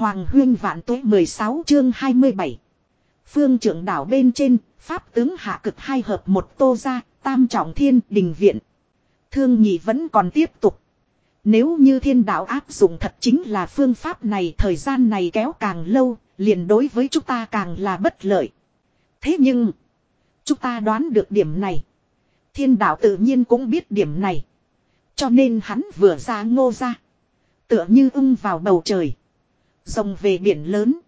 Hoàng huyên vạn tuế 16 chương 27. Phương trưởng đảo bên trên, Pháp tướng hạ cực hai hợp một tô ra, tam trọng thiên đình viện. Thương nhị vẫn còn tiếp tục. Nếu như thiên đạo áp dụng thật chính là phương pháp này thời gian này kéo càng lâu, liền đối với chúng ta càng là bất lợi. Thế nhưng, chúng ta đoán được điểm này. Thiên đạo tự nhiên cũng biết điểm này. Cho nên hắn vừa ra ngô ra. Tựa như ưng vào bầu trời. Rồng về biển lớn.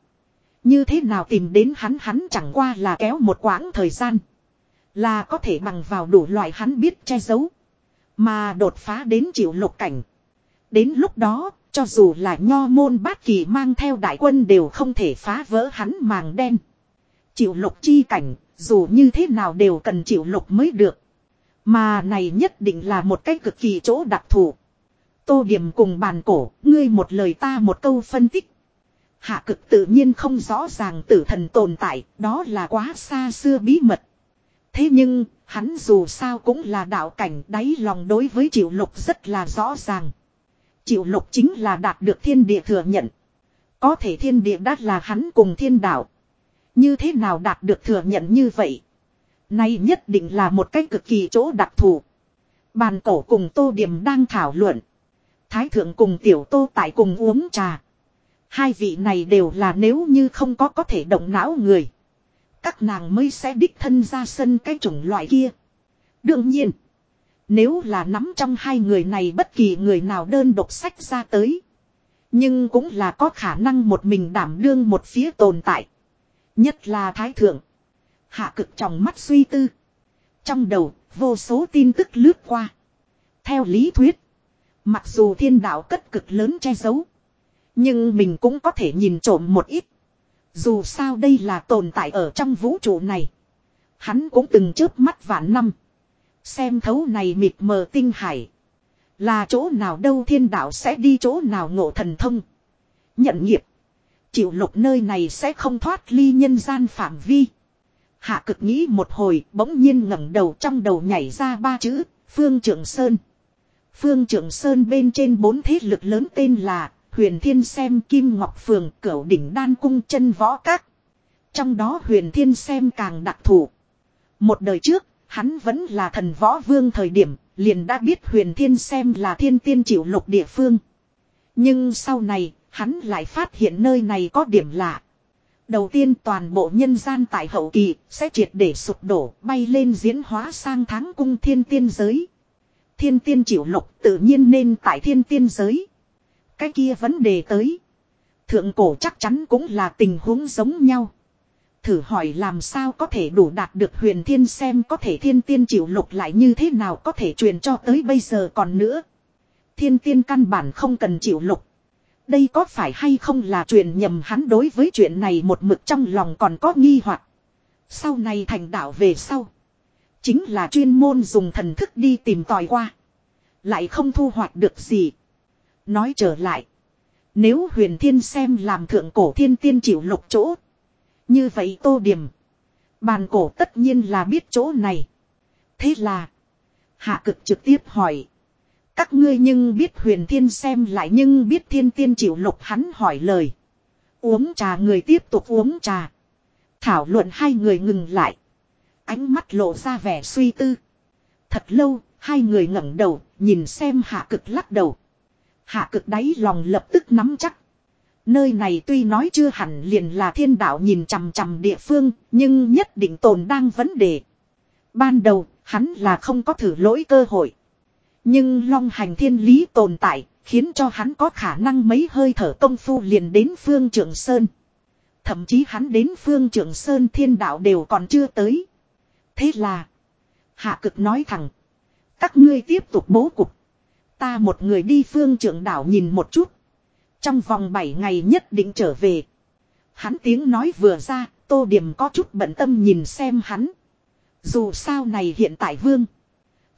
Như thế nào tìm đến hắn hắn chẳng qua là kéo một quãng thời gian. Là có thể bằng vào đủ loại hắn biết che giấu. Mà đột phá đến chịu lục cảnh. Đến lúc đó, cho dù là nho môn bát kỳ mang theo đại quân đều không thể phá vỡ hắn màng đen. Chịu lục chi cảnh, dù như thế nào đều cần chịu lục mới được. Mà này nhất định là một cái cực kỳ chỗ đặc thù. Tô điểm cùng bàn cổ, ngươi một lời ta một câu phân tích. Hạ cực tự nhiên không rõ ràng tử thần tồn tại, đó là quá xa xưa bí mật. Thế nhưng, hắn dù sao cũng là đạo cảnh đáy lòng đối với triệu lục rất là rõ ràng. Triệu lục chính là đạt được thiên địa thừa nhận. Có thể thiên địa đắt là hắn cùng thiên đạo. Như thế nào đạt được thừa nhận như vậy? Nay nhất định là một cách cực kỳ chỗ đặc thù. Bàn cổ cùng tô điểm đang thảo luận. Thái thượng cùng tiểu tô tại cùng uống trà. Hai vị này đều là nếu như không có có thể động não người. Các nàng mới sẽ đích thân ra sân cái chủng loại kia. Đương nhiên. Nếu là nắm trong hai người này bất kỳ người nào đơn độc sách ra tới. Nhưng cũng là có khả năng một mình đảm đương một phía tồn tại. Nhất là thái thượng. Hạ cực trong mắt suy tư. Trong đầu, vô số tin tức lướt qua. Theo lý thuyết. Mặc dù thiên đạo cất cực lớn che giấu. Nhưng mình cũng có thể nhìn trộm một ít. Dù sao đây là tồn tại ở trong vũ trụ này. Hắn cũng từng chớp mắt vạn năm. Xem thấu này mịt mờ tinh hải. Là chỗ nào đâu thiên đạo sẽ đi chỗ nào ngộ thần thông. Nhận nghiệp. Chịu lục nơi này sẽ không thoát ly nhân gian phạm vi. Hạ cực nghĩ một hồi, bỗng nhiên ngẩng đầu trong đầu nhảy ra ba chữ. Phương Trưởng Sơn. Phương Trưởng Sơn bên trên bốn thế lực lớn tên là Huyền Thiên Xem Kim Ngọc Phường Cửu Đỉnh Đan Cung chân Võ Các. Trong đó Huyền Thiên Xem càng đặc thù. Một đời trước, hắn vẫn là thần võ vương thời điểm, liền đã biết Huyền Thiên Xem là thiên tiên chịu lục địa phương. Nhưng sau này, hắn lại phát hiện nơi này có điểm lạ. Đầu tiên toàn bộ nhân gian tại hậu kỳ sẽ triệt để sụp đổ bay lên diễn hóa sang tháng cung thiên tiên giới. Thiên tiên chịu lục tự nhiên nên tại thiên tiên giới. Cái kia vấn đề tới. Thượng cổ chắc chắn cũng là tình huống giống nhau. Thử hỏi làm sao có thể đủ đạt được huyền thiên xem có thể thiên tiên chịu lục lại như thế nào có thể truyền cho tới bây giờ còn nữa. Thiên tiên căn bản không cần chịu lục. Đây có phải hay không là truyền nhầm hắn đối với chuyện này một mực trong lòng còn có nghi hoặc Sau này thành đạo về sau. Chính là chuyên môn dùng thần thức đi tìm tòi qua. Lại không thu hoạch được gì. Nói trở lại. Nếu huyền thiên xem làm thượng cổ thiên tiên chịu lục chỗ. Như vậy tô điểm. Bàn cổ tất nhiên là biết chỗ này. Thế là. Hạ cực trực tiếp hỏi. Các ngươi nhưng biết huyền thiên xem lại nhưng biết thiên tiên chịu lục hắn hỏi lời. Uống trà người tiếp tục uống trà. Thảo luận hai người ngừng lại. Ánh mắt lộ ra vẻ suy tư. Thật lâu, hai người ngẩng đầu, nhìn xem hạ cực lắc đầu. Hạ cực đáy lòng lập tức nắm chắc. Nơi này tuy nói chưa hẳn liền là thiên đạo nhìn chằm chằm địa phương, nhưng nhất định tồn đang vấn đề. Ban đầu, hắn là không có thử lỗi cơ hội. Nhưng long hành thiên lý tồn tại, khiến cho hắn có khả năng mấy hơi thở công phu liền đến phương trưởng sơn. Thậm chí hắn đến phương trưởng sơn thiên đạo đều còn chưa tới. Thế là, hạ cực nói thẳng, các ngươi tiếp tục bố cục. Ta một người đi phương trưởng đảo nhìn một chút. Trong vòng 7 ngày nhất định trở về. Hắn tiếng nói vừa ra, tô điểm có chút bận tâm nhìn xem hắn. Dù sao này hiện tại vương.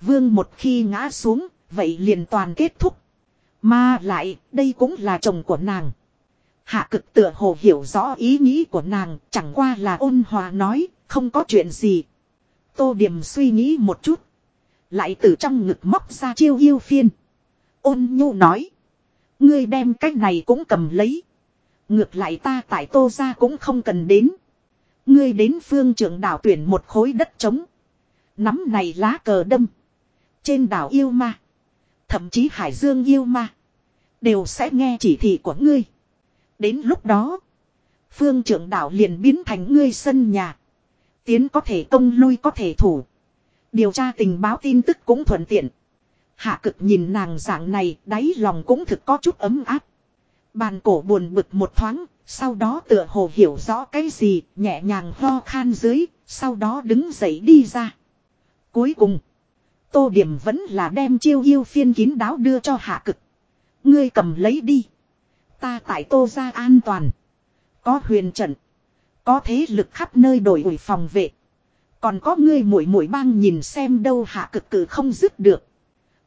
Vương một khi ngã xuống, vậy liền toàn kết thúc. Mà lại, đây cũng là chồng của nàng. Hạ cực tựa hồ hiểu rõ ý nghĩ của nàng, chẳng qua là ôn hòa nói, không có chuyện gì. Tô điểm suy nghĩ một chút. Lại từ trong ngực móc ra chiêu yêu phiên. Ôn nhu nói. Ngươi đem cái này cũng cầm lấy. Ngược lại ta tại tô ra cũng không cần đến. Ngươi đến phương trưởng đảo tuyển một khối đất trống. Nắm này lá cờ đâm. Trên đảo yêu ma. Thậm chí hải dương yêu ma. Đều sẽ nghe chỉ thị của ngươi. Đến lúc đó. Phương trưởng đảo liền biến thành ngươi sân nhà. Tiến có thể công lui có thể thủ. Điều tra tình báo tin tức cũng thuận tiện. Hạ cực nhìn nàng dạng này đáy lòng cũng thực có chút ấm áp. Bàn cổ buồn bực một thoáng, sau đó tựa hồ hiểu rõ cái gì, nhẹ nhàng ho khan dưới, sau đó đứng dậy đi ra. Cuối cùng, tô điểm vẫn là đem chiêu yêu phiên kín đáo đưa cho hạ cực. Ngươi cầm lấy đi. Ta tại tô ra an toàn. Có huyền trận. Có thế lực khắp nơi đổi ủi phòng vệ. Còn có ngươi mũi mũi bang nhìn xem đâu hạ cực cử không dứt được.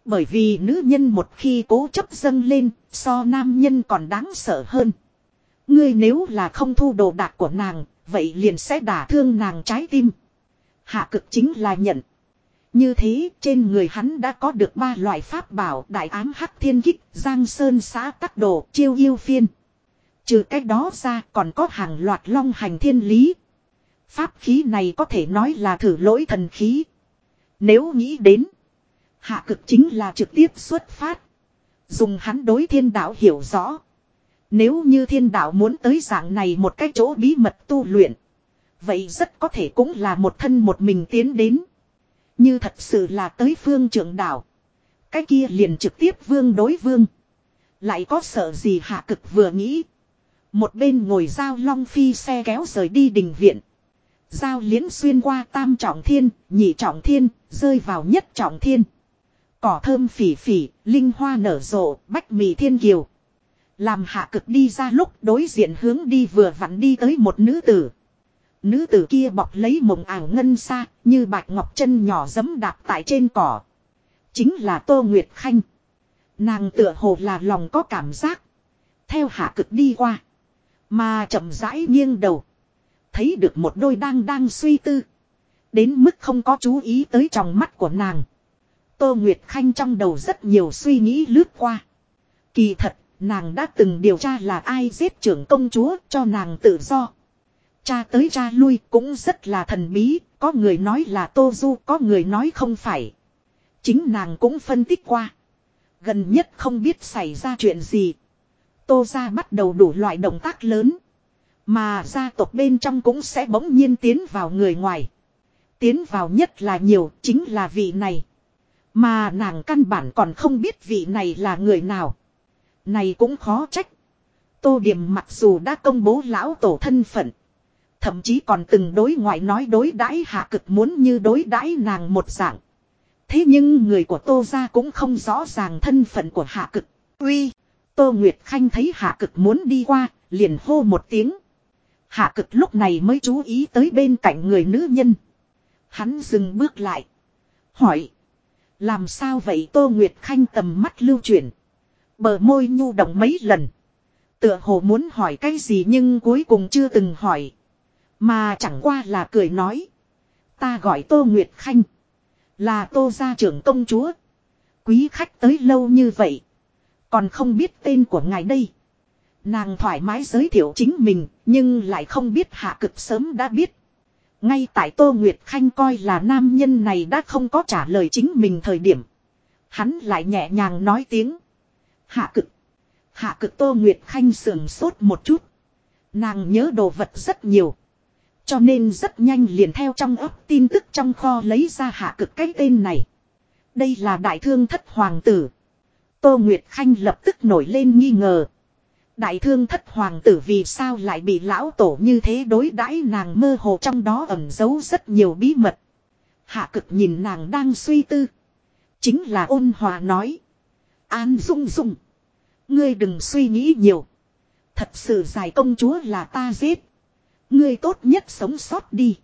Bởi vì nữ nhân một khi cố chấp dâng lên, so nam nhân còn đáng sợ hơn. Ngươi nếu là không thu đồ đạc của nàng, vậy liền sẽ đả thương nàng trái tim. Hạ cực chính là nhận. Như thế, trên người hắn đã có được ba loại pháp bảo đại ám hắc thiên kích, giang sơn xã tắc đồ, chiêu yêu phiên. Trừ cách đó ra còn có hàng loạt long hành thiên lý. Pháp khí này có thể nói là thử lỗi thần khí. Nếu nghĩ đến, hạ cực chính là trực tiếp xuất phát. Dùng hắn đối thiên đạo hiểu rõ. Nếu như thiên đạo muốn tới dạng này một cái chỗ bí mật tu luyện. Vậy rất có thể cũng là một thân một mình tiến đến. Như thật sự là tới phương trưởng đảo. Cái kia liền trực tiếp vương đối vương. Lại có sợ gì hạ cực vừa nghĩ. Một bên ngồi giao long phi xe kéo rời đi đình viện. Giao liến xuyên qua tam trọng thiên, nhị trọng thiên, rơi vào nhất trọng thiên. Cỏ thơm phỉ phỉ, linh hoa nở rộ, bách mì thiên kiều. Làm hạ cực đi ra lúc đối diện hướng đi vừa vặn đi tới một nữ tử. Nữ tử kia bọc lấy mộng ảo ngân xa, như bạch ngọc chân nhỏ giấm đạp tại trên cỏ. Chính là Tô Nguyệt Khanh. Nàng tựa hồ là lòng có cảm giác. Theo hạ cực đi qua. Mà chậm rãi nghiêng đầu. Thấy được một đôi đang đang suy tư. Đến mức không có chú ý tới trong mắt của nàng. Tô Nguyệt Khanh trong đầu rất nhiều suy nghĩ lướt qua. Kỳ thật, nàng đã từng điều tra là ai giết trưởng công chúa cho nàng tự do. Cha tới cha lui cũng rất là thần bí, có người nói là Tô Du, có người nói không phải. Chính nàng cũng phân tích qua. Gần nhất không biết xảy ra chuyện gì. Tô ra bắt đầu đủ loại động tác lớn. Mà gia tộc bên trong cũng sẽ bỗng nhiên tiến vào người ngoài. Tiến vào nhất là nhiều chính là vị này. Mà nàng căn bản còn không biết vị này là người nào. Này cũng khó trách. Tô Điểm mặc dù đã công bố lão tổ thân phận. Thậm chí còn từng đối ngoại nói đối đãi hạ cực muốn như đối đãi nàng một dạng. Thế nhưng người của Tô gia cũng không rõ ràng thân phận của hạ cực. Uy, Tô Nguyệt Khanh thấy hạ cực muốn đi qua, liền hô một tiếng. Hạ cực lúc này mới chú ý tới bên cạnh người nữ nhân. Hắn dừng bước lại. Hỏi. Làm sao vậy Tô Nguyệt Khanh tầm mắt lưu chuyển. Bờ môi nhu động mấy lần. Tựa hồ muốn hỏi cái gì nhưng cuối cùng chưa từng hỏi. Mà chẳng qua là cười nói. Ta gọi Tô Nguyệt Khanh. Là Tô gia trưởng công chúa. Quý khách tới lâu như vậy. Còn không biết tên của ngài đây. Nàng thoải mái giới thiệu chính mình, nhưng lại không biết hạ cực sớm đã biết. Ngay tại Tô Nguyệt Khanh coi là nam nhân này đã không có trả lời chính mình thời điểm. Hắn lại nhẹ nhàng nói tiếng. Hạ cực. Hạ cực Tô Nguyệt Khanh sườn sốt một chút. Nàng nhớ đồ vật rất nhiều. Cho nên rất nhanh liền theo trong ấp tin tức trong kho lấy ra hạ cực cái tên này. Đây là đại thương thất hoàng tử. Tô Nguyệt Khanh lập tức nổi lên nghi ngờ. Đại thương thất hoàng tử vì sao lại bị lão tổ như thế đối đãi nàng mơ hồ trong đó ẩn giấu rất nhiều bí mật. Hạ cực nhìn nàng đang suy tư. Chính là ôn hòa nói. An dung dung. Ngươi đừng suy nghĩ nhiều. Thật sự giải công chúa là ta giết. Ngươi tốt nhất sống sót đi.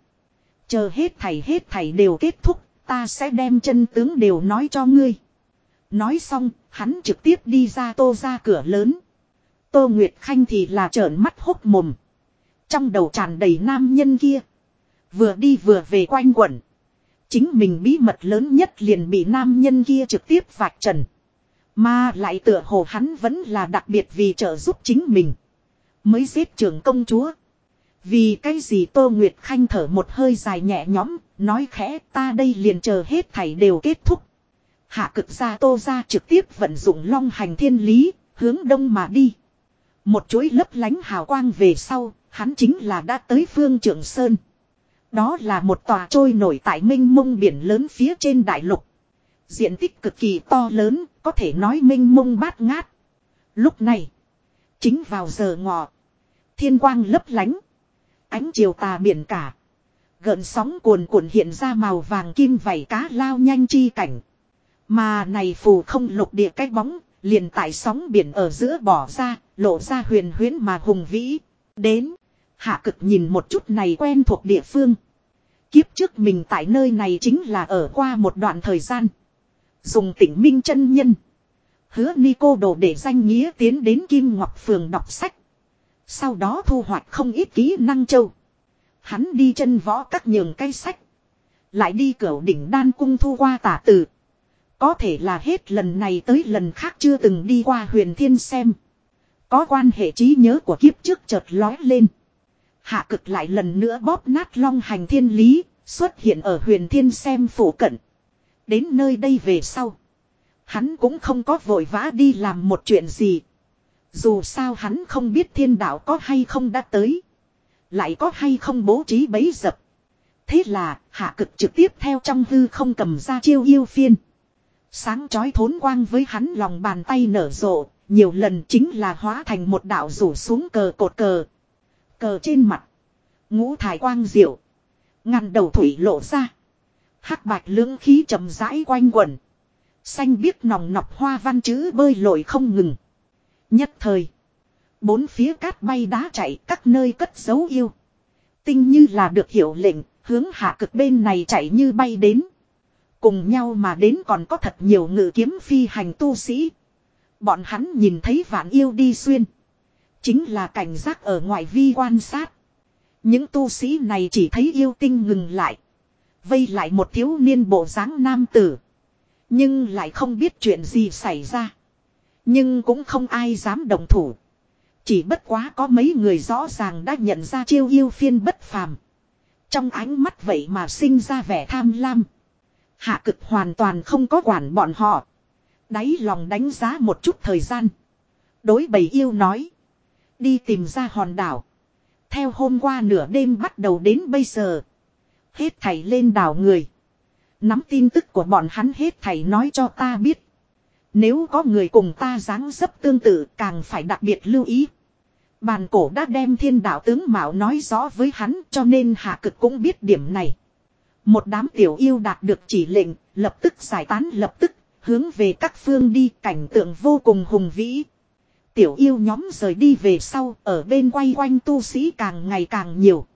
Chờ hết thảy hết thảy đều kết thúc. Ta sẽ đem chân tướng đều nói cho ngươi. Nói xong, hắn trực tiếp đi ra tô ra cửa lớn. Tô Nguyệt Khanh thì là trợn mắt hốc mồm. Trong đầu tràn đầy nam nhân kia. Vừa đi vừa về quanh quẩn. Chính mình bí mật lớn nhất liền bị nam nhân kia trực tiếp vạch trần. Mà lại tựa hồ hắn vẫn là đặc biệt vì trợ giúp chính mình. Mới giết trưởng công chúa. Vì cái gì Tô Nguyệt Khanh thở một hơi dài nhẹ nhõm, nói khẽ ta đây liền chờ hết thảy đều kết thúc. Hạ cực ra tô ra trực tiếp vận dụng long hành thiên lý, hướng đông mà đi. Một chuỗi lấp lánh hào quang về sau, hắn chính là đã tới phương Trường Sơn. Đó là một tòa trôi nổi tại minh mông biển lớn phía trên đại lục. Diện tích cực kỳ to lớn, có thể nói minh mông bát ngát. Lúc này, chính vào giờ ngọ, thiên quang lấp lánh. Ánh chiều tà biển cả. Gợn sóng cuồn cuộn hiện ra màu vàng kim vảy cá lao nhanh chi cảnh. Mà này phù không lục địa cái bóng, liền tại sóng biển ở giữa bỏ ra, lộ ra huyền huyến mà hùng vĩ. Đến, hạ cực nhìn một chút này quen thuộc địa phương. Kiếp trước mình tại nơi này chính là ở qua một đoạn thời gian. Dùng tỉnh minh chân nhân. Hứa ni cô đồ để danh nghĩa tiến đến Kim Ngọc Phường đọc sách. Sau đó thu hoạch không ít kỹ năng châu. Hắn đi chân võ các nhường cây sách. Lại đi cửa đỉnh đan cung thu qua tả tử. Có thể là hết lần này tới lần khác chưa từng đi qua huyền thiên xem. Có quan hệ trí nhớ của kiếp trước chợt lói lên. Hạ cực lại lần nữa bóp nát long hành thiên lý, xuất hiện ở huyền thiên xem phủ cận. Đến nơi đây về sau. Hắn cũng không có vội vã đi làm một chuyện gì. Dù sao hắn không biết thiên đạo có hay không đã tới. Lại có hay không bố trí bấy dập. Thế là hạ cực trực tiếp theo trong hư không cầm ra chiêu yêu phiên. Sáng chói thốn quang với hắn lòng bàn tay nở rộ, nhiều lần chính là hóa thành một đạo rủ xuống cờ cột cờ. Cờ trên mặt. Ngũ thải quang diệu. Ngàn đầu thủy lộ ra. hắc bạch lưỡng khí chậm rãi quanh quẩn. Xanh biếc nòng nọc hoa văn chữ bơi lội không ngừng. Nhất thời. Bốn phía cát bay đá chạy các nơi cất dấu yêu. Tinh như là được hiểu lệnh, hướng hạ cực bên này chạy như bay đến. Cùng nhau mà đến còn có thật nhiều ngự kiếm phi hành tu sĩ. Bọn hắn nhìn thấy vạn yêu đi xuyên. Chính là cảnh giác ở ngoài vi quan sát. Những tu sĩ này chỉ thấy yêu tinh ngừng lại. Vây lại một thiếu niên bộ dáng nam tử. Nhưng lại không biết chuyện gì xảy ra. Nhưng cũng không ai dám đồng thủ. Chỉ bất quá có mấy người rõ ràng đã nhận ra chiêu yêu phiên bất phàm. Trong ánh mắt vậy mà sinh ra vẻ tham lam. Hạ cực hoàn toàn không có quản bọn họ. Đáy lòng đánh giá một chút thời gian. Đối bầy yêu nói. Đi tìm ra hòn đảo. Theo hôm qua nửa đêm bắt đầu đến bây giờ. Hết thảy lên đảo người. Nắm tin tức của bọn hắn hết thảy nói cho ta biết. Nếu có người cùng ta dáng dấp tương tự càng phải đặc biệt lưu ý. Bàn cổ đã đem thiên đạo tướng Mạo nói rõ với hắn cho nên hạ cực cũng biết điểm này. Một đám tiểu yêu đạt được chỉ lệnh, lập tức giải tán lập tức, hướng về các phương đi cảnh tượng vô cùng hùng vĩ. Tiểu yêu nhóm rời đi về sau, ở bên quay quanh tu sĩ càng ngày càng nhiều.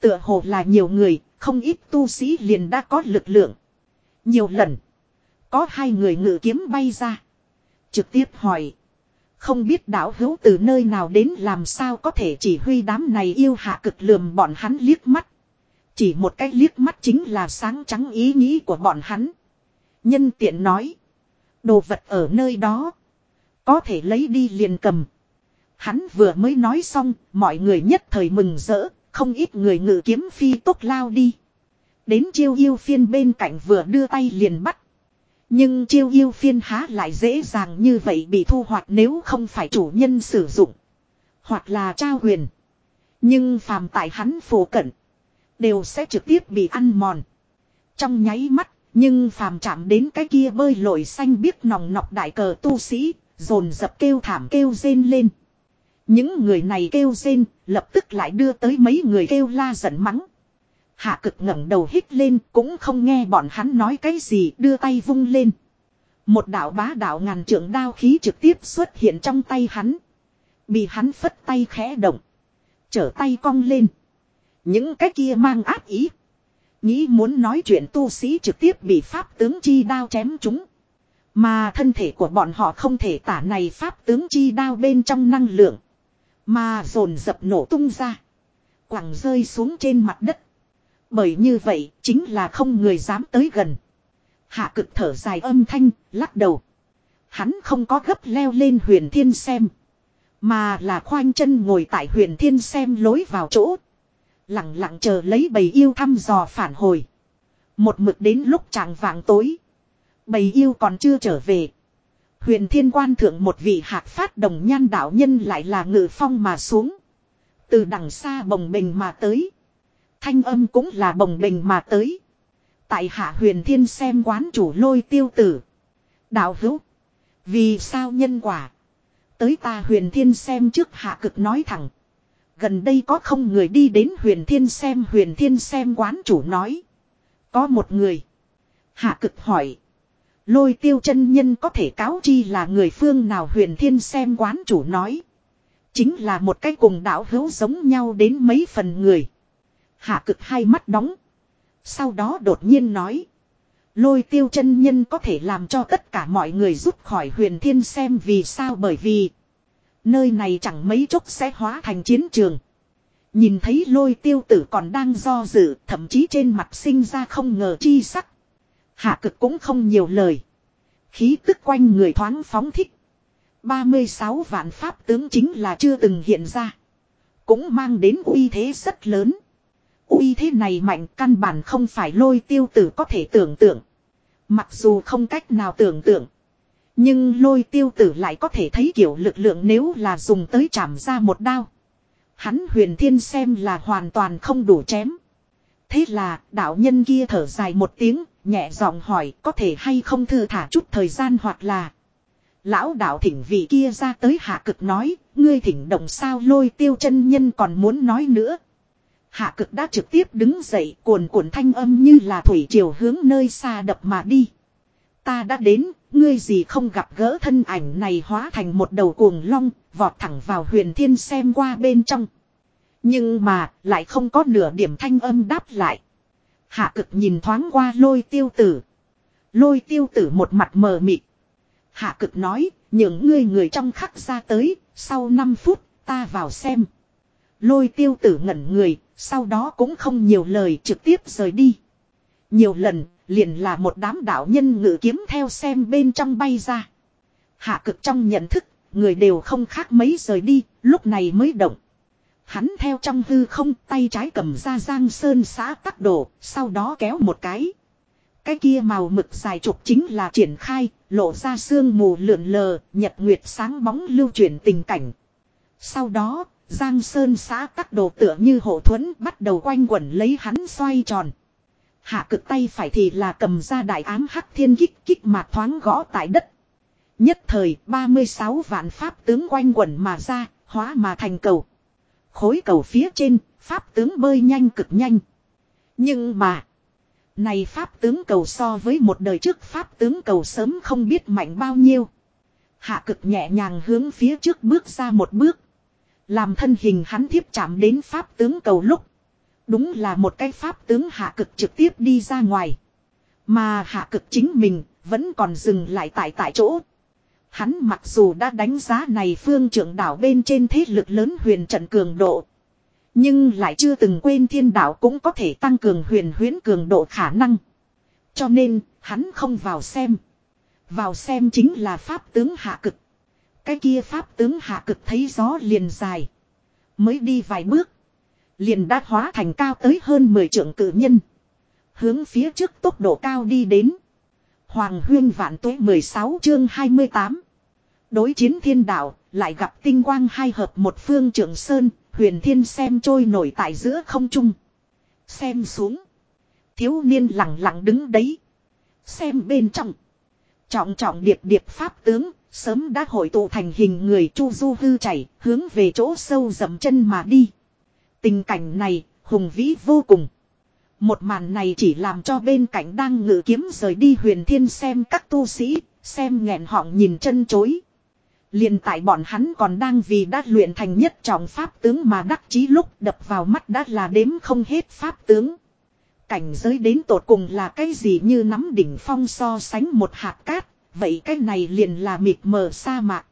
Tựa hồ là nhiều người, không ít tu sĩ liền đã có lực lượng. Nhiều lần, có hai người ngự kiếm bay ra. Trực tiếp hỏi. Không biết đạo hữu từ nơi nào đến làm sao có thể chỉ huy đám này yêu hạ cực lườm bọn hắn liếc mắt. Chỉ một cái liếc mắt chính là sáng trắng ý nghĩ của bọn hắn. Nhân tiện nói. Đồ vật ở nơi đó. Có thể lấy đi liền cầm. Hắn vừa mới nói xong, mọi người nhất thời mừng rỡ, không ít người ngự kiếm phi tốt lao đi. Đến chiêu yêu phiên bên cạnh vừa đưa tay liền bắt. Nhưng chiêu yêu phiên há lại dễ dàng như vậy bị thu hoạch nếu không phải chủ nhân sử dụng. Hoặc là trao huyền. Nhưng phàm tại hắn phổ cận. Đều sẽ trực tiếp bị ăn mòn. Trong nháy mắt, nhưng phàm chạm đến cái kia bơi lội xanh biết nòng nọc đại cờ tu sĩ, dồn dập kêu thảm kêu rên lên. Những người này kêu rên, lập tức lại đưa tới mấy người kêu la giận mắng. Hạ cực ngẩng đầu hít lên cũng không nghe bọn hắn nói cái gì đưa tay vung lên. Một đạo bá đạo ngàn trưởng đao khí trực tiếp xuất hiện trong tay hắn. Bị hắn phất tay khẽ động. Trở tay cong lên. Những cái kia mang áp ý. Nghĩ muốn nói chuyện tu sĩ trực tiếp bị pháp tướng chi đao chém chúng. Mà thân thể của bọn họ không thể tả này pháp tướng chi đao bên trong năng lượng. Mà dồn dập nổ tung ra. Quẳng rơi xuống trên mặt đất. Bởi như vậy chính là không người dám tới gần. Hạ cực thở dài âm thanh, lắc đầu. Hắn không có gấp leo lên huyền thiên xem. Mà là khoanh chân ngồi tại huyền thiên xem lối vào chỗ. Lặng lặng chờ lấy bầy yêu thăm dò phản hồi. Một mực đến lúc chàng vàng tối. Bầy yêu còn chưa trở về. Huyền thiên quan thượng một vị hạt phát đồng nhan đạo nhân lại là ngự phong mà xuống. Từ đằng xa bồng bình mà tới. Thanh âm cũng là bồng bình mà tới. Tại hạ huyền thiên xem quán chủ lôi tiêu tử. Đạo hữu. Vì sao nhân quả. Tới ta huyền thiên xem trước hạ cực nói thẳng. Gần đây có không người đi đến huyền thiên xem, huyền thiên xem quán chủ nói. Có một người. Hạ cực hỏi. Lôi tiêu chân nhân có thể cáo chi là người phương nào, huyền thiên xem quán chủ nói. Chính là một cái cùng đạo hữu giống nhau đến mấy phần người. Hạ cực hai mắt đóng. Sau đó đột nhiên nói. Lôi tiêu chân nhân có thể làm cho tất cả mọi người rút khỏi huyền thiên xem vì sao bởi vì. Nơi này chẳng mấy chốc sẽ hóa thành chiến trường. Nhìn thấy lôi tiêu tử còn đang do dự, thậm chí trên mặt sinh ra không ngờ chi sắc. Hạ cực cũng không nhiều lời. Khí tức quanh người thoáng phóng thích. 36 vạn pháp tướng chính là chưa từng hiện ra. Cũng mang đến uy thế rất lớn. Uy thế này mạnh căn bản không phải lôi tiêu tử có thể tưởng tượng. Mặc dù không cách nào tưởng tượng. Nhưng lôi tiêu tử lại có thể thấy kiểu lực lượng nếu là dùng tới chạm ra một đao. Hắn huyền thiên xem là hoàn toàn không đủ chém. Thế là đạo nhân kia thở dài một tiếng, nhẹ giọng hỏi có thể hay không thư thả chút thời gian hoặc là. Lão đạo thỉnh vị kia ra tới hạ cực nói, ngươi thỉnh động sao lôi tiêu chân nhân còn muốn nói nữa. Hạ cực đã trực tiếp đứng dậy cuồn cuộn thanh âm như là thủy triều hướng nơi xa đập mà đi. Ta đã đến, ngươi gì không gặp gỡ thân ảnh này hóa thành một đầu cuồng long, vọt thẳng vào huyền thiên xem qua bên trong. Nhưng mà, lại không có nửa điểm thanh âm đáp lại. Hạ cực nhìn thoáng qua lôi tiêu tử. Lôi tiêu tử một mặt mờ mịt. Hạ cực nói, những ngươi người trong khắc ra tới, sau 5 phút, ta vào xem. Lôi tiêu tử ngẩn người, sau đó cũng không nhiều lời trực tiếp rời đi. Nhiều lần, liền là một đám đạo nhân ngự kiếm theo xem bên trong bay ra. Hạ cực trong nhận thức, người đều không khác mấy rời đi, lúc này mới động. Hắn theo trong hư không tay trái cầm ra giang sơn xã tắc đổ, sau đó kéo một cái. Cái kia màu mực dài trục chính là triển khai, lộ ra sương mù lượn lờ, nhật nguyệt sáng bóng lưu chuyển tình cảnh. Sau đó, Giang Sơn xã tắc đồ tựa như hộ thuẫn bắt đầu quanh quẩn lấy hắn xoay tròn. Hạ cực tay phải thì là cầm ra đại ám hắc thiên kích kích mà thoáng gõ tại đất. Nhất thời 36 vạn pháp tướng quanh quẩn mà ra, hóa mà thành cầu. Khối cầu phía trên, pháp tướng bơi nhanh cực nhanh. Nhưng mà, này pháp tướng cầu so với một đời trước pháp tướng cầu sớm không biết mạnh bao nhiêu. Hạ cực nhẹ nhàng hướng phía trước bước ra một bước. Làm thân hình hắn thiếp chạm đến pháp tướng cầu lúc. Đúng là một cái pháp tướng hạ cực trực tiếp đi ra ngoài. Mà hạ cực chính mình vẫn còn dừng lại tại tại chỗ. Hắn mặc dù đã đánh giá này phương trưởng đảo bên trên thế lực lớn huyền trận cường độ. Nhưng lại chưa từng quên thiên đảo cũng có thể tăng cường huyền huyến cường độ khả năng. Cho nên, hắn không vào xem. Vào xem chính là pháp tướng hạ cực. Cái kia pháp tướng hạ cực thấy gió liền dài. Mới đi vài bước. Liền đã hóa thành cao tới hơn 10 trượng cử nhân. Hướng phía trước tốc độ cao đi đến. Hoàng huyên vạn tuế 16 chương 28. Đối chiến thiên đạo, lại gặp tinh quang hai hợp một phương trưởng sơn, huyền thiên xem trôi nổi tại giữa không trung. Xem xuống. Thiếu niên lặng lặng đứng đấy. Xem bên trong. Trọng trọng điệp điệp pháp tướng, sớm đã hội tụ thành hình người chu du hư chảy, hướng về chỗ sâu dầm chân mà đi. Tình cảnh này, hùng vĩ vô cùng. Một màn này chỉ làm cho bên cạnh đang ngự kiếm rời đi huyền thiên xem các tu sĩ, xem nghẹn họng nhìn chân chối. liền tại bọn hắn còn đang vì đã luyện thành nhất trọng pháp tướng mà đắc chí lúc đập vào mắt đã là đếm không hết pháp tướng. Cảnh giới đến tột cùng là cái gì như nắm đỉnh phong so sánh một hạt cát, vậy cái này liền là mịt mờ sa mạc.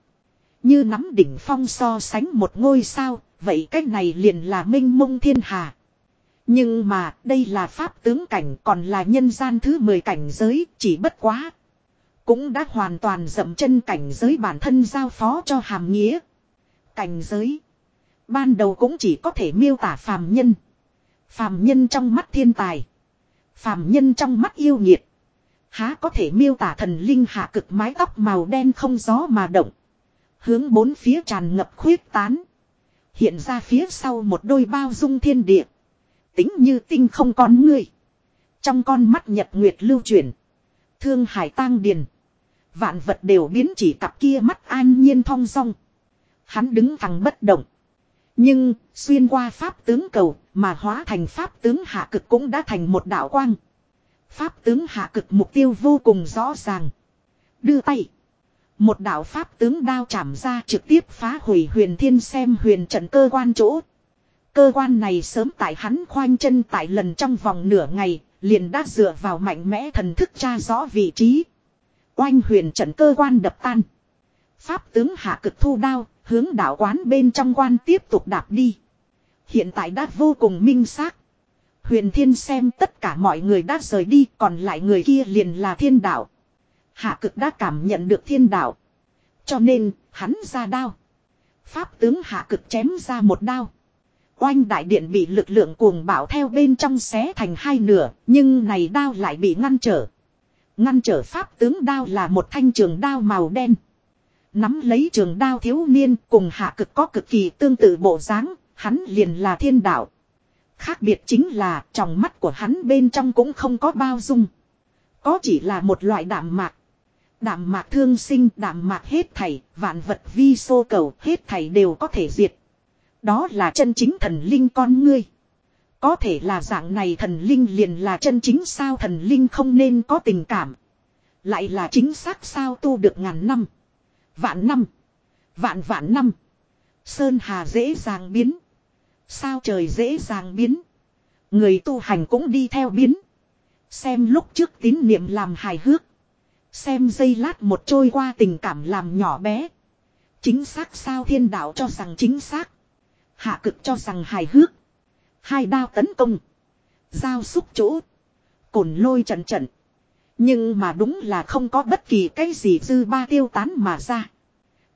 Như nắm đỉnh phong so sánh một ngôi sao, vậy cái này liền là minh mông thiên hà. Nhưng mà, đây là pháp tướng cảnh còn là nhân gian thứ 10 cảnh giới, chỉ bất quá. Cũng đã hoàn toàn dậm chân cảnh giới bản thân giao phó cho hàm nghĩa. Cảnh giới. Ban đầu cũng chỉ có thể miêu tả phàm nhân. Phàm nhân trong mắt thiên tài. Phàm nhân trong mắt yêu nghiệt. Há có thể miêu tả thần linh hạ cực mái tóc màu đen không gió mà động. Hướng bốn phía tràn ngập khuyết tán. Hiện ra phía sau một đôi bao dung thiên địa. Tính như tinh không con người. Trong con mắt nhật nguyệt lưu chuyển. Thương hải tang điền. Vạn vật đều biến chỉ cặp kia mắt an nhiên thong dong. Hắn đứng thẳng bất động. Nhưng, xuyên qua pháp tướng cầu, mà hóa thành pháp tướng hạ cực cũng đã thành một đạo quang. Pháp tướng hạ cực mục tiêu vô cùng rõ ràng. Đưa tay. Một đạo pháp tướng đao chạm ra trực tiếp phá hủy huyền thiên xem huyền trận cơ quan chỗ. Cơ quan này sớm tại hắn khoanh chân tại lần trong vòng nửa ngày, liền đã dựa vào mạnh mẽ thần thức tra rõ vị trí. Oanh huyền trận cơ quan đập tan. Pháp tướng hạ cực thu đao, hướng đạo quán bên trong quan tiếp tục đạp đi. Hiện tại đã vô cùng minh xác. Huyền thiên xem tất cả mọi người đã rời đi, còn lại người kia liền là thiên đạo. Hạ cực đã cảm nhận được thiên đạo. Cho nên, hắn ra đao. Pháp tướng hạ cực chém ra một đao. Oanh đại điện bị lực lượng cuồng bạo theo bên trong xé thành hai nửa, nhưng này đao lại bị ngăn trở. Ngăn trở pháp tướng đao là một thanh trường đao màu đen. Nắm lấy trường đao thiếu niên cùng hạ cực có cực kỳ tương tự bộ dáng, hắn liền là thiên đạo. Khác biệt chính là trong mắt của hắn bên trong cũng không có bao dung. Có chỉ là một loại đạm mạc. Đạm mạc thương sinh, đạm mạc hết thảy, vạn vật vi xô cầu, hết thảy đều có thể diệt. Đó là chân chính thần linh con ngươi. Có thể là dạng này thần linh liền là chân chính sao thần linh không nên có tình cảm. Lại là chính xác sao tu được ngàn năm. Vạn năm. Vạn vạn năm. Sơn hà dễ dàng biến. Sao trời dễ dàng biến. Người tu hành cũng đi theo biến. Xem lúc trước tín niệm làm hài hước. Xem giây lát một trôi qua tình cảm làm nhỏ bé. Chính xác sao thiên đạo cho rằng chính xác. Hạ cực cho rằng hài hước. Hai đao tấn công. Giao xúc chỗ. Cồn lôi trận trận. Nhưng mà đúng là không có bất kỳ cái gì dư ba tiêu tán mà ra.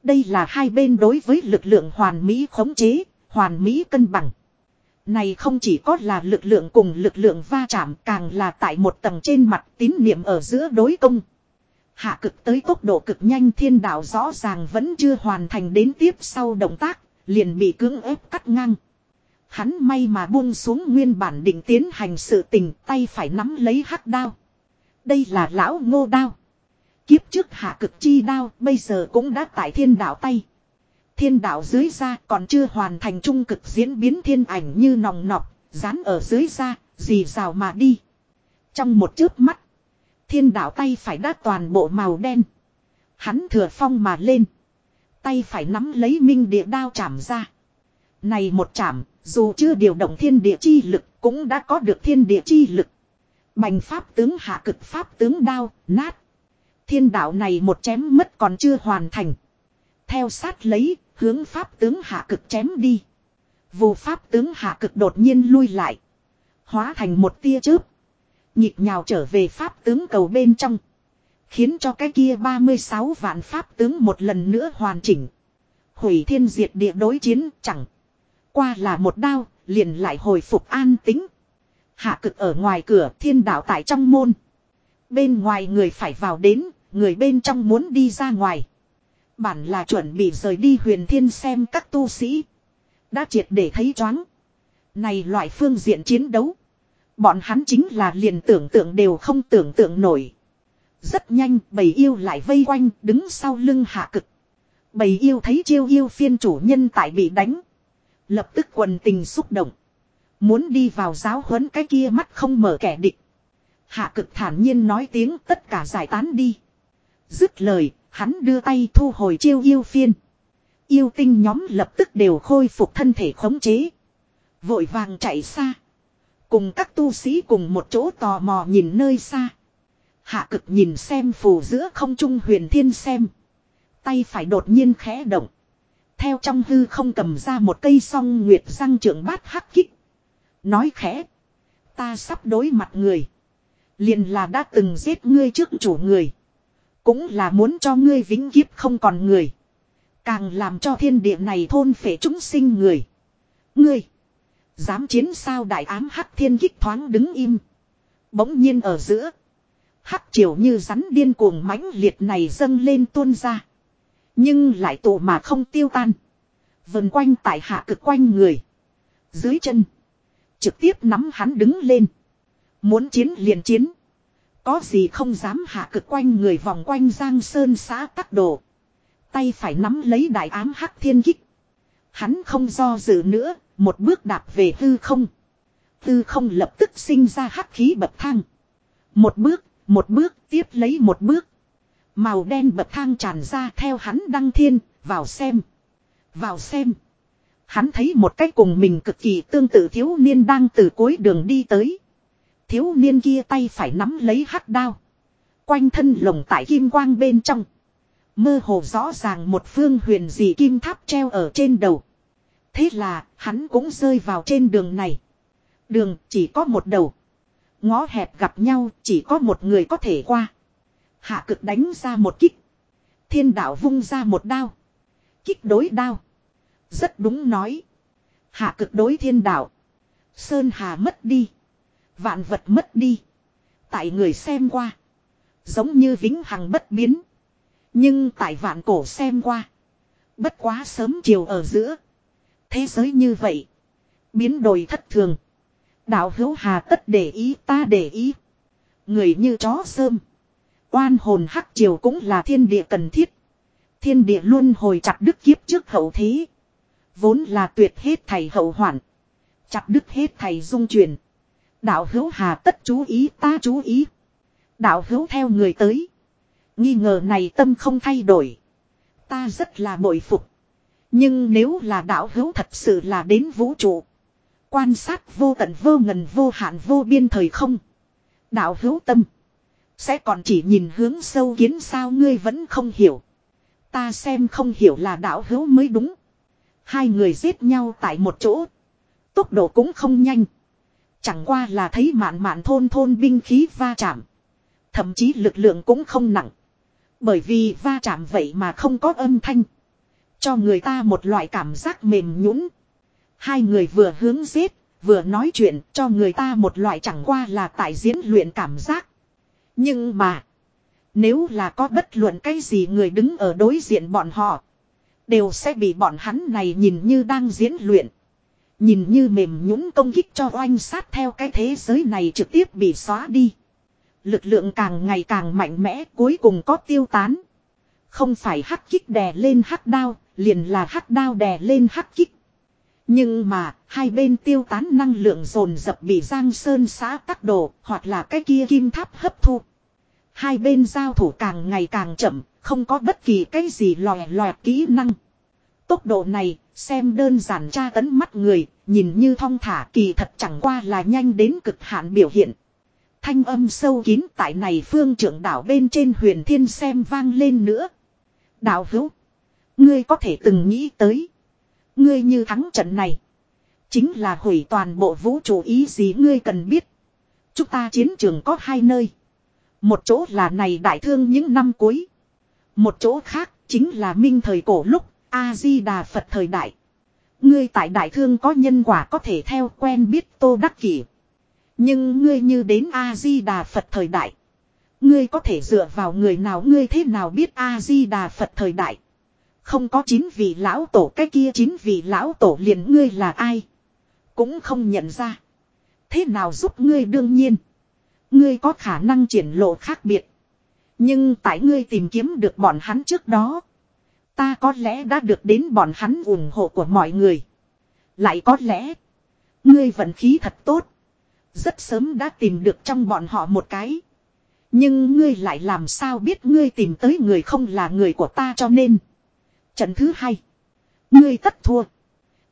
Đây là hai bên đối với lực lượng hoàn mỹ khống chế, hoàn mỹ cân bằng. Này không chỉ có là lực lượng cùng lực lượng va chạm càng là tại một tầng trên mặt tín niệm ở giữa đối công. Hạ cực tới tốc độ cực nhanh thiên đạo rõ ràng vẫn chưa hoàn thành đến tiếp sau động tác, liền bị cưỡng ép cắt ngang. Hắn may mà buông xuống nguyên bản định tiến hành sự tình tay phải nắm lấy hắc đao. Đây là lão ngô đao. Kiếp trước hạ cực chi đao bây giờ cũng đã tại thiên đạo tay. Thiên đạo dưới ra còn chưa hoàn thành trung cực diễn biến thiên ảnh như nòng nọc, dán ở dưới ra, dì rào mà đi. Trong một chớp mắt, thiên đạo tay phải đã toàn bộ màu đen. Hắn thừa phong mà lên. Tay phải nắm lấy minh địa đao chạm ra. Này một chạm, dù chưa điều động thiên địa chi lực, cũng đã có được thiên địa chi lực. Bành pháp tướng hạ cực pháp tướng đao, nát. Thiên đạo này một chém mất còn chưa hoàn thành. Theo sát lấy, hướng pháp tướng hạ cực chém đi. Vù pháp tướng hạ cực đột nhiên lui lại. Hóa thành một tia chớp. Nhịp nhào trở về pháp tướng cầu bên trong. Khiến cho cái kia 36 vạn pháp tướng một lần nữa hoàn chỉnh. Hủy thiên diệt địa đối chiến chẳng. Qua là một đao, liền lại hồi phục an tính. Hạ cực ở ngoài cửa thiên đạo tại trong môn. Bên ngoài người phải vào đến, người bên trong muốn đi ra ngoài. Bản là chuẩn bị rời đi huyền thiên xem các tu sĩ. Đã triệt để thấy choáng. Này loại phương diện chiến đấu. Bọn hắn chính là liền tưởng tượng đều không tưởng tượng nổi. Rất nhanh bầy yêu lại vây quanh đứng sau lưng hạ cực. Bầy yêu thấy chiêu yêu phiên chủ nhân tại bị đánh. Lập tức quần tình xúc động. Muốn đi vào giáo huấn cái kia mắt không mở kẻ địch. Hạ cực thản nhiên nói tiếng tất cả giải tán đi. Dứt lời, hắn đưa tay thu hồi chiêu yêu phiên. Yêu tinh nhóm lập tức đều khôi phục thân thể khống chế. Vội vàng chạy xa. Cùng các tu sĩ cùng một chỗ tò mò nhìn nơi xa. Hạ cực nhìn xem phù giữa không trung huyền thiên xem. Tay phải đột nhiên khẽ động. Theo trong hư không cầm ra một cây song nguyệt răng trưởng bát hắc kích. Nói khẽ. Ta sắp đối mặt người. Liền là đã từng giết ngươi trước chủ người. Cũng là muốn cho ngươi vĩnh kiếp không còn người. Càng làm cho thiên địa này thôn phệ chúng sinh người. Ngươi. Dám chiến sao đại ám hắc thiên kích thoáng đứng im. Bỗng nhiên ở giữa. Hắc triều như rắn điên cuồng mãnh liệt này dâng lên tuôn ra. Nhưng lại tụ mà không tiêu tan. Vần quanh tại hạ cực quanh người. Dưới chân. Trực tiếp nắm hắn đứng lên. Muốn chiến liền chiến. Có gì không dám hạ cực quanh người vòng quanh giang sơn xã tắc đồ. Tay phải nắm lấy đại ám hắc thiên kích. Hắn không do dự nữa, một bước đạp về hư không. Hư không lập tức sinh ra hắc khí bậc thang. Một bước, một bước, tiếp lấy một bước. Màu đen bậc thang tràn ra theo hắn đăng thiên, vào xem. Vào xem. Hắn thấy một cách cùng mình cực kỳ tương tự thiếu niên đang từ cuối đường đi tới. Thiếu niên kia tay phải nắm lấy hắc đao. Quanh thân lồng tại kim quang bên trong. Mơ hồ rõ ràng một phương huyền dị kim tháp treo ở trên đầu. Thế là, hắn cũng rơi vào trên đường này. Đường chỉ có một đầu. Ngó hẹp gặp nhau, chỉ có một người có thể qua. Hạ cực đánh ra một kích. Thiên đạo vung ra một đao. Kích đối đao. Rất đúng nói. Hạ cực đối thiên đạo. Sơn hà mất đi. Vạn vật mất đi. Tại người xem qua. Giống như vĩnh hằng bất biến. Nhưng tại vạn cổ xem qua. Bất quá sớm chiều ở giữa. Thế giới như vậy. Biến đổi thất thường. Đạo hữu hà tất để ý, ta để ý. Người như chó sơm. Oan hồn hắc triều cũng là thiên địa cần thiết. Thiên địa luôn hồi chặt đức kiếp trước hậu thế. Vốn là tuyệt hết thầy hậu hoạn. Chặt đức hết thầy dung truyền. Đạo hữu hà tất chú ý, ta chú ý. Đạo hữu theo người tới. Nghi ngờ này tâm không thay đổi. Ta rất là bội phục. Nhưng nếu là đạo hữu thật sự là đến vũ trụ. Quan sát vô tận vô ngần vô hạn vô biên thời không. Đạo hữu tâm. Sẽ còn chỉ nhìn hướng sâu kiến sao ngươi vẫn không hiểu. Ta xem không hiểu là đạo hữu mới đúng. Hai người giết nhau tại một chỗ. Tốc độ cũng không nhanh. Chẳng qua là thấy mạn mạn thôn thôn binh khí va chạm. Thậm chí lực lượng cũng không nặng. Bởi vì va chạm vậy mà không có âm thanh. Cho người ta một loại cảm giác mềm nhũn. Hai người vừa hướng giết, vừa nói chuyện cho người ta một loại chẳng qua là tại diễn luyện cảm giác. Nhưng mà, nếu là có bất luận cái gì người đứng ở đối diện bọn họ, đều sẽ bị bọn hắn này nhìn như đang diễn luyện. Nhìn như mềm nhũn công kích cho oanh sát theo cái thế giới này trực tiếp bị xóa đi. Lực lượng càng ngày càng mạnh mẽ cuối cùng có tiêu tán. Không phải hắc kích đè lên hắc đao, liền là hắc đao đè lên hắc kích. Nhưng mà, hai bên tiêu tán năng lượng dồn dập bị Giang Sơn xã tắc đồ, hoặc là cái kia kim tháp hấp thu. Hai bên giao thủ càng ngày càng chậm, không có bất kỳ cái gì lòe lòe kỹ năng. Tốc độ này, xem đơn giản tra tấn mắt người, nhìn như thong thả kỳ thật chẳng qua là nhanh đến cực hạn biểu hiện. Thanh âm sâu kín tại này phương trưởng đảo bên trên huyền thiên xem vang lên nữa. Đạo hữu. Ngươi có thể từng nghĩ tới. Ngươi như thắng trận này. Chính là hủy toàn bộ vũ trụ ý gì ngươi cần biết. Chúng ta chiến trường có hai nơi. Một chỗ là này đại thương những năm cuối. Một chỗ khác chính là minh thời cổ lúc, A-di-đà Phật thời đại. Ngươi tại đại thương có nhân quả có thể theo quen biết tô đắc kỷ. Nhưng ngươi như đến A-di-đà Phật thời đại. Ngươi có thể dựa vào người nào, ngươi thế nào biết A-di-đà Phật thời đại. Không có chín vị lão tổ, cái kia chín vị lão tổ liền ngươi là ai. Cũng không nhận ra. Thế nào giúp ngươi đương nhiên. Ngươi có khả năng triển lộ khác biệt. Nhưng tại ngươi tìm kiếm được bọn hắn trước đó. Ta có lẽ đã được đến bọn hắn ủng hộ của mọi người. Lại có lẽ. Ngươi vận khí thật tốt. Rất sớm đã tìm được trong bọn họ một cái. Nhưng ngươi lại làm sao biết ngươi tìm tới người không là người của ta cho nên. Trận thứ hai. Ngươi tất thua.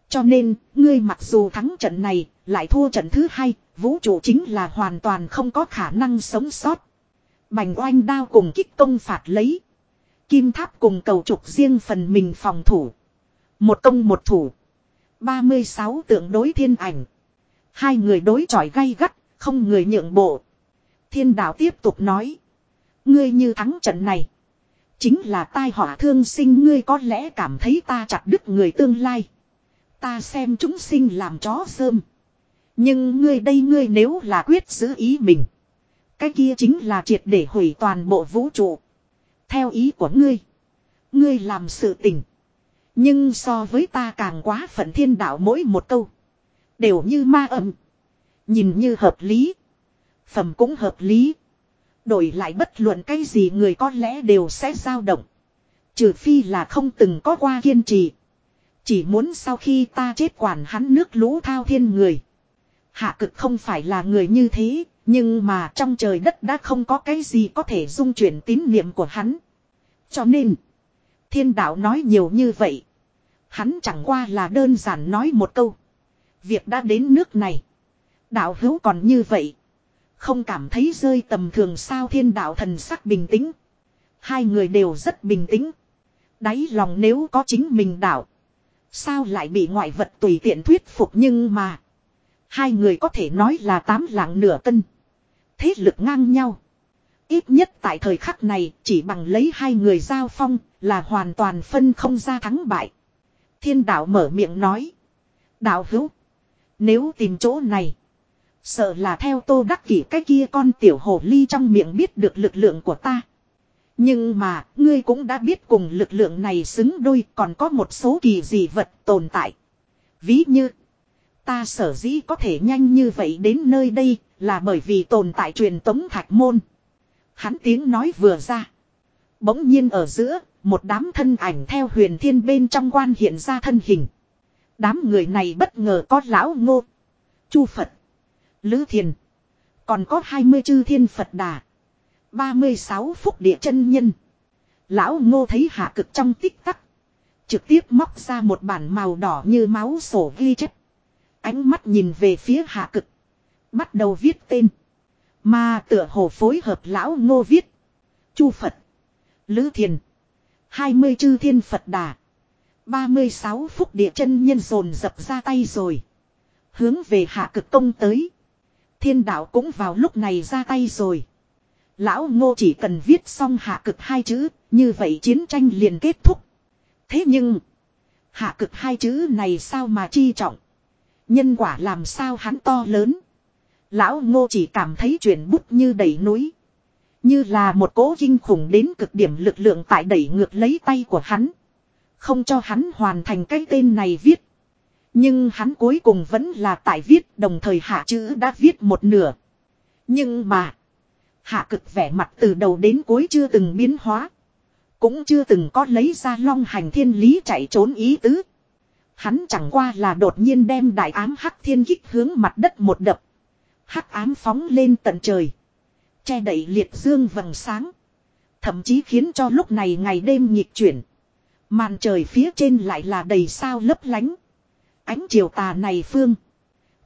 Cho nên, ngươi mặc dù thắng trận này, lại thua trận thứ hai, vũ trụ chính là hoàn toàn không có khả năng sống sót. Bành oanh đao cùng kích công phạt lấy. Kim tháp cùng cầu trục riêng phần mình phòng thủ. Một công một thủ. 36 tượng đối thiên ảnh. Hai người đối chọi gay gắt, không người nhượng bộ. Thiên đạo tiếp tục nói. Ngươi như thắng trận này. Chính là tai họa thương sinh ngươi có lẽ cảm thấy ta chặt đứt người tương lai. Ta xem chúng sinh làm chó sơm. Nhưng ngươi đây ngươi nếu là quyết giữ ý mình. Cái kia chính là triệt để hủy toàn bộ vũ trụ. Theo ý của ngươi. Ngươi làm sự tình. Nhưng so với ta càng quá phận thiên đạo mỗi một câu. Đều như ma âm, Nhìn như hợp lý. Phẩm cũng hợp lý. Đổi lại bất luận cái gì người có lẽ đều sẽ dao động. Trừ phi là không từng có qua kiên trì. Chỉ muốn sau khi ta chết quản hắn nước lũ thao thiên người. Hạ cực không phải là người như thế, nhưng mà trong trời đất đã không có cái gì có thể dung chuyển tín niệm của hắn. Cho nên, thiên đạo nói nhiều như vậy. Hắn chẳng qua là đơn giản nói một câu. Việc đã đến nước này. Đạo hữu còn như vậy. Không cảm thấy rơi tầm thường sao thiên đạo thần sắc bình tĩnh. Hai người đều rất bình tĩnh. Đáy lòng nếu có chính mình đạo. Sao lại bị ngoại vật tùy tiện thuyết phục nhưng mà. Hai người có thể nói là tám lạng nửa cân. Thế lực ngang nhau. Ít nhất tại thời khắc này, chỉ bằng lấy hai người giao phong là hoàn toàn phân không ra thắng bại. Thiên đạo mở miệng nói. Đạo hữu. Nếu tìm chỗ này. Sợ là theo tô đắc kỷ cái kia con tiểu hồ ly trong miệng biết được lực lượng của ta. Nhưng mà, ngươi cũng đã biết cùng lực lượng này xứng đôi còn có một số kỳ dị vật tồn tại. Ví như, ta sở dĩ có thể nhanh như vậy đến nơi đây là bởi vì tồn tại truyền tống thạch môn. Hắn tiếng nói vừa ra. Bỗng nhiên ở giữa, một đám thân ảnh theo huyền thiên bên trong quan hiện ra thân hình. Đám người này bất ngờ có lão ngô, chu Phật, Lữ Thiền. Còn có 20 chư thiên Phật đà. 36 phúc địa chân nhân. Lão ngô thấy hạ cực trong tích tắc. Trực tiếp móc ra một bản màu đỏ như máu sổ ghi chép. Ánh mắt nhìn về phía hạ cực. Bắt đầu viết tên. Mà tựa hồ phối hợp lão ngô viết. Chu Phật. Lữ Thiền. 20 chư thiên Phật đà. 36 phúc địa chân nhân dồn dập ra tay rồi. Hướng về hạ cực công tới. Thiên đạo cũng vào lúc này ra tay rồi. Lão ngô chỉ cần viết xong hạ cực hai chữ, như vậy chiến tranh liền kết thúc. Thế nhưng, hạ cực hai chữ này sao mà chi trọng? Nhân quả làm sao hắn to lớn? Lão ngô chỉ cảm thấy chuyển bút như đẩy núi. Như là một cố kinh khủng đến cực điểm lực lượng tại đẩy ngược lấy tay của hắn. Không cho hắn hoàn thành cái tên này viết. Nhưng hắn cuối cùng vẫn là tại viết, đồng thời hạ chữ đã viết một nửa. Nhưng mà. Hạ cực vẻ mặt từ đầu đến cuối chưa từng biến hóa. Cũng chưa từng có lấy ra long hành thiên lý chạy trốn ý tứ. Hắn chẳng qua là đột nhiên đem đại ám hắc thiên kích hướng mặt đất một đập. Hắc ám phóng lên tận trời. Che đẩy liệt dương vầng sáng. Thậm chí khiến cho lúc này ngày đêm nhịp chuyển. Màn trời phía trên lại là đầy sao lấp lánh. Ánh chiều tà này phương.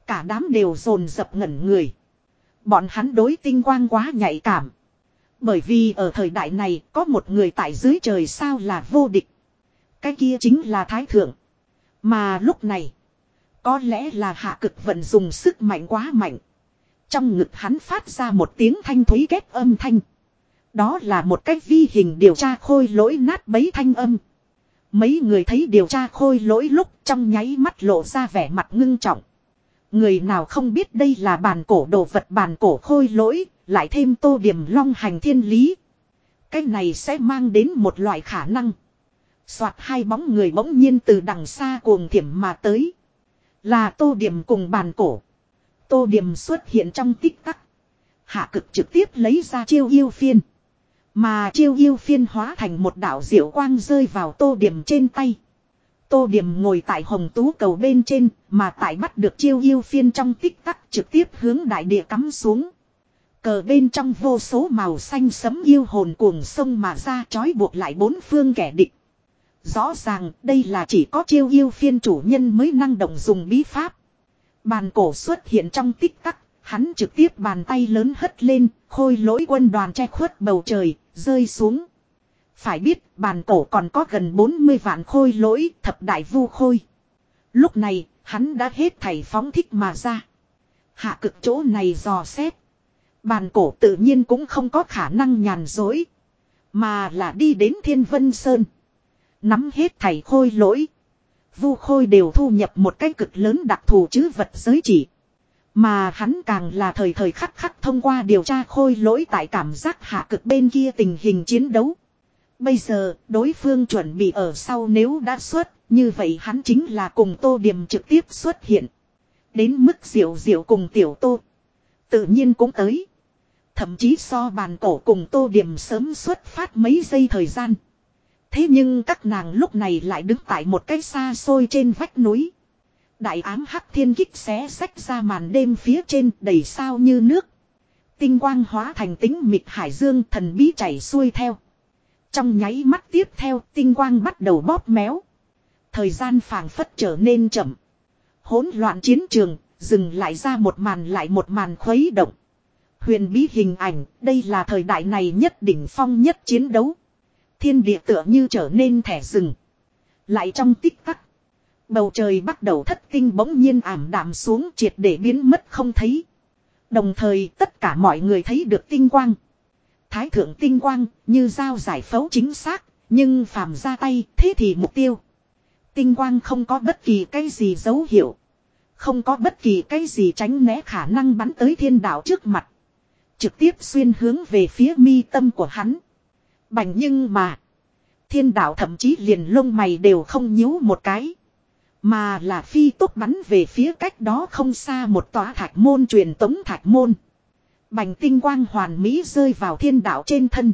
Cả đám đều rồn dập ngẩn người. Bọn hắn đối tinh quang quá nhạy cảm. Bởi vì ở thời đại này, có một người tại dưới trời sao là vô địch. Cái kia chính là Thái Thượng. Mà lúc này. Có lẽ là hạ cực vận dùng sức mạnh quá mạnh. Trong ngực hắn phát ra một tiếng thanh thúy ghép âm thanh. Đó là một cách vi hình điều tra khôi lỗi nát bấy thanh âm. Mấy người thấy điều tra khôi lỗi lúc trong nháy mắt lộ ra vẻ mặt ngưng trọng. Người nào không biết đây là bàn cổ đồ vật bàn cổ khôi lỗi, lại thêm tô điểm long hành thiên lý. Cái này sẽ mang đến một loại khả năng. Soạt hai bóng người bỗng nhiên từ đằng xa cuồng thiểm mà tới. Là tô điểm cùng bàn cổ. Tô điểm xuất hiện trong tích tắc. Hạ cực trực tiếp lấy ra chiêu yêu phiên. Mà chiêu yêu phiên hóa thành một đạo diệu quang rơi vào tô điểm trên tay. Tô điểm ngồi tại hồng tú cầu bên trên, mà tại bắt được chiêu yêu phiên trong tích tắc trực tiếp hướng đại địa cắm xuống. Cờ bên trong vô số màu xanh sấm yêu hồn cuồng sông mà ra trói buộc lại bốn phương kẻ địch. Rõ ràng đây là chỉ có chiêu yêu phiên chủ nhân mới năng động dùng bí pháp. Bàn cổ xuất hiện trong tích tắc, hắn trực tiếp bàn tay lớn hất lên, khôi lỗi quân đoàn che khuất bầu trời, rơi xuống. Phải biết, bàn cổ còn có gần 40 vạn khôi lỗi, thập đại vu khôi. Lúc này, hắn đã hết thảy phóng thích mà ra. Hạ cực chỗ này dò xét. Bàn cổ tự nhiên cũng không có khả năng nhàn dối. Mà là đi đến Thiên Vân Sơn. Nắm hết thầy khôi lỗi. Vu khôi đều thu nhập một cái cực lớn đặc thù chứ vật giới chỉ. Mà hắn càng là thời thời khắc khắc thông qua điều tra khôi lỗi tại cảm giác hạ cực bên kia tình hình chiến đấu. Bây giờ, đối phương chuẩn bị ở sau nếu đã xuất, như vậy hắn chính là cùng tô điểm trực tiếp xuất hiện. Đến mức diệu diệu cùng tiểu tô. Tự nhiên cũng tới. Thậm chí so bàn cổ cùng tô điểm sớm xuất phát mấy giây thời gian. Thế nhưng các nàng lúc này lại đứng tại một cái xa xôi trên vách núi. Đại ám hắc thiên kích xé sách ra màn đêm phía trên đầy sao như nước. Tinh quang hóa thành tính mịt hải dương thần bí chảy xuôi theo. Trong nháy mắt tiếp theo tinh quang bắt đầu bóp méo. Thời gian phảng phất trở nên chậm. Hỗn loạn chiến trường, dừng lại ra một màn lại một màn khuấy động. Huyền bí hình ảnh, đây là thời đại này nhất đỉnh phong nhất chiến đấu. Thiên địa tựa như trở nên thẻ rừng. Lại trong tích tắc. Bầu trời bắt đầu thất tinh bỗng nhiên ảm đạm xuống triệt để biến mất không thấy. Đồng thời tất cả mọi người thấy được tinh quang. Thái thượng tinh quang như dao giải phẫu chính xác. Nhưng phàm ra tay thế thì mục tiêu. Tinh quang không có bất kỳ cái gì dấu hiệu. Không có bất kỳ cái gì tránh né khả năng bắn tới thiên đạo trước mặt. Trực tiếp xuyên hướng về phía mi tâm của hắn. Bành nhưng mà. Thiên đạo thậm chí liền lông mày đều không nhíu một cái. Mà là phi tốt bắn về phía cách đó không xa một tòa thạch môn truyền tống thạch môn. Bành tinh quang hoàn mỹ rơi vào thiên đạo trên thân.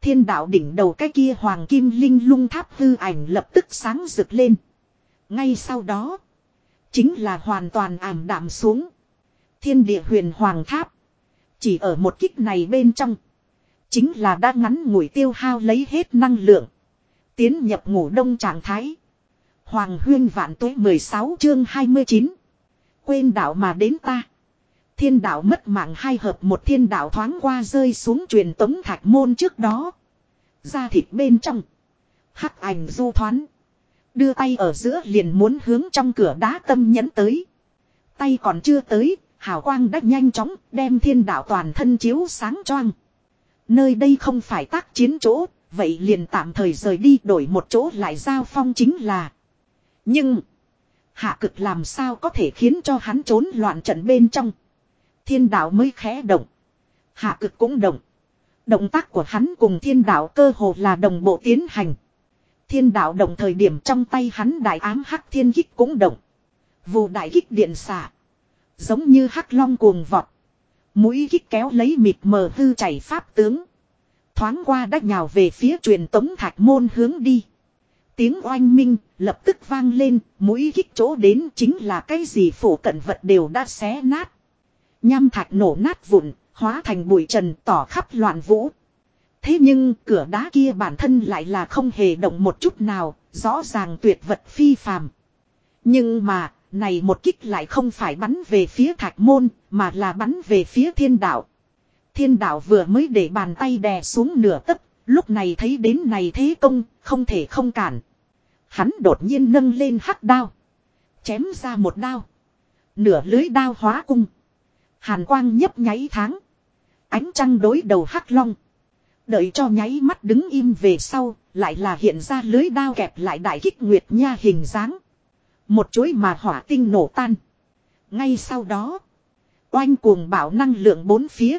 Thiên đạo đỉnh đầu cái kia hoàng kim linh lung tháp hư ảnh lập tức sáng rực lên. Ngay sau đó. Chính là hoàn toàn ảm đạm xuống. Thiên địa huyền hoàng tháp. Chỉ ở một kích này bên trong. Chính là đã ngắn ngủi tiêu hao lấy hết năng lượng. Tiến nhập ngủ đông trạng thái. Hoàng huyên vạn tuế 16 chương 29. Quên đạo mà đến ta. Thiên đạo mất mạng hai hợp một thiên đạo thoáng qua rơi xuống truyền tống thạch môn trước đó. Ra thịt bên trong. Hắc ảnh du thoán. Đưa tay ở giữa liền muốn hướng trong cửa đá tâm nhẫn tới. Tay còn chưa tới, hào quang đã nhanh chóng đem thiên đạo toàn thân chiếu sáng choang. Nơi đây không phải tác chiến chỗ, vậy liền tạm thời rời đi đổi một chỗ lại giao phong chính là. Nhưng, hạ cực làm sao có thể khiến cho hắn trốn loạn trận bên trong. Thiên đạo mới khẽ động. Hạ cực cũng động. Động tác của hắn cùng thiên đạo cơ hồ là đồng bộ tiến hành. Thiên đạo động thời điểm trong tay hắn đại ám hắc thiên kích cũng động. Vụ đại kích điện xạ. Giống như hắc long cuồng vọt. Mũi kích kéo lấy mịt mờ hư chảy pháp tướng. Thoáng qua đách nhào về phía truyền tống thạch môn hướng đi. Tiếng oanh minh lập tức vang lên, mũi kích chỗ đến chính là cái gì phủ cận vật đều đã xé nát. Nham thạch nổ nát vụn, hóa thành bụi trần tỏ khắp loạn vũ. Thế nhưng cửa đá kia bản thân lại là không hề động một chút nào, rõ ràng tuyệt vật phi phàm. Nhưng mà, này một kích lại không phải bắn về phía thạch môn, mà là bắn về phía thiên đạo. Thiên đạo vừa mới để bàn tay đè xuống nửa tấc, lúc này thấy đến này thế công, không thể không cản. Hắn đột nhiên nâng lên hắc đao. Chém ra một đao. Nửa lưới đao hóa cung. Hàn quang nhấp nháy tháng. Ánh trăng đối đầu hắc long. Đợi cho nháy mắt đứng im về sau, lại là hiện ra lưới đao kẹp lại đại kích nguyệt nha hình dáng. Một chuỗi mà hỏa tinh nổ tan. Ngay sau đó, oanh cuồng bảo năng lượng bốn phía.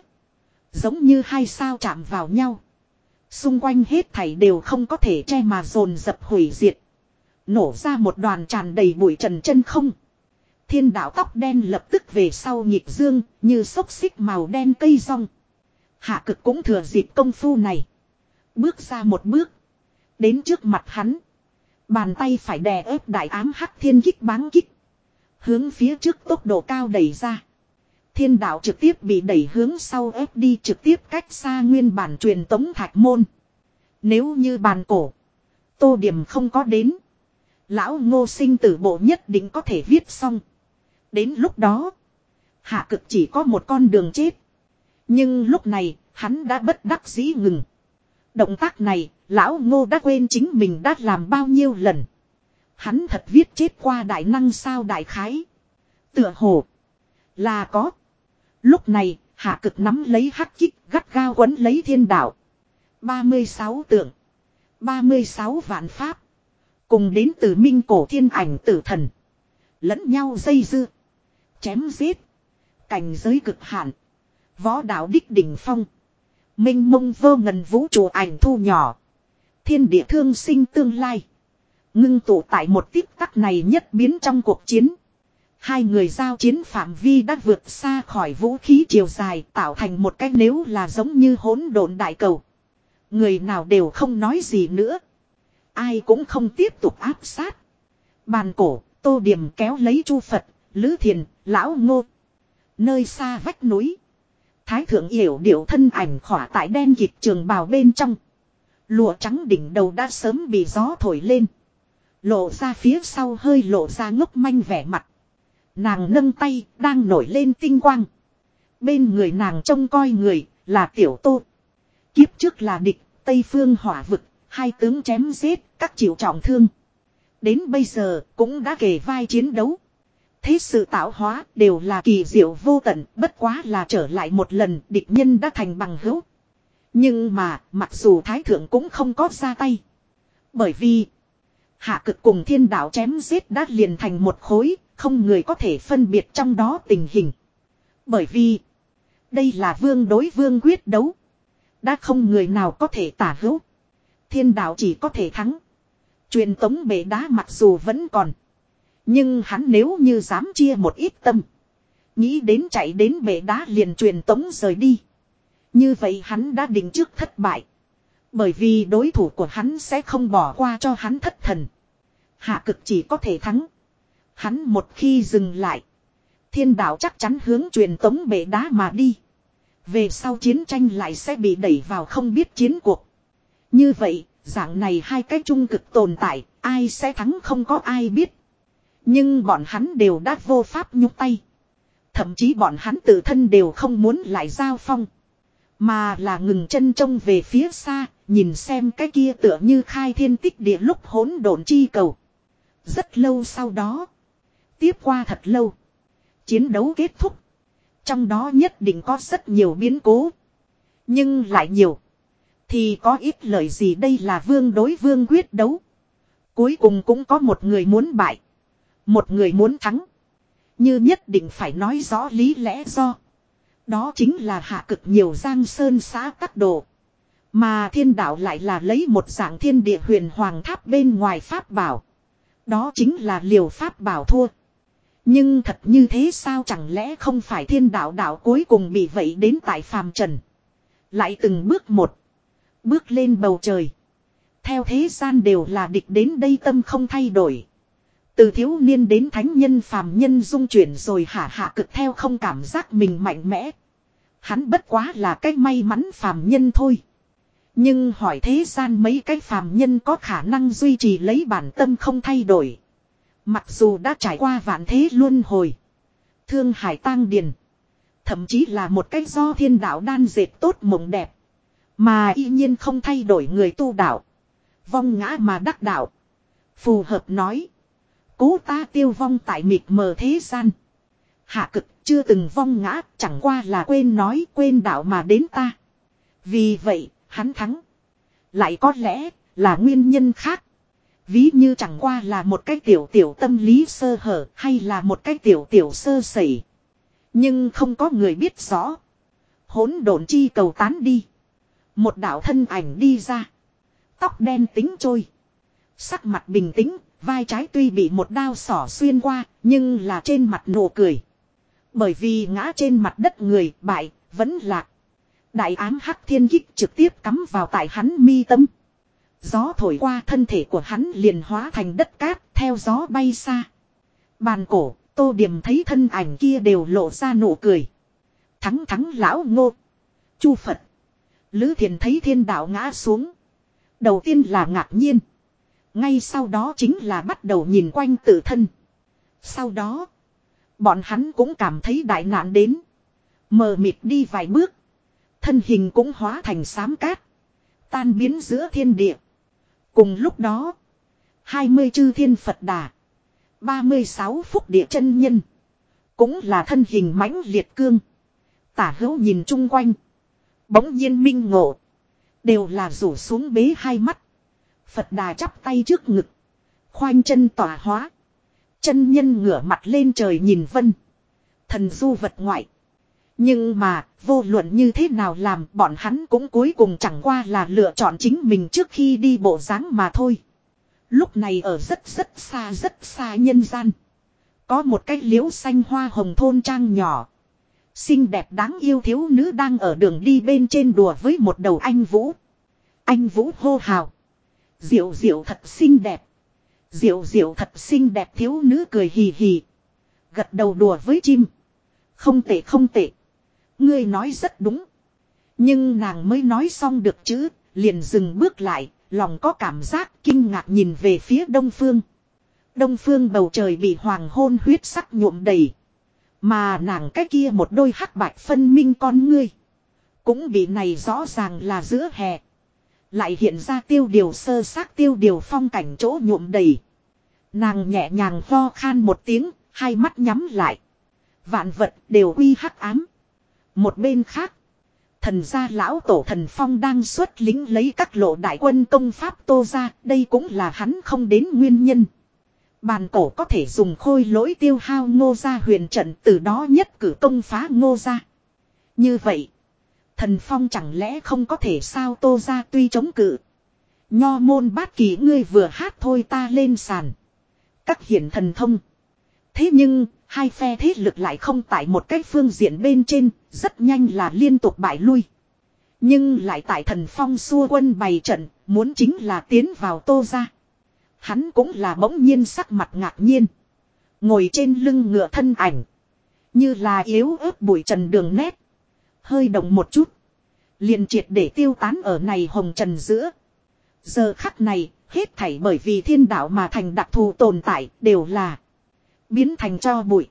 Giống như hai sao chạm vào nhau. Xung quanh hết thảy đều không có thể che mà dồn dập hủy diệt. Nổ ra một đoàn tràn đầy bụi trần chân không. Thiên đạo tóc đen lập tức về sau nhịp dương, như xốc xích màu đen cây rong. Hạ cực cũng thừa dịp công phu này. Bước ra một bước. Đến trước mặt hắn. Bàn tay phải đè ép đại ám hắc thiên kích báng kích. Hướng phía trước tốc độ cao đẩy ra. Thiên đạo trực tiếp bị đẩy hướng sau ép đi trực tiếp cách xa nguyên bản truyền tống thạch môn. Nếu như bàn cổ. Tô điểm không có đến. Lão ngô sinh tử bộ nhất định có thể viết xong. Đến lúc đó. Hạ cực chỉ có một con đường chết. Nhưng lúc này, hắn đã bất đắc dĩ ngừng. Động tác này, lão ngô đã quên chính mình đã làm bao nhiêu lần. Hắn thật viết chết qua đại năng sao đại khái. Tựa hồ. Là có. Lúc này, hạ cực nắm lấy hắc kích gắt gao quấn lấy thiên đạo. 36 tượng. 36 vạn pháp. Cùng đến từ minh cổ thiên ảnh tử thần. Lẫn nhau dây dưa. Chém giết. Cảnh giới cực hạn. Võ đạo đích đỉnh phong. Minh mông vô ngần vũ trụ ảnh thu nhỏ. Thiên địa thương sinh tương lai. Ngưng tụ tại một tích tắc này nhất biến trong cuộc chiến. Hai người giao chiến phạm vi đã vượt xa khỏi vũ khí chiều dài tạo thành một cách nếu là giống như hỗn độn đại cầu. Người nào đều không nói gì nữa. Ai cũng không tiếp tục áp sát. Bàn cổ, tô điểm kéo lấy chu Phật, Lữ Thiền, Lão Ngô. Nơi xa vách núi. Thái thượng yểu điệu thân ảnh khỏa tại đen dịch trường bào bên trong. Lụa trắng đỉnh đầu đã sớm bị gió thổi lên. Lộ ra phía sau hơi lộ ra ngốc manh vẻ mặt. Nàng nâng tay, đang nổi lên tinh quang. Bên người nàng trông coi người, là tiểu tô. Kiếp trước là địch, Tây Phương hỏa vực, hai tướng chém giết, các chịu trọng thương. Đến bây giờ, cũng đã kể vai chiến đấu. Thế sự tạo hóa đều là kỳ diệu vô tận, bất quá là trở lại một lần địch nhân đã thành bằng hữu. Nhưng mà, mặc dù Thái Thượng cũng không có ra tay. Bởi vì, hạ cực cùng thiên đạo chém giết đã liền thành một khối, không người có thể phân biệt trong đó tình hình. Bởi vì, đây là vương đối vương quyết đấu. Đã không người nào có thể tả hữu. Thiên đạo chỉ có thể thắng. Truyền tống bể đá mặc dù vẫn còn. Nhưng hắn nếu như dám chia một ít tâm. Nghĩ đến chạy đến bể đá liền truyền tống rời đi. Như vậy hắn đã định trước thất bại. Bởi vì đối thủ của hắn sẽ không bỏ qua cho hắn thất thần. Hạ cực chỉ có thể thắng. Hắn một khi dừng lại. Thiên đạo chắc chắn hướng truyền tống bể đá mà đi. Về sau chiến tranh lại sẽ bị đẩy vào không biết chiến cuộc. Như vậy, dạng này hai cái trung cực tồn tại, ai sẽ thắng không có ai biết. Nhưng bọn hắn đều đã vô pháp nhúc tay. Thậm chí bọn hắn tự thân đều không muốn lại giao phong. Mà là ngừng chân trông về phía xa, nhìn xem cái kia tựa như khai thiên tích địa lúc hỗn độn chi cầu. Rất lâu sau đó. Tiếp qua thật lâu. Chiến đấu kết thúc. Trong đó nhất định có rất nhiều biến cố. Nhưng lại nhiều. Thì có ít lời gì đây là vương đối vương quyết đấu. Cuối cùng cũng có một người muốn bại. Một người muốn thắng. Như nhất định phải nói rõ lý lẽ do. Đó chính là hạ cực nhiều giang sơn xã các đồ. Mà thiên đạo lại là lấy một dạng thiên địa huyền hoàng tháp bên ngoài pháp bảo. Đó chính là liều pháp bảo thua. Nhưng thật như thế sao chẳng lẽ không phải thiên đạo đạo cuối cùng bị vậy đến tại phàm trần. Lại từng bước một. Bước lên bầu trời. Theo thế gian đều là địch đến đây tâm không thay đổi. Từ thiếu niên đến thánh nhân phàm nhân dung chuyển rồi hạ hạ cực theo không cảm giác mình mạnh mẽ. Hắn bất quá là cái may mắn phàm nhân thôi. Nhưng hỏi thế gian mấy cái phàm nhân có khả năng duy trì lấy bản tâm không thay đổi. Mặc dù đã trải qua vạn thế luân hồi. Thương hải tang điền. Thậm chí là một cách do thiên đạo đan dệt tốt mộng đẹp. Mà y nhiên không thay đổi người tu đạo. Vong ngã mà đắc đạo. Phù hợp nói. Cố ta tiêu vong tại mịt mờ thế gian. Hạ cực chưa từng vong ngã, chẳng qua là quên nói, quên đạo mà đến ta. Vì vậy, hắn thắng. Lại có lẽ là nguyên nhân khác. Ví như chẳng qua là một cái tiểu tiểu tâm lý sơ hở, hay là một cái tiểu tiểu sơ sẩy. Nhưng không có người biết rõ. Hỗn độn chi cầu tán đi. Một đạo thân ảnh đi ra. Tóc đen tính trôi. Sắc mặt bình tĩnh, vai trái tuy bị một đao sỏ xuyên qua, nhưng là trên mặt nụ cười. Bởi vì ngã trên mặt đất người bại, vẫn lạc. Đại ám hắc thiên kích trực tiếp cắm vào tại hắn mi tâm. Gió thổi qua thân thể của hắn liền hóa thành đất cát theo gió bay xa. Bàn cổ, tô điểm thấy thân ảnh kia đều lộ ra nụ cười. Thắng thắng lão ngô. Chu Phật. Lữ thiền thấy thiên đạo ngã xuống. Đầu tiên là ngạc nhiên. Ngay sau đó chính là bắt đầu nhìn quanh tự thân. Sau đó. Bọn hắn cũng cảm thấy đại nạn đến. Mờ mịt đi vài bước. Thân hình cũng hóa thành xám cát. Tan biến giữa thiên địa. Cùng lúc đó. 20 chư thiên Phật đà. 36 phúc địa chân nhân. Cũng là thân hình mãnh liệt cương. Tả hữu nhìn chung quanh. Bỗng nhiên minh ngộ. Đều là rủ xuống bế hai mắt. Phật đà chắp tay trước ngực. Khoanh chân tỏa hóa. Chân nhân ngửa mặt lên trời nhìn vân. Thần du vật ngoại. Nhưng mà, vô luận như thế nào làm bọn hắn cũng cuối cùng chẳng qua là lựa chọn chính mình trước khi đi bộ dáng mà thôi. Lúc này ở rất rất xa rất xa nhân gian. Có một cái liễu xanh hoa hồng thôn trang nhỏ. Xinh đẹp đáng yêu thiếu nữ đang ở đường đi bên trên đùa với một đầu anh Vũ. Anh Vũ hô hào. Diệu diệu thật xinh đẹp. Diệu diệu thật xinh đẹp thiếu nữ cười hì hì. Gật đầu đùa với chim. Không tệ không tệ. Ngươi nói rất đúng. Nhưng nàng mới nói xong được chứ, liền dừng bước lại, lòng có cảm giác kinh ngạc nhìn về phía đông phương. Đông phương bầu trời bị hoàng hôn huyết sắc nhuộm đầy. Mà nàng cái kia một đôi hắc bạch phân minh con ngươi. Cũng bị này rõ ràng là giữa hè. Lại hiện ra tiêu điều sơ xác tiêu điều phong cảnh chỗ nhuộm đầy. Nàng nhẹ nhàng ho khan một tiếng, hai mắt nhắm lại. Vạn vật đều uy hắc ám. Một bên khác. Thần gia lão tổ thần phong đang xuất lính lấy các lộ đại quân công pháp tô ra. Đây cũng là hắn không đến nguyên nhân. Bàn cổ có thể dùng khôi lỗi tiêu hao ngô gia huyền trận từ đó nhất cử công phá ngô gia. Như vậy. Thần phong chẳng lẽ không có thể sao tô ra tuy chống cự. Nho môn bát kỳ ngươi vừa hát thôi ta lên sàn. Các hiển thần thông. Thế nhưng, hai phe thế lực lại không tại một cách phương diện bên trên, rất nhanh là liên tục bại lui. Nhưng lại tại thần phong xua quân bày trận, muốn chính là tiến vào tô ra. Hắn cũng là bỗng nhiên sắc mặt ngạc nhiên. Ngồi trên lưng ngựa thân ảnh. Như là yếu ớt bụi trần đường nét. Hơi động một chút. liền triệt để tiêu tán ở này hồng trần giữa. Giờ khắc này, hết thảy bởi vì thiên đạo mà thành đặc thù tồn tại đều là biến thành cho bụi.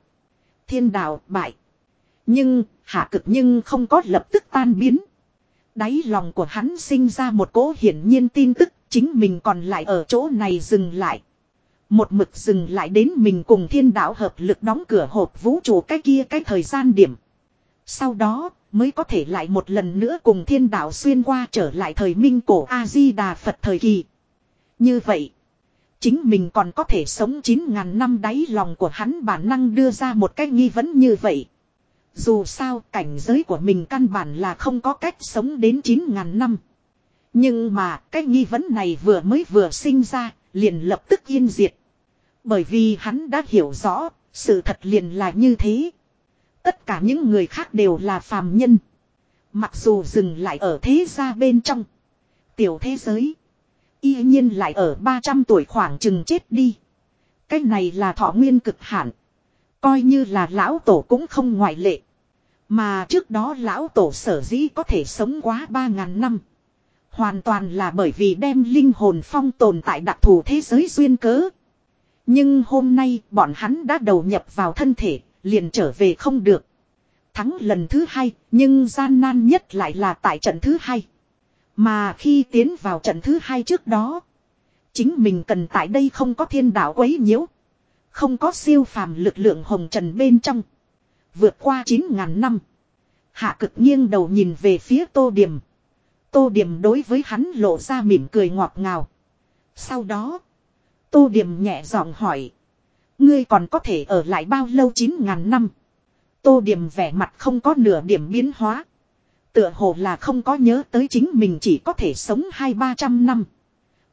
Thiên đạo bại. Nhưng, hạ cực nhưng không có lập tức tan biến. Đáy lòng của hắn sinh ra một cố hiển nhiên tin tức, chính mình còn lại ở chỗ này dừng lại. Một mực dừng lại đến mình cùng thiên đạo hợp lực đóng cửa hộp vũ trụ cái kia cái thời gian điểm. Sau đó, mới có thể lại một lần nữa cùng thiên đạo xuyên qua trở lại thời minh cổ A-di-đà Phật thời kỳ. Như vậy, chính mình còn có thể sống 9.000 năm đáy lòng của hắn bản năng đưa ra một cái nghi vấn như vậy. Dù sao cảnh giới của mình căn bản là không có cách sống đến 9.000 năm. Nhưng mà cái nghi vấn này vừa mới vừa sinh ra, liền lập tức yên diệt. Bởi vì hắn đã hiểu rõ, sự thật liền là như thế. Tất cả những người khác đều là phàm nhân. Mặc dù dừng lại ở thế gia bên trong. Tiểu thế giới. Y nhiên lại ở 300 tuổi khoảng chừng chết đi. Cái này là thọ nguyên cực hạn. Coi như là lão tổ cũng không ngoại lệ. Mà trước đó lão tổ sở dĩ có thể sống quá 3.000 năm. Hoàn toàn là bởi vì đem linh hồn phong tồn tại đặc thù thế giới duyên cớ. Nhưng hôm nay bọn hắn đã đầu nhập vào thân thể, liền trở về không được. Thắng lần thứ hai, nhưng gian nan nhất lại là tại trận thứ hai. Mà khi tiến vào trận thứ hai trước đó, chính mình cần tại đây không có thiên đạo quấy nhiễu. Không có siêu phàm lực lượng hồng trần bên trong. Vượt qua 9.000 năm. Hạ cực nghiêng đầu nhìn về phía tô điểm. Tô điểm đối với hắn lộ ra mỉm cười ngọt ngào. Sau đó, tô điểm nhẹ giọng hỏi. Ngươi còn có thể ở lại bao lâu 9.000 năm? Tô điểm vẻ mặt không có nửa điểm biến hóa. Tựa hồ là không có nhớ tới chính mình chỉ có thể sống hai ba trăm năm.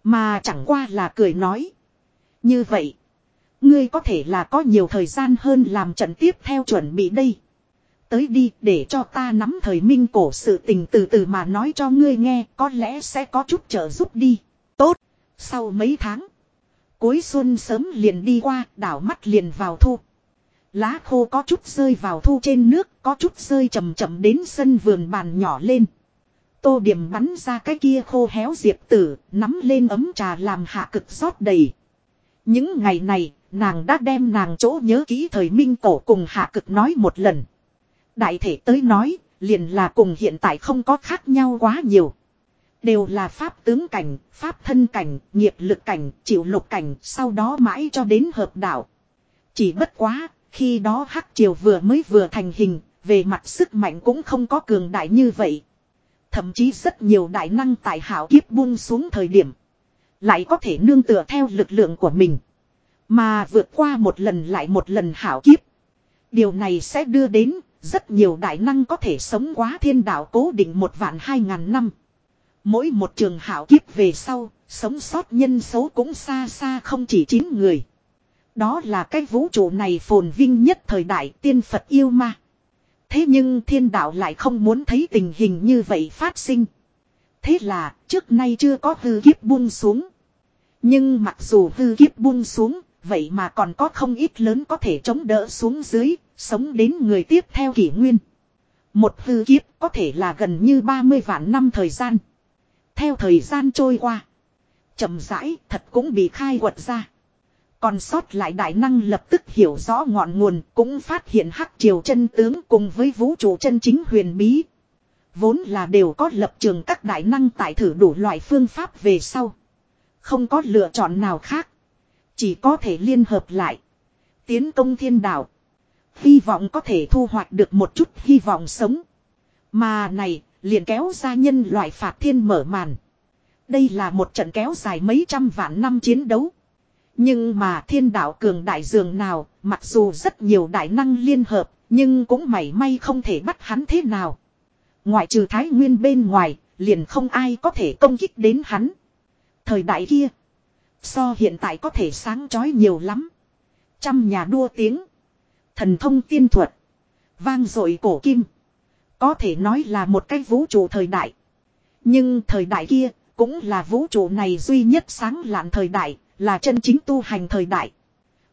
Mà chẳng qua là cười nói. Như vậy. Ngươi có thể là có nhiều thời gian hơn làm trận tiếp theo chuẩn bị đây. Tới đi để cho ta nắm thời minh cổ sự tình từ từ mà nói cho ngươi nghe có lẽ sẽ có chút trợ giúp đi. Tốt. Sau mấy tháng. Cuối xuân sớm liền đi qua đảo mắt liền vào thu. Lá khô có chút rơi vào thu trên nước, có chút rơi chậm chậm đến sân vườn bàn nhỏ lên. Tô điểm bắn ra cái kia khô héo diệp tử, nắm lên ấm trà làm hạ cực rót đầy. Những ngày này, nàng đã đem nàng chỗ nhớ kỹ thời minh cổ cùng hạ cực nói một lần. Đại thể tới nói, liền là cùng hiện tại không có khác nhau quá nhiều. Đều là pháp tướng cảnh, pháp thân cảnh, nghiệp lực cảnh, chịu lục cảnh, sau đó mãi cho đến hợp đạo. Chỉ bất quá, khi đó hắc triều vừa mới vừa thành hình, về mặt sức mạnh cũng không có cường đại như vậy. Thậm chí rất nhiều đại năng tại hảo kiếp buông xuống thời điểm. Lại có thể nương tựa theo lực lượng của mình. Mà vượt qua một lần lại một lần hảo kiếp. Điều này sẽ đưa đến rất nhiều đại năng có thể sống quá thiên đạo cố định một vạn hai ngàn năm. Mỗi một trường hảo kiếp về sau, sống sót nhân số cũng xa xa không chỉ 9 người. Đó là cái vũ trụ này phồn vinh nhất thời đại tiên Phật yêu ma. Thế nhưng thiên đạo lại không muốn thấy tình hình như vậy phát sinh. Thế là trước nay chưa có hư kiếp buông xuống. Nhưng mặc dù hư kiếp buông xuống, vậy mà còn có không ít lớn có thể chống đỡ xuống dưới, sống đến người tiếp theo kỷ nguyên. Một hư kiếp có thể là gần như 30 vạn năm thời gian. Theo thời gian trôi qua, chậm rãi thật cũng bị khai quật ra. Còn sót lại đại năng lập tức hiểu rõ ngọn nguồn cũng phát hiện hắc triều chân tướng cùng với vũ trụ chân chính huyền bí. Vốn là đều có lập trường các đại năng tại thử đủ loại phương pháp về sau. Không có lựa chọn nào khác. Chỉ có thể liên hợp lại. Tiến công thiên đạo. Hy vọng có thể thu hoạch được một chút hy vọng sống. Mà này liền kéo ra nhân loại phạt thiên mở màn. Đây là một trận kéo dài mấy trăm vạn năm chiến đấu. Nhưng mà thiên đạo cường đại dường nào, mặc dù rất nhiều đại năng liên hợp, nhưng cũng mảy may không thể bắt hắn thế nào. Ngoại trừ thái nguyên bên ngoài, liền không ai có thể công kích đến hắn. Thời đại kia, so hiện tại có thể sáng chói nhiều lắm. Trăm nhà đua tiếng, thần thông tiên thuật, vang dội cổ kim. Có thể nói là một cái vũ trụ thời đại. Nhưng thời đại kia, cũng là vũ trụ này duy nhất sáng lạn thời đại, là chân chính tu hành thời đại.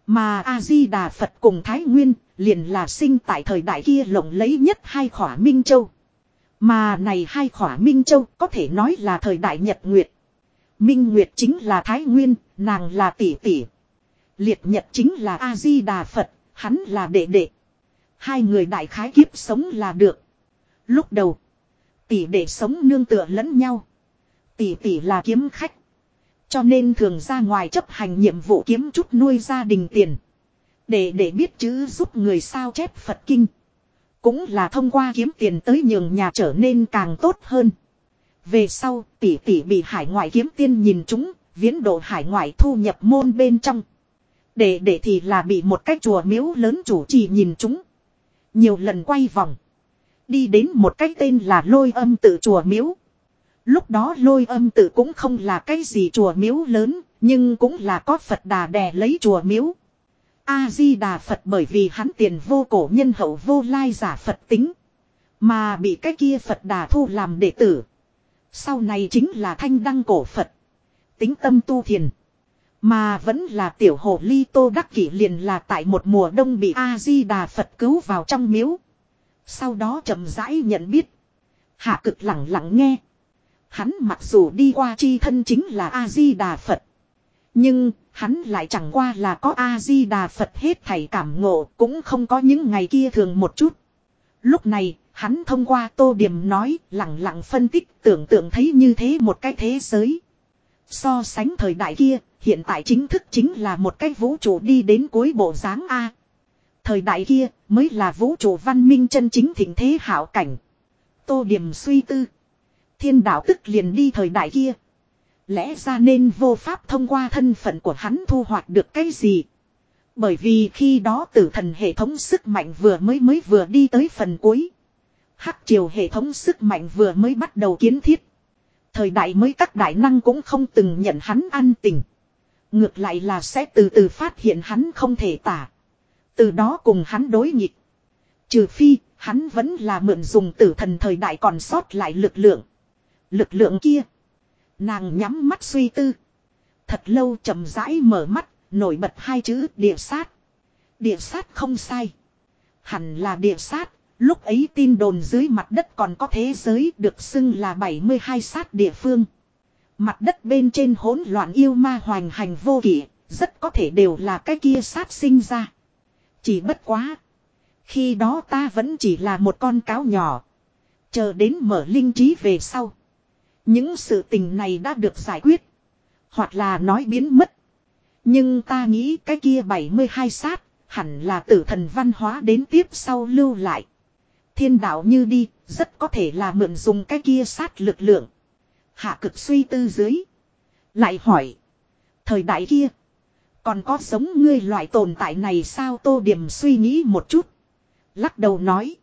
Mà A-di-đà Phật cùng Thái Nguyên liền là sinh tại thời đại kia lộng lấy nhất hai khỏa Minh Châu. Mà này hai khỏa Minh Châu có thể nói là thời đại Nhật Nguyệt. Minh Nguyệt chính là Thái Nguyên, nàng là tỷ tỷ. Liệt Nhật chính là A-di-đà Phật, hắn là đệ đệ. Hai người đại khái kiếp sống là được. Lúc đầu, tỷ đệ sống nương tựa lẫn nhau. Tỷ tỷ là kiếm khách. Cho nên thường ra ngoài chấp hành nhiệm vụ kiếm chút nuôi gia đình tiền. Để để biết chữ giúp người sao chép Phật Kinh. Cũng là thông qua kiếm tiền tới nhường nhà trở nên càng tốt hơn. Về sau tỷ tỷ bị hải ngoại kiếm tiên nhìn chúng, viễn độ hải ngoại thu nhập môn bên trong. Để để thì là bị một cái chùa miếu lớn chủ trì nhìn chúng. Nhiều lần quay vòng. Đi đến một cái tên là lôi âm tự chùa miếu. Lúc đó lôi âm tự cũng không là cái gì chùa miếu lớn, nhưng cũng là có Phật đà đè lấy chùa miếu. A-di-đà Phật bởi vì hắn tiền vô cổ nhân hậu vô lai giả Phật tính. Mà bị cái kia Phật đà thu làm đệ tử. Sau này chính là thanh đăng cổ Phật. Tính tâm tu thiền. Mà vẫn là tiểu hồ ly tô đắc kỷ liền là tại một mùa đông bị A-di-đà Phật cứu vào trong miếu. Sau đó chậm rãi nhận biết. Hạ cực lặng lặng nghe. Hắn mặc dù đi qua chi thân chính là A-di-đà Phật. Nhưng, hắn lại chẳng qua là có A-di-đà Phật hết thảy cảm ngộ cũng không có những ngày kia thường một chút. Lúc này, hắn thông qua tô điểm nói, lặng lặng phân tích tưởng tượng thấy như thế một cái thế giới. So sánh thời đại kia, hiện tại chính thức chính là một cái vũ trụ đi đến cuối bộ dáng A. Thời đại kia mới là vũ trụ văn minh chân chính thịnh thế hảo cảnh. Tô điểm suy tư. Thiên đạo tức liền đi thời đại kia. Lẽ ra nên vô pháp thông qua thân phận của hắn thu hoạch được cái gì. Bởi vì khi đó tử thần hệ thống sức mạnh vừa mới mới vừa đi tới phần cuối. Hắc triều hệ thống sức mạnh vừa mới bắt đầu kiến thiết. Thời đại mới các đại năng cũng không từng nhận hắn ăn tình. Ngược lại là sẽ từ từ phát hiện hắn không thể tả. Từ đó cùng hắn đối nghịch. Trừ phi, hắn vẫn là mượn dùng tử thần thời đại còn sót lại lực lượng. Lực lượng kia. Nàng nhắm mắt suy tư. Thật lâu chậm rãi mở mắt, nổi bật hai chữ địa sát. Địa sát không sai. Hẳn là địa sát, lúc ấy tin đồn dưới mặt đất còn có thế giới được xưng là 72 sát địa phương. Mặt đất bên trên hỗn loạn yêu ma hoành hành vô kỷ, rất có thể đều là cái kia sát sinh ra. Chỉ bất quá. Khi đó ta vẫn chỉ là một con cáo nhỏ. Chờ đến mở linh trí về sau. Những sự tình này đã được giải quyết. Hoặc là nói biến mất. Nhưng ta nghĩ cái kia 72 sát, hẳn là tử thần văn hóa đến tiếp sau lưu lại. Thiên đạo như đi, rất có thể là mượn dùng cái kia sát lực lượng. Hạ cực suy tư dưới. Lại hỏi. Thời đại kia. Còn có giống ngươi loại tồn tại này sao tô điểm suy nghĩ một chút. Lắc đầu nói.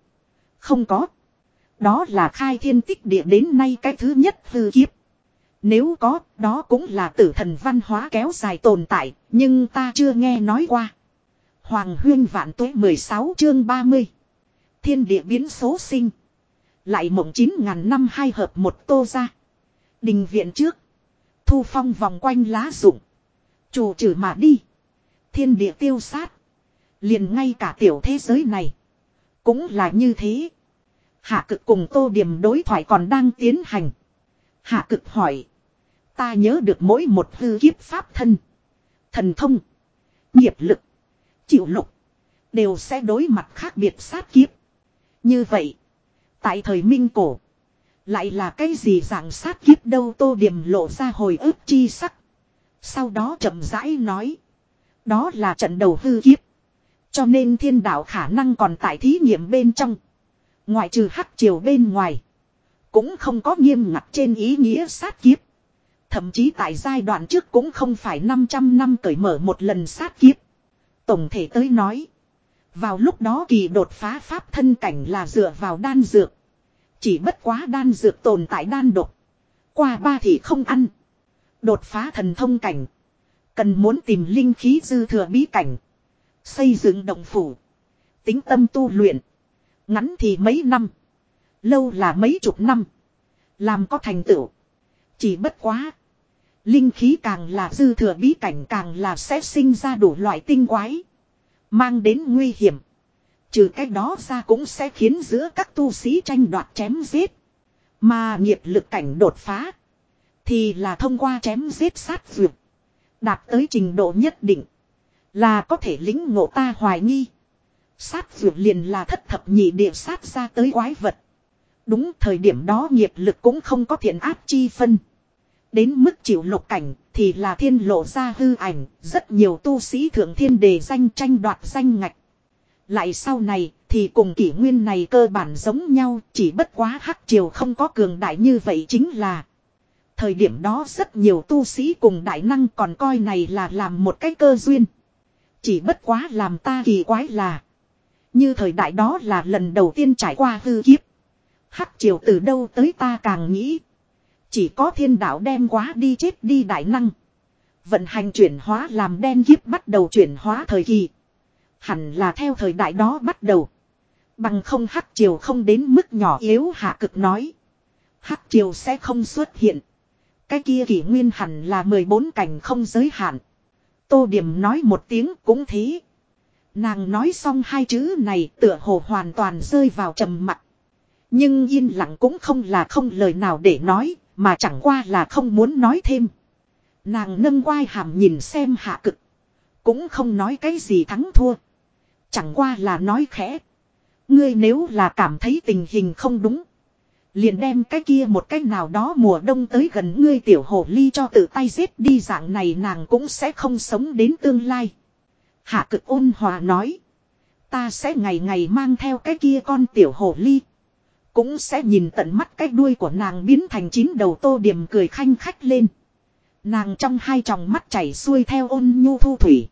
Không có. Đó là khai thiên tích địa đến nay cái thứ nhất hư kiếp. Nếu có, đó cũng là tử thần văn hóa kéo dài tồn tại, nhưng ta chưa nghe nói qua. Hoàng huyên vạn tuế 16 chương 30. Thiên địa biến số sinh. Lại mộng 9 ngàn năm hai hợp một tô ra. Đình viện trước. Thu phong vòng quanh lá rụng. Chủ trừ mà đi. Thiên địa tiêu sát. Liền ngay cả tiểu thế giới này. Cũng là như thế. Hạ cực cùng tô điểm đối thoại còn đang tiến hành. Hạ cực hỏi. Ta nhớ được mỗi một hư kiếp pháp thân. Thần thông. Nghiệp lực. Chịu lục. Đều sẽ đối mặt khác biệt sát kiếp. Như vậy. Tại thời minh cổ. Lại là cái gì dạng sát kiếp đâu tô điểm lộ ra hồi ức chi sắc. Sau đó chậm rãi nói. Đó là trận đầu hư kiếp. Cho nên thiên đạo khả năng còn tại thí nghiệm bên trong. Ngoại trừ hắc triều bên ngoài. Cũng không có nghiêm ngặt trên ý nghĩa sát kiếp. Thậm chí tại giai đoạn trước cũng không phải 500 năm cởi mở một lần sát kiếp. Tổng thể tới nói. Vào lúc đó kỳ đột phá pháp thân cảnh là dựa vào đan dược. Chỉ bất quá đan dược tồn tại đan độc. Qua ba thì không ăn. Đột phá thần thông cảnh. Cần muốn tìm linh khí dư thừa bí cảnh. Xây dựng động phủ. Tính tâm tu luyện. Ngắn thì mấy năm. Lâu là mấy chục năm. Làm có thành tựu. Chỉ bất quá. Linh khí càng là dư thừa bí cảnh càng là sẽ sinh ra đủ loại tinh quái. Mang đến nguy hiểm. Trừ cách đó ra cũng sẽ khiến giữa các tu sĩ tranh đoạt chém giết. Mà nghiệp lực cảnh đột phá. Thì là thông qua chém giết sát vượt. Đạt tới trình độ nhất định. Là có thể lính ngộ ta hoài nghi. Sát vượt liền là thất thập nhị địa sát ra tới quái vật. Đúng thời điểm đó nghiệp lực cũng không có thiện áp chi phân. Đến mức chịu lục cảnh thì là thiên lộ ra hư ảnh, rất nhiều tu sĩ thượng thiên đề danh tranh đoạt danh ngạch. Lại sau này thì cùng kỷ nguyên này cơ bản giống nhau, chỉ bất quá hắc triều không có cường đại như vậy chính là. Thời điểm đó rất nhiều tu sĩ cùng đại năng còn coi này là làm một cái cơ duyên. Chỉ bất quá làm ta kỳ quái là. Như thời đại đó là lần đầu tiên trải qua hư kiếp. Hắc triều từ đâu tới ta càng nghĩ. Chỉ có thiên đạo đem quá đi chết đi đại năng. Vận hành chuyển hóa làm đen kiếp bắt đầu chuyển hóa thời kỳ. Hẳn là theo thời đại đó bắt đầu. Bằng không hắc triều không đến mức nhỏ yếu hạ cực nói. Hắc triều sẽ không xuất hiện. Cái kia kỷ nguyên hẳn là 14 cảnh không giới hạn. Tô Điểm nói một tiếng cũng thế. Nàng nói xong hai chữ này tựa hồ hoàn toàn rơi vào trầm mặc. Nhưng yên lặng cũng không là không lời nào để nói, mà chẳng qua là không muốn nói thêm. Nàng nâng quai hàm nhìn xem hạ cực. Cũng không nói cái gì thắng thua. Chẳng qua là nói khẽ. Ngươi nếu là cảm thấy tình hình không đúng. Liền đem cái kia một cách nào đó mùa đông tới gần ngươi tiểu hồ ly cho tự tay giết đi, dạng này nàng cũng sẽ không sống đến tương lai. Hạ cực ôn hòa nói. Ta sẽ ngày ngày mang theo cái kia con tiểu hồ ly. Cũng sẽ nhìn tận mắt cái đuôi của nàng biến thành chín đầu tô điểm cười khanh khách lên. Nàng trong hai tròng mắt chảy xuôi theo ôn nhu thu thủy.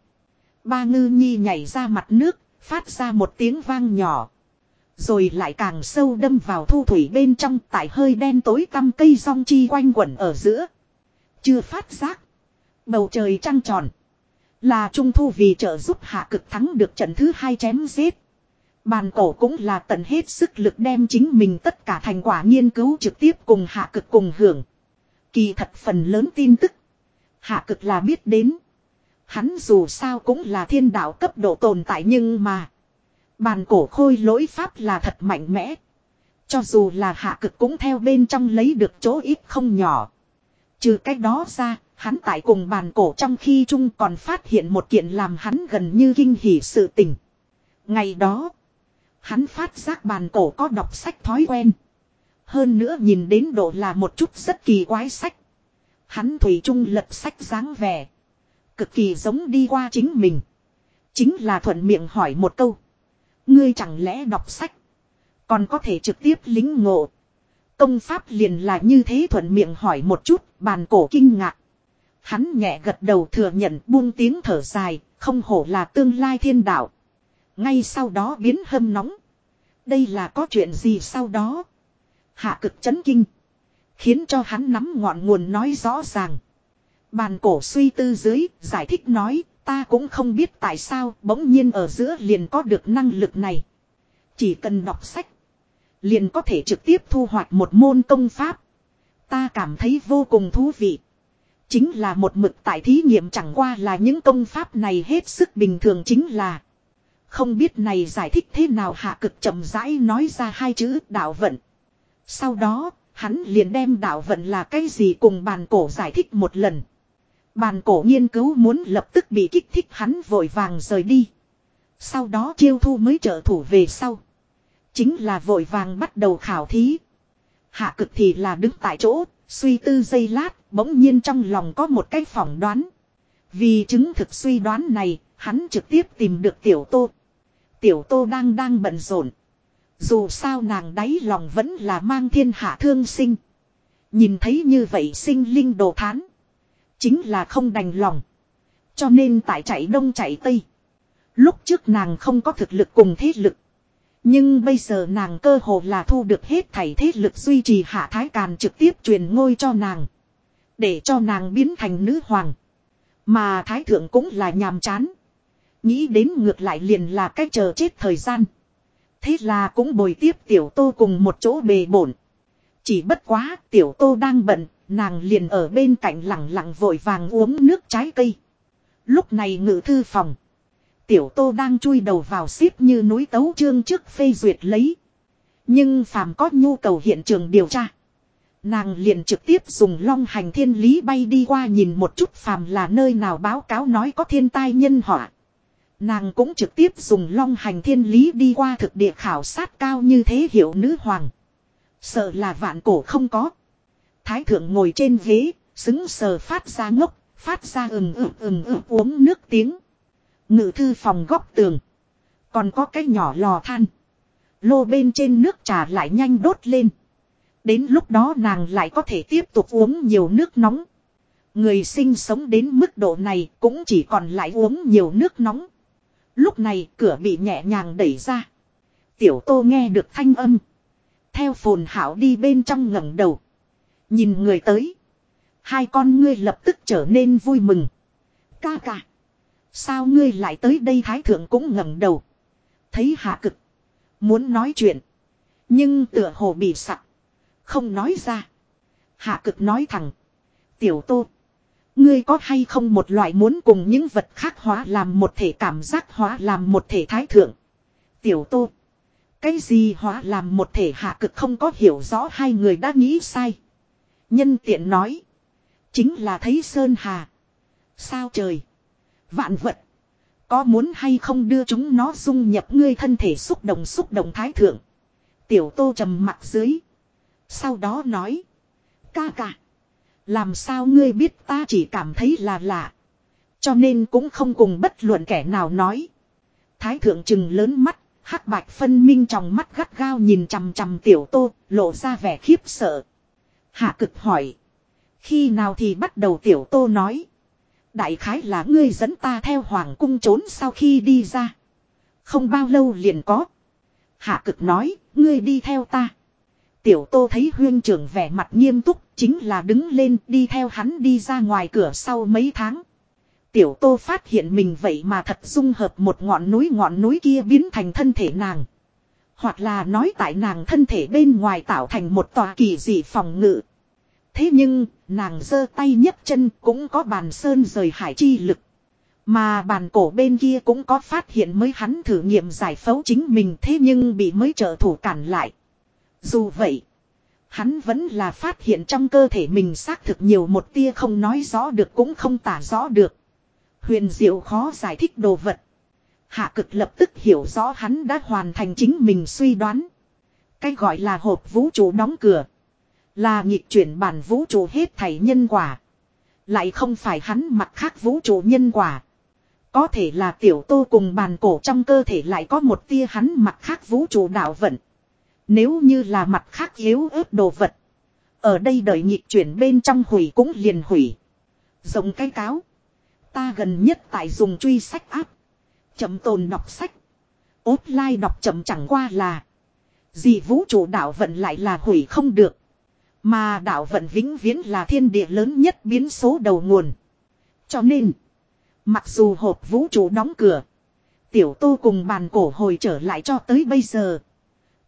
Ba ngư nhi nhảy ra mặt nước, phát ra một tiếng vang nhỏ. Rồi lại càng sâu đâm vào thu thủy bên trong tại hơi đen tối tăm cây rong chi quanh quẩn ở giữa. Chưa phát giác. Bầu trời trăng tròn. Là trung thu vì trợ giúp hạ cực thắng được trận thứ hai chém giết. Bàn cổ cũng là tận hết sức lực đem chính mình tất cả thành quả nghiên cứu trực tiếp cùng hạ cực cùng hưởng. Kỳ thật phần lớn tin tức. Hạ cực là biết đến. Hắn dù sao cũng là thiên đạo cấp độ tồn tại nhưng mà. Bàn cổ khôi lỗi pháp là thật mạnh mẽ. Cho dù là hạ cực cũng theo bên trong lấy được chỗ ít không nhỏ. Trừ cách đó ra, hắn tại cùng bàn cổ trong khi chung còn phát hiện một kiện làm hắn gần như kinh hỉ sự tình. Ngày đó, hắn phát giác bàn cổ có đọc sách thói quen. Hơn nữa nhìn đến độ là một chút rất kỳ quái sách. Hắn thủy chung lật sách dáng vẻ. Cực kỳ giống đi qua chính mình. Chính là thuận miệng hỏi một câu. Ngươi chẳng lẽ đọc sách. Còn có thể trực tiếp lính ngộ. Công pháp liền là như thế thuận miệng hỏi một chút, bàn cổ kinh ngạc. Hắn nhẹ gật đầu thừa nhận buông tiếng thở dài, không hổ là tương lai thiên đạo. Ngay sau đó biến hâm nóng. Đây là có chuyện gì sau đó? Hạ cực chấn kinh. Khiến cho hắn nắm ngọn nguồn nói rõ ràng. Bàn cổ suy tư dưới, giải thích nói, ta cũng không biết tại sao bỗng nhiên ở giữa liền có được năng lực này. Chỉ cần đọc sách, liền có thể trực tiếp thu hoạch một môn công pháp. Ta cảm thấy vô cùng thú vị. Chính là một mực tại thí nghiệm chẳng qua là những công pháp này hết sức bình thường chính là. Không biết này giải thích thế nào hạ cực chậm rãi nói ra hai chữ đạo vận. Sau đó, hắn liền đem đạo vận là cái gì cùng bàn cổ giải thích một lần. Bàn cổ nghiên cứu muốn lập tức bị kích thích hắn vội vàng rời đi. Sau đó chiêu thu mới trợ thủ về sau. Chính là vội vàng bắt đầu khảo thí. Hạ cực thì là đứng tại chỗ, suy tư giây lát, bỗng nhiên trong lòng có một cái phỏng đoán. Vì chứng thực suy đoán này, hắn trực tiếp tìm được tiểu tô. Tiểu tô đang đang bận rộn. Dù sao nàng đáy lòng vẫn là mang thiên hạ thương sinh. Nhìn thấy như vậy sinh linh đồ thán. Chính là không đành lòng. Cho nên tại chạy đông chạy tây. Lúc trước nàng không có thực lực cùng thế lực. Nhưng bây giờ nàng cơ hồ là thu được hết thảy thế lực duy trì hạ thái càn trực tiếp truyền ngôi cho nàng. Để cho nàng biến thành nữ hoàng. Mà thái thượng cũng là nhàm chán. Nghĩ đến ngược lại liền là cách chờ chết thời gian. Thế là cũng bồi tiếp tiểu tô cùng một chỗ bề bổn. Chỉ bất quá tiểu tô đang bận, nàng liền ở bên cạnh lặng lặng vội vàng uống nước trái cây. Lúc này ngự thư phòng. Tiểu tô đang chui đầu vào xếp như núi tấu trương trước phê duyệt lấy. Nhưng phàm có nhu cầu hiện trường điều tra. Nàng liền trực tiếp dùng long hành thiên lý bay đi qua nhìn một chút phàm là nơi nào báo cáo nói có thiên tai nhân họa. Nàng cũng trực tiếp dùng long hành thiên lý đi qua thực địa khảo sát cao như thế hiệu nữ hoàng. Sợ là vạn cổ không có. Thái thượng ngồi trên ghế, xứng sờ phát ra ngốc, phát ra ừng ừng ừng ừng uống nước tiếng. Ngự thư phòng góc tường. Còn có cái nhỏ lò than. Lô bên trên nước trà lại nhanh đốt lên. Đến lúc đó nàng lại có thể tiếp tục uống nhiều nước nóng. Người sinh sống đến mức độ này cũng chỉ còn lại uống nhiều nước nóng. Lúc này, cửa bị nhẹ nhàng đẩy ra. Tiểu tô nghe được thanh âm. Theo phồn hảo đi bên trong ngẩng đầu. Nhìn người tới. Hai con ngươi lập tức trở nên vui mừng. Ca ca. Sao ngươi lại tới đây thái thượng cũng ngẩng đầu. Thấy hạ cực. Muốn nói chuyện. Nhưng tựa hồ bị sặc. Không nói ra. Hạ cực nói thẳng. Tiểu tô. Ngươi có hay không một loại muốn cùng những vật khác hóa làm một thể cảm giác hóa làm một thể thái thượng. Tiểu tô. Cái gì hóa làm một thể hạ cực không có hiểu rõ hai người đã nghĩ sai. Nhân tiện nói. Chính là thấy Sơn Hà. Sao trời. Vạn vật. Có muốn hay không đưa chúng nó dung nhập ngươi thân thể xúc động xúc động thái thượng. Tiểu tô trầm mặt dưới. Sau đó nói. Ca ca. Làm sao ngươi biết ta chỉ cảm thấy là lạ. Cho nên cũng không cùng bất luận kẻ nào nói. Thái thượng trừng lớn mắt, hắc bạch phân minh trong mắt gắt gao nhìn chằm chằm tiểu tô, lộ ra vẻ khiếp sợ. Hạ cực hỏi. Khi nào thì bắt đầu tiểu tô nói. Đại khái là ngươi dẫn ta theo hoàng cung trốn sau khi đi ra. Không bao lâu liền có. Hạ cực nói, ngươi đi theo ta. Tiểu tô thấy huyên trưởng vẻ mặt nghiêm túc, chính là đứng lên đi theo hắn đi ra ngoài cửa sau mấy tháng. Tiểu tô phát hiện mình vậy mà thật dung hợp một ngọn núi ngọn núi kia biến thành thân thể nàng. Hoặc là nói tại nàng thân thể bên ngoài tạo thành một tòa kỳ dị phòng ngự. Thế nhưng, nàng giơ tay nhấc chân cũng có bàn sơn rời hải chi lực. Mà bàn cổ bên kia cũng có phát hiện mới hắn thử nghiệm giải phẫu chính mình thế nhưng bị mới trợ thủ cản lại. Dù vậy, hắn vẫn là phát hiện trong cơ thể mình xác thực nhiều một tia không nói rõ được cũng không tả rõ được. Huyền diệu khó giải thích đồ vật. Hạ cực lập tức hiểu rõ hắn đã hoàn thành chính mình suy đoán. Cái gọi là hộp vũ trụ đóng cửa. Là nhịp chuyển bản vũ trụ hết thảy nhân quả. Lại không phải hắn mặt khác vũ trụ nhân quả. Có thể là tiểu tô cùng bàn cổ trong cơ thể lại có một tia hắn mặt khác vũ trụ đạo vận. Nếu như là mặt khác yếu ớt đồ vật. Ở đây đợi nhịp chuyển bên trong hủy cũng liền hủy. Rộng cái cáo. Ta gần nhất tại dùng truy sách áp. Chậm tồn đọc sách. Offline đọc chậm chẳng qua là. Gì vũ trụ đạo vận lại là hủy không được. Mà đạo vận vĩnh viễn là thiên địa lớn nhất biến số đầu nguồn. Cho nên. Mặc dù hộp vũ trụ đóng cửa. Tiểu tô cùng bàn cổ hồi trở lại cho tới bây giờ.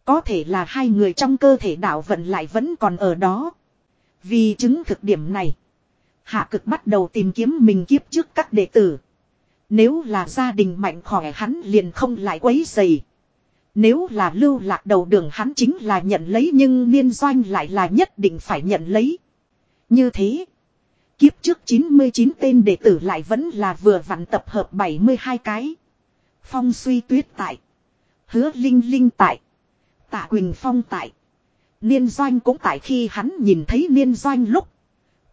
Có thể là hai người trong cơ thể đạo vận lại vẫn còn ở đó. Vì chứng thực điểm này. Hạ cực bắt đầu tìm kiếm mình kiếp trước các đệ tử. Nếu là gia đình mạnh khỏe hắn liền không lại quấy dày. Nếu là lưu lạc đầu đường hắn chính là nhận lấy nhưng niên doanh lại là nhất định phải nhận lấy. Như thế. Kiếp trước 99 tên đệ tử lại vẫn là vừa vặn tập hợp 72 cái. Phong suy tuyết tại. Hứa linh linh tại. Tạ Quỳnh Phong tại. Niên doanh cũng tại khi hắn nhìn thấy niên doanh lúc.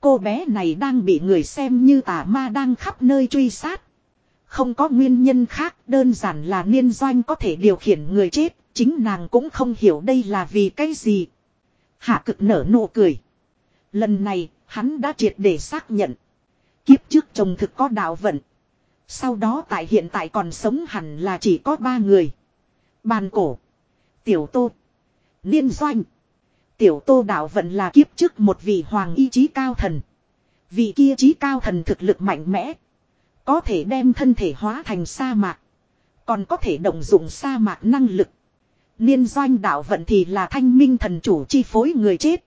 Cô bé này đang bị người xem như tà ma đang khắp nơi truy sát. Không có nguyên nhân khác, đơn giản là niên doanh có thể điều khiển người chết. Chính nàng cũng không hiểu đây là vì cái gì. Hạ cực nở nụ cười. Lần này, hắn đã triệt để xác nhận. Kiếp trước chồng thực có đạo vận. Sau đó tại hiện tại còn sống hẳn là chỉ có ba người. Bàn cổ. Tiểu Tô. Liên Doanh. Tiểu Tô đạo vận là kiếp trước một vị hoàng y chí cao thần. Vị kia chí cao thần thực lực mạnh mẽ. Có thể đem thân thể hóa thành sa mạc. Còn có thể động dụng sa mạc năng lực. Liên doanh đạo vận thì là thanh minh thần chủ chi phối người chết.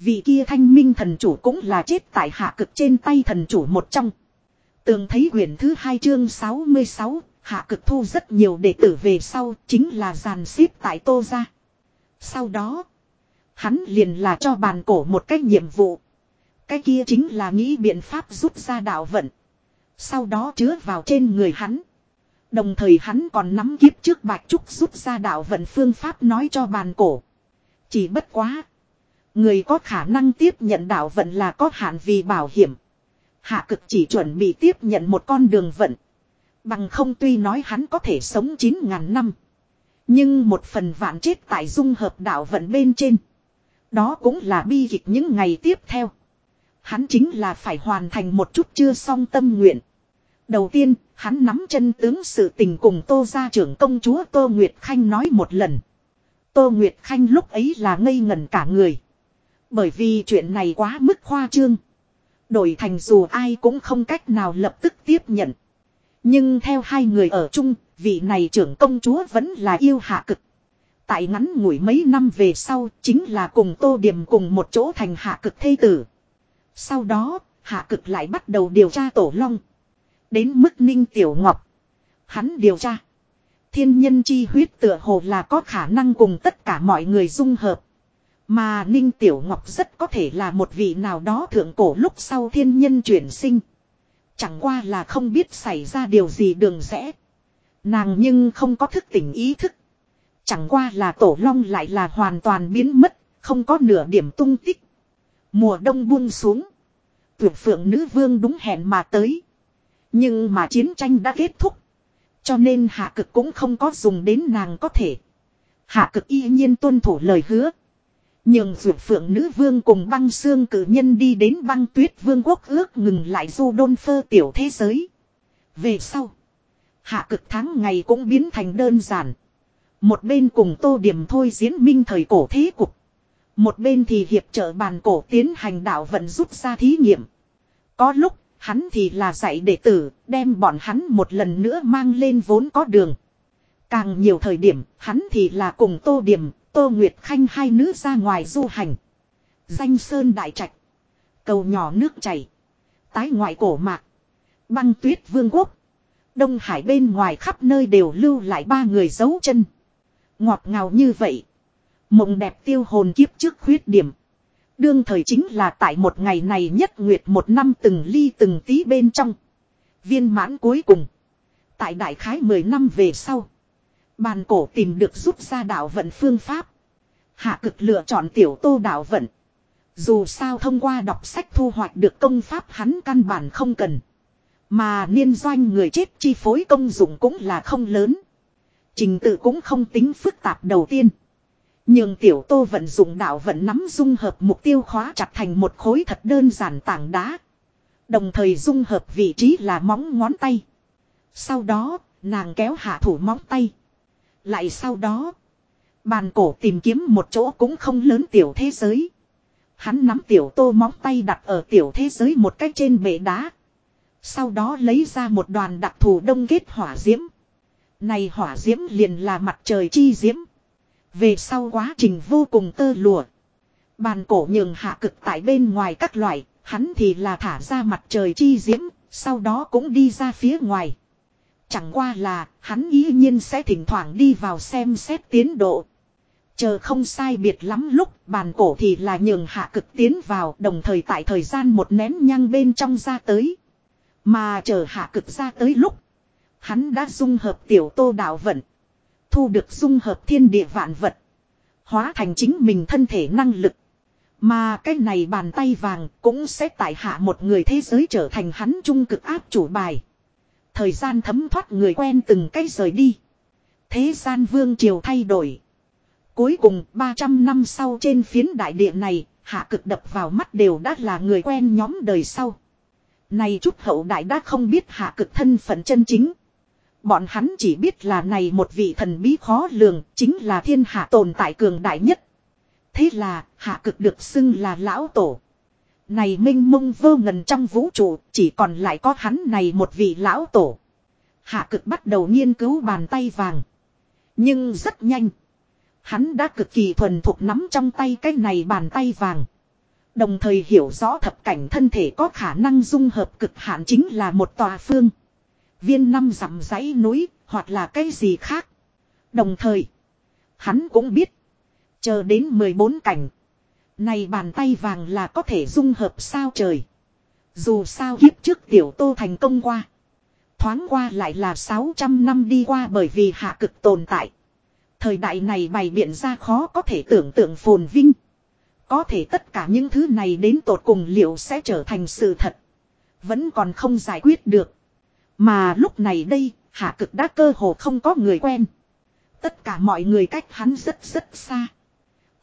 Vị kia thanh minh thần chủ cũng là chết tại hạ cực trên tay thần chủ một trong. Tường thấy quyển thứ hai chương 66, hạ cực thu rất nhiều đệ tử về sau chính là giàn xếp tại tô ra. Sau đó, hắn liền là cho bàn cổ một cách nhiệm vụ. Cái kia chính là nghĩ biện pháp rút ra đạo vận. Sau đó chứa vào trên người hắn. Đồng thời hắn còn nắm kiếp trước bạch trúc rút ra đạo vận phương pháp nói cho bàn cổ. Chỉ bất quá. Người có khả năng tiếp nhận đạo vận là có hạn vì bảo hiểm. Hạ cực chỉ chuẩn bị tiếp nhận một con đường vận. Bằng không tuy nói hắn có thể sống 9.000 năm. Nhưng một phần vạn chết tại dung hợp đạo vận bên trên. Đó cũng là bi kịch những ngày tiếp theo. Hắn chính là phải hoàn thành một chút chưa xong tâm nguyện. Đầu tiên, hắn nắm chân tướng sự tình cùng Tô gia trưởng công chúa Tô Nguyệt Khanh nói một lần. Tô Nguyệt Khanh lúc ấy là ngây ngẩn cả người. Bởi vì chuyện này quá mức khoa trương. Đổi thành dù ai cũng không cách nào lập tức tiếp nhận. Nhưng theo hai người ở chung, vị này trưởng công chúa vẫn là yêu hạ cực. Tại ngắn ngủi mấy năm về sau, chính là cùng tô điểm cùng một chỗ thành hạ cực thây tử. Sau đó, hạ cực lại bắt đầu điều tra tổ long. Đến mức ninh tiểu ngọc. Hắn điều tra. Thiên nhân chi huyết tựa hồ là có khả năng cùng tất cả mọi người dung hợp. Mà Ninh Tiểu Ngọc rất có thể là một vị nào đó thượng cổ lúc sau thiên nhân chuyển sinh. Chẳng qua là không biết xảy ra điều gì đường rẽ. Nàng nhưng không có thức tỉnh ý thức. Chẳng qua là tổ long lại là hoàn toàn biến mất, không có nửa điểm tung tích. Mùa đông buông xuống. Tuyệt phượng nữ vương đúng hẹn mà tới. Nhưng mà chiến tranh đã kết thúc. Cho nên hạ cực cũng không có dùng đến nàng có thể. Hạ cực y nhiên tuân thủ lời hứa. Nhường dược phượng nữ vương cùng băng xương cử nhân đi đến băng tuyết vương quốc ước ngừng lại du đôn phơ tiểu thế giới. Về sau. Hạ cực tháng ngày cũng biến thành đơn giản. Một bên cùng tô điểm thôi diễn minh thời cổ thế cục. Một bên thì hiệp trợ bàn cổ tiến hành đạo vận rút ra thí nghiệm. Có lúc, hắn thì là dạy đệ tử, đem bọn hắn một lần nữa mang lên vốn có đường. Càng nhiều thời điểm, hắn thì là cùng tô điểm, Tô Nguyệt Khanh hai nữ ra ngoài du hành. Danh Sơn Đại Trạch. Cầu nhỏ nước chảy. Tái ngoại cổ mạc. Băng tuyết vương quốc. Đông Hải bên ngoài khắp nơi đều lưu lại ba người giấu chân. Ngọt ngào như vậy. Mộng đẹp tiêu hồn kiếp trước khuyết điểm. Đương thời chính là tại một ngày này nhất nguyệt một năm từng ly từng tí bên trong. Viên mãn cuối cùng. Tại đại khái 10 năm về sau. Bàn cổ tìm được rút ra đạo vận phương pháp. Hạ cực lựa chọn tiểu tô đạo vận. Dù sao thông qua đọc sách thu hoạch được công pháp hắn căn bản không cần. Mà niên doanh người chết chi phối công dụng cũng là không lớn. Trình tự cũng không tính phức tạp đầu tiên. Nhưng tiểu tô vận dụng đạo vận nắm dung hợp mục tiêu khóa chặt thành một khối thật đơn giản tảng đá. Đồng thời dung hợp vị trí là móng ngón tay. Sau đó, nàng kéo hạ thủ móng tay. Lại sau đó, bàn cổ tìm kiếm một chỗ cũng không lớn tiểu thế giới. Hắn nắm tiểu tô móng tay đặt ở tiểu thế giới một cách trên bệ đá. Sau đó lấy ra một đoàn đặc thù đông kết hỏa diễm. Này hỏa diễm liền là mặt trời chi diễm. Về sau quá trình vô cùng tơ lùa. Bàn cổ nhường hạ cực tại bên ngoài các loại, hắn thì là thả ra mặt trời chi diễm, sau đó cũng đi ra phía ngoài. Chẳng qua là, hắn ý nhiên sẽ thỉnh thoảng đi vào xem xét tiến độ. Chờ không sai biệt lắm lúc bàn cổ thì là nhường hạ cực tiến vào đồng thời tại thời gian một nén nhăng bên trong ra tới. Mà chờ hạ cực ra tới lúc. Hắn đã dung hợp tiểu tô đạo vận. Thu được dung hợp thiên địa vạn vật. Hóa thành chính mình thân thể năng lực. Mà cái này bàn tay vàng cũng sẽ tại hạ một người thế giới trở thành hắn trung cực áp chủ bài. Thời gian thấm thoát người quen từng cái rời đi. Thế gian vương triều thay đổi. Cuối cùng 300 năm sau trên phiến đại địa này, hạ cực đập vào mắt đều đã là người quen nhóm đời sau. Này chút hậu đại đã không biết hạ cực thân phận chân chính. Bọn hắn chỉ biết là này một vị thần bí khó lường, chính là thiên hạ tồn tại cường đại nhất. Thế là, hạ cực được xưng là lão tổ. Này minh mông vô ngần trong vũ trụ, chỉ còn lại có hắn này một vị lão tổ. Hạ cực bắt đầu nghiên cứu bàn tay vàng. Nhưng rất nhanh. Hắn đã cực kỳ thuần thục nắm trong tay cái này bàn tay vàng. Đồng thời hiểu rõ thập cảnh thân thể có khả năng dung hợp cực hạn chính là một tòa phương. Viên năm dặm dãy núi, hoặc là cái gì khác. Đồng thời, hắn cũng biết. Chờ đến 14 cảnh. Này bàn tay vàng là có thể dung hợp sao trời. Dù sao hiếp trước tiểu tô thành công qua. Thoáng qua lại là 600 năm đi qua bởi vì hạ cực tồn tại. Thời đại này bày biện ra khó có thể tưởng tượng phồn vinh. Có thể tất cả những thứ này đến tột cùng liệu sẽ trở thành sự thật. Vẫn còn không giải quyết được. Mà lúc này đây, hạ cực đã cơ hồ không có người quen. Tất cả mọi người cách hắn rất rất xa.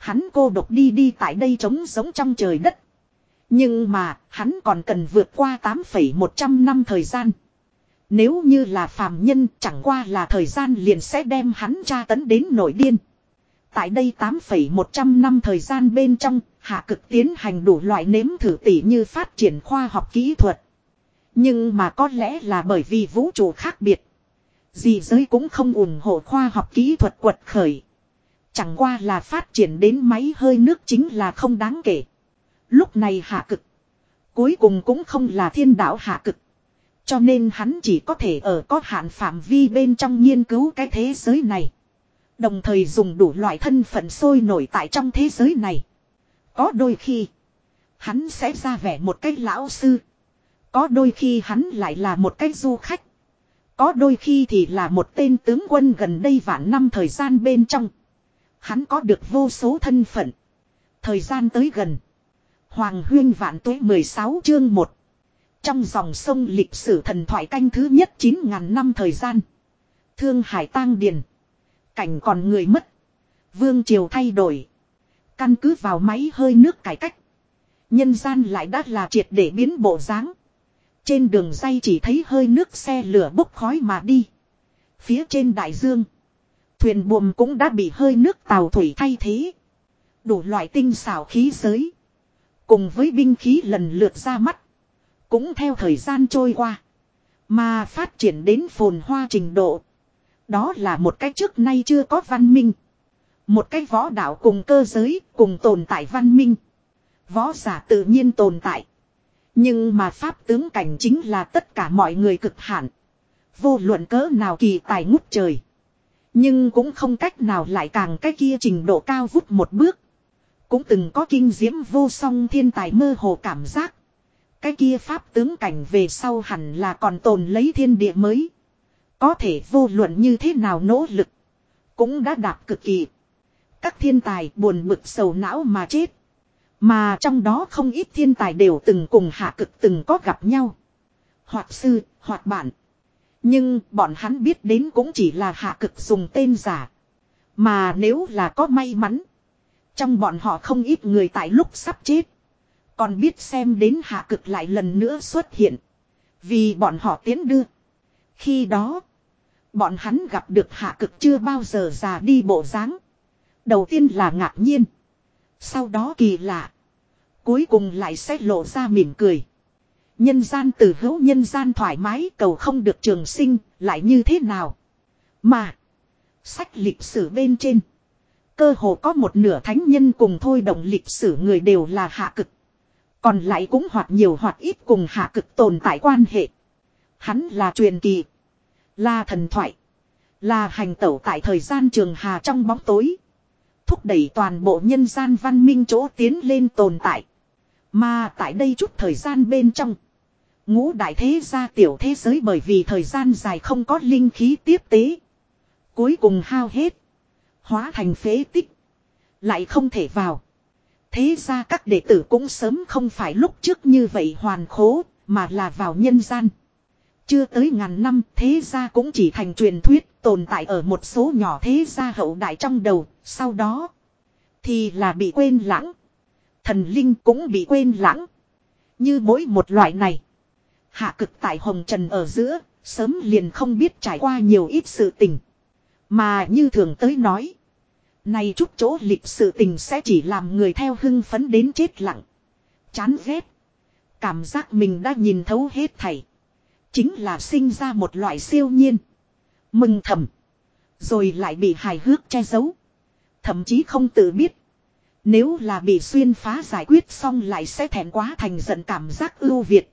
Hắn cô độc đi đi tại đây trống giống trong trời đất. Nhưng mà, hắn còn cần vượt qua 8,100 năm thời gian. Nếu như là phàm nhân chẳng qua là thời gian liền sẽ đem hắn tra tấn đến nổi điên. Tại đây 8,100 năm thời gian bên trong, hạ cực tiến hành đủ loại nếm thử tỉ như phát triển khoa học kỹ thuật. Nhưng mà có lẽ là bởi vì vũ trụ khác biệt. Gì giới cũng không ủng hộ khoa học kỹ thuật quật khởi. Chẳng qua là phát triển đến máy hơi nước chính là không đáng kể. Lúc này hạ cực. Cuối cùng cũng không là thiên đạo hạ cực. Cho nên hắn chỉ có thể ở có hạn phạm vi bên trong nghiên cứu cái thế giới này. Đồng thời dùng đủ loại thân phận sôi nổi tại trong thế giới này. Có đôi khi, hắn sẽ ra vẻ một cách lão sư. Có đôi khi hắn lại là một cách du khách. Có đôi khi thì là một tên tướng quân gần đây vạn năm thời gian bên trong. Hắn có được vô số thân phận. Thời gian tới gần. Hoàng huyên vạn tuế 16 chương 1. Trong dòng sông lịch sử thần thoại canh thứ nhất 9.000 năm thời gian. Thương hải tang điền. Cảnh còn người mất. Vương triều thay đổi. Căn cứ vào máy hơi nước cải cách. Nhân gian lại đã là triệt để biến bộ dáng. Trên đường dây chỉ thấy hơi nước xe lửa bốc khói mà đi. Phía trên đại dương. Thuyền buồm cũng đã bị hơi nước tàu thủy thay thế. Đủ loại tinh xảo khí giới. Cùng với binh khí lần lượt ra mắt. Cũng theo thời gian trôi qua. Mà phát triển đến phồn hoa trình độ. Đó là một cách trước nay chưa có văn minh. Một cái võ đạo cùng cơ giới, cùng tồn tại văn minh. Võ giả tự nhiên tồn tại. Nhưng mà pháp tướng cảnh chính là tất cả mọi người cực hạn. Vô luận cỡ nào kỳ tài ngút trời. Nhưng cũng không cách nào lại càng cái kia trình độ cao vút một bước. Cũng từng có kinh diễm vô song thiên tài mơ hồ cảm giác. Cái kia pháp tướng cảnh về sau hẳn là còn tồn lấy thiên địa mới. Có thể vô luận như thế nào nỗ lực. Cũng đã đạt cực kỳ. Các thiên tài buồn bực sầu não mà chết. Mà trong đó không ít thiên tài đều từng cùng hạ cực từng có gặp nhau. Hoặc sư, hoặc bạn. Nhưng bọn hắn biết đến cũng chỉ là hạ cực dùng tên giả. Mà nếu là có may mắn. Trong bọn họ không ít người tại lúc sắp chết. Còn biết xem đến hạ cực lại lần nữa xuất hiện. Vì bọn họ tiến đưa. Khi đó. Bọn hắn gặp được hạ cực chưa bao giờ già đi bộ dáng Đầu tiên là ngạc nhiên. Sau đó kỳ lạ. Cuối cùng lại sẽ lộ ra mỉm cười. Nhân gian từ hữu nhân gian thoải mái cầu không được trường sinh, lại như thế nào. Mà. Sách lịch sử bên trên. Cơ hồ có một nửa thánh nhân cùng thôi động lịch sử người đều là hạ cực. Còn lại cũng hoặc nhiều hoặc ít cùng hạ cực tồn tại quan hệ. Hắn là truyền kỳ. Là thần thoại. Là hành tẩu tại thời gian trường hà trong bóng tối. Thúc đẩy toàn bộ nhân gian văn minh chỗ tiến lên tồn tại. Mà tại đây chút thời gian bên trong. Ngũ đại thế gia tiểu thế giới bởi vì thời gian dài không có linh khí tiếp tế. Cuối cùng hao hết. Hóa thành phế tích. Lại không thể vào. Thế ra các đệ tử cũng sớm không phải lúc trước như vậy hoàn khố, mà là vào nhân gian. Chưa tới ngàn năm thế gia cũng chỉ thành truyền thuyết tồn tại ở một số nhỏ thế gia hậu đại trong đầu, sau đó thì là bị quên lãng. Thần linh cũng bị quên lãng. Như mỗi một loại này. Hạ cực tại hồng trần ở giữa, sớm liền không biết trải qua nhiều ít sự tình. Mà như thường tới nói. Này chút chỗ lịch sự tình sẽ chỉ làm người theo hưng phấn đến chết lặng. Chán ghét. Cảm giác mình đã nhìn thấu hết thảy. Chính là sinh ra một loại siêu nhiên. Mừng thầm. Rồi lại bị hài hước che giấu. Thậm chí không tự biết. Nếu là bị xuyên phá giải quyết xong lại sẽ thẹn quá thành giận cảm giác ưu việt.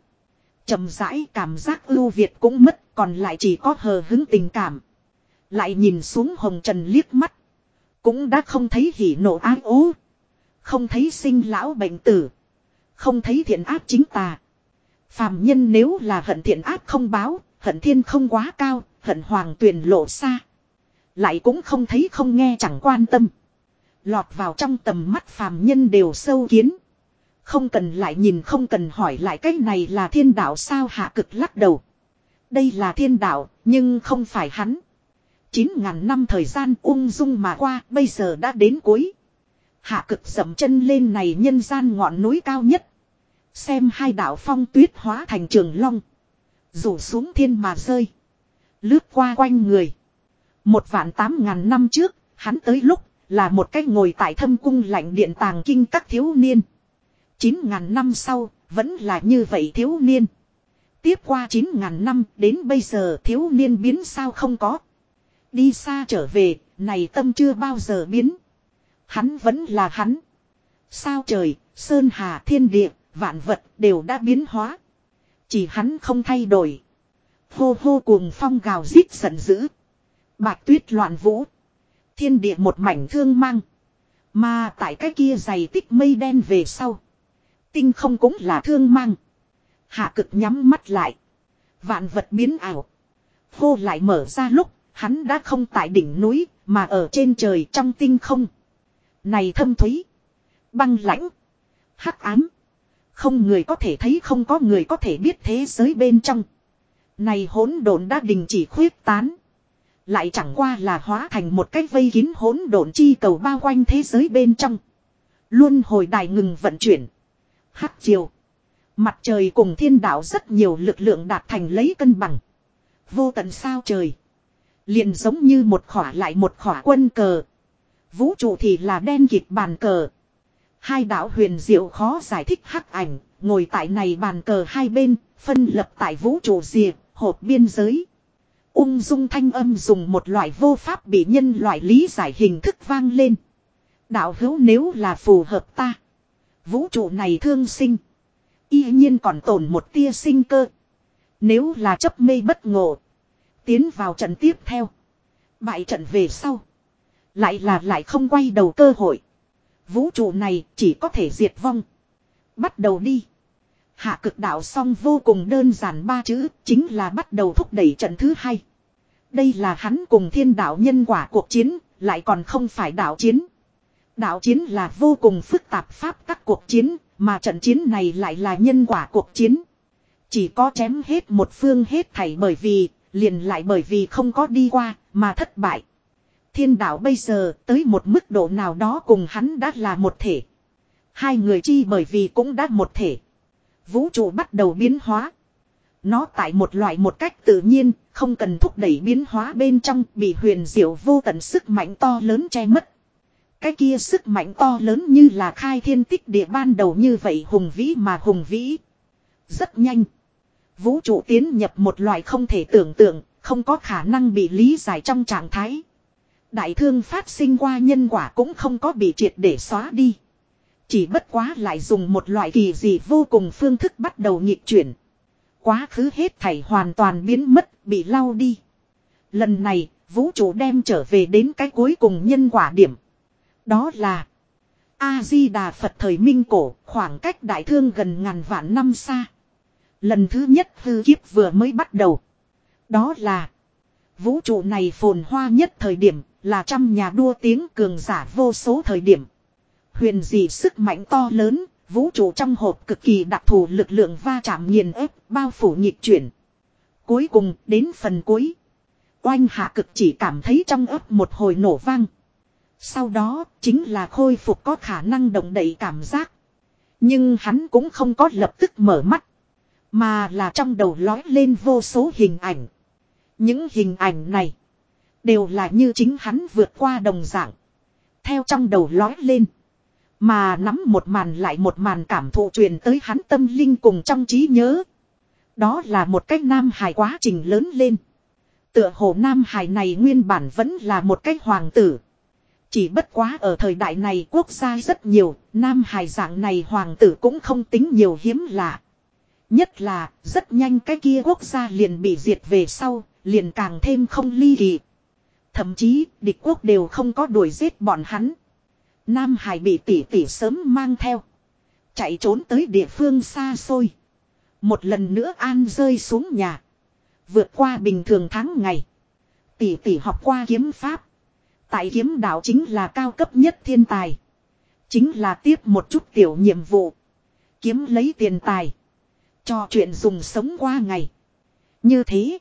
chậm rãi cảm giác ưu việt cũng mất còn lại chỉ có hờ hứng tình cảm. Lại nhìn xuống hồng trần liếc mắt. Cũng đã không thấy hỉ nộ ái ố. Không thấy sinh lão bệnh tử. Không thấy thiện ác chính tà. Phàm nhân nếu là hận thiện ác không báo, hận thiên không quá cao, hận hoàng tuyền lộ xa. Lại cũng không thấy không nghe chẳng quan tâm. Lọt vào trong tầm mắt phàm nhân đều sâu kiến. Không cần lại nhìn không cần hỏi lại cái này là thiên đạo sao hạ cực lắc đầu. Đây là thiên đạo, nhưng không phải hắn. Chín ngàn năm thời gian ung dung mà qua, bây giờ đã đến cuối. Hạ cực dậm chân lên này nhân gian ngọn núi cao nhất. Xem hai đạo phong tuyết hóa thành trường long. Rủ xuống thiên mà rơi. Lướt qua quanh người. Một vạn tám ngàn năm trước, hắn tới lúc, là một cách ngồi tại thâm cung lạnh điện tàng kinh các thiếu niên. Chín ngàn năm sau, vẫn là như vậy thiếu niên. Tiếp qua chín ngàn năm, đến bây giờ thiếu niên biến sao không có. Đi xa trở về, này tâm chưa bao giờ biến. Hắn vẫn là hắn. Sao trời, sơn hà thiên địa, vạn vật đều đã biến hóa. Chỉ hắn không thay đổi. Hô hô cuồng phong gào rít giận dữ. Bạch tuyết loạn vũ. Thiên địa một mảnh thương mang. Mà tại cái kia dày tích mây đen về sau. Tinh không cũng là thương mang. Hạ cực nhắm mắt lại. Vạn vật biến ảo. khô lại mở ra lúc Hắn đã không tại đỉnh núi, mà ở trên trời trong tinh không. Này thâm thúy. Băng lãnh. hắc ám. Không người có thể thấy không có người có thể biết thế giới bên trong. Này hỗn độn đã đình chỉ khuyết tán. Lại chẳng qua là hóa thành một cái vây kín hỗn độn chi cầu bao quanh thế giới bên trong. Luôn hồi đài ngừng vận chuyển. Hắc chiều. Mặt trời cùng thiên đạo rất nhiều lực lượng đạt thành lấy cân bằng. Vô tận sao trời. Liền giống như một khỏa lại một khỏa quân cờ. Vũ trụ thì là đen kịt bàn cờ. Hai đạo huyền diệu khó giải thích hắc ảnh, ngồi tại này bàn cờ hai bên, phân lập tại vũ trụ rìa, hộp biên giới. Ung dung thanh âm dùng một loại vô pháp bị nhân loại lý giải hình thức vang lên. Đạo hữu nếu là phù hợp ta. Vũ trụ này thương sinh. Y nhiên còn tồn một tia sinh cơ. Nếu là chấp mê bất ngộ. Tiến vào trận tiếp theo. Bại trận về sau. Lại là lại không quay đầu cơ hội. Vũ trụ này chỉ có thể diệt vong. Bắt đầu đi. Hạ cực đạo xong vô cùng đơn giản ba chữ, chính là bắt đầu thúc đẩy trận thứ hai. Đây là hắn cùng thiên đạo nhân quả cuộc chiến, lại còn không phải đạo chiến. Đạo chiến là vô cùng phức tạp pháp các cuộc chiến, mà trận chiến này lại là nhân quả cuộc chiến. Chỉ có chém hết một phương hết thảy bởi vì liền lại bởi vì không có đi qua, mà thất bại. thiên đạo bây giờ tới một mức độ nào đó cùng hắn đã là một thể. Hai người chi bởi vì cũng đã một thể. Vũ trụ bắt đầu biến hóa. Nó tại một loại một cách tự nhiên, không cần thúc đẩy biến hóa bên trong bị huyền diệu vô tận sức mạnh to lớn che mất. Cái kia sức mạnh to lớn như là khai thiên tích địa ban đầu như vậy hùng vĩ mà hùng vĩ. Rất nhanh. Vũ trụ tiến nhập một loại không thể tưởng tượng, không có khả năng bị lý giải trong trạng thái. Đại thương phát sinh qua nhân quả cũng không có bị triệt để xóa đi. Chỉ bất quá lại dùng một loại kỳ dị vô cùng phương thức bắt đầu nhịp chuyển. Quá khứ hết thảy hoàn toàn biến mất, bị lau đi. Lần này, vũ trụ đem trở về đến cái cuối cùng nhân quả điểm. Đó là A-di-đà Phật thời Minh Cổ, khoảng cách đại thương gần ngàn vạn năm xa. Lần thứ nhất hư kiếp vừa mới bắt đầu. Đó là vũ trụ này phồn hoa nhất thời điểm, là trăm nhà đua tiếng cường giả vô số thời điểm. Huyền dị sức mạnh to lớn, vũ trụ trong hộp cực kỳ đặc thù lực lượng va chạm nghiền ép, bao phủ nhịp chuyển. Cuối cùng, đến phần cuối. Oanh hạ cực chỉ cảm thấy trong ấp một hồi nổ vang. Sau đó, chính là khôi phục có khả năng động đậy cảm giác. Nhưng hắn cũng không có lập tức mở mắt. Mà là trong đầu lói lên vô số hình ảnh. Những hình ảnh này. Đều là như chính hắn vượt qua đồng dạng. Theo trong đầu lói lên. Mà nắm một màn lại một màn cảm thụ truyền tới hắn tâm linh cùng trong trí nhớ. Đó là một cách Nam Hải quá trình lớn lên. Tựa hồ Nam Hải này nguyên bản vẫn là một cách hoàng tử. Chỉ bất quá ở thời đại này quốc gia rất nhiều, Nam Hải dạng này hoàng tử cũng không tính nhiều hiếm lạ. Nhất là, rất nhanh cái kia quốc gia liền bị diệt về sau, liền càng thêm không ly kỳ. Thậm chí, địch quốc đều không có đuổi giết bọn hắn. Nam Hải bị tỷ tỷ sớm mang theo. Chạy trốn tới địa phương xa xôi. Một lần nữa an rơi xuống nhà. Vượt qua bình thường tháng ngày. Tỷ tỷ học qua kiếm pháp. Tại kiếm đạo chính là cao cấp nhất thiên tài. Chính là tiếp một chút tiểu nhiệm vụ. Kiếm lấy tiền tài. Cho chuyện dùng sống qua ngày. Như thế.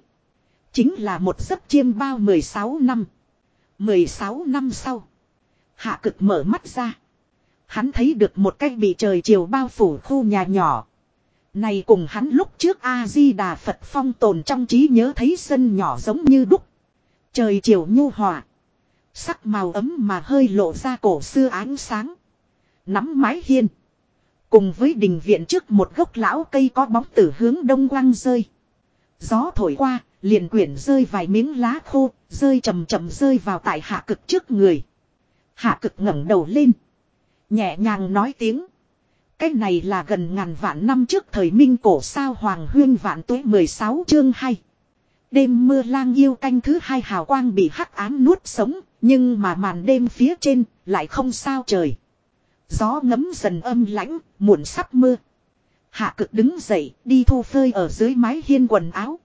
Chính là một giấc chiêm bao 16 năm. 16 năm sau. Hạ cực mở mắt ra. Hắn thấy được một cách bị trời chiều bao phủ khu nhà nhỏ. Này cùng hắn lúc trước A-di-đà Phật phong tồn trong trí nhớ thấy sân nhỏ giống như đúc. Trời chiều nhu hòa. Sắc màu ấm mà hơi lộ ra cổ xưa ánh sáng. Nắm mái hiên. Cùng với đình viện trước một gốc lão cây có bóng tử hướng đông quăng rơi. Gió thổi qua, liền quyển rơi vài miếng lá khô, rơi chầm chầm rơi vào tại hạ cực trước người. Hạ cực ngẩng đầu lên. Nhẹ nhàng nói tiếng. Cái này là gần ngàn vạn năm trước thời minh cổ sao hoàng huyên vạn tuế 16 chương 2. Đêm mưa lang yêu canh thứ hai hào quang bị hắc ám nuốt sống, nhưng mà màn đêm phía trên lại không sao trời. Gió ngấm dần âm lãnh, muộn sắp mưa. Hạ cực đứng dậy, đi thu phơi ở dưới mái hiên quần áo.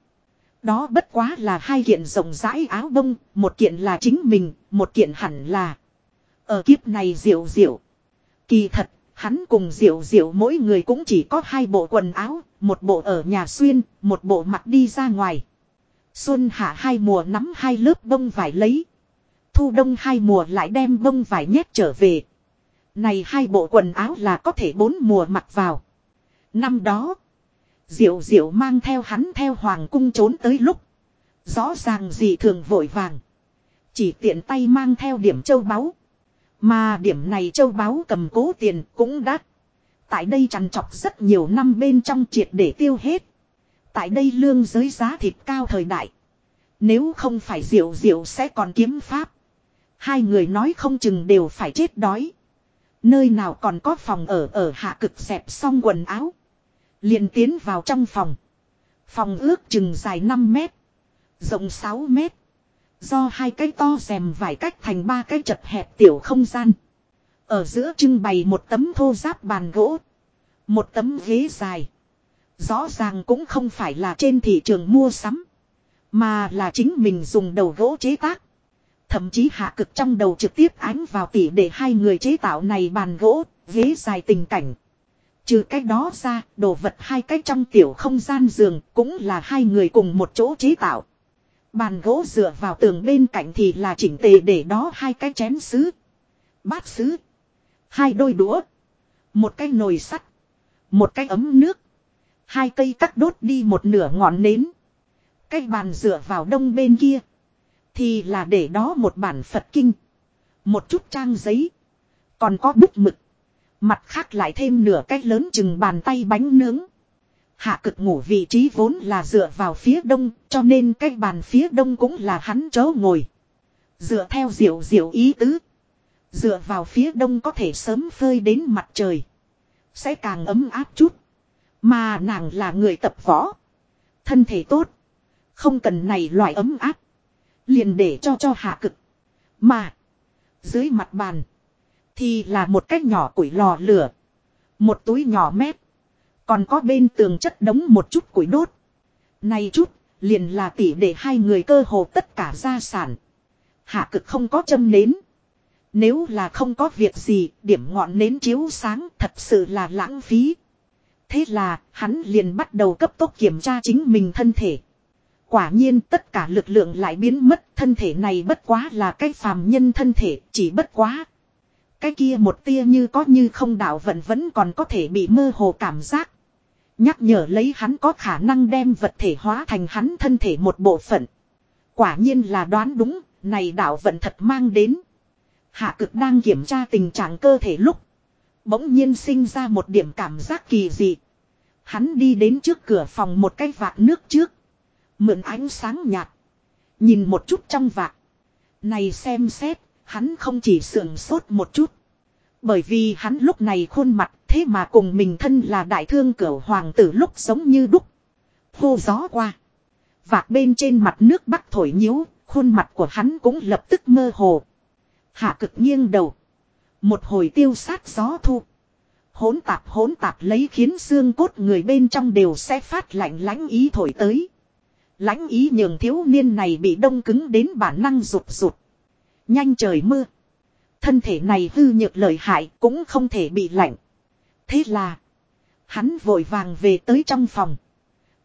Đó bất quá là hai kiện rộng rãi áo bông, một kiện là chính mình, một kiện hẳn là. Ở kiếp này diệu diệu. Kỳ thật, hắn cùng diệu diệu mỗi người cũng chỉ có hai bộ quần áo, một bộ ở nhà xuyên, một bộ mặc đi ra ngoài. Xuân hạ hai mùa nắm hai lớp bông vải lấy. Thu đông hai mùa lại đem bông vải nhét trở về. Này hai bộ quần áo là có thể bốn mùa mặc vào. Năm đó, Diệu Diệu mang theo hắn theo hoàng cung trốn tới lúc. Rõ ràng gì thường vội vàng. Chỉ tiện tay mang theo điểm châu báu. Mà điểm này châu báu cầm cố tiền cũng đắt. Tại đây trằn trọc rất nhiều năm bên trong triệt để tiêu hết. Tại đây lương giới giá thịt cao thời đại. Nếu không phải diệu diệu sẽ còn kiếm pháp. Hai người nói không chừng đều phải chết đói. Nơi nào còn có phòng ở ở hạ cực dẹp xong quần áo. liền tiến vào trong phòng. Phòng ước chừng dài 5 mét. Rộng 6 mét. Do hai cái to rèm vải cách thành ba cái chật hẹp tiểu không gian. Ở giữa trưng bày một tấm thô giáp bàn gỗ. Một tấm ghế dài. Rõ ràng cũng không phải là trên thị trường mua sắm. Mà là chính mình dùng đầu gỗ chế tác. Thậm chí hạ cực trong đầu trực tiếp ánh vào tỉ để hai người chế tạo này bàn gỗ, ghế dài tình cảnh. Trừ cách đó ra, đồ vật hai cách trong tiểu không gian giường cũng là hai người cùng một chỗ chế tạo. Bàn gỗ dựa vào tường bên cạnh thì là chỉnh tề để đó hai cái chén sứ. Bát sứ. Hai đôi đũa. Một cái nồi sắt. Một cái ấm nước. Hai cây cắt đốt đi một nửa ngọn nến. Cái bàn dựa vào đông bên kia. Thì là để đó một bản Phật kinh. Một chút trang giấy. Còn có bút mực. Mặt khác lại thêm nửa cái lớn chừng bàn tay bánh nướng. Hạ cực ngủ vị trí vốn là dựa vào phía đông, cho nên cái bàn phía đông cũng là hắn chớ ngồi. Dựa theo diệu diệu ý tứ. Dựa vào phía đông có thể sớm phơi đến mặt trời. Sẽ càng ấm áp chút. Mà nàng là người tập võ. Thân thể tốt. Không cần này loại ấm áp. Liền để cho cho hạ cực. Mà. Dưới mặt bàn. Thì là một cái nhỏ củi lò lửa. Một túi nhỏ mép. Còn có bên tường chất đống một chút củi đốt. Này chút, liền là tỷ để hai người cơ hồ tất cả gia sản. Hạ cực không có châm nến. Nếu là không có việc gì, điểm ngọn nến chiếu sáng thật sự là lãng phí. Thế là, hắn liền bắt đầu cấp tốc kiểm tra chính mình thân thể. Quả nhiên tất cả lực lượng lại biến mất, thân thể này bất quá là cái phàm nhân thân thể, chỉ bất quá. Cái kia một tia như có như không đạo vận vẫn còn có thể bị mơ hồ cảm giác. Nhắc nhở lấy hắn có khả năng đem vật thể hóa thành hắn thân thể một bộ phận. Quả nhiên là đoán đúng, này đạo vận thật mang đến. Hạ cực đang kiểm tra tình trạng cơ thể lúc. Bỗng nhiên sinh ra một điểm cảm giác kỳ dị. Hắn đi đến trước cửa phòng một cái vạc nước trước. Mượn ánh sáng nhạt. Nhìn một chút trong vạc. Này xem xét, hắn không chỉ sườn sốt một chút. Bởi vì hắn lúc này khuôn mặt thế mà cùng mình thân là đại thương cửu hoàng tử lúc sống như đúc. Hô gió qua. Vạc bên trên mặt nước bắc thổi nhíu, khuôn mặt của hắn cũng lập tức mơ hồ. Hạ cực nghiêng đầu. Một hồi tiêu sát gió thu. Hỗn tạp hỗn tạp lấy khiến xương cốt người bên trong đều sẽ phát lạnh lãnh ý thổi tới. Lãnh ý nhường thiếu niên này bị đông cứng đến bản năng rụt rụt. Nhanh trời mưa. Thân thể này hư nhược lợi hại cũng không thể bị lạnh. Thế là. Hắn vội vàng về tới trong phòng.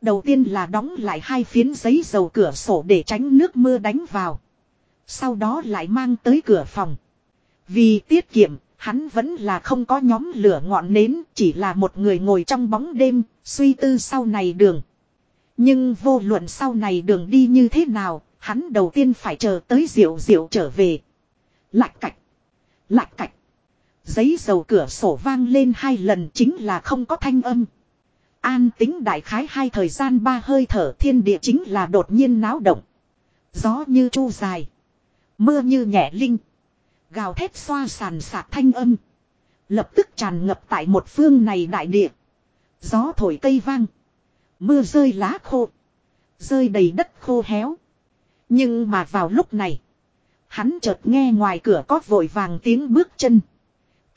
Đầu tiên là đóng lại hai phiến giấy dầu cửa sổ để tránh nước mưa đánh vào. Sau đó lại mang tới cửa phòng. Vì tiết kiệm, hắn vẫn là không có nhóm lửa ngọn nến, chỉ là một người ngồi trong bóng đêm, suy tư sau này đường. Nhưng vô luận sau này đường đi như thế nào, hắn đầu tiên phải chờ tới diệu diệu trở về. Lạch cạch. Lạch cạch. Giấy dầu cửa sổ vang lên hai lần chính là không có thanh âm. An tính đại khái hai thời gian ba hơi thở thiên địa chính là đột nhiên náo động. Gió như chu dài. Mưa như nhẹ linh. Gào thét xoa sàn sạc thanh âm. Lập tức tràn ngập tại một phương này đại địa. Gió thổi cây vang. Mưa rơi lá khô. Rơi đầy đất khô héo. Nhưng mà vào lúc này. Hắn chợt nghe ngoài cửa có vội vàng tiếng bước chân.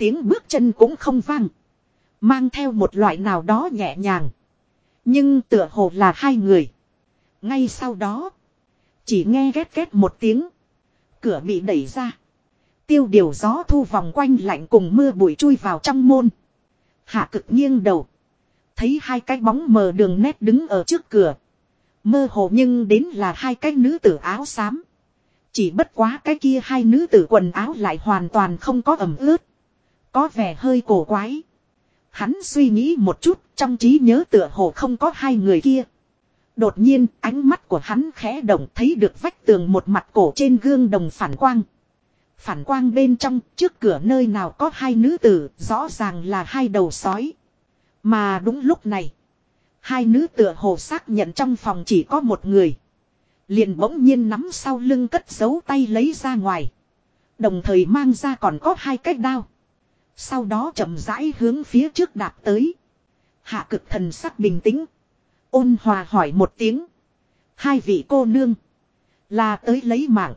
Tiếng bước chân cũng không vang. Mang theo một loại nào đó nhẹ nhàng. Nhưng tựa hồ là hai người. Ngay sau đó. Chỉ nghe ghét ghét một tiếng. Cửa bị đẩy ra. Tiêu điều gió thu vòng quanh lạnh cùng mưa bụi chui vào trong môn. Hạ cực nghiêng đầu. Thấy hai cái bóng mờ đường nét đứng ở trước cửa. Mơ hồ nhưng đến là hai cái nữ tử áo xám. Chỉ bất quá cái kia hai nữ tử quần áo lại hoàn toàn không có ẩm ướt. Có vẻ hơi cổ quái. Hắn suy nghĩ một chút, trong trí nhớ tựa hồ không có hai người kia. Đột nhiên, ánh mắt của hắn khẽ động thấy được vách tường một mặt cổ trên gương đồng phản quang. Phản quang bên trong, trước cửa nơi nào có hai nữ tử, rõ ràng là hai đầu sói. Mà đúng lúc này, hai nữ tựa hồ xác nhận trong phòng chỉ có một người. Liền bỗng nhiên nắm sau lưng cất giấu tay lấy ra ngoài. Đồng thời mang ra còn có hai cái đao. Sau đó chậm rãi hướng phía trước đạp tới. Hạ cực thần sắc bình tĩnh. Ôn hòa hỏi một tiếng. Hai vị cô nương. Là tới lấy mạng.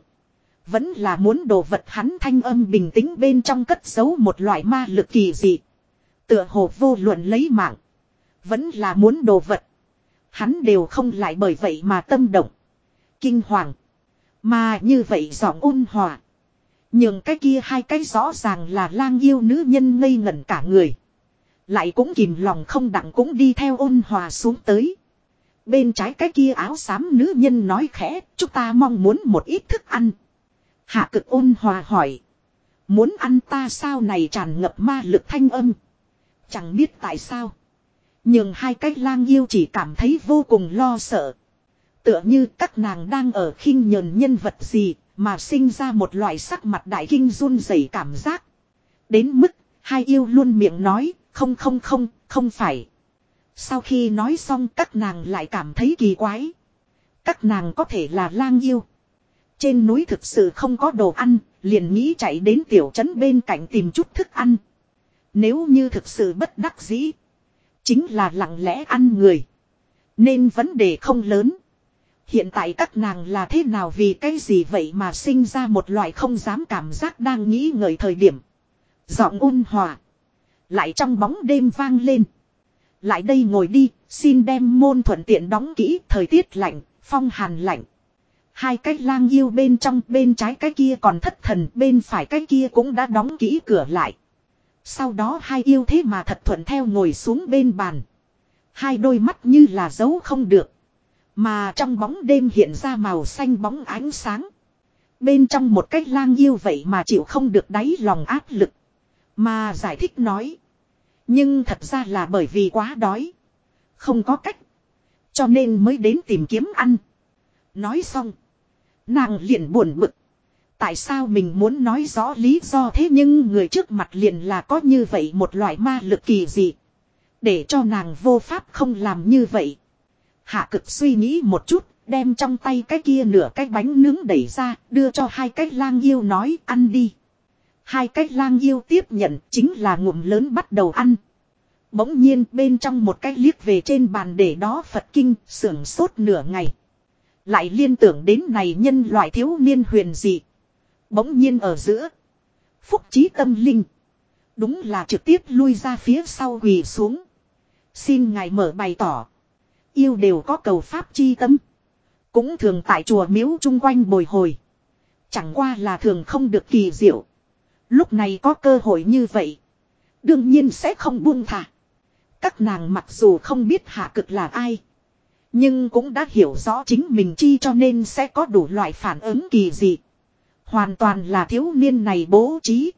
Vẫn là muốn đồ vật hắn thanh âm bình tĩnh bên trong cất giấu một loại ma lực kỳ dị. Tựa hồ vô luận lấy mạng. Vẫn là muốn đồ vật. Hắn đều không lại bởi vậy mà tâm động. Kinh hoàng. Mà như vậy giọng ôn hòa. Nhưng cái kia hai cái rõ ràng là lang yêu nữ nhân ngây ngẩn cả người. Lại cũng kìm lòng không đặng cũng đi theo ôn hòa xuống tới. Bên trái cái kia áo xám nữ nhân nói khẽ, chúng ta mong muốn một ít thức ăn. Hạ cực ôn hòa hỏi. Muốn ăn ta sao này tràn ngập ma lực thanh âm. Chẳng biết tại sao. Nhưng hai cái lang yêu chỉ cảm thấy vô cùng lo sợ. Tựa như các nàng đang ở khinh nhờn nhân vật gì mà sinh ra một loại sắc mặt đại kinh run rẩy cảm giác. Đến mức hai yêu luôn miệng nói không không không không phải. Sau khi nói xong các nàng lại cảm thấy kỳ quái. Các nàng có thể là lang yêu. Trên núi thực sự không có đồ ăn, liền nghĩ chạy đến tiểu trấn bên cạnh tìm chút thức ăn. Nếu như thực sự bất đắc dĩ, chính là lặng lẽ ăn người. Nên vấn đề không lớn. Hiện tại các nàng là thế nào vì cái gì vậy mà sinh ra một loại không dám cảm giác đang nghĩ ngợi thời điểm. Giọng ôn hòa. Lại trong bóng đêm vang lên. Lại đây ngồi đi, xin đem môn thuận tiện đóng kỹ, thời tiết lạnh, phong hàn lạnh. Hai cái lang yêu bên trong, bên trái cái kia còn thất thần, bên phải cái kia cũng đã đóng kỹ cửa lại. Sau đó hai yêu thế mà thật thuận theo ngồi xuống bên bàn. Hai đôi mắt như là dấu không được. Mà trong bóng đêm hiện ra màu xanh bóng ánh sáng. Bên trong một cách lang yêu vậy mà chịu không được đáy lòng áp lực. Mà giải thích nói. Nhưng thật ra là bởi vì quá đói. Không có cách. Cho nên mới đến tìm kiếm ăn. Nói xong. Nàng liền buồn bực. Tại sao mình muốn nói rõ lý do thế nhưng người trước mặt liền là có như vậy một loại ma lực kỳ dị. Để cho nàng vô pháp không làm như vậy. Hạ cực suy nghĩ một chút, đem trong tay cái kia nửa cái bánh nướng đẩy ra, đưa cho hai cái lang yêu nói ăn đi. Hai cái lang yêu tiếp nhận chính là ngụm lớn bắt đầu ăn. Bỗng nhiên bên trong một cái liếc về trên bàn để đó Phật Kinh sưởng sốt nửa ngày. Lại liên tưởng đến này nhân loại thiếu niên huyền dị. Bỗng nhiên ở giữa. Phúc trí tâm linh. Đúng là trực tiếp lui ra phía sau quỳ xuống. Xin ngài mở bày tỏ. Yêu đều có cầu pháp chi tâm. Cũng thường tại chùa miếu chung quanh bồi hồi. Chẳng qua là thường không được kỳ diệu. Lúc này có cơ hội như vậy. Đương nhiên sẽ không buông thả. Các nàng mặc dù không biết hạ cực là ai. Nhưng cũng đã hiểu rõ chính mình chi cho nên sẽ có đủ loại phản ứng kỳ dị. Hoàn toàn là thiếu niên này bố trí.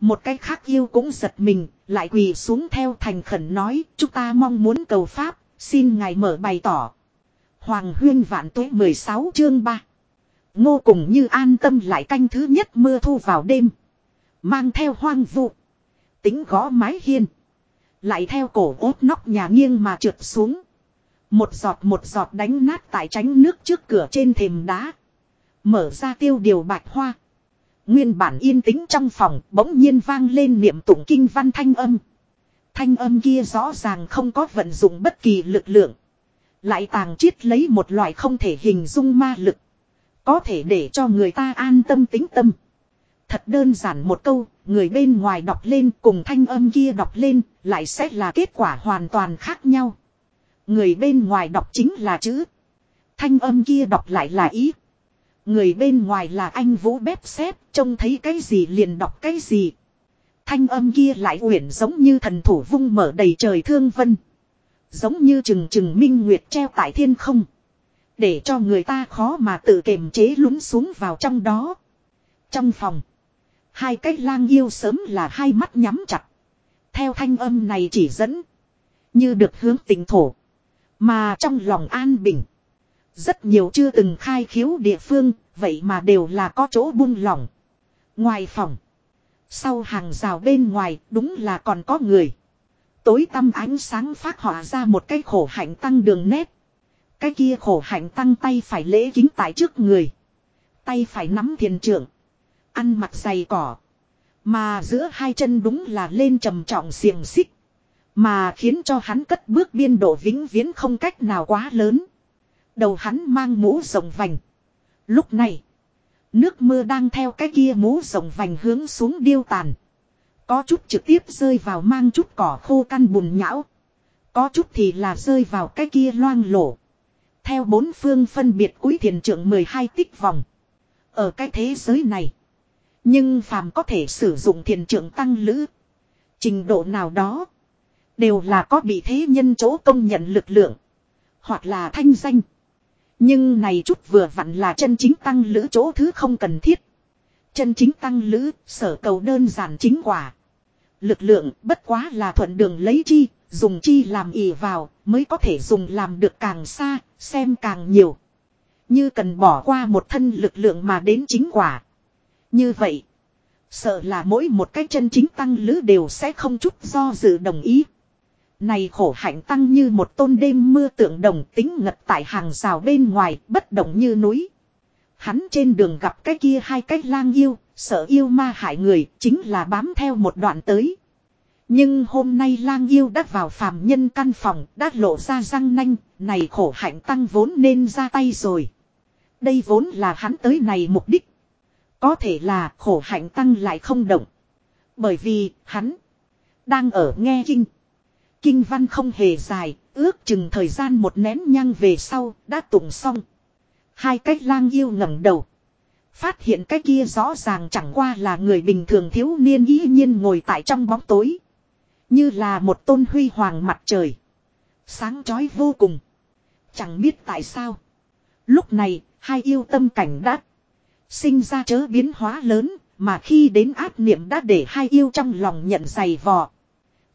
Một cái khác yêu cũng giật mình, lại quỳ xuống theo thành khẩn nói, chúng ta mong muốn cầu Pháp, xin ngài mở bày tỏ. Hoàng huyên vạn tuế 16 chương 3. Ngô cùng như an tâm lại canh thứ nhất mưa thu vào đêm. Mang theo hoang vụ. Tính gõ mái hiên. Lại theo cổ ốt nóc nhà nghiêng mà trượt xuống. Một giọt một giọt đánh nát tại tránh nước trước cửa trên thềm đá. Mở ra tiêu điều bạch hoa. Nguyên bản yên tĩnh trong phòng bỗng nhiên vang lên niệm tụng kinh văn thanh âm. Thanh âm kia rõ ràng không có vận dụng bất kỳ lực lượng. Lại tàng chiết lấy một loại không thể hình dung ma lực. Có thể để cho người ta an tâm tính tâm. Thật đơn giản một câu, người bên ngoài đọc lên cùng thanh âm kia đọc lên, lại sẽ là kết quả hoàn toàn khác nhau. Người bên ngoài đọc chính là chữ. Thanh âm kia đọc lại là ý. Người bên ngoài là anh vũ bếp xếp, trông thấy cái gì liền đọc cái gì. Thanh âm kia lại uyển giống như thần thủ vung mở đầy trời thương vân. Giống như trừng trừng minh nguyệt treo tại thiên không. Để cho người ta khó mà tự kiềm chế lún xuống vào trong đó. Trong phòng. Hai cái lang yêu sớm là hai mắt nhắm chặt. Theo thanh âm này chỉ dẫn. Như được hướng tình thổ. Mà trong lòng an bình. Rất nhiều chưa từng khai khiếu địa phương, vậy mà đều là có chỗ buông lỏng. Ngoài phòng. Sau hàng rào bên ngoài, đúng là còn có người. Tối tăm ánh sáng phát họa ra một cái khổ hạnh tăng đường nét. Cái kia khổ hạnh tăng tay phải lễ kính tại trước người. Tay phải nắm thiền trưởng. Ăn mặc dày cỏ. Mà giữa hai chân đúng là lên trầm trọng xiềng xích. Mà khiến cho hắn cất bước biên độ vĩnh viễn không cách nào quá lớn. Đầu hắn mang mũ rồng vành. Lúc này. Nước mưa đang theo cái kia mũ rồng vành hướng xuống điêu tàn. Có chút trực tiếp rơi vào mang chút cỏ khô căn bùn nhão. Có chút thì là rơi vào cái kia loang lổ. Theo bốn phương phân biệt cuối thiền trưởng 12 tích vòng. Ở cái thế giới này. Nhưng phàm có thể sử dụng thiền trưởng tăng lữ. Trình độ nào đó. Đều là có bị thế nhân chỗ công nhận lực lượng. hoặc là thanh danh. Nhưng này chút vừa vặn là chân chính tăng lữ chỗ thứ không cần thiết. Chân chính tăng lữ, sở cầu đơn giản chính quả. Lực lượng bất quá là thuận đường lấy chi, dùng chi làm ỉ vào, mới có thể dùng làm được càng xa, xem càng nhiều. Như cần bỏ qua một thân lực lượng mà đến chính quả. Như vậy, sợ là mỗi một cái chân chính tăng lữ đều sẽ không chút do dự đồng ý. Này khổ hạnh tăng như một tôn đêm mưa tượng đồng tính ngật tại hàng rào bên ngoài, bất động như núi. Hắn trên đường gặp cái kia hai cái lang yêu, sợ yêu ma hại người, chính là bám theo một đoạn tới. Nhưng hôm nay lang yêu đã vào phàm nhân căn phòng, đã lộ ra răng nanh, này khổ hạnh tăng vốn nên ra tay rồi. Đây vốn là hắn tới này mục đích. Có thể là khổ hạnh tăng lại không động. Bởi vì, hắn đang ở nghe kinh. Kinh văn không hề dài, ước chừng thời gian một nén nhang về sau, đã tụng xong. Hai cách lang yêu ngẩng đầu. Phát hiện cái kia rõ ràng chẳng qua là người bình thường thiếu niên ý nhiên ngồi tại trong bóng tối. Như là một tôn huy hoàng mặt trời. Sáng chói vô cùng. Chẳng biết tại sao. Lúc này, hai yêu tâm cảnh đã sinh ra chớ biến hóa lớn, mà khi đến áp niệm đã để hai yêu trong lòng nhận dày vò.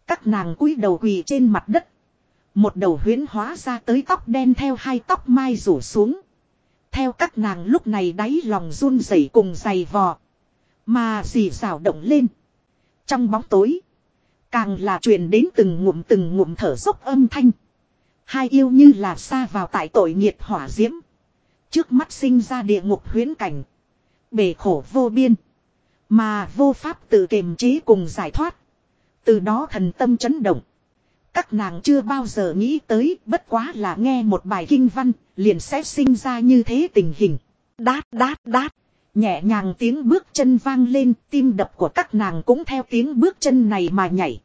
Các nàng cúi đầu quỳ trên mặt đất. Một đầu huyến hóa ra tới tóc đen theo hai tóc mai rủ xuống. Theo các nàng lúc này đáy lòng run rẩy cùng dày vò. Mà dì rào động lên. Trong bóng tối. Càng là truyền đến từng ngụm từng ngụm thở dốc âm thanh. Hai yêu như là xa vào tại tội nghiệt hỏa diễm. Trước mắt sinh ra địa ngục huyến cảnh. Bể khổ vô biên. Mà vô pháp tự kiềm chế cùng giải thoát. Từ đó thần tâm chấn động. Các nàng chưa bao giờ nghĩ tới, bất quá là nghe một bài kinh văn, liền sẽ sinh ra như thế tình hình. Đát đát đát. Nhẹ nhàng tiếng bước chân vang lên, tim đập của các nàng cũng theo tiếng bước chân này mà nhảy.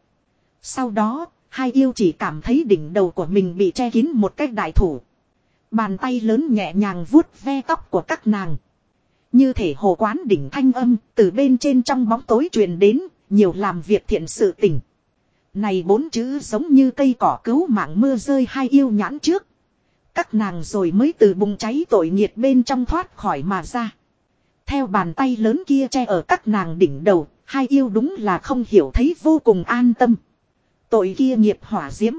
Sau đó, hai yêu chỉ cảm thấy đỉnh đầu của mình bị che kín một cách đại thủ. Bàn tay lớn nhẹ nhàng vuốt ve tóc của các nàng. Như thể hồ quán đỉnh thanh âm từ bên trên trong bóng tối truyền đến nhiều làm việc thiện sự tình. Này bốn chữ giống như cây cỏ cứu mạng mưa rơi hai yêu nhãn trước. Các nàng rồi mới từ bùng cháy tội nghiệt bên trong thoát khỏi mà ra. Theo bàn tay lớn kia che ở các nàng đỉnh đầu, hai yêu đúng là không hiểu thấy vô cùng an tâm. Tội kia nghiệp hỏa diễm.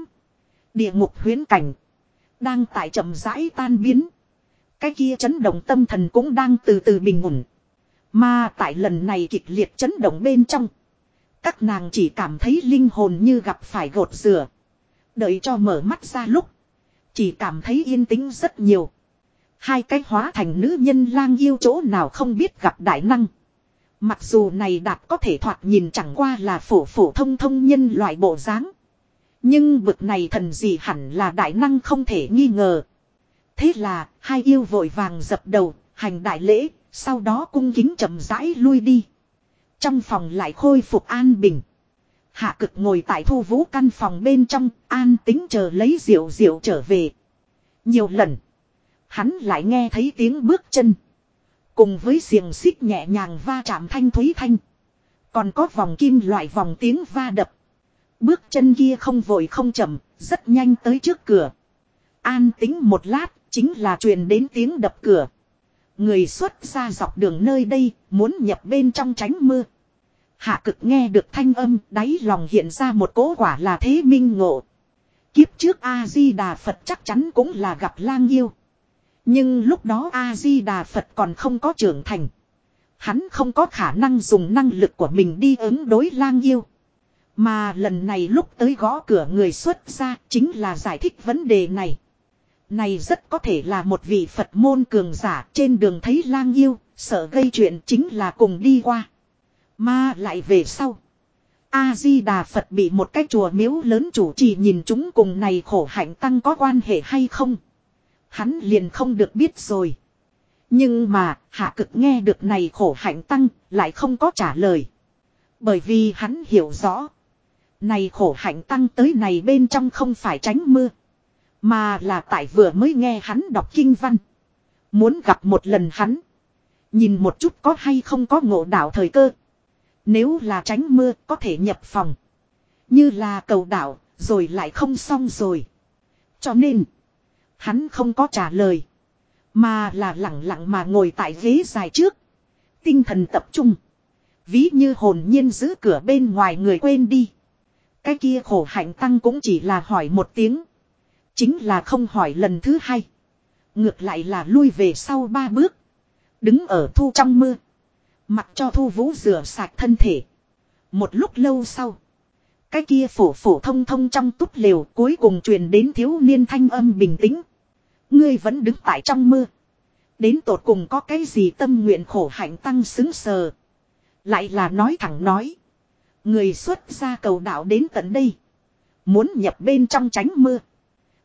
Địa ngục huyến cảnh. Đang tại chậm rãi tan biến. Cái kia chấn động tâm thần cũng đang từ từ bình ổn. Mà tại lần này kịch liệt chấn động bên trong. Các nàng chỉ cảm thấy linh hồn như gặp phải gột rửa. Đợi cho mở mắt ra lúc. Chỉ cảm thấy yên tĩnh rất nhiều. Hai cái hóa thành nữ nhân lang yêu chỗ nào không biết gặp đại năng. Mặc dù này đạt có thể thoạt nhìn chẳng qua là phổ phổ thông thông nhân loại bộ dáng. Nhưng bực này thần gì hẳn là đại năng không thể nghi ngờ. Thế là, hai yêu vội vàng dập đầu, hành đại lễ, sau đó cung kính chậm rãi lui đi. Trong phòng lại khôi phục an bình. Hạ cực ngồi tại thu vũ căn phòng bên trong, an tính chờ lấy diệu diệu trở về. Nhiều lần, hắn lại nghe thấy tiếng bước chân. Cùng với xiềng xích nhẹ nhàng va chạm thanh thúy thanh. Còn có vòng kim loại vòng tiếng va đập. Bước chân kia không vội không chậm, rất nhanh tới trước cửa. An tính một lát, chính là truyền đến tiếng đập cửa. Người xuất ra dọc đường nơi đây, muốn nhập bên trong tránh mưa. Hạ cực nghe được thanh âm, đáy lòng hiện ra một cố quả là thế minh ngộ. Kiếp trước A-di-đà Phật chắc chắn cũng là gặp lang yêu. Nhưng lúc đó A-di-đà Phật còn không có trưởng thành. Hắn không có khả năng dùng năng lực của mình đi ứng đối lang yêu. Mà lần này lúc tới gõ cửa người xuất ra chính là giải thích vấn đề này. Này rất có thể là một vị Phật môn cường giả trên đường thấy lang yêu, sợ gây chuyện chính là cùng đi qua. Mà lại về sau. A-di-đà Phật bị một cái chùa miếu lớn chủ trì nhìn chúng cùng này khổ hạnh tăng có quan hệ hay không. Hắn liền không được biết rồi. Nhưng mà, hạ cực nghe được này khổ hạnh tăng, lại không có trả lời. Bởi vì hắn hiểu rõ. Này khổ hạnh tăng tới này bên trong không phải tránh mưa. Mà là tại vừa mới nghe hắn đọc kinh văn. Muốn gặp một lần hắn. Nhìn một chút có hay không có ngộ đạo thời cơ. Nếu là tránh mưa, có thể nhập phòng. Như là cầu đảo, rồi lại không xong rồi. Cho nên. Hắn không có trả lời. Mà là lặng lặng mà ngồi tại ghế dài trước. Tinh thần tập trung. Ví như hồn nhiên giữ cửa bên ngoài người quên đi. Cái kia khổ hạnh tăng cũng chỉ là hỏi một tiếng. Chính là không hỏi lần thứ hai. Ngược lại là lui về sau ba bước. Đứng ở thu trong mưa. Mặc cho thu vũ rửa sạch thân thể. Một lúc lâu sau. Cái kia phổ phổ thông thông trong túp lều cuối cùng truyền đến thiếu niên thanh âm bình tĩnh. Ngươi vẫn đứng tại trong mưa. Đến tột cùng có cái gì tâm nguyện khổ hạnh tăng xứng sờ. Lại là nói thẳng nói. Người xuất ra cầu đạo đến tận đây. Muốn nhập bên trong tránh mưa.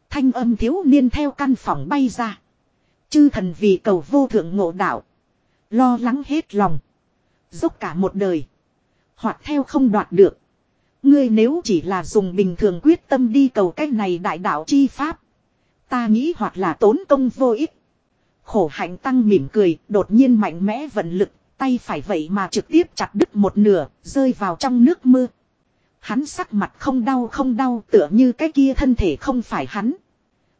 Thanh âm thiếu niên theo căn phòng bay ra. Chư thần vì cầu vô thượng ngộ đạo. Lo lắng hết lòng. Dốc cả một đời. Hoặc theo không đoạt được. Ngươi nếu chỉ là dùng bình thường quyết tâm đi cầu cách này đại đạo chi pháp. Ta nghĩ hoặc là tốn công vô ích. Khổ hạnh tăng mỉm cười, đột nhiên mạnh mẽ vận lực, tay phải vậy mà trực tiếp chặt đứt một nửa, rơi vào trong nước mưa. Hắn sắc mặt không đau không đau tựa như cái kia thân thể không phải hắn.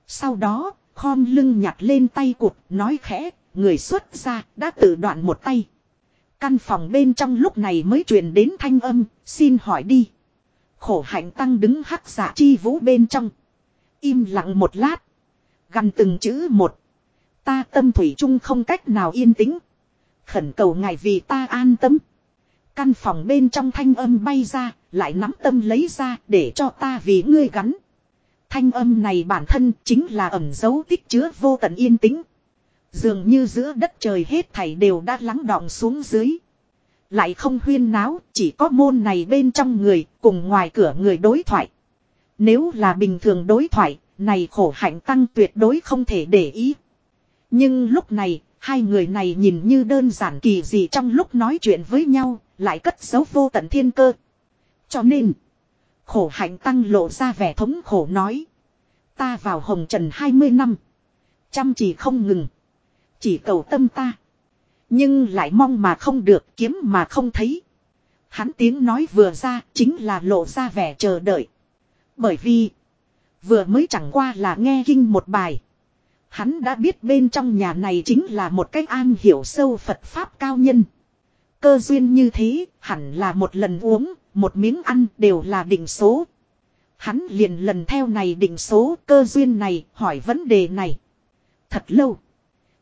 Sau đó, khom lưng nhặt lên tay cụt, nói khẽ, người xuất ra, đã tự đoạn một tay. Căn phòng bên trong lúc này mới truyền đến thanh âm, xin hỏi đi. Khổ hạnh tăng đứng hắc giả chi vũ bên trong. Im lặng một lát. Gần từng chữ một. Ta tâm thủy chung không cách nào yên tĩnh. Khẩn cầu ngài vì ta an tâm. Căn phòng bên trong thanh âm bay ra, lại nắm tâm lấy ra để cho ta vì ngươi gắn. Thanh âm này bản thân chính là ẩn dấu tích chứa vô tận yên tĩnh. Dường như giữa đất trời hết thảy đều đã lắng đọng xuống dưới. Lại không huyên náo, chỉ có môn này bên trong người, cùng ngoài cửa người đối thoại. Nếu là bình thường đối thoại, này khổ hạnh tăng tuyệt đối không thể để ý. Nhưng lúc này, hai người này nhìn như đơn giản kỳ gì trong lúc nói chuyện với nhau, lại cất giấu vô tận thiên cơ. Cho nên, khổ hạnh tăng lộ ra vẻ thống khổ nói. Ta vào hồng trần 20 năm. Chăm chỉ không ngừng. Chỉ cầu tâm ta. Nhưng lại mong mà không được kiếm mà không thấy. Hắn tiếng nói vừa ra chính là lộ ra vẻ chờ đợi. Bởi vì vừa mới chẳng qua là nghe kinh một bài. Hắn đã biết bên trong nhà này chính là một cách an hiểu sâu Phật Pháp cao nhân. Cơ duyên như thế, hẳn là một lần uống, một miếng ăn đều là định số. Hắn liền lần theo này định số cơ duyên này, hỏi vấn đề này. Thật lâu.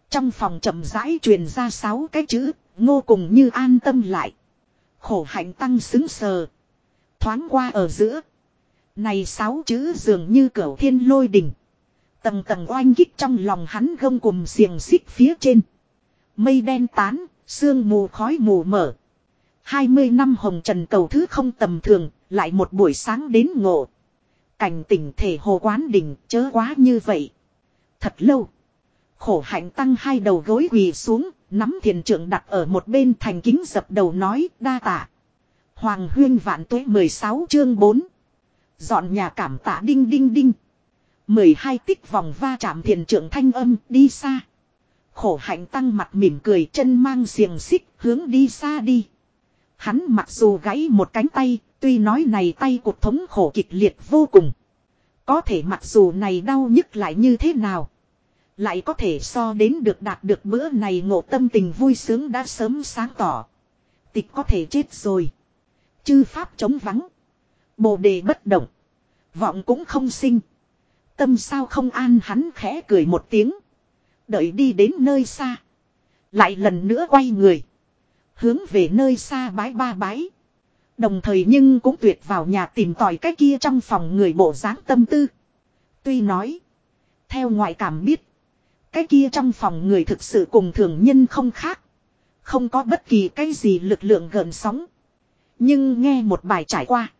Trong phòng chậm rãi truyền ra sáu cái chữ, ngô cùng như an tâm lại. Khổ hạnh tăng xứng sờ. Thoáng qua ở giữa. Này sáu chữ dường như cửa thiên lôi đỉnh. Tầng tầng oanh kích trong lòng hắn gông cùng xiềng xích phía trên. Mây đen tán, sương mù khói mù mở. 20 năm hồng trần cầu thứ không tầm thường, lại một buổi sáng đến ngộ. Cảnh tỉnh thể hồ quán đỉnh chớ quá như vậy. Thật lâu. Khổ hạnh tăng hai đầu gối quỳ xuống, nắm thiền trưởng đặt ở một bên thành kính dập đầu nói đa tạ. Hoàng huyên vạn tuế 16 chương 4. Dọn nhà cảm tạ đinh đinh đinh. 12 tích vòng va chạm thiền trưởng thanh âm đi xa. Khổ hạnh tăng mặt mỉm cười chân mang xiềng xích hướng đi xa đi. Hắn mặc dù gãy một cánh tay, tuy nói này tay cuộc thống khổ kịch liệt vô cùng. Có thể mặc dù này đau nhức lại như thế nào. Lại có thể so đến được đạt được bữa này ngộ tâm tình vui sướng đã sớm sáng tỏ. Tịch có thể chết rồi. Chư pháp chống vắng. Bồ đề bất động. Vọng cũng không sinh. Tâm sao không an hắn khẽ cười một tiếng. Đợi đi đến nơi xa. Lại lần nữa quay người. Hướng về nơi xa bái ba bái. Đồng thời nhưng cũng tuyệt vào nhà tìm tòi cái kia trong phòng người bộ dáng tâm tư. Tuy nói. Theo ngoại cảm biết. Cái kia trong phòng người thực sự cùng thường nhân không khác. Không có bất kỳ cái gì lực lượng gần sóng. Nhưng nghe một bài trải qua.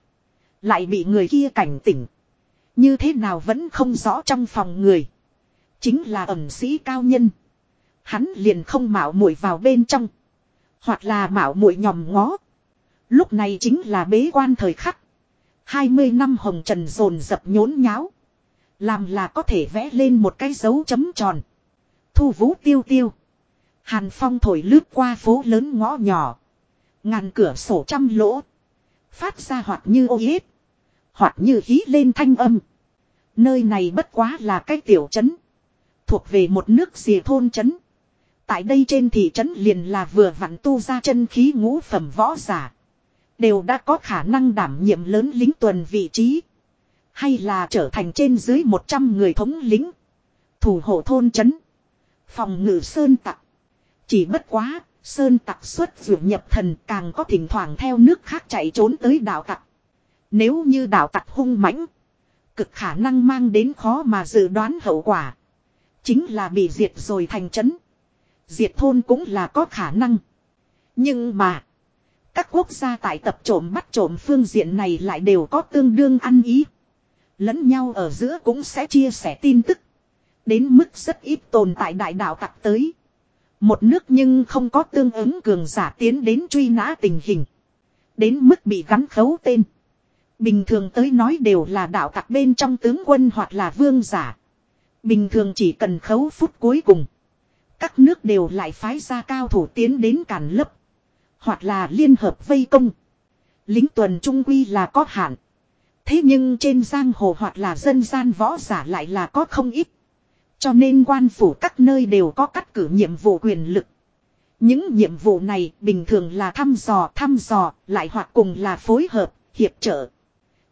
Lại bị người kia cảnh tỉnh. Như thế nào vẫn không rõ trong phòng người. Chính là ẩm sĩ cao nhân. Hắn liền không mạo muội vào bên trong. Hoặc là mạo muội nhòm ngó. Lúc này chính là bế quan thời khắc. 20 năm hồng trần rồn dập nhốn nháo. Làm là có thể vẽ lên một cái dấu chấm tròn. Thu vũ tiêu tiêu. Hàn phong thổi lướt qua phố lớn ngõ nhỏ. Ngàn cửa sổ trăm lỗ. Phát ra hoặc như ô yết. Hoặc như hí lên thanh âm. Nơi này bất quá là cái tiểu trấn. Thuộc về một nước rìa thôn trấn. Tại đây trên thị trấn liền là vừa vặn tu ra chân khí ngũ phẩm võ giả. Đều đã có khả năng đảm nhiệm lớn lính tuần vị trí. Hay là trở thành trên dưới 100 người thống lính. Thủ hộ thôn trấn. Phòng ngự sơn tặc. Chỉ bất quá, sơn tặc xuất dưỡng nhập thần càng có thỉnh thoảng theo nước khác chạy trốn tới đảo tặc. Nếu như đảo tặc hung mãnh, cực khả năng mang đến khó mà dự đoán hậu quả. Chính là bị diệt rồi thành trấn. Diệt thôn cũng là có khả năng. Nhưng mà, các quốc gia tại tập trộm bắt trộm phương diện này lại đều có tương đương ăn ý. Lẫn nhau ở giữa cũng sẽ chia sẻ tin tức. Đến mức rất ít tồn tại đại đạo tặc tới. Một nước nhưng không có tương ứng cường giả tiến đến truy nã tình hình. Đến mức bị gắn khấu tên. Bình thường tới nói đều là đạo tặc bên trong tướng quân hoặc là vương giả. Bình thường chỉ cần khấu phút cuối cùng. Các nước đều lại phái ra cao thủ tiến đến cản lấp. Hoặc là liên hợp vây công. Lính tuần trung quy là có hạn. Thế nhưng trên giang hồ hoặc là dân gian võ giả lại là có không ít. Cho nên quan phủ các nơi đều có cắt cử nhiệm vụ quyền lực. Những nhiệm vụ này bình thường là thăm dò thăm dò lại hoặc cùng là phối hợp, hiệp trợ.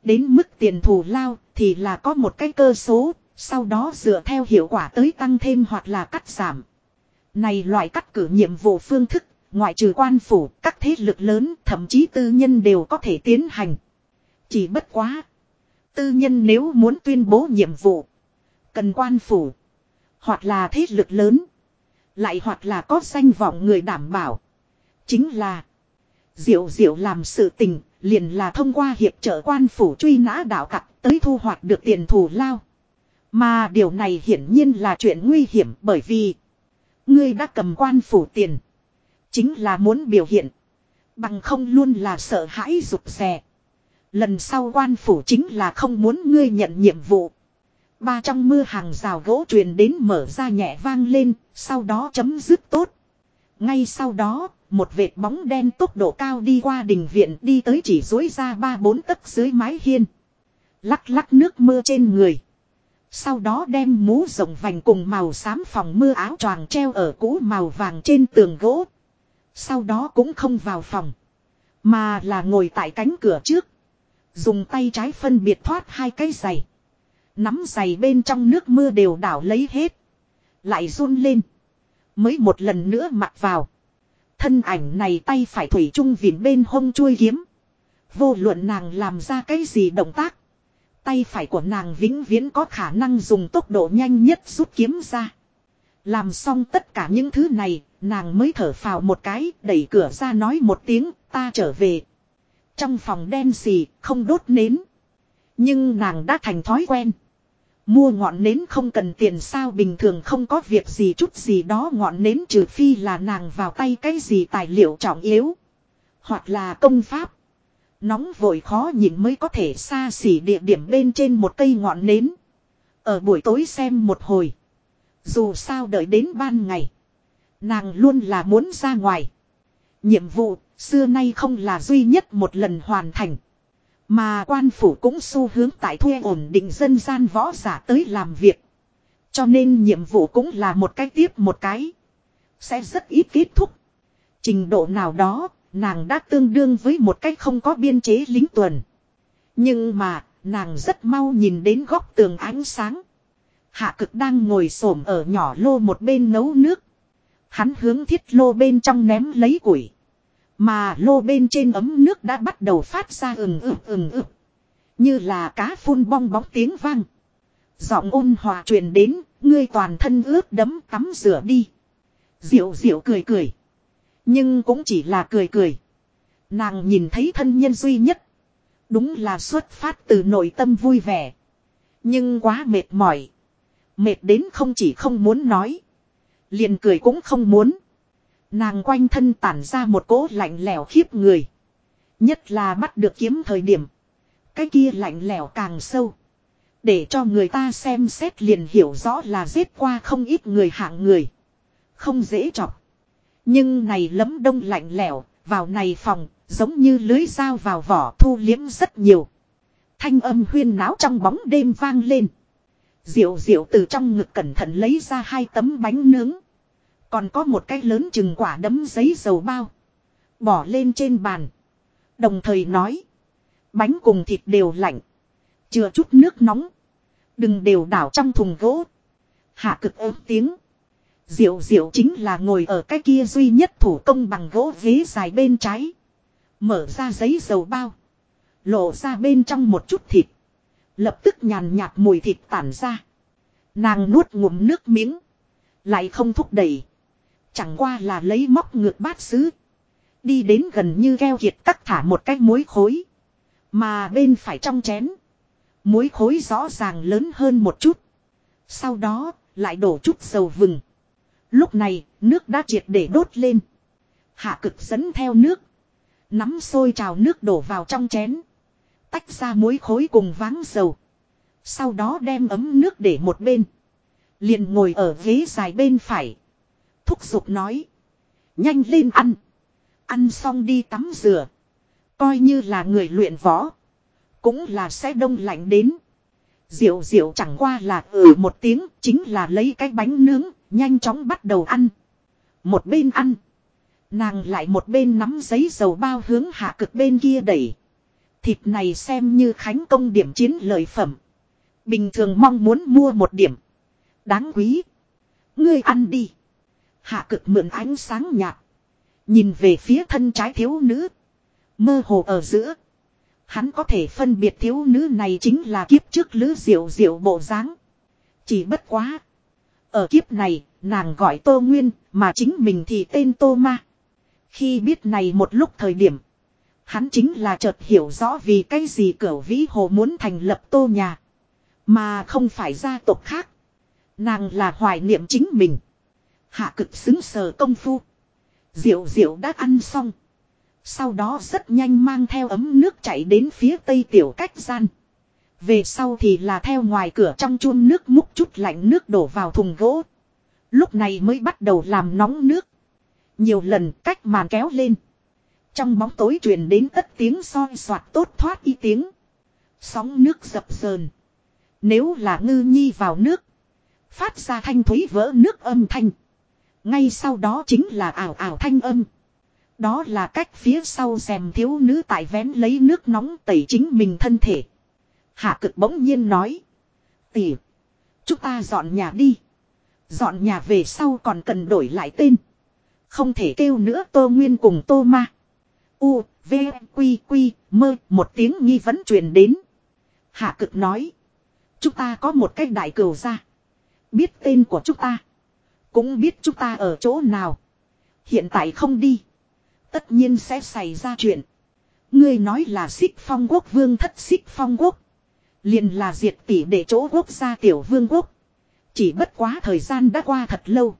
Đến mức tiền thù lao thì là có một cái cơ số, sau đó dựa theo hiệu quả tới tăng thêm hoặc là cắt giảm. Này loại cắt cử nhiệm vụ phương thức, ngoại trừ quan phủ, các thế lực lớn, thậm chí tư nhân đều có thể tiến hành. Chỉ bất quá. Tư nhân nếu muốn tuyên bố nhiệm vụ, cần quan phủ, hoặc là thế lực lớn, lại hoặc là có danh vọng người đảm bảo. Chính là Diệu diệu làm sự tình, liền là thông qua hiệp trợ quan phủ truy nã đạo tặc tới thu hoạch được tiền thù lao. Mà điều này hiển nhiên là chuyện nguy hiểm bởi vì Ngươi đã cầm quan phủ tiền. Chính là muốn biểu hiện. Bằng không luôn là sợ hãi rụt rè. Lần sau quan phủ chính là không muốn ngươi nhận nhiệm vụ. Ba trong mưa hàng rào gỗ truyền đến mở ra nhẹ vang lên, sau đó chấm dứt tốt. Ngay sau đó, một vệt bóng đen tốc độ cao đi qua đình viện đi tới chỉ dối ra ba bốn tấc dưới mái hiên. Lắc lắc nước mưa trên người. Sau đó đem mũ rộng vành cùng màu xám phòng mưa áo choàng treo ở cũ màu vàng trên tường gỗ. Sau đó cũng không vào phòng. Mà là ngồi tại cánh cửa trước. Dùng tay trái phân biệt thoát hai cái giày. Nắm giày bên trong nước mưa đều đảo lấy hết. Lại run lên. Mới một lần nữa mặc vào. Thân ảnh này tay phải thủy chung vỉn bên hông chuôi kiếm. Vô luận nàng làm ra cái gì động tác. Tay phải của nàng vĩnh viễn có khả năng dùng tốc độ nhanh nhất rút kiếm ra. Làm xong tất cả những thứ này, nàng mới thở phào một cái, đẩy cửa ra nói một tiếng, ta trở về. Trong phòng đen xì, không đốt nến. Nhưng nàng đã thành thói quen. Mua ngọn nến không cần tiền sao bình thường không có việc gì chút gì đó ngọn nến trừ phi là nàng vào tay cái gì tài liệu trọng yếu. Hoặc là công pháp. Nóng vội khó nhìn mới có thể xa xỉ địa điểm bên trên một cây ngọn nến. Ở buổi tối xem một hồi. Dù sao đợi đến ban ngày. Nàng luôn là muốn ra ngoài. Nhiệm vụ, xưa nay không là duy nhất một lần hoàn thành. Mà quan phủ cũng xu hướng tại thuê ổn định dân gian võ giả tới làm việc. Cho nên nhiệm vụ cũng là một cái tiếp một cái. Sẽ rất ít kết thúc. Trình độ nào đó, nàng đã tương đương với một cách không có biên chế lính tuần. Nhưng mà, nàng rất mau nhìn đến góc tường ánh sáng. Hạ cực đang ngồi xổm ở nhỏ lô một bên nấu nước. Hắn hướng thiết lô bên trong ném lấy củi. Mà lô bên trên ấm nước đã bắt đầu phát ra ừng ực ừng ực. Như là cá phun bong bóng tiếng vang. Giọng ôn hòa truyền đến, ngươi toàn thân ướt đấm tắm rửa đi. Diệu diệu cười cười. Nhưng cũng chỉ là cười cười. Nàng nhìn thấy thân nhân duy nhất. Đúng là xuất phát từ nội tâm vui vẻ. Nhưng quá mệt mỏi. Mệt đến không chỉ không muốn nói. Liền cười cũng không muốn. Nàng quanh thân tản ra một cỗ lạnh lẽo khiếp người. Nhất là bắt được kiếm thời điểm. Cái kia lạnh lẽo càng sâu. Để cho người ta xem xét liền hiểu rõ là giết qua không ít người hạng người. Không dễ chọc. Nhưng này lấm đông lạnh lẽo, vào này phòng, giống như lưới dao vào vỏ thu liếm rất nhiều. Thanh âm huyên náo trong bóng đêm vang lên. Diệu diệu từ trong ngực cẩn thận lấy ra hai tấm bánh nướng. Còn có một cái lớn chừng quả đấm giấy dầu bao. Bỏ lên trên bàn. Đồng thời nói. Bánh cùng thịt đều lạnh. Chừa chút nước nóng. Đừng đều đảo trong thùng gỗ. Hạ cực ớm tiếng. Diệu diệu chính là ngồi ở cái kia duy nhất thủ công bằng gỗ ghế dài bên trái. Mở ra giấy dầu bao. Lộ ra bên trong một chút thịt. Lập tức nhàn nhạt mùi thịt tản ra. Nàng nuốt ngụm nước miếng. Lại không thúc đẩy. Chẳng qua là lấy móc ngược bát sứ. Đi đến gần như gheo kiệt cắt thả một cái muối khối. Mà bên phải trong chén. Muối khối rõ ràng lớn hơn một chút. Sau đó, lại đổ chút dầu vừng. Lúc này, nước đã triệt để đốt lên. Hạ cực dẫn theo nước. Nắm sôi trào nước đổ vào trong chén. Tách ra muối khối cùng váng dầu. Sau đó đem ấm nước để một bên. Liền ngồi ở ghế dài bên phải. Thúc giục nói. Nhanh lên ăn. Ăn xong đi tắm rửa. Coi như là người luyện võ. Cũng là sẽ đông lạnh đến. Diệu diệu chẳng qua là ừ một tiếng, chính là lấy cái bánh nướng, nhanh chóng bắt đầu ăn. Một bên ăn. Nàng lại một bên nắm giấy dầu bao hướng hạ cực bên kia đẩy. Thịt này xem như khánh công điểm chiến lợi phẩm. Bình thường mong muốn mua một điểm. Đáng quý. Ngươi ăn đi. Hạ cực mượn ánh sáng nhạt. Nhìn về phía thân trái thiếu nữ. Mơ hồ ở giữa. Hắn có thể phân biệt thiếu nữ này chính là kiếp trước lữ diệu diệu bộ dáng. Chỉ bất quá. Ở kiếp này, nàng gọi Tô Nguyên, mà chính mình thì tên Tô Ma. Khi biết này một lúc thời điểm. Hắn chính là chợt hiểu rõ vì cái gì cửu vĩ hồ muốn thành lập tô nhà. Mà không phải gia tộc khác. Nàng là hoài niệm chính mình. Hạ cực xứng sờ công phu. Diệu diệu đã ăn xong. Sau đó rất nhanh mang theo ấm nước chảy đến phía tây tiểu cách gian. Về sau thì là theo ngoài cửa trong chuông nước múc chút lạnh nước đổ vào thùng gỗ. Lúc này mới bắt đầu làm nóng nước. Nhiều lần cách màn kéo lên. Trong bóng tối truyền đến tất tiếng soi soạt tốt thoát y tiếng. Sóng nước dập dờn. Nếu là ngư nhi vào nước. Phát ra thanh thúy vỡ nước âm thanh. Ngay sau đó chính là ảo ảo thanh âm. Đó là cách phía sau rèm thiếu nữ tại vén lấy nước nóng tẩy chính mình thân thể. Hạ cực bỗng nhiên nói. Tỉ. Chúng ta dọn nhà đi. Dọn nhà về sau còn cần đổi lại tên. Không thể kêu nữa tô nguyên cùng tô ma. U, V, Quy, Quy, mơ, một tiếng nghi vấn truyền đến. Hạ cực nói. Chúng ta có một cách đại cửu ra. Biết tên của chúng ta. Cũng biết chúng ta ở chỗ nào. Hiện tại không đi. Tất nhiên sẽ xảy ra chuyện. Ngươi nói là xích phong quốc vương thất xích phong quốc. Liền là diệt tỷ để chỗ quốc gia tiểu vương quốc. Chỉ bất quá thời gian đã qua thật lâu.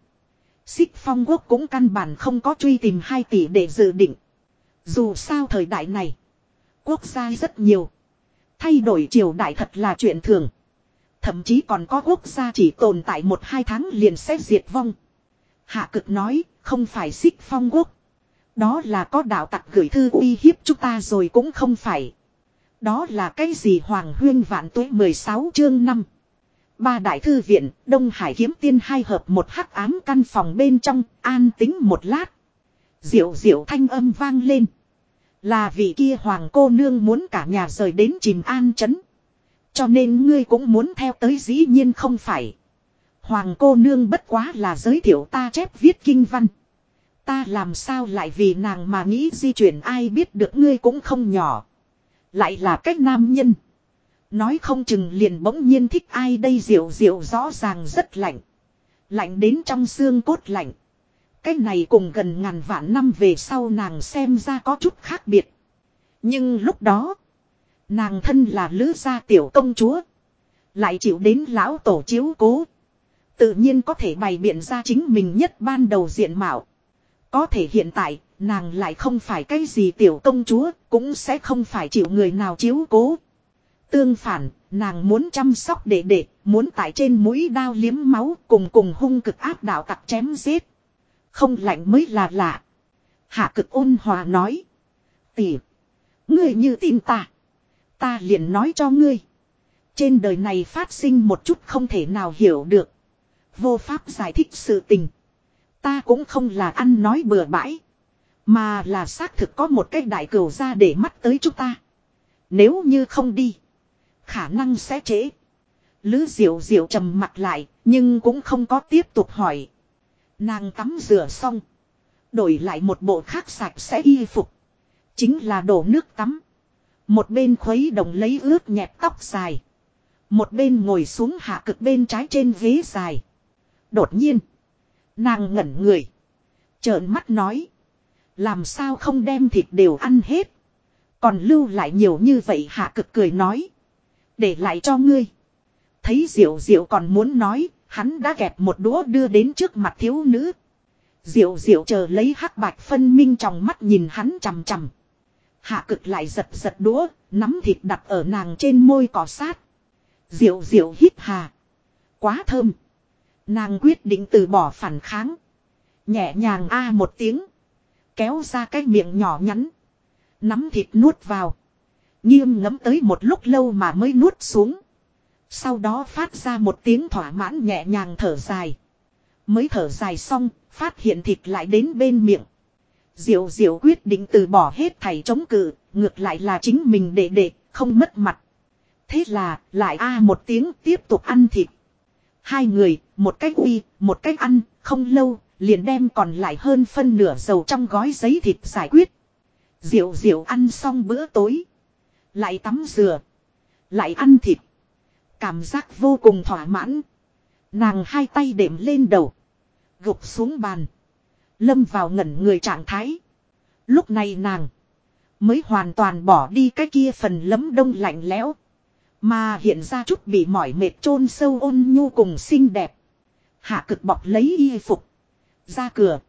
Xích phong quốc cũng căn bản không có truy tìm hai tỷ để dự định. Dù sao thời đại này. Quốc gia rất nhiều. Thay đổi triều đại thật là chuyện thường. Thậm chí còn có quốc gia chỉ tồn tại một hai tháng liền sẽ diệt vong. Hạ cực nói, không phải xích phong quốc. Đó là có đạo tặc gửi thư uy hiếp chúng ta rồi cũng không phải. Đó là cái gì Hoàng Huyên Vạn Tuế 16 chương 5. Ba đại thư viện, Đông Hải kiếm tiên hai hợp một hắc ám căn phòng bên trong, an tính một lát. Diệu diệu thanh âm vang lên. Là vị kia hoàng cô nương muốn cả nhà rời đến chìm an chấn. Cho nên ngươi cũng muốn theo tới dĩ nhiên không phải. Hoàng cô nương bất quá là giới thiệu ta chép viết kinh văn. Ta làm sao lại vì nàng mà nghĩ di chuyển ai biết được ngươi cũng không nhỏ. Lại là cách nam nhân. Nói không chừng liền bỗng nhiên thích ai đây diệu diệu rõ ràng rất lạnh. Lạnh đến trong xương cốt lạnh. Cái này cùng gần ngàn vạn năm về sau nàng xem ra có chút khác biệt. Nhưng lúc đó, nàng thân là lữ gia tiểu công chúa. Lại chịu đến lão tổ chiếu cố. Tự nhiên có thể bày biện ra chính mình nhất ban đầu diện mạo. Có thể hiện tại, nàng lại không phải cái gì tiểu công chúa, cũng sẽ không phải chịu người nào chiếu cố. Tương phản, nàng muốn chăm sóc đệ đệ, muốn tại trên mũi đao liếm máu cùng cùng hung cực áp đạo tặc chém giết. Không lạnh mới là lạ. Hạ cực ôn hòa nói. Tỉ, người như tin ta. Ta liền nói cho ngươi. Trên đời này phát sinh một chút không thể nào hiểu được. Vô pháp giải thích sự tình. Ta cũng không là ăn nói bừa bãi. Mà là xác thực có một cái đại cửu ra để mắt tới chúng ta. Nếu như không đi. Khả năng sẽ trễ. Lứ diệu diệu trầm mặt lại. Nhưng cũng không có tiếp tục hỏi. Nàng tắm rửa xong. Đổi lại một bộ khác sạch sẽ y phục. Chính là đổ nước tắm. Một bên khuấy đồng lấy ướt nhẹp tóc dài. Một bên ngồi xuống hạ cực bên trái trên ghế dài. Đột nhiên. Nàng ngẩn người. Trợn mắt nói. Làm sao không đem thịt đều ăn hết. Còn lưu lại nhiều như vậy hạ cực cười nói. Để lại cho ngươi. Thấy diệu diệu còn muốn nói. Hắn đã kẹp một đũa đưa đến trước mặt thiếu nữ. Diệu diệu chờ lấy hắc bạch phân minh trong mắt nhìn hắn chằm chằm. Hạ cực lại giật giật đũa, nắm thịt đặt ở nàng trên môi cỏ sát. Diệu diệu hít hà. Quá thơm. Nàng quyết định từ bỏ phản kháng. Nhẹ nhàng a một tiếng. Kéo ra cái miệng nhỏ nhắn. Nắm thịt nuốt vào. Nghiêm ngấm tới một lúc lâu mà mới nuốt xuống. Sau đó phát ra một tiếng thỏa mãn nhẹ nhàng thở dài. Mới thở dài xong, phát hiện thịt lại đến bên miệng. Diệu diệu quyết định từ bỏ hết thầy chống cự, ngược lại là chính mình để để, không mất mặt. Thế là, lại a một tiếng tiếp tục ăn thịt. Hai người, một cách uy, một cách ăn, không lâu, liền đem còn lại hơn phân nửa dầu trong gói giấy thịt giải quyết. Diệu diệu ăn xong bữa tối. Lại tắm rửa. Lại ăn thịt. Cảm giác vô cùng thỏa mãn. Nàng hai tay đệm lên đầu. Gục xuống bàn. Lâm vào ngẩn người trạng thái. Lúc này nàng. Mới hoàn toàn bỏ đi cái kia phần lấm đông lạnh lẽo. Mà hiện ra chút bị mỏi mệt chôn sâu ôn nhu cùng xinh đẹp. Hạ cực bọc lấy y phục. Ra cửa.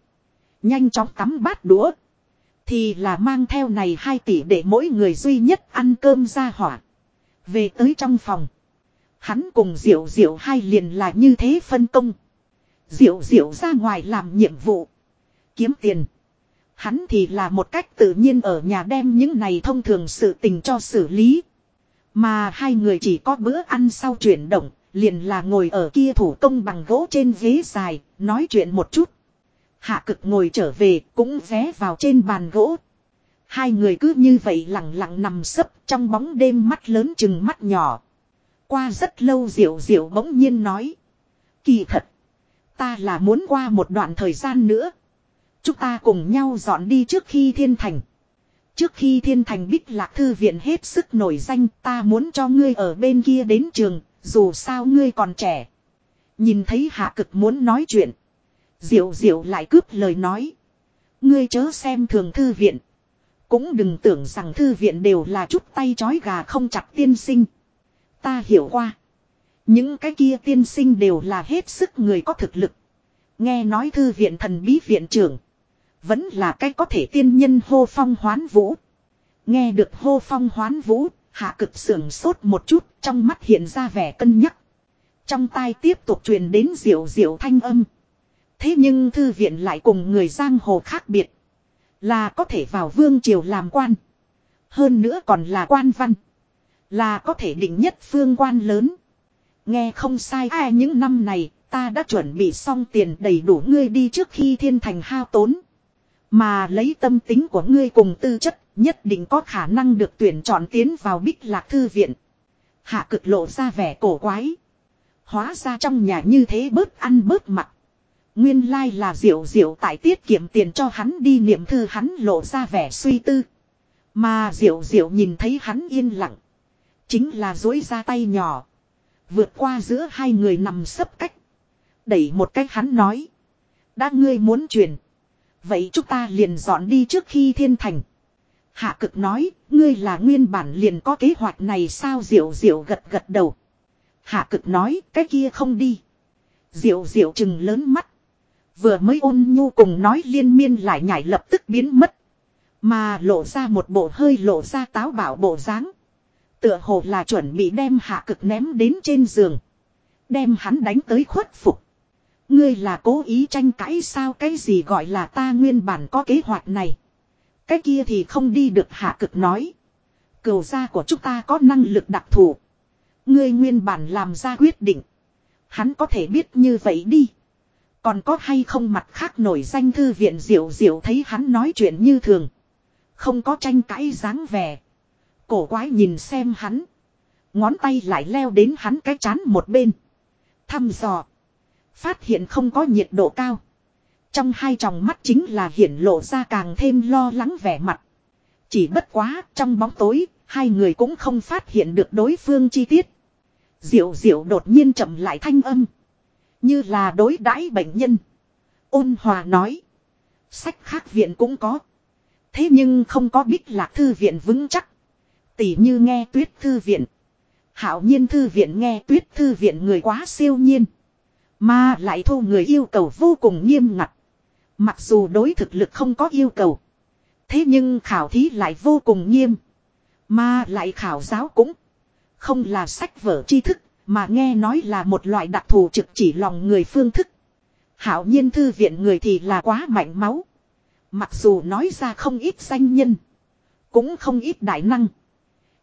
Nhanh chóng tắm bát đũa. Thì là mang theo này hai tỷ để mỗi người duy nhất ăn cơm ra hỏa. Về tới trong phòng. Hắn cùng Diệu Diệu hai liền là như thế phân công. Diệu Diệu ra ngoài làm nhiệm vụ. Kiếm tiền. Hắn thì là một cách tự nhiên ở nhà đem những này thông thường sự tình cho xử lý. Mà hai người chỉ có bữa ăn sau chuyển động, liền là ngồi ở kia thủ công bằng gỗ trên ghế dài, nói chuyện một chút. Hạ cực ngồi trở về, cũng ghé vào trên bàn gỗ. Hai người cứ như vậy lặng lặng nằm sấp trong bóng đêm mắt lớn chừng mắt nhỏ. Qua rất lâu diệu diệu bỗng nhiên nói. Kỳ thật. Ta là muốn qua một đoạn thời gian nữa. Chúng ta cùng nhau dọn đi trước khi thiên thành. Trước khi thiên thành bích lạc thư viện hết sức nổi danh ta muốn cho ngươi ở bên kia đến trường, dù sao ngươi còn trẻ. Nhìn thấy hạ cực muốn nói chuyện. Diệu diệu lại cướp lời nói. Ngươi chớ xem thường thư viện. Cũng đừng tưởng rằng thư viện đều là chút tay chói gà không chặt tiên sinh. Ta hiểu qua. Những cái kia tiên sinh đều là hết sức người có thực lực. Nghe nói thư viện thần bí viện trưởng. Vẫn là cái có thể tiên nhân hô phong hoán vũ. Nghe được hô phong hoán vũ, hạ cực sưởng sốt một chút, trong mắt hiện ra vẻ cân nhắc. Trong tai tiếp tục truyền đến diệu diệu thanh âm. Thế nhưng thư viện lại cùng người giang hồ khác biệt. Là có thể vào vương triều làm quan. Hơn nữa còn là quan văn. Là có thể định nhất phương quan lớn. Nghe không sai ai những năm này ta đã chuẩn bị xong tiền đầy đủ ngươi đi trước khi thiên thành hao tốn. Mà lấy tâm tính của ngươi cùng tư chất, nhất định có khả năng được tuyển chọn tiến vào bích lạc thư viện. Hạ cực lộ ra vẻ cổ quái. Hóa ra trong nhà như thế bớt ăn bớt mặt. Nguyên lai là diệu diệu tại tiết kiệm tiền cho hắn đi niệm thư hắn lộ ra vẻ suy tư. Mà diệu diệu nhìn thấy hắn yên lặng. Chính là dối ra tay nhỏ. Vượt qua giữa hai người nằm sấp cách. Đẩy một cách hắn nói. Đã ngươi muốn truyền. Vậy chúng ta liền dọn đi trước khi thiên thành. Hạ cực nói, ngươi là nguyên bản liền có kế hoạch này sao diệu diệu gật gật đầu. Hạ cực nói, cái kia không đi. Diệu diệu chừng lớn mắt. Vừa mới ôn nhu cùng nói liên miên lại nhảy lập tức biến mất. Mà lộ ra một bộ hơi lộ ra táo bảo bộ dáng. Tựa hồ là chuẩn bị đem hạ cực ném đến trên giường. Đem hắn đánh tới khuất phục. Ngươi là cố ý tranh cãi sao cái gì gọi là ta nguyên bản có kế hoạch này. Cái kia thì không đi được, hạ cực nói. Cửu gia của chúng ta có năng lực đặc thù. Ngươi nguyên bản làm ra quyết định. Hắn có thể biết như vậy đi. Còn có hay không mặt khác nổi danh thư viện diệu diệu thấy hắn nói chuyện như thường. Không có tranh cãi dáng vẻ. Cổ quái nhìn xem hắn. Ngón tay lại leo đến hắn cái chán một bên. Thăm dò. Phát hiện không có nhiệt độ cao. Trong hai tròng mắt chính là hiển lộ ra càng thêm lo lắng vẻ mặt. Chỉ bất quá trong bóng tối, hai người cũng không phát hiện được đối phương chi tiết. Diệu diệu đột nhiên chậm lại thanh âm. Như là đối đãi bệnh nhân. Ôn hòa nói. Sách khác viện cũng có. Thế nhưng không có bích lạc thư viện vững chắc. Tỉ như nghe tuyết thư viện. Hảo nhiên thư viện nghe tuyết thư viện người quá siêu nhiên. Mà lại thu người yêu cầu vô cùng nghiêm ngặt. Mặc dù đối thực lực không có yêu cầu. Thế nhưng khảo thí lại vô cùng nghiêm. Mà lại khảo giáo cũng không là sách vở tri thức, mà nghe nói là một loại đặc thù trực chỉ lòng người phương thức. Hảo nhiên thư viện người thì là quá mạnh máu. Mặc dù nói ra không ít danh nhân. Cũng không ít đại năng.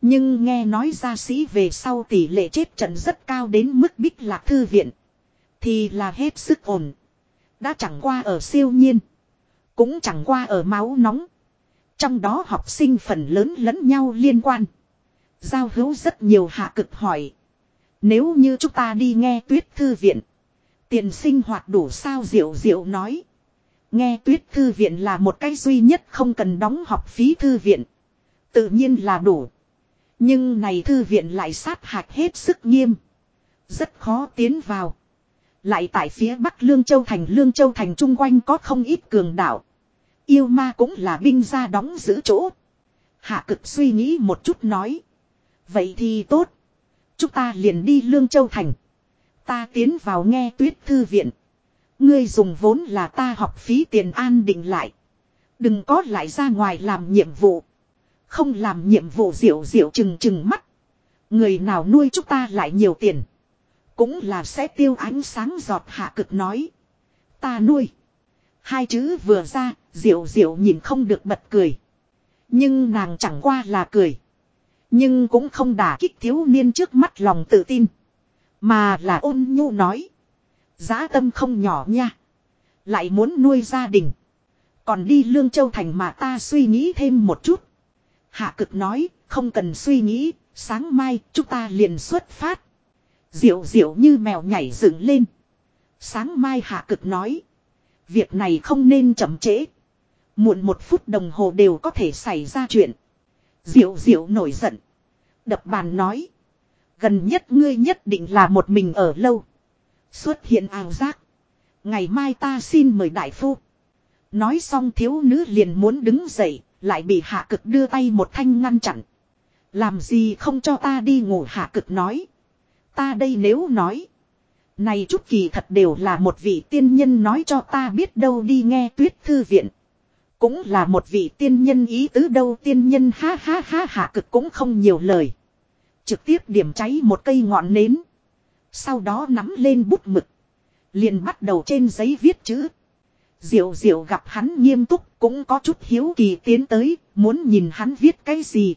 Nhưng nghe nói ra sĩ về sau tỷ lệ chết trận rất cao đến mức bích lạc thư viện. Thì là hết sức ổn. Đã chẳng qua ở siêu nhiên. Cũng chẳng qua ở máu nóng. Trong đó học sinh phần lớn lẫn nhau liên quan. Giao hữu rất nhiều hạ cực hỏi. Nếu như chúng ta đi nghe tuyết thư viện. Tiền sinh hoạt đủ sao diệu diệu nói. Nghe tuyết thư viện là một cái duy nhất không cần đóng học phí thư viện. Tự nhiên là đủ. Nhưng này thư viện lại sát hạch hết sức nghiêm. Rất khó tiến vào. Lại tại phía bắc Lương Châu Thành, Lương Châu Thành chung quanh có không ít cường đảo Yêu ma cũng là binh gia đóng giữ chỗ. Hạ cực suy nghĩ một chút nói. Vậy thì tốt. Chúng ta liền đi Lương Châu Thành. Ta tiến vào nghe tuyết thư viện. Ngươi dùng vốn là ta học phí tiền an định lại. Đừng có lại ra ngoài làm nhiệm vụ. Không làm nhiệm vụ diệu diệu chừng chừng mắt. Người nào nuôi chúng ta lại nhiều tiền. Cũng là sẽ tiêu ánh sáng giọt hạ cực nói. Ta nuôi. Hai chữ vừa ra, diệu diệu nhìn không được bật cười. Nhưng nàng chẳng qua là cười. Nhưng cũng không đả kích thiếu niên trước mắt lòng tự tin. Mà là ôn nhu nói. Giá tâm không nhỏ nha. Lại muốn nuôi gia đình. Còn đi Lương Châu Thành mà ta suy nghĩ thêm một chút. Hạ cực nói, không cần suy nghĩ, sáng mai chúng ta liền xuất phát. Diệu diệu như mèo nhảy dựng lên. Sáng mai hạ cực nói. Việc này không nên chậm trễ. Muộn một phút đồng hồ đều có thể xảy ra chuyện. Diệu diệu nổi giận. Đập bàn nói. Gần nhất ngươi nhất định là một mình ở lâu. Xuất hiện ảo giác. Ngày mai ta xin mời đại phu. Nói xong thiếu nữ liền muốn đứng dậy. Lại bị hạ cực đưa tay một thanh ngăn chặn. Làm gì không cho ta đi ngủ hạ cực nói. Ta đây nếu nói. Này chút kỳ thật đều là một vị tiên nhân nói cho ta biết đâu đi nghe tuyết thư viện. Cũng là một vị tiên nhân ý tứ đâu tiên nhân ha ha ha hạ cực cũng không nhiều lời. Trực tiếp điểm cháy một cây ngọn nến. Sau đó nắm lên bút mực. Liền bắt đầu trên giấy viết chữ. Diệu diệu gặp hắn nghiêm túc cũng có chút hiếu kỳ tiến tới, muốn nhìn hắn viết cái gì.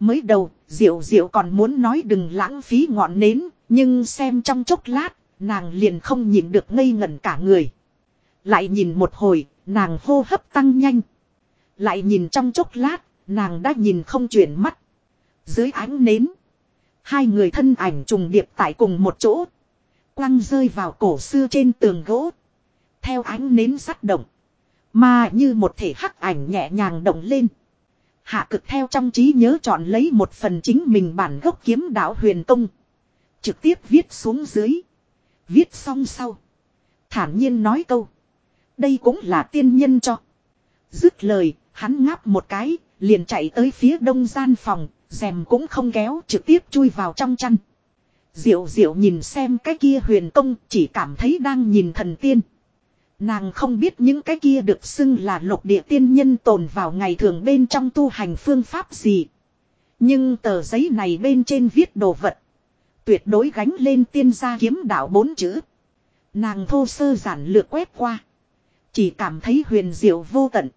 Mới đầu, diệu diệu còn muốn nói đừng lãng phí ngọn nến, nhưng xem trong chốc lát, nàng liền không nhìn được ngây ngẩn cả người. Lại nhìn một hồi, nàng hô hấp tăng nhanh. Lại nhìn trong chốc lát, nàng đã nhìn không chuyển mắt. Dưới ánh nến, hai người thân ảnh trùng điệp tại cùng một chỗ. Quăng rơi vào cổ xưa trên tường gỗ. Theo ánh nến sắt động. Mà như một thể hắc ảnh nhẹ nhàng động lên. Hạ cực theo trong trí nhớ chọn lấy một phần chính mình bản gốc kiếm đạo huyền công. Trực tiếp viết xuống dưới. Viết xong sau. Thản nhiên nói câu. Đây cũng là tiên nhân cho. Dứt lời, hắn ngáp một cái, liền chạy tới phía đông gian phòng, rèm cũng không kéo trực tiếp chui vào trong chăn. Diệu diệu nhìn xem cái kia huyền công chỉ cảm thấy đang nhìn thần tiên. Nàng không biết những cái kia được xưng là lục địa tiên nhân tồn vào ngày thường bên trong tu hành phương pháp gì. Nhưng tờ giấy này bên trên viết đồ vật. Tuyệt đối gánh lên tiên gia kiếm đạo bốn chữ. Nàng thô sơ giản lược quét qua. Chỉ cảm thấy huyền diệu vô tận.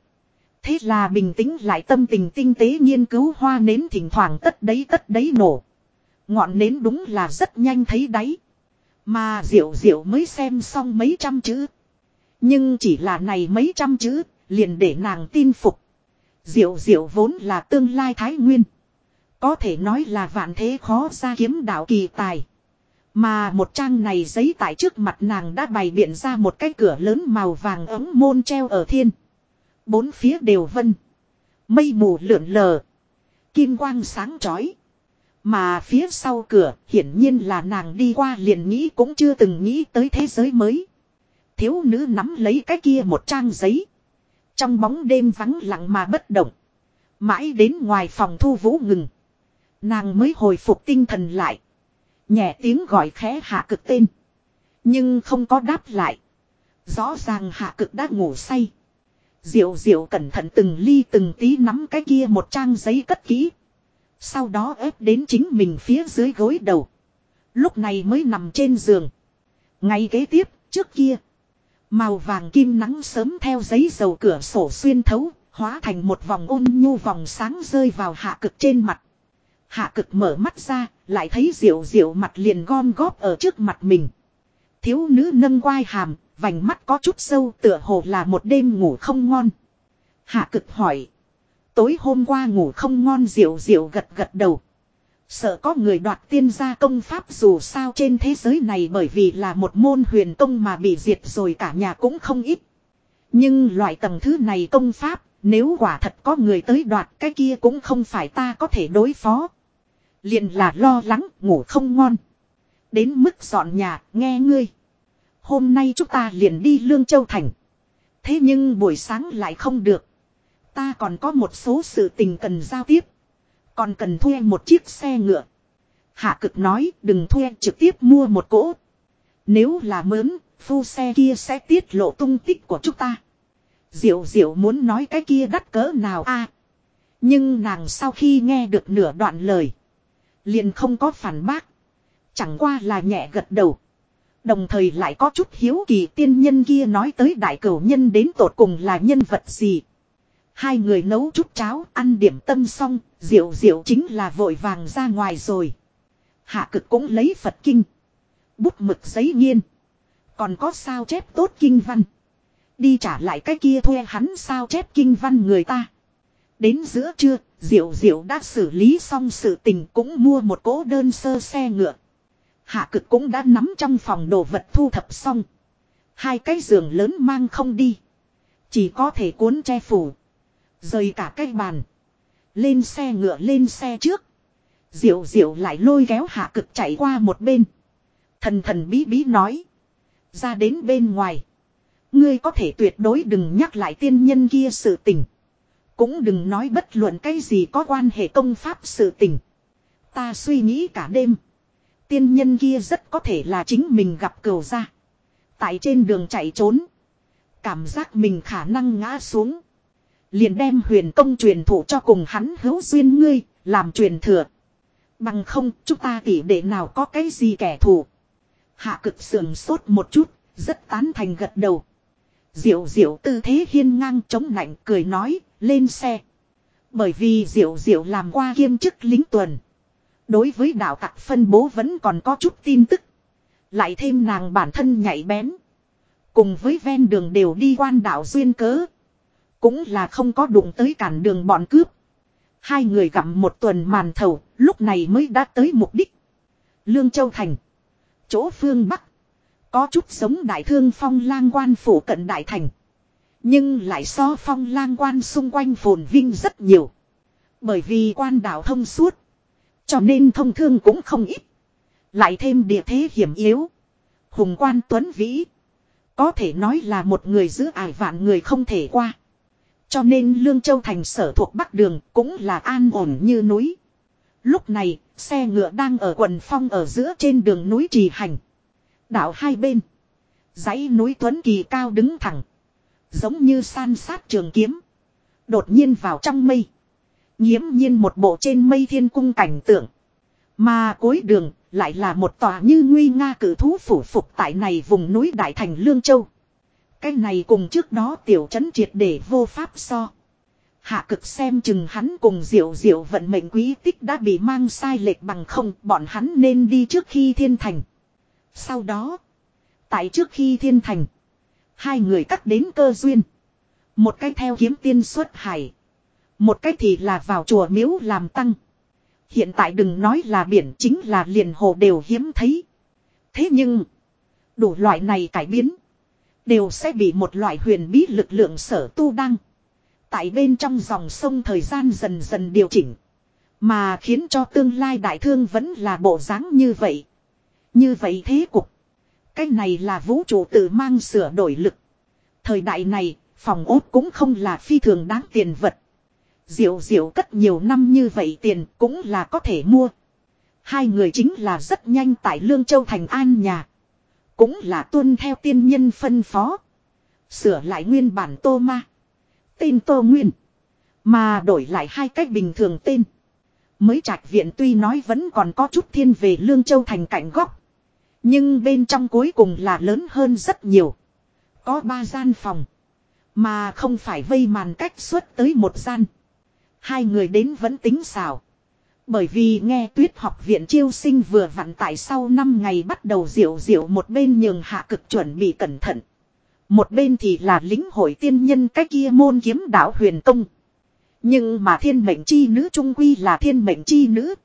Thế là bình tĩnh lại tâm tình tinh tế nghiên cứu hoa nến thỉnh thoảng tất đấy tất đấy nổ. Ngọn nến đúng là rất nhanh thấy đáy. Mà diệu diệu mới xem xong mấy trăm chữ. Nhưng chỉ là này mấy trăm chữ, liền để nàng tin phục. Diệu diệu vốn là tương lai thái nguyên. Có thể nói là vạn thế khó ra kiếm đạo kỳ tài. Mà một trang này giấy tại trước mặt nàng đã bày biện ra một cái cửa lớn màu vàng ấm môn treo ở thiên. Bốn phía đều vân. Mây mù lượn lờ. Kim quang sáng chói. Mà phía sau cửa hiển nhiên là nàng đi qua liền nghĩ cũng chưa từng nghĩ tới thế giới mới. Thiếu nữ nắm lấy cái kia một trang giấy. Trong bóng đêm vắng lặng mà bất động. Mãi đến ngoài phòng thu vũ ngừng. Nàng mới hồi phục tinh thần lại. Nhẹ tiếng gọi khẽ hạ cực tên. Nhưng không có đáp lại. Rõ ràng hạ cực đã ngủ say. Diệu diệu cẩn thận từng ly từng tí nắm cái kia một trang giấy cất kỹ. Sau đó ép đến chính mình phía dưới gối đầu. Lúc này mới nằm trên giường. Ngay kế tiếp, trước kia. Màu vàng kim nắng sớm theo giấy dầu cửa sổ xuyên thấu, hóa thành một vòng ôn nhu vòng sáng rơi vào hạ cực trên mặt. Hạ cực mở mắt ra, lại thấy diệu diệu mặt liền gom góp ở trước mặt mình. Thiếu nữ nâng quai hàm, vành mắt có chút sâu tựa hồ là một đêm ngủ không ngon. Hạ cực hỏi. Tối hôm qua ngủ không ngon diệu diệu gật gật đầu. Sợ có người đoạt tiên gia công pháp dù sao trên thế giới này bởi vì là một môn huyền công mà bị diệt rồi cả nhà cũng không ít. Nhưng loại tầng thứ này công pháp, nếu quả thật có người tới đoạt cái kia cũng không phải ta có thể đối phó. liền là lo lắng, ngủ không ngon. Đến mức dọn nhà, nghe ngươi. Hôm nay chúng ta liền đi Lương Châu Thành. Thế nhưng buổi sáng lại không được. Ta còn có một số sự tình cần giao tiếp. Còn cần thuê một chiếc xe ngựa. Hạ cực nói đừng thuê trực tiếp mua một cỗ. Nếu là mướn, phu xe kia sẽ tiết lộ tung tích của chúng ta. Diệu diệu muốn nói cái kia đắt cỡ nào a Nhưng nàng sau khi nghe được nửa đoạn lời. Liền không có phản bác. Chẳng qua là nhẹ gật đầu. Đồng thời lại có chút hiếu kỳ tiên nhân kia nói tới đại cửu nhân đến tột cùng là nhân vật gì. Hai người nấu chút cháo ăn điểm tâm xong, diệu diệu chính là vội vàng ra ngoài rồi. Hạ cực cũng lấy Phật kinh. Bút mực giấy nghiên. Còn có sao chép tốt kinh văn. Đi trả lại cái kia thuê hắn sao chép kinh văn người ta. Đến giữa trưa, Diệu Diệu đã xử lý xong sự tình cũng mua một cỗ đơn sơ xe ngựa. Hạ cực cũng đã nắm trong phòng đồ vật thu thập xong. Hai cái giường lớn mang không đi. Chỉ có thể cuốn che phủ. Rời cả cái bàn. Lên xe ngựa lên xe trước. Diệu diệu lại lôi kéo hạ cực chạy qua một bên. Thần thần bí bí nói. Ra đến bên ngoài. Ngươi có thể tuyệt đối đừng nhắc lại tiên nhân kia sự tình. Cũng đừng nói bất luận cái gì có quan hệ công pháp sự tình. Ta suy nghĩ cả đêm. Tiên nhân kia rất có thể là chính mình gặp cầu ra. Tại trên đường chạy trốn. Cảm giác mình khả năng ngã xuống. Liền đem huyền công truyền thụ cho cùng hắn hữu duyên ngươi, làm truyền thừa. Bằng không, chúng ta tỉ để nào có cái gì kẻ thù. Hạ cực sườn sốt một chút, rất tán thành gật đầu. Diệu diệu tư thế hiên ngang chống nạnh cười nói, lên xe. Bởi vì diệu diệu làm qua kiêm chức lính tuần. Đối với đạo tặc phân bố vẫn còn có chút tin tức. Lại thêm nàng bản thân nhảy bén. Cùng với ven đường đều đi quan đảo duyên cớ. Cũng là không có đụng tới cản đường bọn cướp. Hai người gặm một tuần màn thầu, lúc này mới đã tới mục đích. Lương Châu Thành. Chỗ phương Bắc. Có chút sống đại thương phong lang quan phủ cận đại thành. Nhưng lại so phong lang quan xung quanh phồn vinh rất nhiều. Bởi vì quan đảo thông suốt. Cho nên thông thương cũng không ít. Lại thêm địa thế hiểm yếu. Hùng quan tuấn vĩ. Có thể nói là một người giữ ải vạn người không thể qua. Cho nên Lương Châu thành sở thuộc Bắc Đường cũng là an ổn như núi. Lúc này, xe ngựa đang ở quần phong ở giữa trên đường núi trì hành. Đảo hai bên. dãy núi Tuấn Kỳ cao đứng thẳng. Giống như san sát trường kiếm. Đột nhiên vào trong mây. Nhiễm nhiên một bộ trên mây thiên cung cảnh tượng. Mà cuối đường lại là một tòa như nguy nga cử thú phủ phục tại này vùng núi Đại Thành Lương Châu. Cái này cùng trước đó tiểu trấn triệt để vô pháp so. Hạ cực xem chừng hắn cùng diệu diệu vận mệnh quý tích đã bị mang sai lệch bằng không bọn hắn nên đi trước khi thiên thành. Sau đó, tại trước khi thiên thành, hai người cắt đến cơ duyên. Một cái theo kiếm tiên xuất hải. Một cách thì là vào chùa miếu làm tăng. Hiện tại đừng nói là biển chính là liền hồ đều hiếm thấy. Thế nhưng, đủ loại này cải biến. Đều sẽ bị một loại huyền bí lực lượng sở tu đăng. Tại bên trong dòng sông thời gian dần dần điều chỉnh. Mà khiến cho tương lai đại thương vẫn là bộ dáng như vậy. Như vậy thế cục. Cái này là vũ trụ tự mang sửa đổi lực. Thời đại này, phòng ốt cũng không là phi thường đáng tiền vật. Diệu diệu cất nhiều năm như vậy tiền cũng là có thể mua. Hai người chính là rất nhanh tại Lương Châu Thành An nhà. Cũng là tuân theo tiên nhân phân phó. Sửa lại nguyên bản tô ma. Tên tô nguyên. Mà đổi lại hai cách bình thường tên. Mới trạch viện tuy nói vẫn còn có chút thiên về Lương Châu Thành cạnh góc. Nhưng bên trong cuối cùng là lớn hơn rất nhiều. Có ba gian phòng. Mà không phải vây màn cách xuất tới một gian. Hai người đến vẫn tính xào. Bởi vì nghe tuyết học viện chiêu sinh vừa vặn tại sau 5 ngày bắt đầu diệu diệu một bên nhường hạ cực chuẩn bị cẩn thận. Một bên thì là lính hội tiên nhân cái kia môn kiếm đạo huyền công. Nhưng mà thiên mệnh chi nữ trung quy là thiên mệnh chi nữ.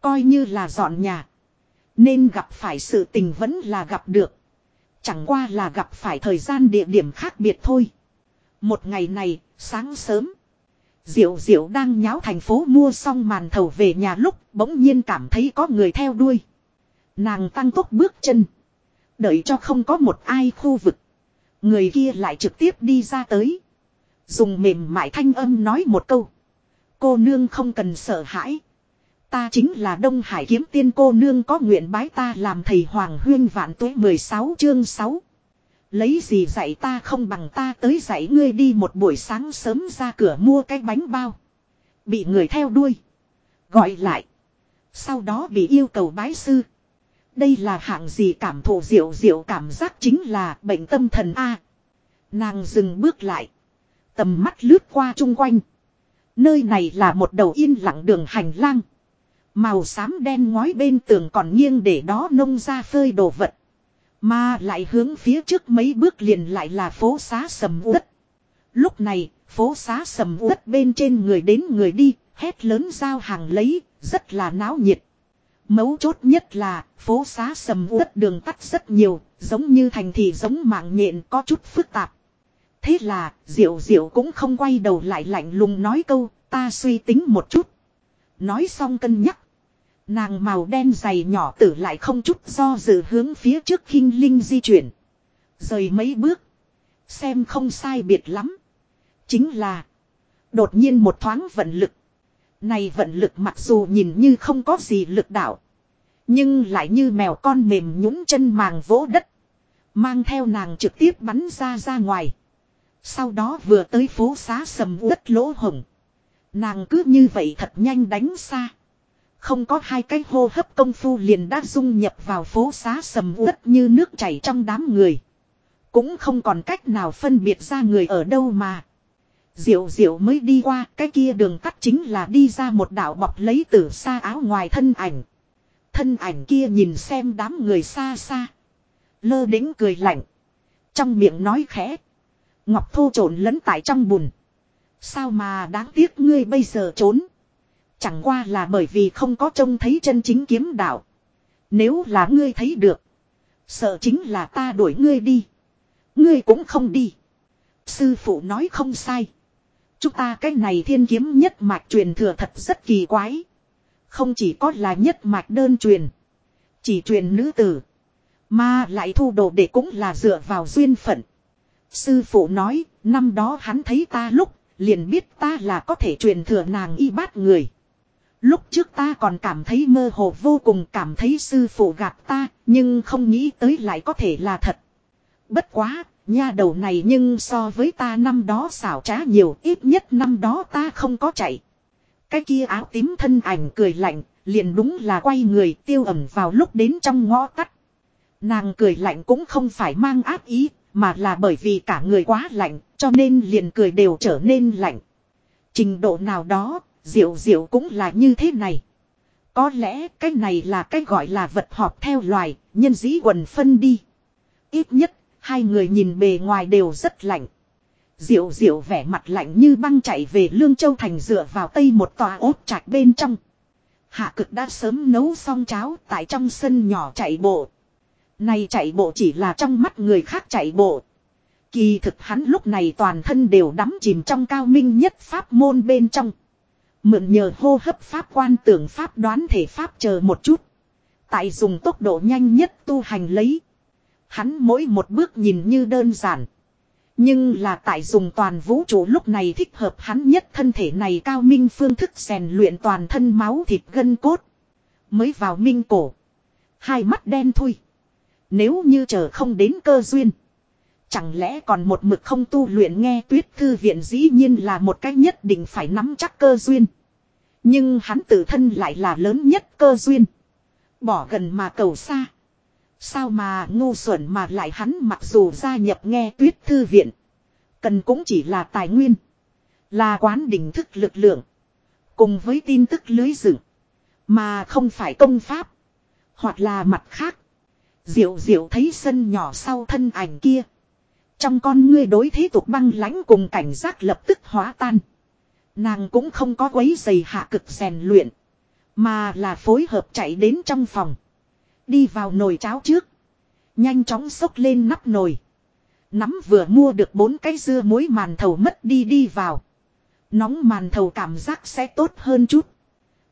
Coi như là dọn nhà. Nên gặp phải sự tình vẫn là gặp được. Chẳng qua là gặp phải thời gian địa điểm khác biệt thôi. Một ngày này, sáng sớm. Diệu diệu đang nháo thành phố mua xong màn thầu về nhà lúc bỗng nhiên cảm thấy có người theo đuôi. Nàng tăng tốc bước chân. Đợi cho không có một ai khu vực. Người kia lại trực tiếp đi ra tới. Dùng mềm mại thanh âm nói một câu. Cô nương không cần sợ hãi. Ta chính là Đông Hải kiếm tiên cô nương có nguyện bái ta làm thầy Hoàng Huyên vạn tuế 16 chương 6. Lấy gì dạy ta không bằng ta tới dạy ngươi đi một buổi sáng sớm ra cửa mua cái bánh bao. Bị người theo đuôi. Gọi lại. Sau đó bị yêu cầu bái sư. Đây là hạng gì cảm thụ diệu diệu cảm giác chính là bệnh tâm thần A. Nàng dừng bước lại. Tầm mắt lướt qua chung quanh. Nơi này là một đầu yên lặng đường hành lang. Màu xám đen ngói bên tường còn nghiêng để đó nông ra phơi đồ vật. Mà lại hướng phía trước mấy bước liền lại là phố xá sầm uất. Lúc này, phố xá sầm uất bên trên người đến người đi, hét lớn giao hàng lấy, rất là náo nhiệt. Mấu chốt nhất là, phố xá sầm uất đường tắt rất nhiều, giống như thành thị giống mạng nhện có chút phức tạp. Thế là, diệu diệu cũng không quay đầu lại lạnh lùng nói câu, ta suy tính một chút. Nói xong cân nhắc. Nàng màu đen dày nhỏ tử lại không chút do dự hướng phía trước khinh linh di chuyển. Rời mấy bước. Xem không sai biệt lắm. Chính là. Đột nhiên một thoáng vận lực. Này vận lực mặc dù nhìn như không có gì lực đạo. Nhưng lại như mèo con mềm nhũng chân màng vỗ đất. Mang theo nàng trực tiếp bắn ra ra ngoài. Sau đó vừa tới phố xá sầm đất lỗ hồng. Nàng cứ như vậy thật nhanh đánh xa. Không có hai cái hô hấp công phu liền đã dung nhập vào phố xá sầm uất như nước chảy trong đám người. Cũng không còn cách nào phân biệt ra người ở đâu mà. Diệu diệu mới đi qua, cái kia đường tắt chính là đi ra một đạo bọc lấy từ xa áo ngoài thân ảnh. Thân ảnh kia nhìn xem đám người xa xa. Lơ đĩnh cười lạnh. Trong miệng nói khẽ. Ngọc thô trộn lẫn tại trong bùn. Sao mà đáng tiếc ngươi bây giờ trốn. Chẳng qua là bởi vì không có trông thấy chân chính kiếm đạo. Nếu là ngươi thấy được. Sợ chính là ta đuổi ngươi đi. Ngươi cũng không đi. Sư phụ nói không sai. Chúng ta cái này thiên kiếm nhất mạch truyền thừa thật rất kỳ quái. Không chỉ có là nhất mạch đơn truyền. Chỉ truyền nữ tử. Mà lại thu đồ để cũng là dựa vào duyên phận. Sư phụ nói, năm đó hắn thấy ta lúc, liền biết ta là có thể truyền thừa nàng y bát người. Lúc trước ta còn cảm thấy mơ hồ vô cùng cảm thấy sư phụ gạt ta, nhưng không nghĩ tới lại có thể là thật. Bất quá, nha đầu này nhưng so với ta năm đó xảo trá nhiều, ít nhất năm đó ta không có chạy. Cái kia áo tím thân ảnh cười lạnh, liền đúng là quay người tiêu ẩm vào lúc đến trong ngõ tắt. Nàng cười lạnh cũng không phải mang ác ý, mà là bởi vì cả người quá lạnh, cho nên liền cười đều trở nên lạnh. Trình độ nào đó, diệu diệu cũng là như thế này. Có lẽ cái này là cái gọi là vật họp theo loài, nhân dĩ quần phân đi. Ít nhất, hai người nhìn bề ngoài đều rất lạnh. Diệu diệu vẻ mặt lạnh như băng chạy về Lương Châu Thành dựa vào tây một tòa ốt trạch bên trong. Hạ cực đã sớm nấu xong cháo tại trong sân nhỏ chạy bộ. Này chạy bộ chỉ là trong mắt người khác chạy bộ. Kỳ thực hắn lúc này toàn thân đều đắm chìm trong cao minh nhất pháp môn bên trong. Mượn nhờ hô hấp pháp quan tưởng pháp đoán thể pháp chờ một chút. Tại dùng tốc độ nhanh nhất tu hành lấy. Hắn mỗi một bước nhìn như đơn giản. Nhưng là tại dùng toàn vũ trụ lúc này thích hợp hắn nhất thân thể này cao minh phương thức rèn luyện toàn thân máu thịt gân cốt. Mới vào minh cổ. Hai mắt đen thui. Nếu như chờ không đến cơ duyên. Chẳng lẽ còn một mực không tu luyện nghe tuyết thư viện dĩ nhiên là một cách nhất định phải nắm chắc cơ duyên. Nhưng hắn tự thân lại là lớn nhất cơ duyên. Bỏ gần mà cầu xa. Sao mà ngu xuẩn mà lại hắn mặc dù gia nhập nghe tuyết thư viện. Cần cũng chỉ là tài nguyên. Là quán đỉnh thức lực lượng. Cùng với tin tức lưới dựng. Mà không phải công pháp. Hoặc là mặt khác. Diệu diệu thấy sân nhỏ sau thân ảnh kia. Trong con ngươi đối thế tục băng lãnh cùng cảnh giác lập tức hóa tan. Nàng cũng không có quấy giày hạ cực rèn luyện. Mà là phối hợp chạy đến trong phòng. Đi vào nồi cháo trước. Nhanh chóng xốc lên nắp nồi. Nắm vừa mua được bốn cái dưa muối màn thầu mất đi đi vào. Nóng màn thầu cảm giác sẽ tốt hơn chút.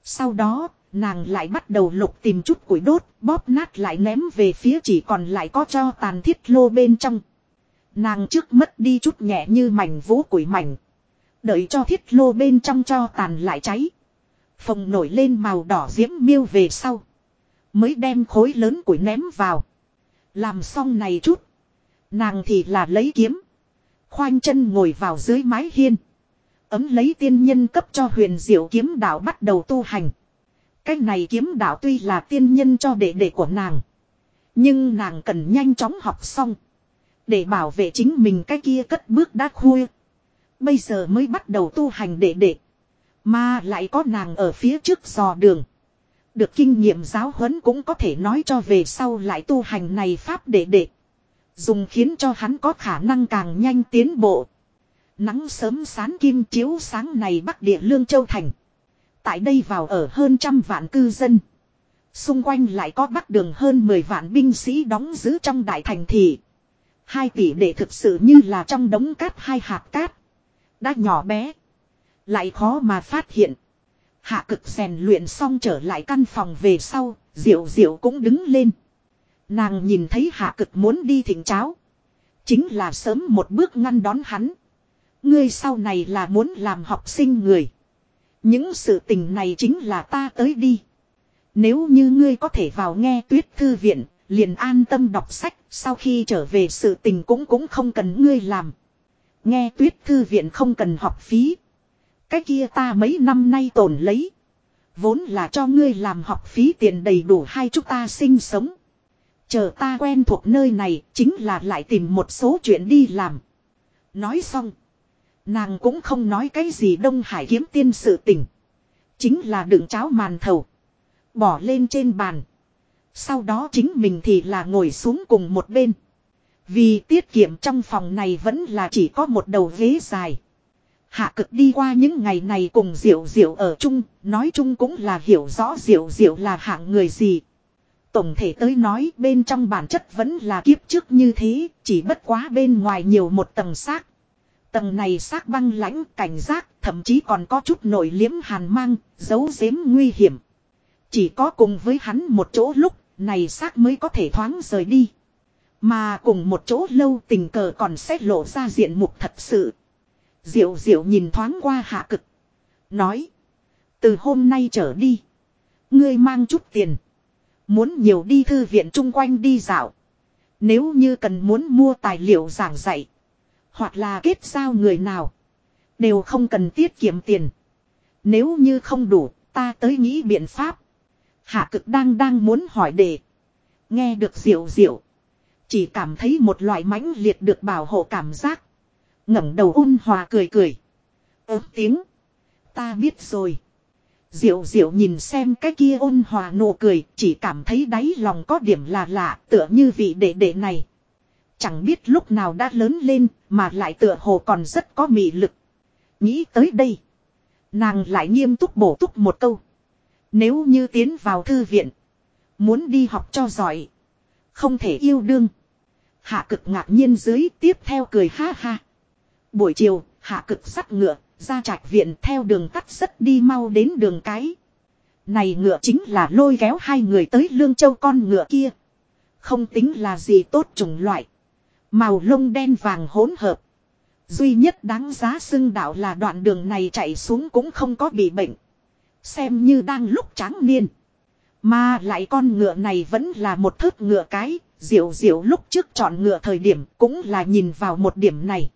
Sau đó, nàng lại bắt đầu lục tìm chút củi đốt, bóp nát lại ném về phía chỉ còn lại có cho tàn thiết lô bên trong. Nàng trước mất đi chút nhẹ như mảnh vũ củi mảnh. Đợi cho thiết lô bên trong cho tàn lại cháy. phồng nổi lên màu đỏ diễm miêu về sau. Mới đem khối lớn củi ném vào. Làm xong này chút. Nàng thì là lấy kiếm. Khoanh chân ngồi vào dưới mái hiên. Ấm lấy tiên nhân cấp cho huyền diệu kiếm đạo bắt đầu tu hành. Cái này kiếm đạo tuy là tiên nhân cho đệ đệ của nàng. Nhưng nàng cần nhanh chóng học xong. Để bảo vệ chính mình cái kia cất bước đã khuya. Bây giờ mới bắt đầu tu hành đệ đệ. Mà lại có nàng ở phía trước dò đường. Được kinh nghiệm giáo huấn cũng có thể nói cho về sau lại tu hành này pháp đệ đệ. Dùng khiến cho hắn có khả năng càng nhanh tiến bộ. Nắng sớm sán kim chiếu sáng này bắc địa lương châu thành. Tại đây vào ở hơn trăm vạn cư dân. Xung quanh lại có bắc đường hơn 10 vạn binh sĩ đóng giữ trong đại thành thị. Hai tỷ đệ thực sự như là trong đống cát hai hạt cát. Đã nhỏ bé. Lại khó mà phát hiện. Hạ cực rèn luyện xong trở lại căn phòng về sau, diệu diệu cũng đứng lên. Nàng nhìn thấy hạ cực muốn đi thỉnh cháo. Chính là sớm một bước ngăn đón hắn. Ngươi sau này là muốn làm học sinh người. Những sự tình này chính là ta tới đi. Nếu như ngươi có thể vào nghe tuyết thư viện, liền an tâm đọc sách, sau khi trở về sự tình cũng cũng không cần ngươi làm. Nghe tuyết thư viện không cần học phí. Cái kia ta mấy năm nay tổn lấy. Vốn là cho ngươi làm học phí tiền đầy đủ hai chúng ta sinh sống. Chờ ta quen thuộc nơi này chính là lại tìm một số chuyện đi làm. Nói xong. Nàng cũng không nói cái gì Đông Hải kiếm tiên sự tình. Chính là đựng cháo màn thầu. Bỏ lên trên bàn. Sau đó chính mình thì là ngồi xuống cùng một bên. Vì tiết kiệm trong phòng này vẫn là chỉ có một đầu ghế dài. Hạ cực đi qua những ngày này cùng Diệu Diệu ở chung, nói chung cũng là hiểu rõ Diệu Diệu là hạng người gì. Tổng thể tới nói bên trong bản chất vẫn là kiếp trước như thế, chỉ bất quá bên ngoài nhiều một tầng xác. Tầng này xác băng lãnh, cảnh giác, thậm chí còn có chút nổi liếm hàn mang, giấu giếm nguy hiểm. Chỉ có cùng với hắn một chỗ lúc, này xác mới có thể thoáng rời đi. Mà cùng một chỗ lâu tình cờ còn xét lộ ra diện mục thật sự. Diệu diệu nhìn thoáng qua hạ cực. Nói. Từ hôm nay trở đi. Ngươi mang chút tiền. Muốn nhiều đi thư viện chung quanh đi dạo. Nếu như cần muốn mua tài liệu giảng dạy. Hoặc là kết giao người nào. Đều không cần tiết kiệm tiền. Nếu như không đủ, ta tới nghĩ biện pháp. Hạ cực đang đang muốn hỏi đề. Nghe được diệu diệu. Chỉ cảm thấy một loại mãnh liệt được bảo hộ cảm giác ngẩng đầu ôn hòa cười cười. Ớt tiếng. Ta biết rồi. Diệu diệu nhìn xem cái kia ôn hòa nụ cười, chỉ cảm thấy đáy lòng có điểm là lạ, tựa như vị đệ đệ này. Chẳng biết lúc nào đã lớn lên, mà lại tựa hồ còn rất có mị lực. Nghĩ tới đây. Nàng lại nghiêm túc bổ túc một câu. Nếu như tiến vào thư viện. Muốn đi học cho giỏi. Không thể yêu đương. Hạ cực ngạc nhiên dưới tiếp theo cười ha ha. Buổi chiều, hạ cực sắt ngựa, ra trạch viện theo đường tắt rất đi mau đến đường cái. Này ngựa chính là lôi kéo hai người tới lương châu con ngựa kia. Không tính là gì tốt chủng loại. Màu lông đen vàng hỗn hợp. Duy nhất đáng giá xưng đạo là đoạn đường này chạy xuống cũng không có bị bệnh. Xem như đang lúc tráng niên. Mà lại con ngựa này vẫn là một thớt ngựa cái, diệu diệu lúc trước chọn ngựa thời điểm cũng là nhìn vào một điểm này.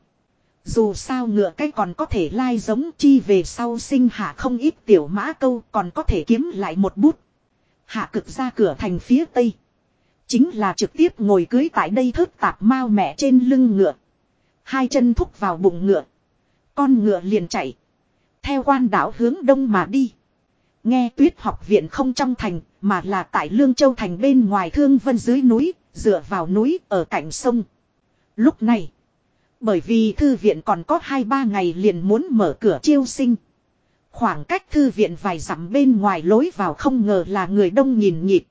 Dù sao ngựa cái còn có thể lai giống chi về sau sinh hạ không ít tiểu mã câu còn có thể kiếm lại một bút. Hạ cực ra cửa thành phía tây. Chính là trực tiếp ngồi cưới tại đây thớt tạp mao mẹ trên lưng ngựa. Hai chân thúc vào bụng ngựa. Con ngựa liền chạy. Theo quan đảo hướng đông mà đi. Nghe tuyết học viện không trong thành, mà là tại Lương Châu thành bên ngoài thương vân dưới núi, dựa vào núi ở cạnh sông. Lúc này, bởi vì thư viện còn có 2-3 ngày liền muốn mở cửa chiêu sinh. Khoảng cách thư viện vài dặm bên ngoài lối vào không ngờ là người đông nhìn nhịp.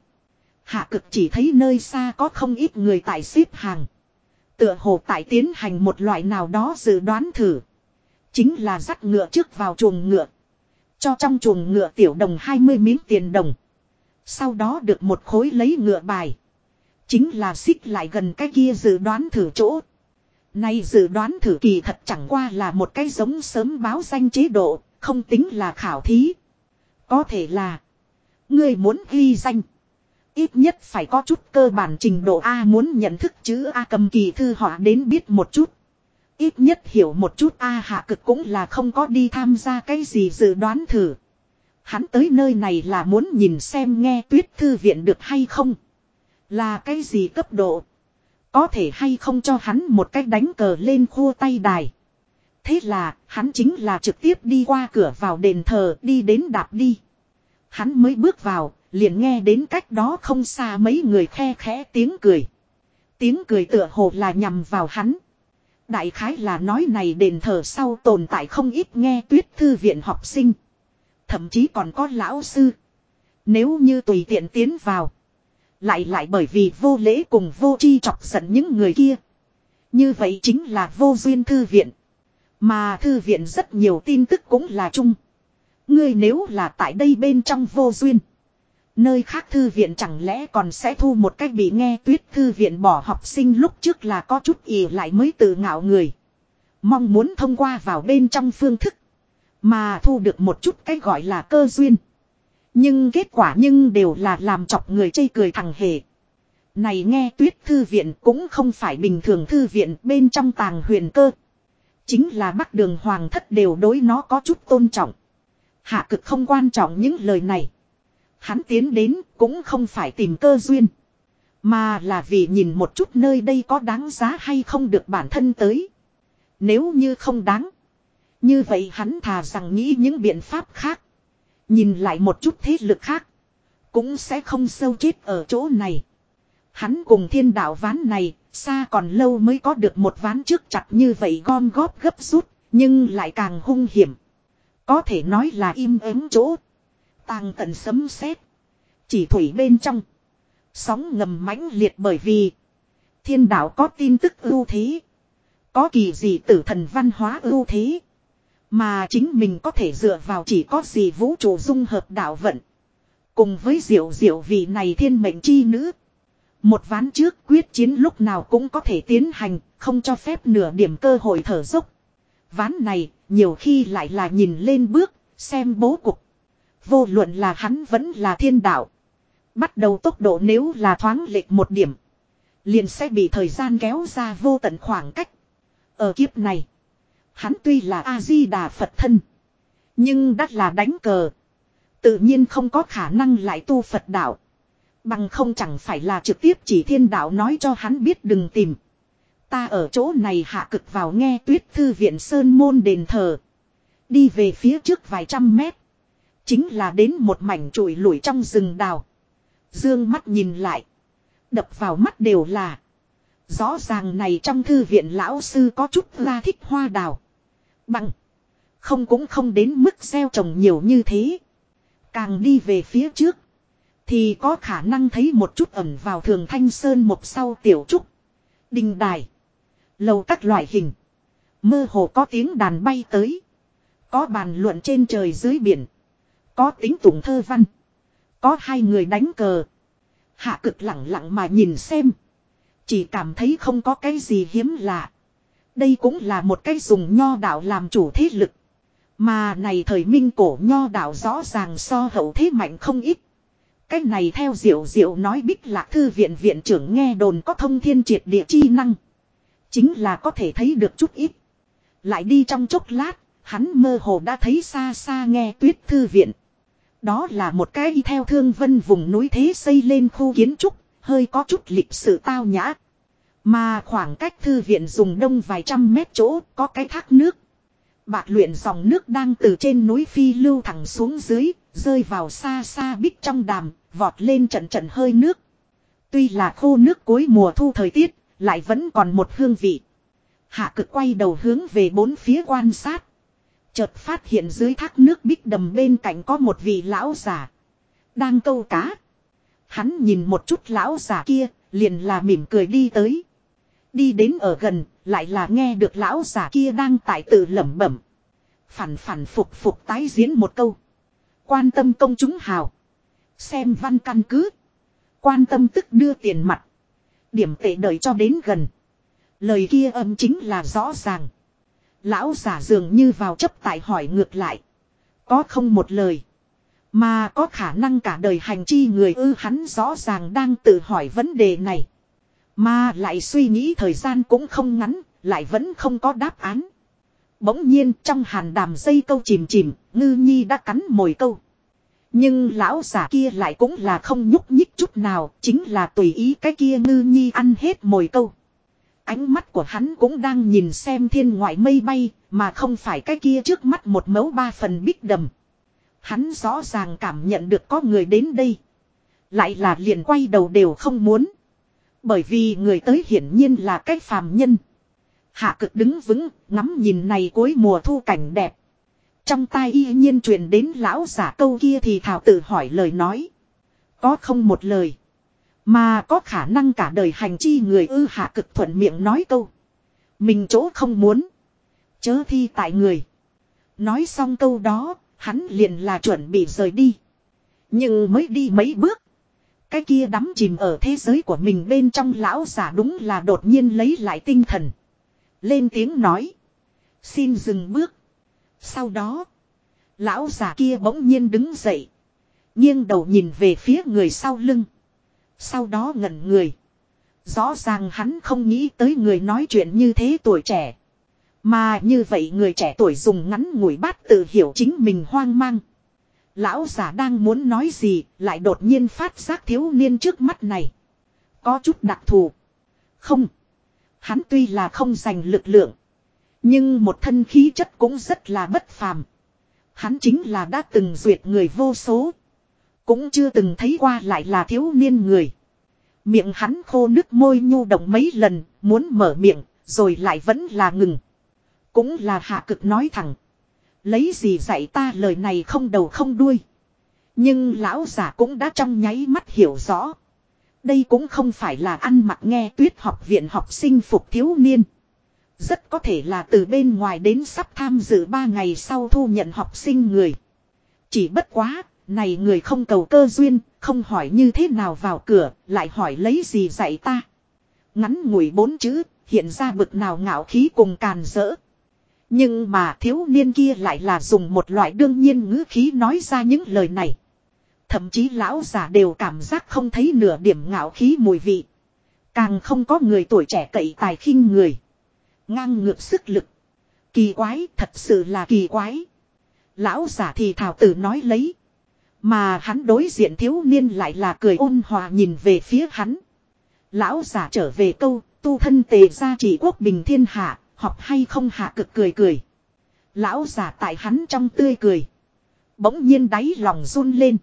Hạ cực chỉ thấy nơi xa có không ít người tại xếp hàng. Tựa hồ tại tiến hành một loại nào đó dự đoán thử. Chính là dắt ngựa trước vào chuồng ngựa. Cho trong chuồng ngựa tiểu đồng 20 miếng tiền đồng. Sau đó được một khối lấy ngựa bài. Chính là xích lại gần cái kia dự đoán thử chỗ. Nay dự đoán thử kỳ thật chẳng qua là một cái giống sớm báo danh chế độ, không tính là khảo thí. Có thể là, người muốn ghi danh. Ít nhất phải có chút cơ bản trình độ A muốn nhận thức chữ A cầm kỳ thư họa đến biết một chút. Ít nhất hiểu một chút A hạ cực cũng là không có đi tham gia cái gì dự đoán thử. Hắn tới nơi này là muốn nhìn xem nghe tuyết thư viện được hay không. Là cái gì cấp độ. Có thể hay không cho hắn một cách đánh cờ lên khua tay đài. Thế là hắn chính là trực tiếp đi qua cửa vào đền thờ đi đến đạp đi. Hắn mới bước vào, liền nghe đến cách đó không xa mấy người khe khẽ tiếng cười. Tiếng cười tựa hồ là nhằm vào hắn. Đại khái là nói này đền thờ sau tồn tại không ít nghe tuyết thư viện học sinh. Thậm chí còn có lão sư. Nếu như tùy tiện tiến vào. Lại lại bởi vì vô lễ cùng vô chi chọc giận những người kia. Như vậy chính là vô duyên thư viện. Mà thư viện rất nhiều tin tức cũng là chung. Ngươi nếu là tại đây bên trong vô duyên. Nơi khác thư viện chẳng lẽ còn sẽ thu một cách bị nghe tuyết thư viện bỏ học sinh lúc trước là có chút ỉ lại mới tự ngạo người. Mong muốn thông qua vào bên trong phương thức. Mà thu được một chút cái gọi là cơ duyên. Nhưng kết quả nhưng đều là làm chọc người chây cười thằng hề. Này nghe tuyết thư viện cũng không phải bình thường thư viện bên trong tàng huyền cơ. Chính là bắc đường hoàng thất đều đối nó có chút tôn trọng. Hạ cực không quan trọng những lời này. Hắn tiến đến cũng không phải tìm cơ duyên. Mà là vì nhìn một chút nơi đây có đáng giá hay không được bản thân tới. Nếu như không đáng. Như vậy hắn thà rằng nghĩ những biện pháp khác. Nhìn lại một chút thế lực khác. Cũng sẽ không sâu chết ở chỗ này. Hắn cùng thiên đạo ván này, xa còn lâu mới có được một ván trước chặt như vậy gom góp gấp rút, nhưng lại càng hung hiểm. Có thể nói là im ắng chỗ. Tàng tận sấm sét Chỉ thủy bên trong. Sóng ngầm mãnh liệt bởi vì thiên đạo có tin tức ưu thế. Có kỳ gì tử thần văn hóa ưu thế. Mà chính mình có thể dựa vào chỉ có gì vũ trụ dung hợp đạo vận. Cùng với diệu diệu vị này thiên mệnh chi nữ. Một ván trước quyết chiến lúc nào cũng có thể tiến hành, không cho phép nửa điểm cơ hội thở dốc. Ván này, nhiều khi lại là nhìn lên bước, xem bố cục. Vô luận là hắn vẫn là thiên đạo. Bắt đầu tốc độ nếu là thoáng lệch một điểm. Liền sẽ bị thời gian kéo ra vô tận khoảng cách. Ở kiếp này. Hắn tuy là A-di-đà Phật thân. Nhưng đắt là đánh cờ. Tự nhiên không có khả năng lại tu Phật đạo. Bằng không chẳng phải là trực tiếp chỉ thiên đạo nói cho hắn biết đừng tìm. Ta ở chỗ này hạ cực vào nghe tuyết thư viện Sơn Môn đền thờ. Đi về phía trước vài trăm mét. Chính là đến một mảnh trụi lủi trong rừng đào. Dương mắt nhìn lại. Đập vào mắt đều là. Rõ ràng này trong thư viện lão sư có chút ra thích hoa đào. Bằng. Không cũng không đến mức gieo trồng nhiều như thế. Càng đi về phía trước. Thì có khả năng thấy một chút ẩn vào thường thanh sơn một sau tiểu trúc. Đình đài. Lầu các loại hình. Mơ hồ có tiếng đàn bay tới. Có bàn luận trên trời dưới biển. Có tính tụng thơ văn. Có hai người đánh cờ. Hạ cực lặng lặng mà nhìn xem. Chỉ cảm thấy không có cái gì hiếm lạ. Đây cũng là một cái dùng nho đạo làm chủ thế lực. Mà này thời minh cổ nho đạo rõ ràng so hậu thế mạnh không ít. Cái này theo diệu diệu nói bích lạc thư viện viện trưởng nghe đồn có thông thiên triệt địa chi năng. Chính là có thể thấy được chút ít. Lại đi trong chốc lát, hắn mơ hồ đã thấy xa xa nghe tuyết thư viện. Đó là một cái theo thương vân vùng núi thế xây lên khu kiến trúc, hơi có chút lịch sự tao nhã. Mà khoảng cách thư viện dùng đông vài trăm mét chỗ có cái thác nước. Bạc luyện dòng nước đang từ trên núi phi lưu thẳng xuống dưới, rơi vào xa xa bích trong đàm, vọt lên trận trận hơi nước. Tuy là khô nước cuối mùa thu thời tiết, lại vẫn còn một hương vị. Hạ cực quay đầu hướng về bốn phía quan sát. Chợt phát hiện dưới thác nước bích đầm bên cạnh có một vị lão già. Đang câu cá. Hắn nhìn một chút lão già kia, liền là mỉm cười đi tới. Đi đến ở gần, lại là nghe được lão già kia đang tại tự lẩm bẩm. Phản phản phục phục tái diễn một câu. Quan tâm công chúng hào. Xem văn căn cứ. Quan tâm tức đưa tiền mặt. Điểm tệ đợi cho đến gần. Lời kia âm chính là rõ ràng. Lão giả dường như vào chấp tại hỏi ngược lại. Có không một lời. Mà có khả năng cả đời hành chi người ư hắn rõ ràng đang tự hỏi vấn đề này. Mà lại suy nghĩ thời gian cũng không ngắn, lại vẫn không có đáp án. Bỗng nhiên trong hàn đàm dây câu chìm chìm, ngư nhi đã cắn mồi câu. Nhưng lão giả kia lại cũng là không nhúc nhích chút nào, chính là tùy ý cái kia ngư nhi ăn hết mồi câu. Ánh mắt của hắn cũng đang nhìn xem thiên ngoại mây bay, mà không phải cái kia trước mắt một mấu ba phần bích đầm. Hắn rõ ràng cảm nhận được có người đến đây. Lại là liền quay đầu đều không muốn. Bởi vì người tới hiển nhiên là cái phàm nhân. Hạ cực đứng vững, ngắm nhìn này cuối mùa thu cảnh đẹp. Trong tai y nhiên truyền đến lão giả câu kia thì thảo tự hỏi lời nói. Có không một lời. Mà có khả năng cả đời hành chi người ư hạ cực thuận miệng nói câu. Mình chỗ không muốn. Chớ thi tại người. Nói xong câu đó, hắn liền là chuẩn bị rời đi. Nhưng mới đi mấy bước. Cái kia đắm chìm ở thế giới của mình bên trong lão giả đúng là đột nhiên lấy lại tinh thần. Lên tiếng nói. Xin dừng bước. Sau đó. Lão giả kia bỗng nhiên đứng dậy. Nghiêng đầu nhìn về phía người sau lưng. Sau đó ngẩn người. Rõ ràng hắn không nghĩ tới người nói chuyện như thế tuổi trẻ. Mà như vậy người trẻ tuổi dùng ngắn ngủi bát tự hiểu chính mình hoang mang. Lão giả đang muốn nói gì, lại đột nhiên phát giác thiếu niên trước mắt này. Có chút đặc thù. Không. Hắn tuy là không giành lực lượng. Nhưng một thân khí chất cũng rất là bất phàm. Hắn chính là đã từng duyệt người vô số. Cũng chưa từng thấy qua lại là thiếu niên người. Miệng hắn khô nước môi nhu động mấy lần, muốn mở miệng, rồi lại vẫn là ngừng. Cũng là hạ cực nói thẳng. Lấy gì dạy ta lời này không đầu không đuôi. Nhưng lão giả cũng đã trong nháy mắt hiểu rõ. Đây cũng không phải là ăn mặc nghe tuyết học viện học sinh phục thiếu niên. Rất có thể là từ bên ngoài đến sắp tham dự ba ngày sau thu nhận học sinh người. Chỉ bất quá, này người không cầu cơ duyên, không hỏi như thế nào vào cửa, lại hỏi lấy gì dạy ta. Ngắn ngủi bốn chữ, hiện ra bực nào ngạo khí cùng càn rỡ. Nhưng mà thiếu niên kia lại là dùng một loại đương nhiên ngữ khí nói ra những lời này. Thậm chí lão già đều cảm giác không thấy nửa điểm ngạo khí mùi vị. Càng không có người tuổi trẻ cậy tài khinh người. Ngang ngược sức lực. Kỳ quái, thật sự là kỳ quái. Lão giả thì thảo tử nói lấy. Mà hắn đối diện thiếu niên lại là cười ôn hòa nhìn về phía hắn. Lão giả trở về câu, tu thân tề ra chỉ quốc bình thiên hạ, học hay không hạ cực cười cười. Lão giả tại hắn trong tươi cười. Bỗng nhiên đáy lòng run lên.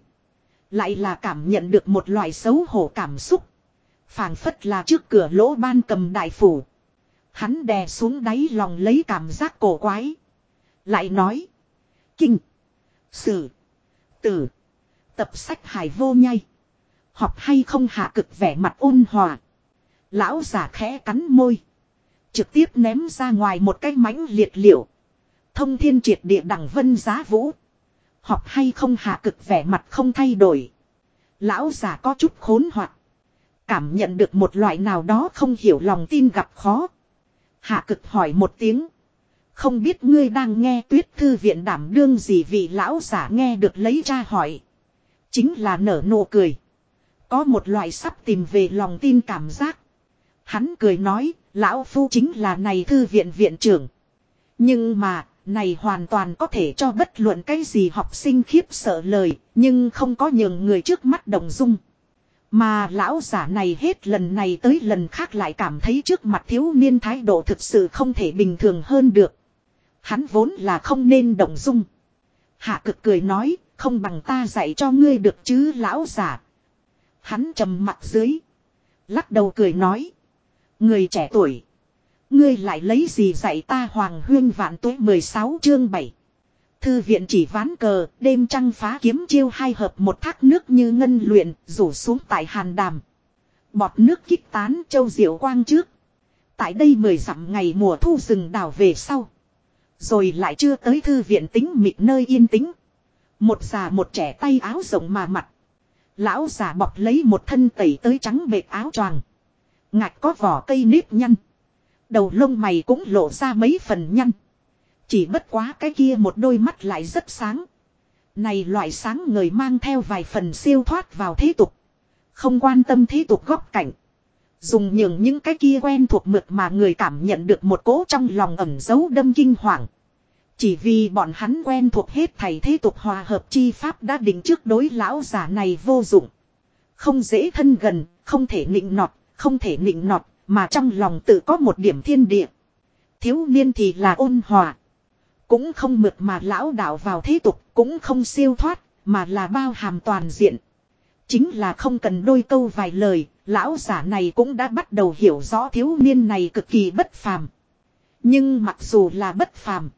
Lại là cảm nhận được một loại xấu hổ cảm xúc. phảng phất là trước cửa lỗ ban cầm đại phủ. Hắn đè xuống đáy lòng lấy cảm giác cổ quái. Lại nói. Kinh. Sử. Tử. Tập sách hải vô nhai. Học hay không hạ cực vẻ mặt ôn hòa. Lão giả khẽ cắn môi. Trực tiếp ném ra ngoài một cái mãnh liệt liệu. Thông thiên triệt địa đẳng vân giá vũ. Học hay không hạ cực vẻ mặt không thay đổi. Lão giả có chút khốn hoặc. Cảm nhận được một loại nào đó không hiểu lòng tin gặp khó. Hạ cực hỏi một tiếng. Không biết ngươi đang nghe tuyết thư viện đảm đương gì vì lão giả nghe được lấy ra hỏi. Chính là nở nụ cười. Có một loại sắp tìm về lòng tin cảm giác. Hắn cười nói, lão phu chính là này thư viện viện trưởng. Nhưng mà, này hoàn toàn có thể cho bất luận cái gì học sinh khiếp sợ lời, nhưng không có nhường người trước mắt đồng dung. Mà lão giả này hết lần này tới lần khác lại cảm thấy trước mặt thiếu niên thái độ thực sự không thể bình thường hơn được. Hắn vốn là không nên động dung. Hạ cực cười nói, không bằng ta dạy cho ngươi được chứ lão giả. Hắn trầm mặt dưới. Lắc đầu cười nói. Người trẻ tuổi. Ngươi lại lấy gì dạy ta hoàng huyên vạn tuế 16 chương 7. Thư viện chỉ ván cờ, đêm trăng phá kiếm chiêu hai hợp một thác nước như ngân luyện, rủ xuống tại hàn đàm. Bọt nước kích tán châu diệu quang trước. Tại đây mười dặm ngày mùa thu rừng đào về sau. Rồi lại chưa tới thư viện tính mịt nơi yên tĩnh. Một già một trẻ tay áo rộng mà mặt. Lão già bọc lấy một thân tẩy tới trắng bệt áo choàng. Ngạch có vỏ cây nếp nhăn. Đầu lông mày cũng lộ ra mấy phần nhăn. Chỉ bất quá cái kia một đôi mắt lại rất sáng. Này loại sáng người mang theo vài phần siêu thoát vào thế tục. Không quan tâm thế tục góc cảnh. Dùng nhường những cái kia quen thuộc mượt mà người cảm nhận được một cố trong lòng ẩm dấu đâm kinh hoàng. Chỉ vì bọn hắn quen thuộc hết thầy thế tục hòa hợp chi pháp đã định trước đối lão giả này vô dụng. Không dễ thân gần, không thể nịnh nọt, không thể nịnh nọt, mà trong lòng tự có một điểm thiên địa. Thiếu niên thì là ôn hòa. Cũng không mượt mà lão đạo vào thế tục, cũng không siêu thoát, mà là bao hàm toàn diện. Chính là không cần đôi câu vài lời, lão giả này cũng đã bắt đầu hiểu rõ thiếu niên này cực kỳ bất phàm. Nhưng mặc dù là bất phàm,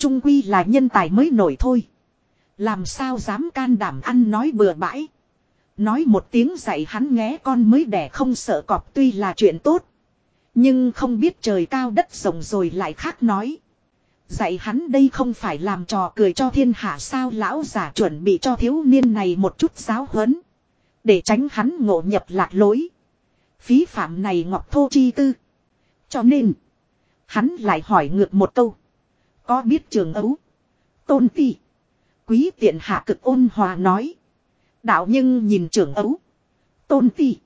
trung quy là nhân tài mới nổi thôi. Làm sao dám can đảm ăn nói bừa bãi. Nói một tiếng dạy hắn nghe con mới đẻ không sợ cọp tuy là chuyện tốt. Nhưng không biết trời cao đất rộng rồi lại khác nói. Dạy hắn đây không phải làm trò cười cho thiên hạ sao lão giả chuẩn bị cho thiếu niên này một chút giáo huấn. Để tránh hắn ngộ nhập lạc lối. Phí phạm này ngọc thô chi tư. Cho nên. Hắn lại hỏi ngược một câu. Có biết trường ấu. Tôn ti. Quý tiện hạ cực ôn hòa nói. Đạo nhưng nhìn trưởng ấu. Tôn ti.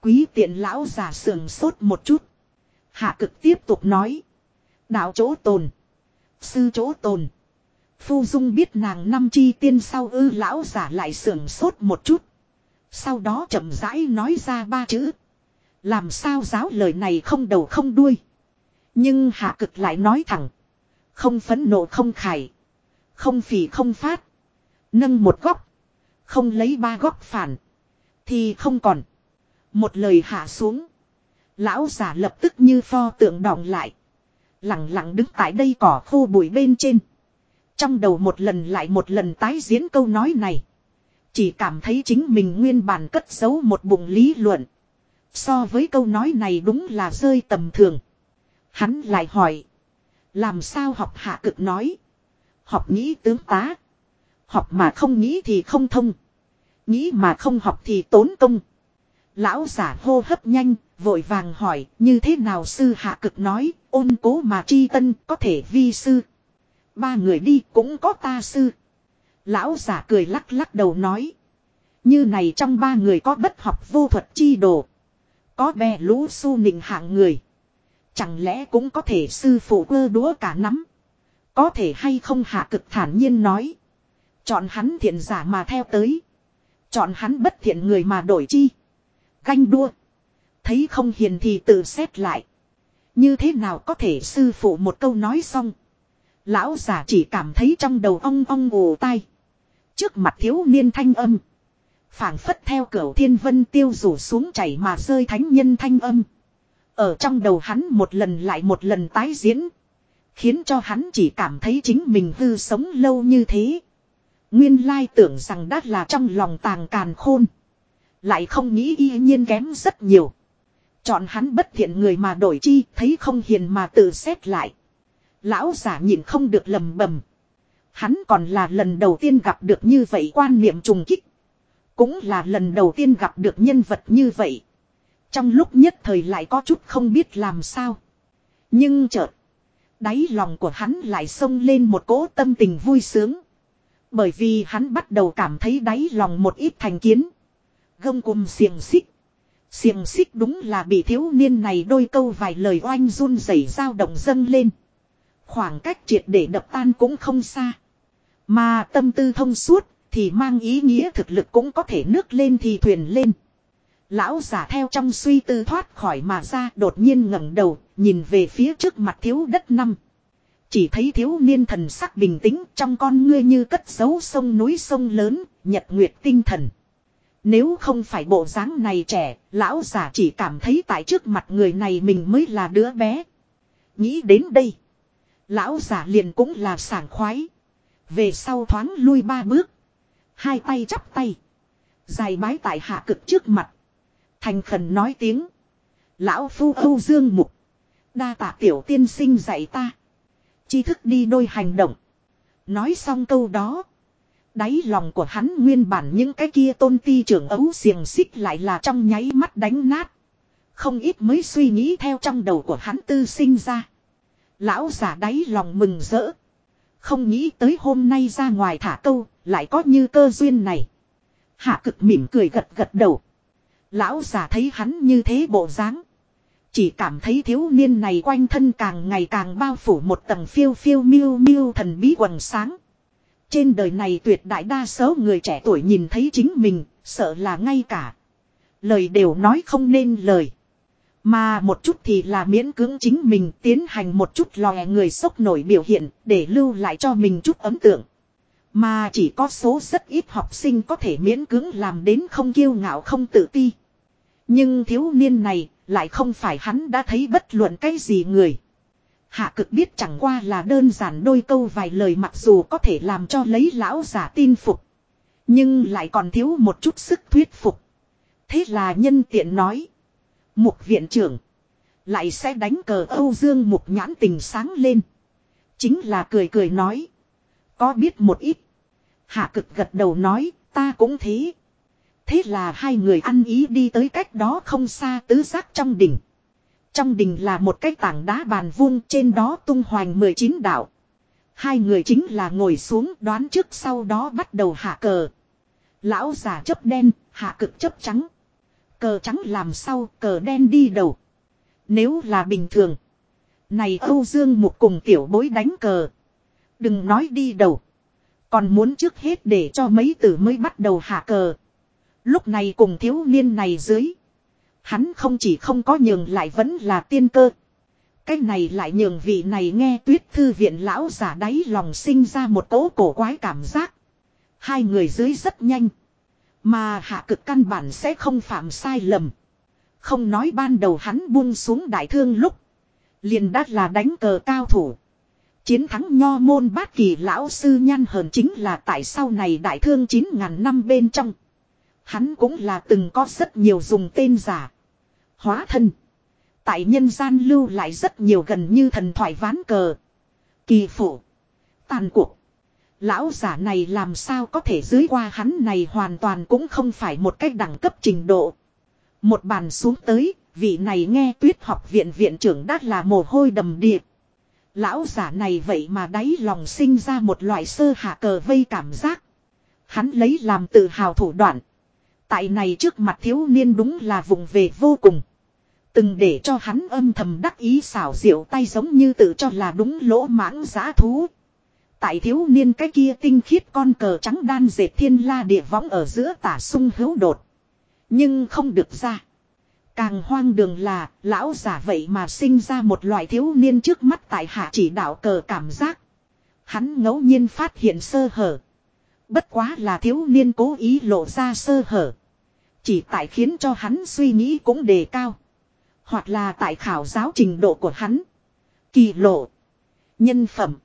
Quý tiện lão giả sườn sốt một chút. Hạ cực tiếp tục nói. Đạo chỗ tồn. Sư chỗ tồn. Phu Dung biết nàng năm chi tiên sau ư lão giả lại sườn sốt một chút. Sau đó chậm rãi nói ra ba chữ. Làm sao giáo lời này không đầu không đuôi. Nhưng hạ cực lại nói thẳng. Không phấn nộ không khải. Không phỉ không phát. Nâng một góc. Không lấy ba góc phản. Thì không còn. Một lời hạ xuống. Lão giả lập tức như pho tượng đọng lại. Lặng lặng đứng tại đây cỏ khô bụi bên trên. Trong đầu một lần lại một lần tái diễn câu nói này. Chỉ cảm thấy chính mình nguyên bản cất giấu một bụng lý luận. So với câu nói này đúng là rơi tầm thường. Hắn lại hỏi. Làm sao học hạ cực nói. Học nghĩ tướng tá. Học mà không nghĩ thì không thông. Nghĩ mà không học thì tốn công. Lão giả hô hấp nhanh, vội vàng hỏi như thế nào sư hạ cực nói, ôn cố mà tri tân có thể vi sư. Ba người đi cũng có ta sư. Lão giả cười lắc lắc đầu nói. Như này trong ba người có bất học vô thuật chi đồ. Có bè lũ su nịnh hạng người. Chẳng lẽ cũng có thể sư phụ cơ đúa cả nắm. Có thể hay không hạ cực thản nhiên nói. Chọn hắn thiện giả mà theo tới. Chọn hắn bất thiện người mà đổi chi. Ganh đua. Thấy không hiền thì tự xét lại. Như thế nào có thể sư phụ một câu nói xong. Lão giả chỉ cảm thấy trong đầu ong ong ồ tai. Trước mặt thiếu niên thanh âm. phảng phất theo cửa thiên vân tiêu rủ xuống chảy mà rơi thánh nhân thanh âm. Ở trong đầu hắn một lần lại một lần tái diễn. Khiến cho hắn chỉ cảm thấy chính mình hư sống lâu như thế. Nguyên lai tưởng rằng đã là trong lòng tàng càn khôn. Lại không nghĩ y nhiên kém rất nhiều. Chọn hắn bất thiện người mà đổi chi, thấy không hiền mà tự xét lại. Lão giả nhìn không được lầm bầm. Hắn còn là lần đầu tiên gặp được như vậy quan niệm trùng kích. Cũng là lần đầu tiên gặp được nhân vật như vậy. Trong lúc nhất thời lại có chút không biết làm sao. Nhưng chợt. Đáy lòng của hắn lại xông lên một cỗ tâm tình vui sướng. Bởi vì hắn bắt đầu cảm thấy đáy lòng một ít thành kiến. Gông cùng xiềng xích. Xiềng xích đúng là bị thiếu niên này đôi câu vài lời oanh run rẩy dao động dâng lên. Khoảng cách triệt để đập tan cũng không xa. Mà tâm tư thông suốt thì mang ý nghĩa thực lực cũng có thể nước lên thì thuyền lên. Lão giả theo trong suy tư thoát khỏi mà ra đột nhiên ngẩng đầu, nhìn về phía trước mặt thiếu đất năm. Chỉ thấy thiếu niên thần sắc bình tĩnh trong con ngươi như cất dấu sông núi sông lớn, nhật nguyệt tinh thần. Nếu không phải bộ dáng này trẻ, lão giả chỉ cảm thấy tại trước mặt người này mình mới là đứa bé. Nghĩ đến đây. Lão giả liền cũng là sảng khoái. Về sau thoáng lui ba bước. Hai tay chắp tay. Dài bái tại hạ cực trước mặt. Thành khẩn nói tiếng. Lão phu Âu Dương Mục. Đa tạ tiểu tiên sinh dạy ta. Chi thức đi đôi hành động. Nói xong câu đó. Đáy lòng của hắn nguyên bản những cái kia tôn ti trưởng ấu xiềng xích lại là trong nháy mắt đánh nát. Không ít mới suy nghĩ theo trong đầu của hắn tư sinh ra. Lão giả đáy lòng mừng rỡ. Không nghĩ tới hôm nay ra ngoài thả câu, lại có như cơ duyên này. Hạ cực mỉm cười gật gật đầu. Lão giả thấy hắn như thế bộ dáng, Chỉ cảm thấy thiếu niên này quanh thân càng ngày càng bao phủ một tầng phiêu phiêu miêu miêu thần bí quần sáng. Trên đời này tuyệt đại đa số người trẻ tuổi nhìn thấy chính mình, sợ là ngay cả. Lời đều nói không nên lời. Mà một chút thì là miễn cưỡng chính mình tiến hành một chút lòe người sốc nổi biểu hiện để lưu lại cho mình chút ấn tượng. Mà chỉ có số rất ít học sinh có thể miễn cưỡng làm đến không kiêu ngạo không tự ti. Nhưng thiếu niên này lại không phải hắn đã thấy bất luận cái gì người. Hạ cực biết chẳng qua là đơn giản đôi câu vài lời mặc dù có thể làm cho lấy lão giả tin phục. Nhưng lại còn thiếu một chút sức thuyết phục. Thế là nhân tiện nói. Mục viện trưởng. Lại sẽ đánh cờ Âu Dương mục nhãn tình sáng lên. Chính là cười cười nói. Có biết một ít. Hạ cực gật đầu nói, ta cũng thế. Thế là hai người ăn ý đi tới cách đó không xa tứ giác trong đỉnh. Trong đình là một cái tảng đá bàn vuông trên đó tung hoành 19 đạo. Hai người chính là ngồi xuống đoán trước sau đó bắt đầu hạ cờ. Lão giả chấp đen, hạ cực chấp trắng. Cờ trắng làm sau, cờ đen đi đầu. Nếu là bình thường. Này Âu Dương một cùng tiểu bối đánh cờ. Đừng nói đi đầu. Còn muốn trước hết để cho mấy tử mới bắt đầu hạ cờ. Lúc này cùng thiếu niên này dưới. Hắn không chỉ không có nhường lại vẫn là tiên cơ. Cái này lại nhường vị này nghe tuyết thư viện lão giả đáy lòng sinh ra một cỗ cổ quái cảm giác. Hai người dưới rất nhanh. Mà hạ cực căn bản sẽ không phạm sai lầm. Không nói ban đầu hắn buông xuống đại thương lúc. Liền đắt là đánh cờ cao thủ. Chiến thắng nho môn bát kỳ lão sư nhan hờn chính là tại sau này đại thương 9.000 năm bên trong. Hắn cũng là từng có rất nhiều dùng tên giả. Hóa thân. Tại nhân gian lưu lại rất nhiều gần như thần thoại ván cờ. Kỳ phụ. Tàn cuộc. Lão giả này làm sao có thể dưới qua hắn này hoàn toàn cũng không phải một cách đẳng cấp trình độ. Một bàn xuống tới, vị này nghe tuyết học viện viện trưởng đắt là mồ hôi đầm điệp. Lão giả này vậy mà đáy lòng sinh ra một loại sơ hạ cờ vây cảm giác. Hắn lấy làm tự hào thủ đoạn. Tại này trước mặt thiếu niên đúng là vùng về vô cùng. Từng để cho hắn âm thầm đắc ý xảo diệu tay giống như tự cho là đúng lỗ mãng giá thú. Tại thiếu niên cái kia tinh khiết con cờ trắng đan dệt thiên la địa võng ở giữa tả sung hữu đột. Nhưng không được ra. Càng hoang đường là, lão giả vậy mà sinh ra một loại thiếu niên trước mắt tại hạ chỉ đạo cờ cảm giác. Hắn ngẫu nhiên phát hiện sơ hở. Bất quá là thiếu niên cố ý lộ ra sơ hở. Chỉ tại khiến cho hắn suy nghĩ cũng đề cao. Hoặc là tại khảo giáo trình độ của hắn. Kỳ lộ. Nhân phẩm.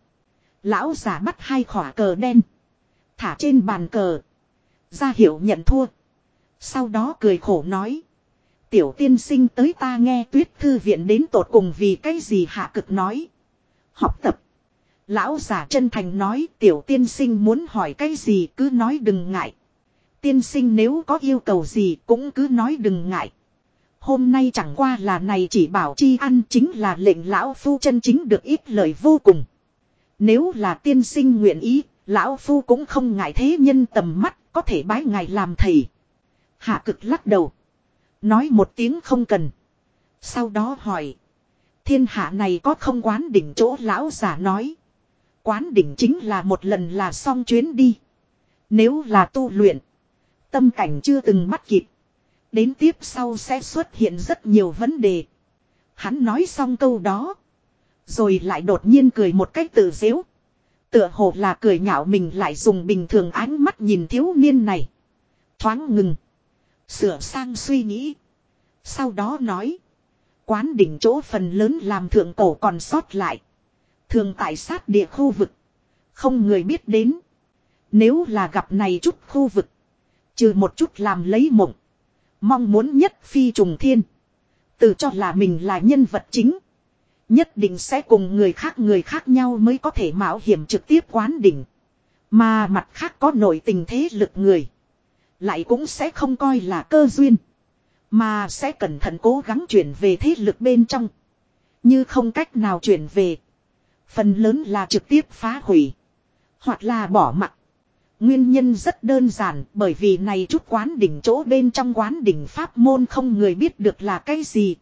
Lão giả bắt hai khỏa cờ đen. Thả trên bàn cờ. Ra hiệu nhận thua. Sau đó cười khổ nói. Tiểu tiên sinh tới ta nghe tuyết thư viện đến tột cùng vì cái gì hạ cực nói. Học tập. Lão giả chân thành nói, tiểu tiên sinh muốn hỏi cái gì cứ nói đừng ngại. Tiên sinh nếu có yêu cầu gì cũng cứ nói đừng ngại. Hôm nay chẳng qua là này chỉ bảo chi ăn chính là lệnh lão phu chân chính được ít lời vô cùng. Nếu là tiên sinh nguyện ý, lão phu cũng không ngại thế nhân tầm mắt, có thể bái ngài làm thầy. Hạ cực lắc đầu. Nói một tiếng không cần. Sau đó hỏi. Thiên hạ này có không quán đỉnh chỗ lão giả nói. Quán đỉnh chính là một lần là xong chuyến đi. Nếu là tu luyện. Tâm cảnh chưa từng bắt kịp. Đến tiếp sau sẽ xuất hiện rất nhiều vấn đề. Hắn nói xong câu đó. Rồi lại đột nhiên cười một cách tự dễu. Tựa hồ là cười nhạo mình lại dùng bình thường ánh mắt nhìn thiếu niên này. Thoáng ngừng. Sửa sang suy nghĩ. Sau đó nói. Quán đỉnh chỗ phần lớn làm thượng cổ còn sót lại. Thường tại sát địa khu vực. Không người biết đến. Nếu là gặp này chút khu vực. Trừ một chút làm lấy mộng. Mong muốn nhất phi trùng thiên. Tự cho là mình là nhân vật chính. Nhất định sẽ cùng người khác người khác nhau mới có thể mạo hiểm trực tiếp quán đỉnh. Mà mặt khác có nội tình thế lực người. Lại cũng sẽ không coi là cơ duyên. Mà sẽ cẩn thận cố gắng chuyển về thế lực bên trong. Như không cách nào chuyển về. Phần lớn là trực tiếp phá hủy. Hoặc là bỏ mặt. Nguyên nhân rất đơn giản bởi vì này chút quán đỉnh chỗ bên trong quán đỉnh pháp môn không người biết được là cái gì.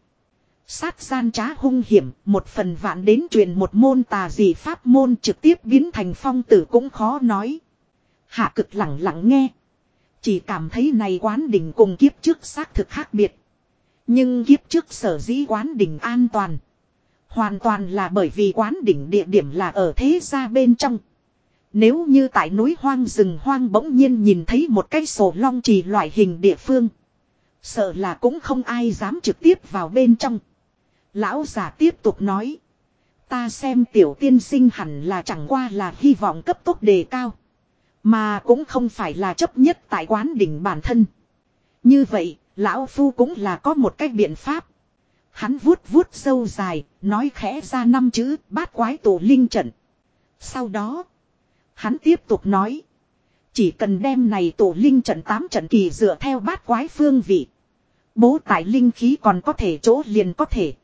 Sát gian trá hung hiểm, một phần vạn đến truyền một môn tà gì pháp môn trực tiếp biến thành phong tử cũng khó nói. Hạ cực lặng lặng nghe. Chỉ cảm thấy này quán đỉnh cùng kiếp trước xác thực khác biệt. Nhưng kiếp trước sở dĩ quán đỉnh an toàn. Hoàn toàn là bởi vì quán đỉnh địa điểm là ở thế gia bên trong. Nếu như tại núi hoang rừng hoang bỗng nhiên nhìn thấy một cái sổ long trì loại hình địa phương. Sợ là cũng không ai dám trực tiếp vào bên trong. Lão già tiếp tục nói. Ta xem tiểu tiên sinh hẳn là chẳng qua là hy vọng cấp tốc đề cao. Mà cũng không phải là chấp nhất tại quán đỉnh bản thân. Như vậy, lão phu cũng là có một cách biện pháp. Hắn vuốt vuốt sâu dài, nói khẽ ra năm chữ bát quái tổ linh trận. Sau đó, hắn tiếp tục nói. Chỉ cần đem này tổ linh trận tám trận kỳ dựa theo bát quái phương vị. Bố tại linh khí còn có thể chỗ liền có thể.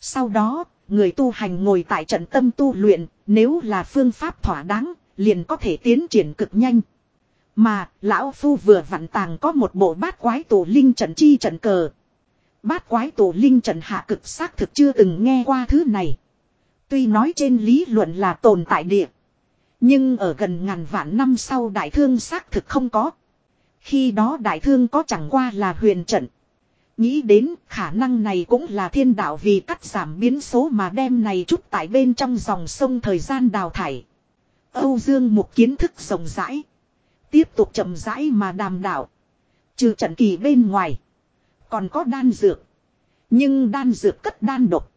Sau đó, người tu hành ngồi tại trận tâm tu luyện, nếu là phương pháp thỏa đáng, liền có thể tiến triển cực nhanh. Mà, lão phu vừa vặn tàng có một bộ bát quái tổ linh trận chi trận cờ. Bát quái tổ linh trận hạ cực xác thực chưa từng nghe qua thứ này. Tuy nói trên lý luận là tồn tại địa. Nhưng ở gần ngàn vạn năm sau đại thương xác thực không có. Khi đó đại thương có chẳng qua là huyền trận. Nghĩ đến khả năng này cũng là thiên đạo vì cắt giảm biến số mà đem này chút tại bên trong dòng sông thời gian đào thải. Âu Dương một kiến thức rộng rãi. Tiếp tục chậm rãi mà đàm đạo. Trừ trận kỳ bên ngoài. Còn có đan dược. Nhưng đan dược cất đan độc.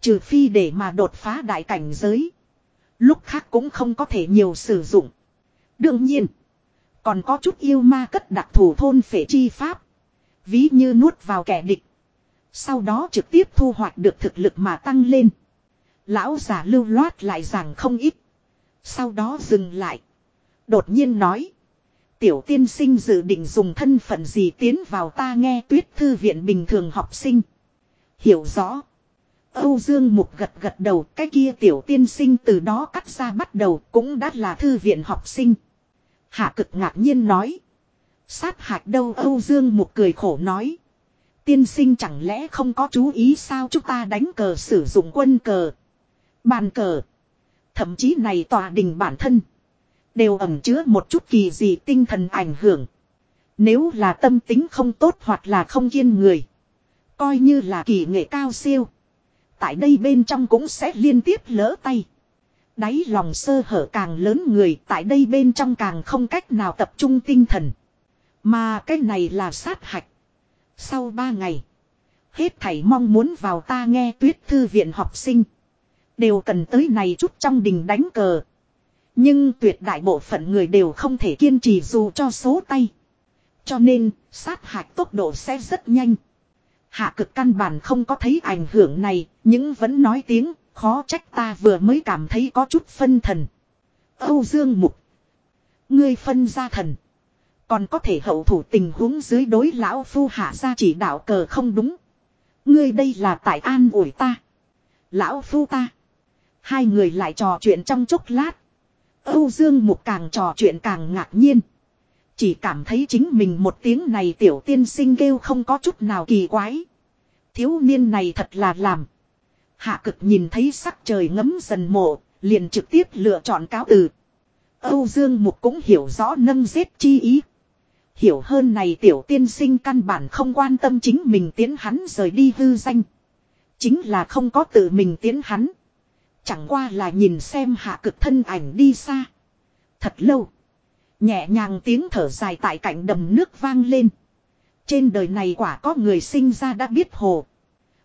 Trừ phi để mà đột phá đại cảnh giới. Lúc khác cũng không có thể nhiều sử dụng. Đương nhiên. Còn có chút yêu ma cất đặc thủ thôn phệ chi pháp. Ví như nuốt vào kẻ địch. Sau đó trực tiếp thu hoạch được thực lực mà tăng lên. Lão giả lưu loát lại rằng không ít. Sau đó dừng lại. Đột nhiên nói. Tiểu tiên sinh dự định dùng thân phận gì tiến vào ta nghe tuyết thư viện bình thường học sinh. Hiểu rõ. Âu Dương Mục gật gật đầu, cái kia tiểu tiên sinh từ đó cắt ra bắt đầu cũng đã là thư viện học sinh. Hạ cực ngạc nhiên nói. Sát hạch đâu, Âu Dương Mục cười khổ nói. Tiên sinh chẳng lẽ không có chú ý sao, chúng ta đánh cờ, sử dụng quân cờ. Bàn cờ. Thậm chí này tòa đình bản thân. Đều ẩm chứa một chút kỳ gì tinh thần ảnh hưởng. Nếu là tâm tính không tốt hoặc là không kiên người. Coi như là kỳ nghệ cao siêu. Tại đây bên trong cũng sẽ liên tiếp lỡ tay. Đáy lòng sơ hở càng lớn người tại đây bên trong càng không cách nào tập trung tinh thần. Mà cái này là sát hạch. Sau ba ngày. Hết thảy mong muốn vào ta nghe tuyết thư viện học sinh. Đều cần tới này chút trong đình đánh cờ. Nhưng tuyệt đại bộ phận người đều không thể kiên trì dù cho số tay. Cho nên, sát hạch tốc độ sẽ rất nhanh. Hạ cực căn bản không có thấy ảnh hưởng này, nhưng vẫn nói tiếng, khó trách ta vừa mới cảm thấy có chút phân thần. Âu Dương Mục. Ngươi phân ra thần. Còn có thể hậu thủ tình huống dưới đối lão phu hạ ra chỉ đạo cờ không đúng. Ngươi đây là tại an ủi ta. Lão phu ta. Hai người lại trò chuyện trong chốc lát. Âu Dương Mục càng trò chuyện càng ngạc nhiên. Chỉ cảm thấy chính mình một tiếng này tiểu tiên sinh kêu không có chút nào kỳ quái. Thiếu niên này thật là làm. Hạ cực nhìn thấy sắc trời ngấm dần mộ, liền trực tiếp lựa chọn cáo từ. Âu Dương Mục cũng hiểu rõ nâng giết chi ý. Hiểu hơn này tiểu tiên sinh căn bản không quan tâm chính mình tiến hắn rời đi hư danh. Chính là không có tự mình tiến hắn. Chẳng qua là nhìn xem hạ cực thân ảnh đi xa. Thật lâu. Nhẹ nhàng tiếng thở dài tại cạnh đầm nước vang lên. Trên đời này quả có người sinh ra đã biết hồ.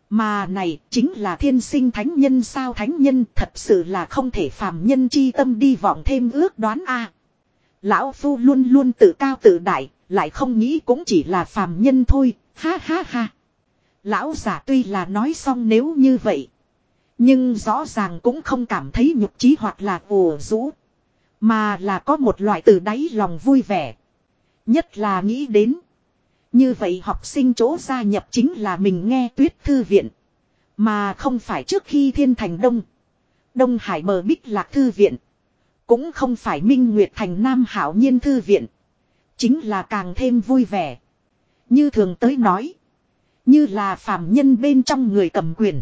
Mà này chính là thiên sinh thánh nhân sao thánh nhân thật sự là không thể phàm nhân chi tâm đi vọng thêm ước đoán a. Lão Phu luôn luôn tự cao tự đại, lại không nghĩ cũng chỉ là phàm nhân thôi, ha ha ha. Lão giả tuy là nói xong nếu như vậy. Nhưng rõ ràng cũng không cảm thấy nhục trí hoặc là ồ rũ. Mà là có một loại từ đáy lòng vui vẻ. Nhất là nghĩ đến. Như vậy học sinh chỗ gia nhập chính là mình nghe tuyết thư viện. Mà không phải trước khi thiên thành đông. Đông Hải bờ bích lạc thư viện. Cũng không phải minh nguyệt thành nam hảo nhiên thư viện. Chính là càng thêm vui vẻ. Như thường tới nói. Như là phàm nhân bên trong người cầm quyền.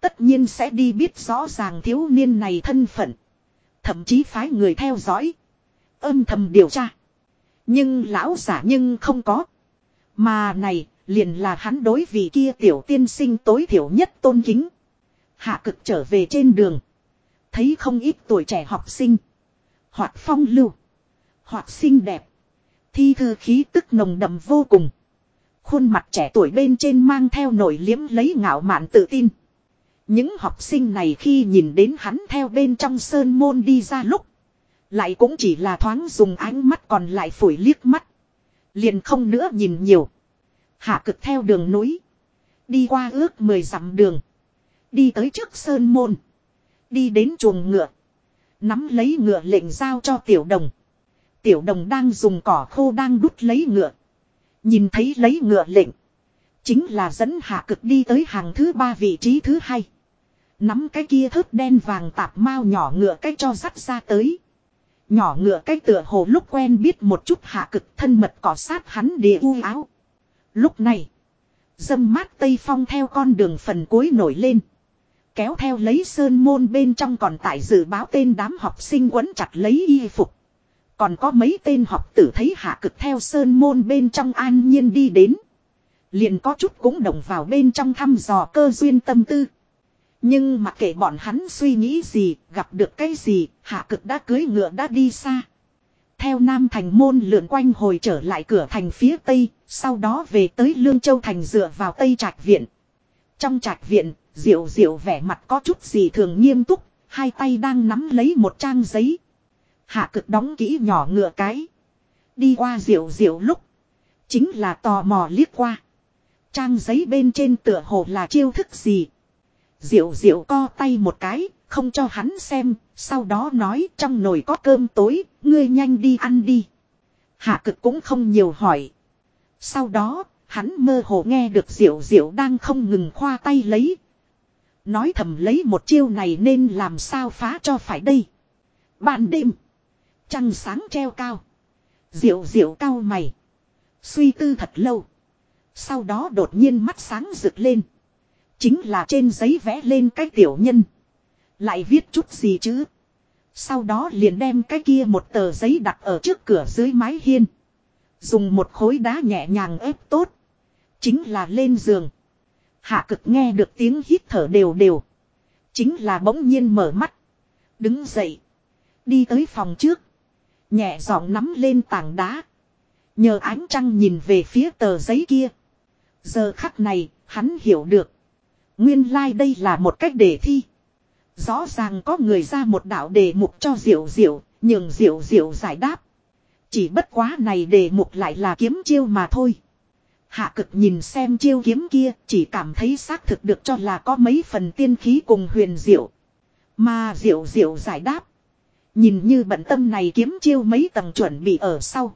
Tất nhiên sẽ đi biết rõ ràng thiếu niên này thân phận. Thậm chí phái người theo dõi. Âm thầm điều tra. Nhưng lão giả nhưng không có. Mà này, liền là hắn đối vị kia tiểu tiên sinh tối thiểu nhất tôn kính. Hạ cực trở về trên đường. Thấy không ít tuổi trẻ học sinh. Hoặc phong lưu. Hoặc xinh đẹp. Thi thư khí tức nồng đậm vô cùng. Khuôn mặt trẻ tuổi bên trên mang theo nổi liếm lấy ngạo mạn tự tin. Những học sinh này khi nhìn đến hắn theo bên trong sơn môn đi ra lúc. Lại cũng chỉ là thoáng dùng ánh mắt còn lại phổi liếc mắt. Liền không nữa nhìn nhiều. Hạ cực theo đường núi. Đi qua ước mười dặm đường. Đi tới trước sơn môn. Đi đến chuồng ngựa. Nắm lấy ngựa lệnh giao cho tiểu đồng. Tiểu đồng đang dùng cỏ khô đang đút lấy ngựa. Nhìn thấy lấy ngựa lệnh. Chính là dẫn hạ cực đi tới hàng thứ ba vị trí thứ hai. Nắm cái kia thớt đen vàng tạp mau nhỏ ngựa cách cho dắt ra tới. Nhỏ ngựa cách tựa hồ lúc quen biết một chút hạ cực thân mật cỏ sát hắn địa u áo. Lúc này. Dâm mát tây phong theo con đường phần cuối nổi lên. Kéo theo lấy sơn môn bên trong còn tại dự báo tên đám học sinh quấn chặt lấy y phục. Còn có mấy tên học tử thấy hạ cực theo sơn môn bên trong an nhiên đi đến. Liền có chút cũng đồng vào bên trong thăm dò cơ duyên tâm tư. Nhưng mặc kệ bọn hắn suy nghĩ gì, gặp được cái gì, hạ cực đã cưới ngựa đã đi xa. Theo Nam Thành môn lượn quanh hồi trở lại cửa thành phía Tây, sau đó về tới Lương Châu Thành dựa vào Tây Trạch Viện. Trong Trạch Viện, Diệu Diệu vẻ mặt có chút gì thường nghiêm túc, hai tay đang nắm lấy một trang giấy. Hạ cực đóng kỹ nhỏ ngựa cái. Đi qua Diệu Diệu lúc. Chính là tò mò liếc qua. Trang giấy bên trên tựa hồ là chiêu thức gì. Diệu diệu co tay một cái, không cho hắn xem, sau đó nói trong nồi có cơm tối, ngươi nhanh đi ăn đi. Hạ cực cũng không nhiều hỏi. Sau đó, hắn mơ hồ nghe được diệu diệu đang không ngừng khoa tay lấy. Nói thầm lấy một chiêu này nên làm sao phá cho phải đây. Ban đêm, trăng sáng treo cao. Diệu diệu cao mày. Suy tư thật lâu. Sau đó đột nhiên mắt sáng rực lên. Chính là trên giấy vẽ lên cái tiểu nhân. Lại viết chút gì chứ. Sau đó liền đem cái kia một tờ giấy đặt ở trước cửa dưới mái hiên. Dùng một khối đá nhẹ nhàng ép tốt. Chính là lên giường. Hạ cực nghe được tiếng hít thở đều đều. Chính là bỗng nhiên mở mắt. Đứng dậy. Đi tới phòng trước. Nhẹ giọng nắm lên tảng đá. Nhờ ánh trăng nhìn về phía tờ giấy kia. Giờ khắc này, hắn hiểu được. Nguyên lai like đây là một cách đề thi. Rõ ràng có người ra một đạo đề mục cho diệu diệu, nhường diệu diệu giải đáp. Chỉ bất quá này đề mục lại là kiếm chiêu mà thôi. Hạ cực nhìn xem chiêu kiếm kia, chỉ cảm thấy xác thực được cho là có mấy phần tiên khí cùng huyền diệu. Mà diệu diệu giải đáp. Nhìn như bận tâm này kiếm chiêu mấy tầng chuẩn bị ở sau.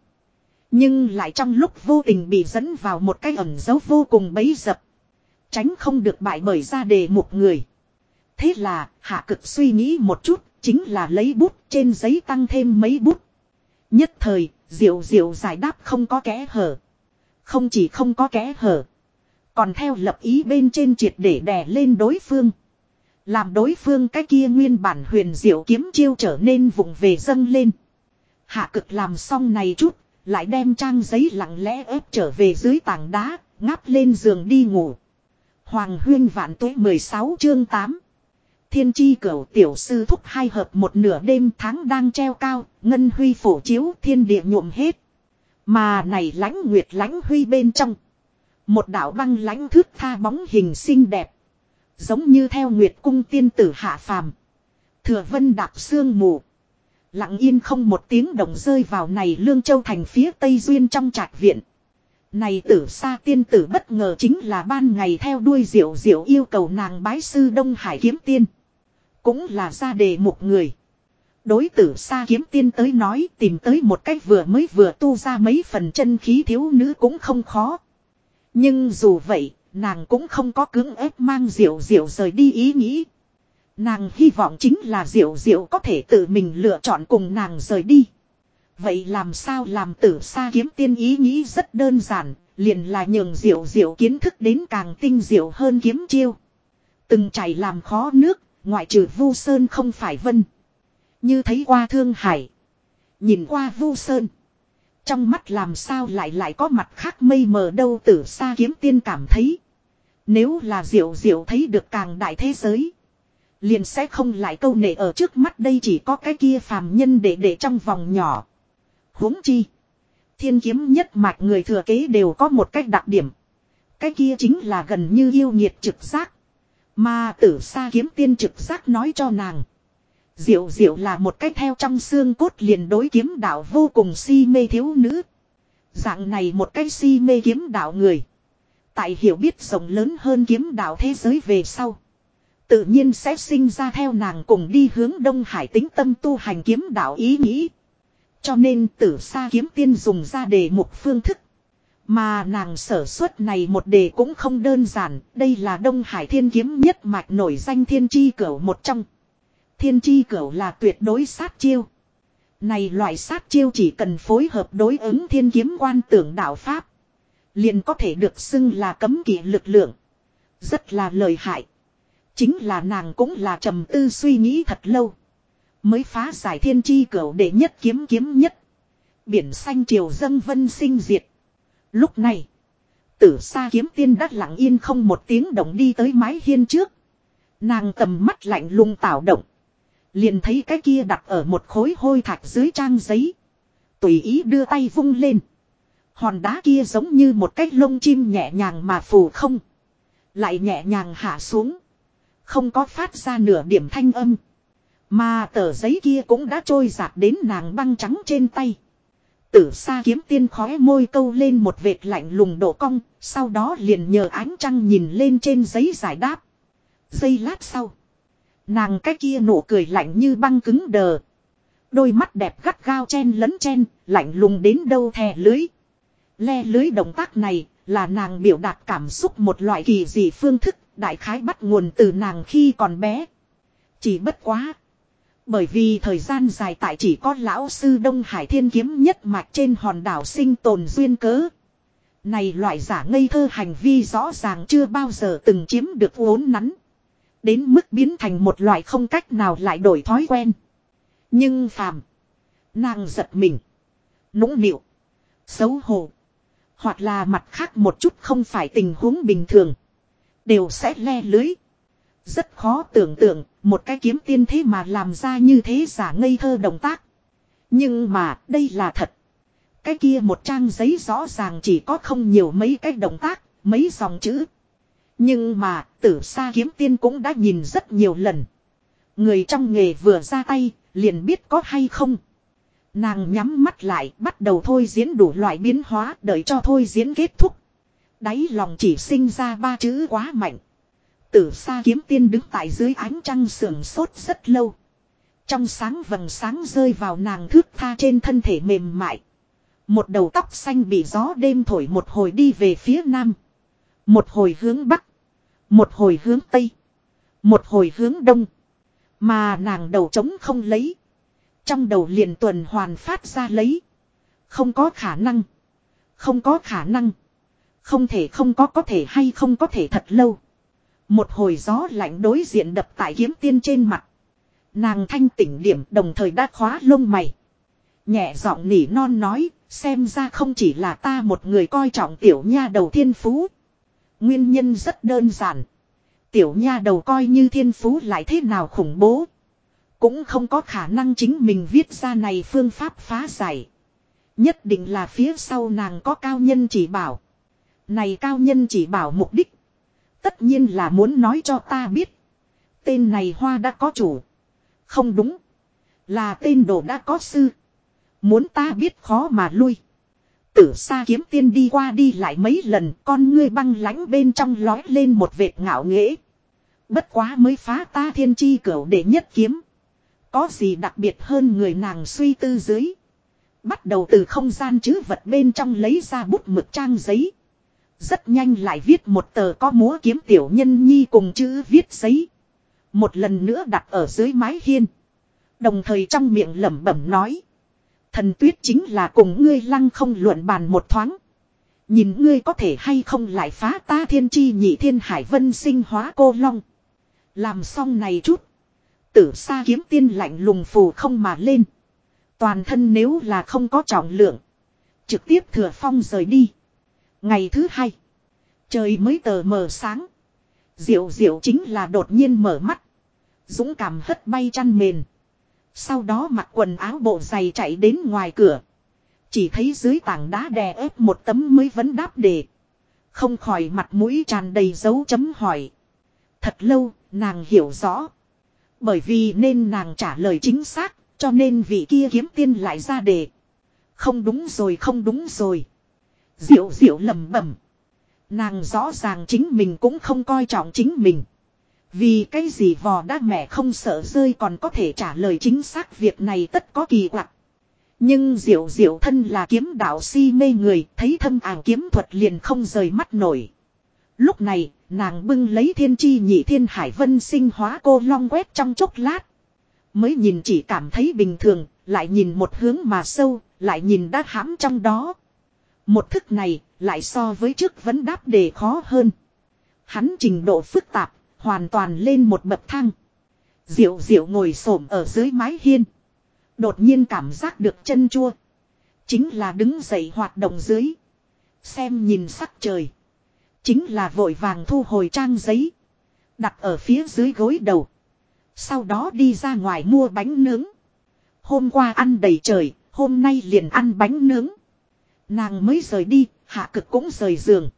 Nhưng lại trong lúc vô tình bị dẫn vào một cái ẩn dấu vô cùng bấy dập. Tránh không được bại bởi ra đề một người. Thế là hạ cực suy nghĩ một chút, chính là lấy bút trên giấy tăng thêm mấy bút. Nhất thời, diệu diệu giải đáp không có kẽ hở. Không chỉ không có kẽ hở. Còn theo lập ý bên trên triệt để đè lên đối phương. Làm đối phương cái kia nguyên bản huyền diệu kiếm chiêu trở nên vùng về dâng lên. Hạ cực làm xong này chút, lại đem trang giấy lặng lẽ ép trở về dưới tảng đá, ngáp lên giường đi ngủ. Hoàng huyên vạn tuế 16 chương 8. Thiên chi cửu tiểu sư thúc hai hợp một nửa đêm tháng đang treo cao, ngân huy phổ chiếu thiên địa nhuộm hết. Mà này lãnh nguyệt lãnh huy bên trong. Một đạo băng lãnh thước tha bóng hình xinh đẹp. Giống như theo nguyệt cung tiên tử hạ phàm. Thừa vân đạp sương mù. Lặng yên không một tiếng động rơi vào này lương châu thành phía tây duyên trong trạch viện. Này tử xa tiên tử bất ngờ chính là ban ngày theo đuôi diệu diệu yêu cầu nàng bái sư Đông Hải kiếm tiên. Cũng là ra đề một người. Đối tử xa kiếm tiên tới nói tìm tới một cách vừa mới vừa tu ra mấy phần chân khí thiếu nữ cũng không khó. Nhưng dù vậy, nàng cũng không có cưỡng ép mang diệu diệu rời đi ý nghĩ. Nàng hy vọng chính là diệu diệu có thể tự mình lựa chọn cùng nàng rời đi. Vậy làm sao làm tử xa kiếm tiên ý nghĩ rất đơn giản, liền là nhường diệu diệu kiến thức đến càng tinh diệu hơn kiếm chiêu. Từng chảy làm khó nước, ngoại trừ vu sơn không phải vân. Như thấy qua Thương Hải. Nhìn qua Vu Sơn. Trong mắt làm sao lại lại có mặt khác mây mờ đâu từ xa kiếm tiên cảm thấy. Nếu là diệu diệu thấy được càng đại thế giới. Liền sẽ không lại câu nệ ở trước mắt đây chỉ có cái kia phàm nhân để để trong vòng nhỏ huống chi. Thiên kiếm nhất mạch người thừa kế đều có một cách đặc điểm. Cái kia chính là gần như yêu nhiệt trực giác. Mà tử xa kiếm tiên trực giác nói cho nàng. Diệu diệu là một cách theo trong xương cốt liền đối kiếm đạo vô cùng si mê thiếu nữ. Dạng này một cách si mê kiếm đạo người. Tại hiểu biết rộng lớn hơn kiếm đạo thế giới về sau. Tự nhiên sẽ sinh ra theo nàng cùng đi hướng Đông Hải tính tâm tu hành kiếm đạo ý nghĩ. Cho nên tử xa kiếm tiên dùng ra đề mục phương thức. Mà nàng sở xuất này một đề cũng không đơn giản, đây là Đông Hải thiên kiếm nhất mạch nổi danh thiên chi cửu một trong. Thiên chi cửu là tuyệt đối sát chiêu. Này loại sát chiêu chỉ cần phối hợp đối ứng thiên kiếm quan tưởng đạo Pháp. Liền có thể được xưng là cấm kỵ lực lượng. Rất là lợi hại. Chính là nàng cũng là trầm tư suy nghĩ thật lâu. Mới phá giải thiên chi cửu để nhất kiếm kiếm nhất. Biển xanh triều dâng vân sinh diệt. Lúc này. Tử xa kiếm tiên đắt lặng yên không một tiếng động đi tới mái hiên trước. Nàng tầm mắt lạnh lùng tạo động. Liền thấy cái kia đặt ở một khối hôi thạch dưới trang giấy. Tùy ý đưa tay vung lên. Hòn đá kia giống như một cái lông chim nhẹ nhàng mà phù không. Lại nhẹ nhàng hạ xuống. Không có phát ra nửa điểm thanh âm. Mà tờ giấy kia cũng đã trôi giạt đến nàng băng trắng trên tay. Tử xa kiếm tiên khóe môi câu lên một vệt lạnh lùng độ cong, sau đó liền nhờ ánh trăng nhìn lên trên giấy giải đáp. Giây lát sau. Nàng cái kia nụ cười lạnh như băng cứng đờ. Đôi mắt đẹp gắt gao chen lấn chen, lạnh lùng đến đâu thè lưới. Le lưới động tác này là nàng biểu đạt cảm xúc một loại kỳ dị phương thức, đại khái bắt nguồn từ nàng khi còn bé. Chỉ bất quá. Bởi vì thời gian dài tại chỉ có lão sư Đông Hải Thiên Kiếm nhất mạch trên hòn đảo sinh tồn duyên cớ. Này loại giả ngây thơ hành vi rõ ràng chưa bao giờ từng chiếm được uốn nắn. Đến mức biến thành một loại không cách nào lại đổi thói quen. Nhưng phàm. Nàng giật mình. Nũng nịu. Xấu hổ. Hoặc là mặt khác một chút không phải tình huống bình thường. Đều sẽ le lưới. Rất khó tưởng tượng, một cái kiếm tiên thế mà làm ra như thế giả ngây thơ động tác. Nhưng mà đây là thật. Cái kia một trang giấy rõ ràng chỉ có không nhiều mấy cái động tác, mấy dòng chữ. Nhưng mà tử sa kiếm tiên cũng đã nhìn rất nhiều lần. Người trong nghề vừa ra tay, liền biết có hay không. Nàng nhắm mắt lại, bắt đầu thôi diễn đủ loại biến hóa, đợi cho thôi diễn kết thúc. Đáy lòng chỉ sinh ra ba chữ quá mạnh. Tử sa kiếm tiên đứng tại dưới ánh trăng sưởng sốt rất lâu. Trong sáng vầng sáng rơi vào nàng thước tha trên thân thể mềm mại. Một đầu tóc xanh bị gió đêm thổi một hồi đi về phía nam. Một hồi hướng bắc. Một hồi hướng tây. Một hồi hướng đông. Mà nàng đầu trống không lấy. Trong đầu liền tuần hoàn phát ra lấy. Không có khả năng. Không có khả năng. Không thể, không có có thể hay không có thể thật lâu. Một hồi gió lạnh đối diện đập tại kiếm tiên trên mặt. Nàng thanh tỉnh điểm đồng thời đã khóa lông mày. Nhẹ giọng nỉ non nói, xem ra không chỉ là ta một người coi trọng tiểu nha đầu thiên phú. Nguyên nhân rất đơn giản. Tiểu nha đầu coi như thiên phú lại thế nào khủng bố. Cũng không có khả năng chính mình viết ra này phương pháp phá giải. Nhất định là phía sau nàng có cao nhân chỉ bảo. Này cao nhân chỉ bảo mục đích. Tất nhiên là muốn nói cho ta biết. Tên này hoa đã có chủ. Không đúng. Là tên đồ đã có sư. Muốn ta biết khó mà lui. Tử xa kiếm tiên đi qua đi lại mấy lần, con ngươi băng lánh bên trong lói lên một vệt ngạo nghễ. Bất quá mới phá ta thiên chi cửu để nhất kiếm. Có gì đặc biệt hơn người nàng suy tư dưới. Bắt đầu từ không gian chứ vật bên trong lấy ra bút mực trang giấy. Rất nhanh lại viết một tờ có múa kiếm tiểu nhân nhi cùng chữ viết giấy. Một lần nữa đặt ở dưới mái hiên. Đồng thời trong miệng lẩm bẩm nói. Thần tuyết chính là cùng ngươi lăng không luận bàn một thoáng. Nhìn ngươi có thể hay không lại phá ta thiên chi nhị thiên hải vân sinh hóa cô long. Làm xong này chút. Tử sa kiếm tiên lạnh lùng phù không mà lên. Toàn thân nếu là không có trọng lượng. Trực tiếp thừa phong rời đi. Ngày thứ hai. Trời mới tờ mờ sáng. Diệu diệu chính là đột nhiên mở mắt. Dũng cảm hất bay chăn mền. Sau đó mặc quần áo bộ dày chạy đến ngoài cửa. Chỉ thấy dưới tảng đá đè ép một tấm mới vấn đáp đề. Không khỏi mặt mũi tràn đầy dấu chấm hỏi. Thật lâu, nàng hiểu rõ. Bởi vì nên nàng trả lời chính xác, cho nên vị kia kiếm tiên lại ra đề. Không đúng rồi không đúng rồi. Diệu diệu lầm bẩm Nàng rõ ràng chính mình cũng không coi trọng chính mình. Vì cái gì vò đã mẹ không sợ rơi còn có thể trả lời chính xác việc này tất có kỳ quặc. Nhưng diệu diệu thân là kiếm đạo si mê người thấy thâm ảo kiếm thuật liền không rời mắt nổi. Lúc này nàng bưng lấy thiên chi nhị thiên hải vân sinh hóa cô long quét trong chốc lát. Mới nhìn chỉ cảm thấy bình thường, lại nhìn một hướng mà sâu, lại nhìn đã hãm trong đó. Một thức này lại so với trước vấn đáp đề khó hơn. Hắn trình độ phức tạp, hoàn toàn lên một bậc thang. Diệu diệu ngồi xổm ở dưới mái hiên. Đột nhiên cảm giác được chân chua. Chính là đứng dậy hoạt động dưới. Xem nhìn sắc trời. Chính là vội vàng thu hồi trang giấy. Đặt ở phía dưới gối đầu. Sau đó đi ra ngoài mua bánh nướng. Hôm qua ăn đầy trời, hôm nay liền ăn bánh nướng. Nàng mới rời đi, hạ cực cũng rời giường.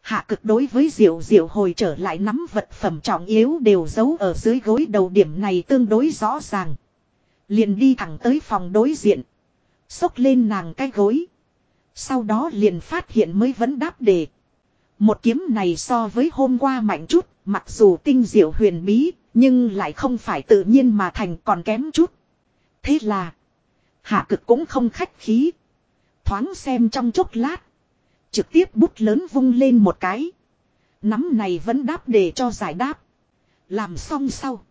Hạ cực đối với diệu diệu hồi trở lại nắm vật phẩm trọng yếu đều giấu ở dưới gối đầu điểm này tương đối rõ ràng. Liền đi thẳng tới phòng đối diện. Xốc lên nàng cái gối. Sau đó liền phát hiện mới vẫn đáp đề. Một kiếm này so với hôm qua mạnh chút, mặc dù tinh diệu huyền bí, nhưng lại không phải tự nhiên mà thành còn kém chút. Thế là, hạ cực cũng không khách khí. Thoáng xem trong chốc lát. Trực tiếp bút lớn vung lên một cái. Nắm này vẫn đáp để cho giải đáp. Làm xong sau.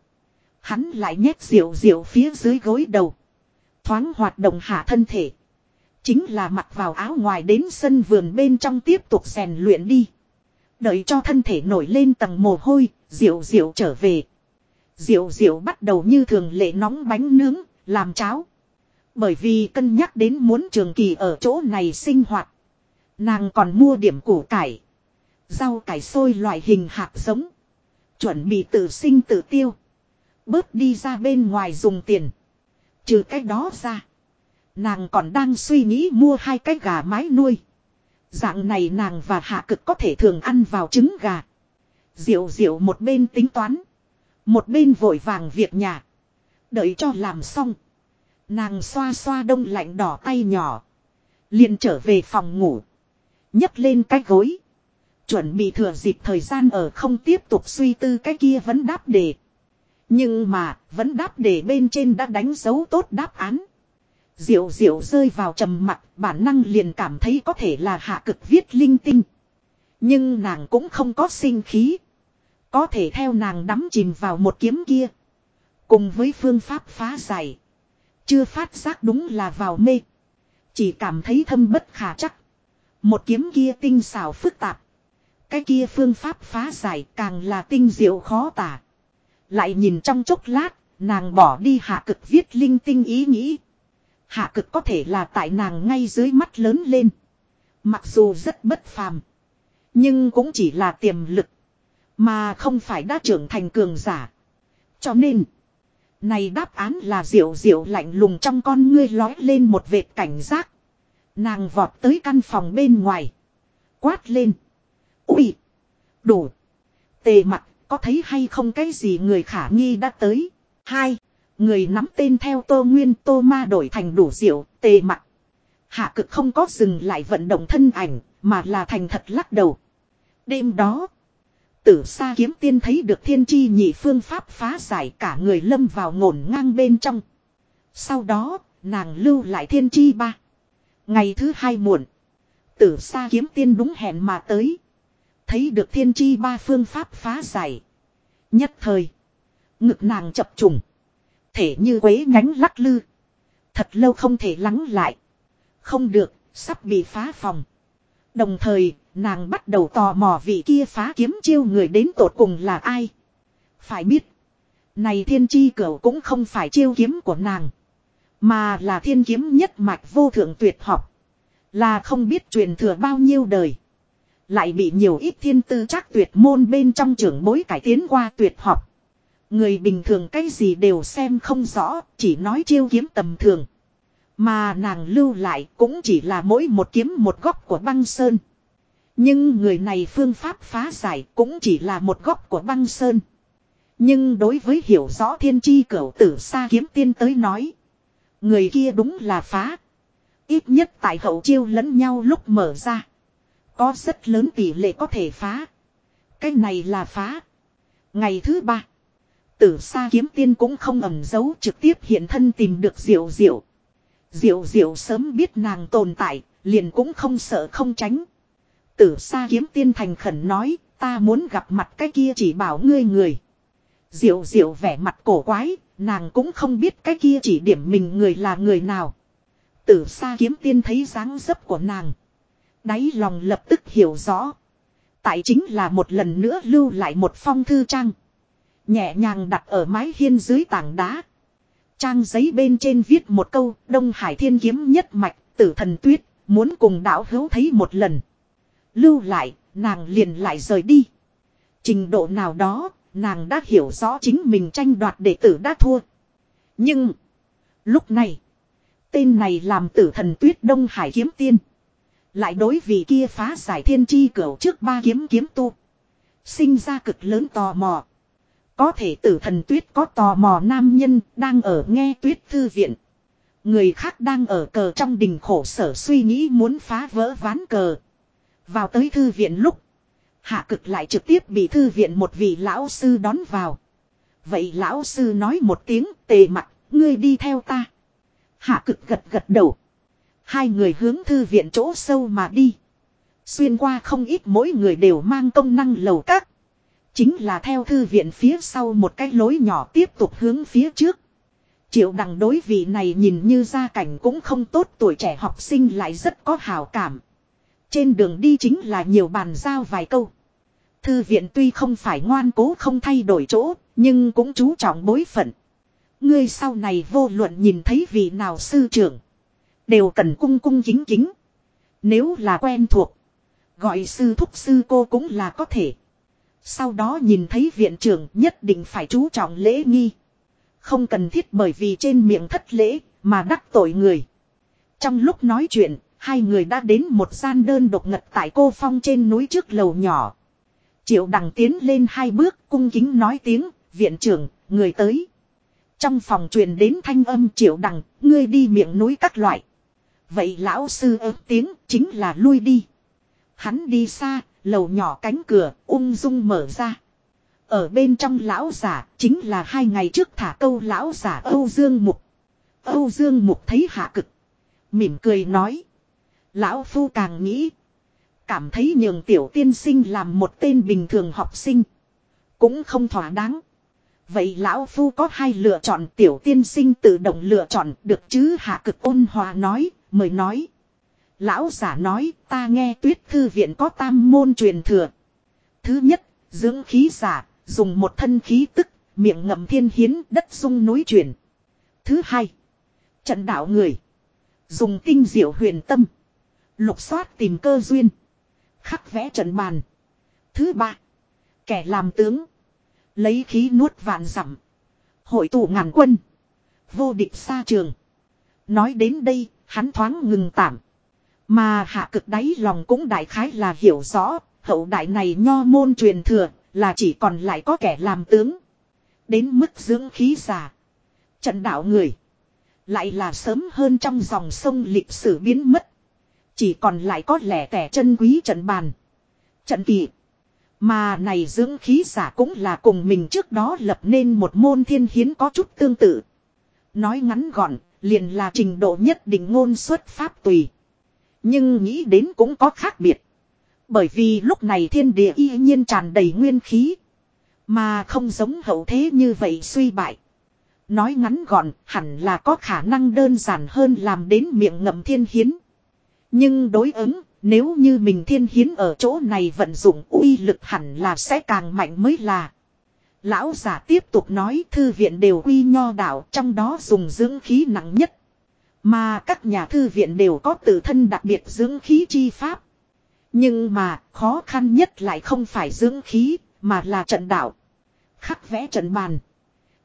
Hắn lại nhét diệu diệu phía dưới gối đầu. Thoáng hoạt động hạ thân thể. Chính là mặc vào áo ngoài đến sân vườn bên trong tiếp tục rèn luyện đi. Đợi cho thân thể nổi lên tầng mồ hôi, diệu diệu trở về. Diệu diệu bắt đầu như thường lệ nóng bánh nướng, làm cháo. Bởi vì cân nhắc đến muốn trường kỳ ở chỗ này sinh hoạt. Nàng còn mua điểm củ cải. Rau cải sôi loại hình hạt giống. Chuẩn bị tự sinh tự tiêu. Bớt đi ra bên ngoài dùng tiền. Trừ cái đó ra. Nàng còn đang suy nghĩ mua hai cái gà mái nuôi. Dạng này nàng và hạ cực có thể thường ăn vào trứng gà. Diệu diệu một bên tính toán. Một bên vội vàng việc nhà. Đợi cho làm xong. Nàng xoa xoa đông lạnh đỏ tay nhỏ. liền trở về phòng ngủ. nhấc lên cái gối. Chuẩn bị thừa dịp thời gian ở không tiếp tục suy tư cái kia vẫn đáp đề. Nhưng mà, vẫn đáp đề bên trên đã đánh dấu tốt đáp án. Diệu diệu rơi vào trầm mặt, bản năng liền cảm thấy có thể là hạ cực viết linh tinh. Nhưng nàng cũng không có sinh khí. Có thể theo nàng đắm chìm vào một kiếm kia. Cùng với phương pháp phá giải. Chưa phát giác đúng là vào mê. Chỉ cảm thấy thâm bất khả chắc. Một kiếm kia tinh xảo phức tạp. Cái kia phương pháp phá giải càng là tinh diệu khó tả. Lại nhìn trong chốc lát, nàng bỏ đi hạ cực viết linh tinh ý nghĩ. Hạ cực có thể là tại nàng ngay dưới mắt lớn lên. Mặc dù rất bất phàm. Nhưng cũng chỉ là tiềm lực. Mà không phải đã trưởng thành cường giả. Cho nên. Này đáp án là diệu diệu lạnh lùng trong con ngươi lói lên một vệt cảnh giác. Nàng vọt tới căn phòng bên ngoài. Quát lên. Ui. Đủ. Tề mặt có thấy hay không cái gì người khả nghi đã tới. Hai. Người nắm tên theo tô nguyên tô ma đổi thành đủ diệu, tề mặt. Hạ cực không có dừng lại vận động thân ảnh, mà là thành thật lắc đầu. Đêm đó. Tử xa kiếm tiên thấy được thiên chi nhị phương pháp phá giải cả người lâm vào ngổn ngang bên trong. Sau đó, nàng lưu lại thiên chi ba. Ngày thứ hai muộn. Tử xa kiếm tiên đúng hẹn mà tới. Thấy được thiên chi ba phương pháp phá giải. Nhất thời. Ngực nàng chập trùng. Thể như quế nhánh lắc lư. Thật lâu không thể lắng lại. Không được, sắp bị phá phòng. Đồng thời, nàng bắt đầu tò mò vị kia phá kiếm chiêu người đến tột cùng là ai. Phải biết. Này thiên chi cửu cũng không phải chiêu kiếm của nàng. Mà là thiên kiếm nhất mạch vô thượng tuyệt học. Là không biết truyền thừa bao nhiêu đời. Lại bị nhiều ít thiên tư chắc tuyệt môn bên trong trưởng bối cải tiến qua tuyệt học. Người bình thường cái gì đều xem không rõ, chỉ nói chiêu kiếm tầm thường. Mà nàng lưu lại cũng chỉ là mỗi một kiếm một góc của băng sơn. Nhưng người này phương pháp phá giải cũng chỉ là một góc của băng sơn. Nhưng đối với hiểu rõ thiên chi cửu tử xa kiếm tiên tới nói. Người kia đúng là phá. Ít nhất tại hậu chiêu lẫn nhau lúc mở ra. Có rất lớn tỷ lệ có thể phá. Cái này là phá. Ngày thứ ba. Tử xa kiếm tiên cũng không ẩm giấu trực tiếp hiện thân tìm được diệu diệu. Diệu diệu sớm biết nàng tồn tại, liền cũng không sợ không tránh. Tử xa kiếm tiên thành khẩn nói, ta muốn gặp mặt cái kia chỉ bảo ngươi người. Diệu diệu vẻ mặt cổ quái, nàng cũng không biết cái kia chỉ điểm mình người là người nào. Tử xa kiếm tiên thấy dáng dấp của nàng. Đáy lòng lập tức hiểu rõ. Tại chính là một lần nữa lưu lại một phong thư trang. Nhẹ nhàng đặt ở mái hiên dưới tảng đá. Trang giấy bên trên viết một câu Đông Hải thiên kiếm nhất mạch tử thần tuyết Muốn cùng đạo hữu thấy một lần Lưu lại, nàng liền lại rời đi. Trình độ nào đó, Nàng đã hiểu rõ chính mình tranh đoạt đệ tử đã thua. Nhưng, Lúc này, Tên này làm tử thần tuyết Đông Hải kiếm tiên. Lại đối vị kia phá giải thiên chi cửu trước ba kiếm kiếm tu. Sinh ra cực lớn tò mò. Có thể tử thần tuyết có tò mò nam nhân đang ở nghe tuyết thư viện. Người khác đang ở cờ trong đình khổ sở suy nghĩ muốn phá vỡ ván cờ. Vào tới thư viện lúc. Hạ cực lại trực tiếp bị thư viện một vị lão sư đón vào. Vậy lão sư nói một tiếng tề mặt, ngươi đi theo ta. Hạ cực gật gật đầu. Hai người hướng thư viện chỗ sâu mà đi. Xuyên qua không ít mỗi người đều mang công năng lầu các. Chính là theo thư viện phía sau một cái lối nhỏ tiếp tục hướng phía trước. Triệu đằng đối vị này nhìn như gia cảnh cũng không tốt tuổi trẻ học sinh lại rất có hào cảm. Trên đường đi chính là nhiều bàn giao vài câu. Thư viện tuy không phải ngoan cố không thay đổi chỗ, nhưng cũng chú trọng bối phận. Ngươi sau này vô luận nhìn thấy vị nào sư trưởng. Đều cần cung cung kính kính. Nếu là quen thuộc. Gọi sư thúc sư cô cũng là có thể. Sau đó nhìn thấy viện trưởng nhất định phải chú trọng lễ nghi. Không cần thiết bởi vì trên miệng thất lễ mà đắc tội người. Trong lúc nói chuyện, hai người đã đến một gian đơn độc ngật tại cô phong trên núi trước lầu nhỏ. Triệu đằng tiến lên hai bước cung kính nói tiếng, viện trưởng, người tới. Trong phòng truyền đến thanh âm triệu đằng, ngươi đi miệng núi các loại. Vậy lão sư ớt tiếng chính là lui đi. Hắn đi xa, lầu nhỏ cánh cửa ung dung mở ra. Ở bên trong lão giả chính là hai ngày trước thả câu lão giả Âu Dương Mục. Âu Dương Mục thấy hạ cực. Mỉm cười nói. Lão Phu càng nghĩ. Cảm thấy nhường tiểu tiên sinh làm một tên bình thường học sinh. Cũng không thỏa đáng. Vậy lão phu có hai lựa chọn tiểu tiên sinh tự động lựa chọn được chứ hạ cực ôn hòa nói, mời nói. Lão giả nói ta nghe tuyết thư viện có tam môn truyền thừa. Thứ nhất, dưỡng khí giả, dùng một thân khí tức, miệng ngậm thiên hiến đất sung núi chuyển. Thứ hai, trận đạo người. Dùng tinh diệu huyền tâm. Lục soát tìm cơ duyên. Khắc vẽ trận bàn. Thứ ba, kẻ làm tướng. Lấy khí nuốt vạn dặm Hội tụ ngàn quân. Vô địch xa trường. Nói đến đây, hắn thoáng ngừng tạm. Mà hạ cực đáy lòng cũng đại khái là hiểu rõ, hậu đại này nho môn truyền thừa, là chỉ còn lại có kẻ làm tướng. Đến mức dưỡng khí giả. Trận đạo người. Lại là sớm hơn trong dòng sông lịch sử biến mất. Chỉ còn lại có lẻ tẻ chân quý trận bàn. Trận kỳ. Mà này dưỡng khí giả cũng là cùng mình trước đó lập nên một môn thiên hiến có chút tương tự. Nói ngắn gọn, liền là trình độ nhất định ngôn xuất pháp tùy. Nhưng nghĩ đến cũng có khác biệt. Bởi vì lúc này thiên địa y nhiên tràn đầy nguyên khí. Mà không giống hậu thế như vậy suy bại. Nói ngắn gọn hẳn là có khả năng đơn giản hơn làm đến miệng ngậm thiên hiến. Nhưng đối ứng, nếu như mình thiên hiến ở chỗ này vận dụng uy lực hẳn là sẽ càng mạnh mới là. Lão giả tiếp tục nói thư viện đều quy nho đạo, trong đó dùng dưỡng khí nặng nhất. Mà các nhà thư viện đều có tự thân đặc biệt dưỡng khí chi pháp. Nhưng mà, khó khăn nhất lại không phải dưỡng khí, mà là trận đạo. Khắc vẽ trận bàn.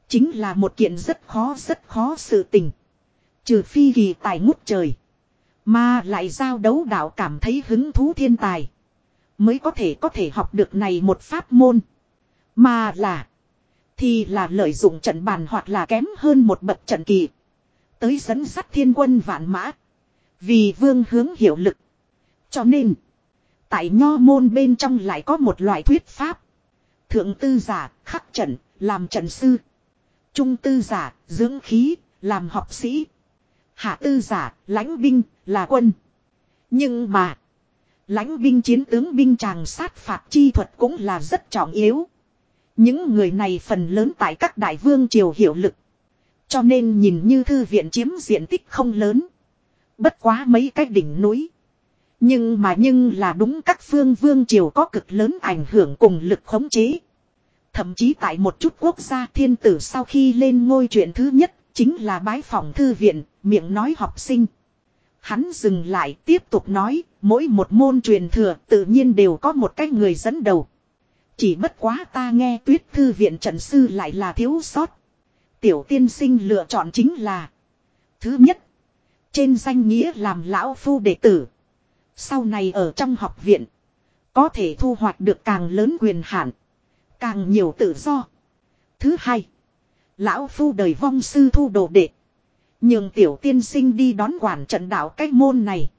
Chính là một kiện rất khó rất khó sự tình. Trừ phi kỳ tài ngút trời. Mà lại giao đấu đạo cảm thấy hứng thú thiên tài. Mới có thể có thể học được này một pháp môn. Mà là. Thì là lợi dụng trận bàn hoặc là kém hơn một bậc trận kỳ. Tới dẫn sắt thiên quân vạn mã. Vì vương hướng hiệu lực. Cho nên. Tại nho môn bên trong lại có một loại thuyết pháp. Thượng tư giả, khắc trận, làm trận sư. Trung tư giả, dưỡng khí, làm học sĩ. Hạ tư giả, lãnh binh, là quân. Nhưng mà. Lãnh binh chiến tướng binh chàng sát phạt chi thuật cũng là rất trọng yếu. Những người này phần lớn tại các đại vương triều hiệu lực. Cho nên nhìn như thư viện chiếm diện tích không lớn. Bất quá mấy cái đỉnh núi. Nhưng mà nhưng là đúng các phương vương triều có cực lớn ảnh hưởng cùng lực khống chế. Thậm chí tại một chút quốc gia thiên tử sau khi lên ngôi chuyện thứ nhất chính là bái phòng thư viện, miệng nói học sinh. Hắn dừng lại tiếp tục nói, mỗi một môn truyền thừa tự nhiên đều có một cái người dẫn đầu. Chỉ bất quá ta nghe tuyết thư viện trận sư lại là thiếu sót. Tiểu tiên sinh lựa chọn chính là Thứ nhất Trên danh nghĩa làm lão phu đệ tử Sau này ở trong học viện Có thể thu hoạch được càng lớn quyền hạn Càng nhiều tự do Thứ hai Lão phu đời vong sư thu đồ đệ Nhường tiểu tiên sinh đi đón quản trận đạo cách môn này.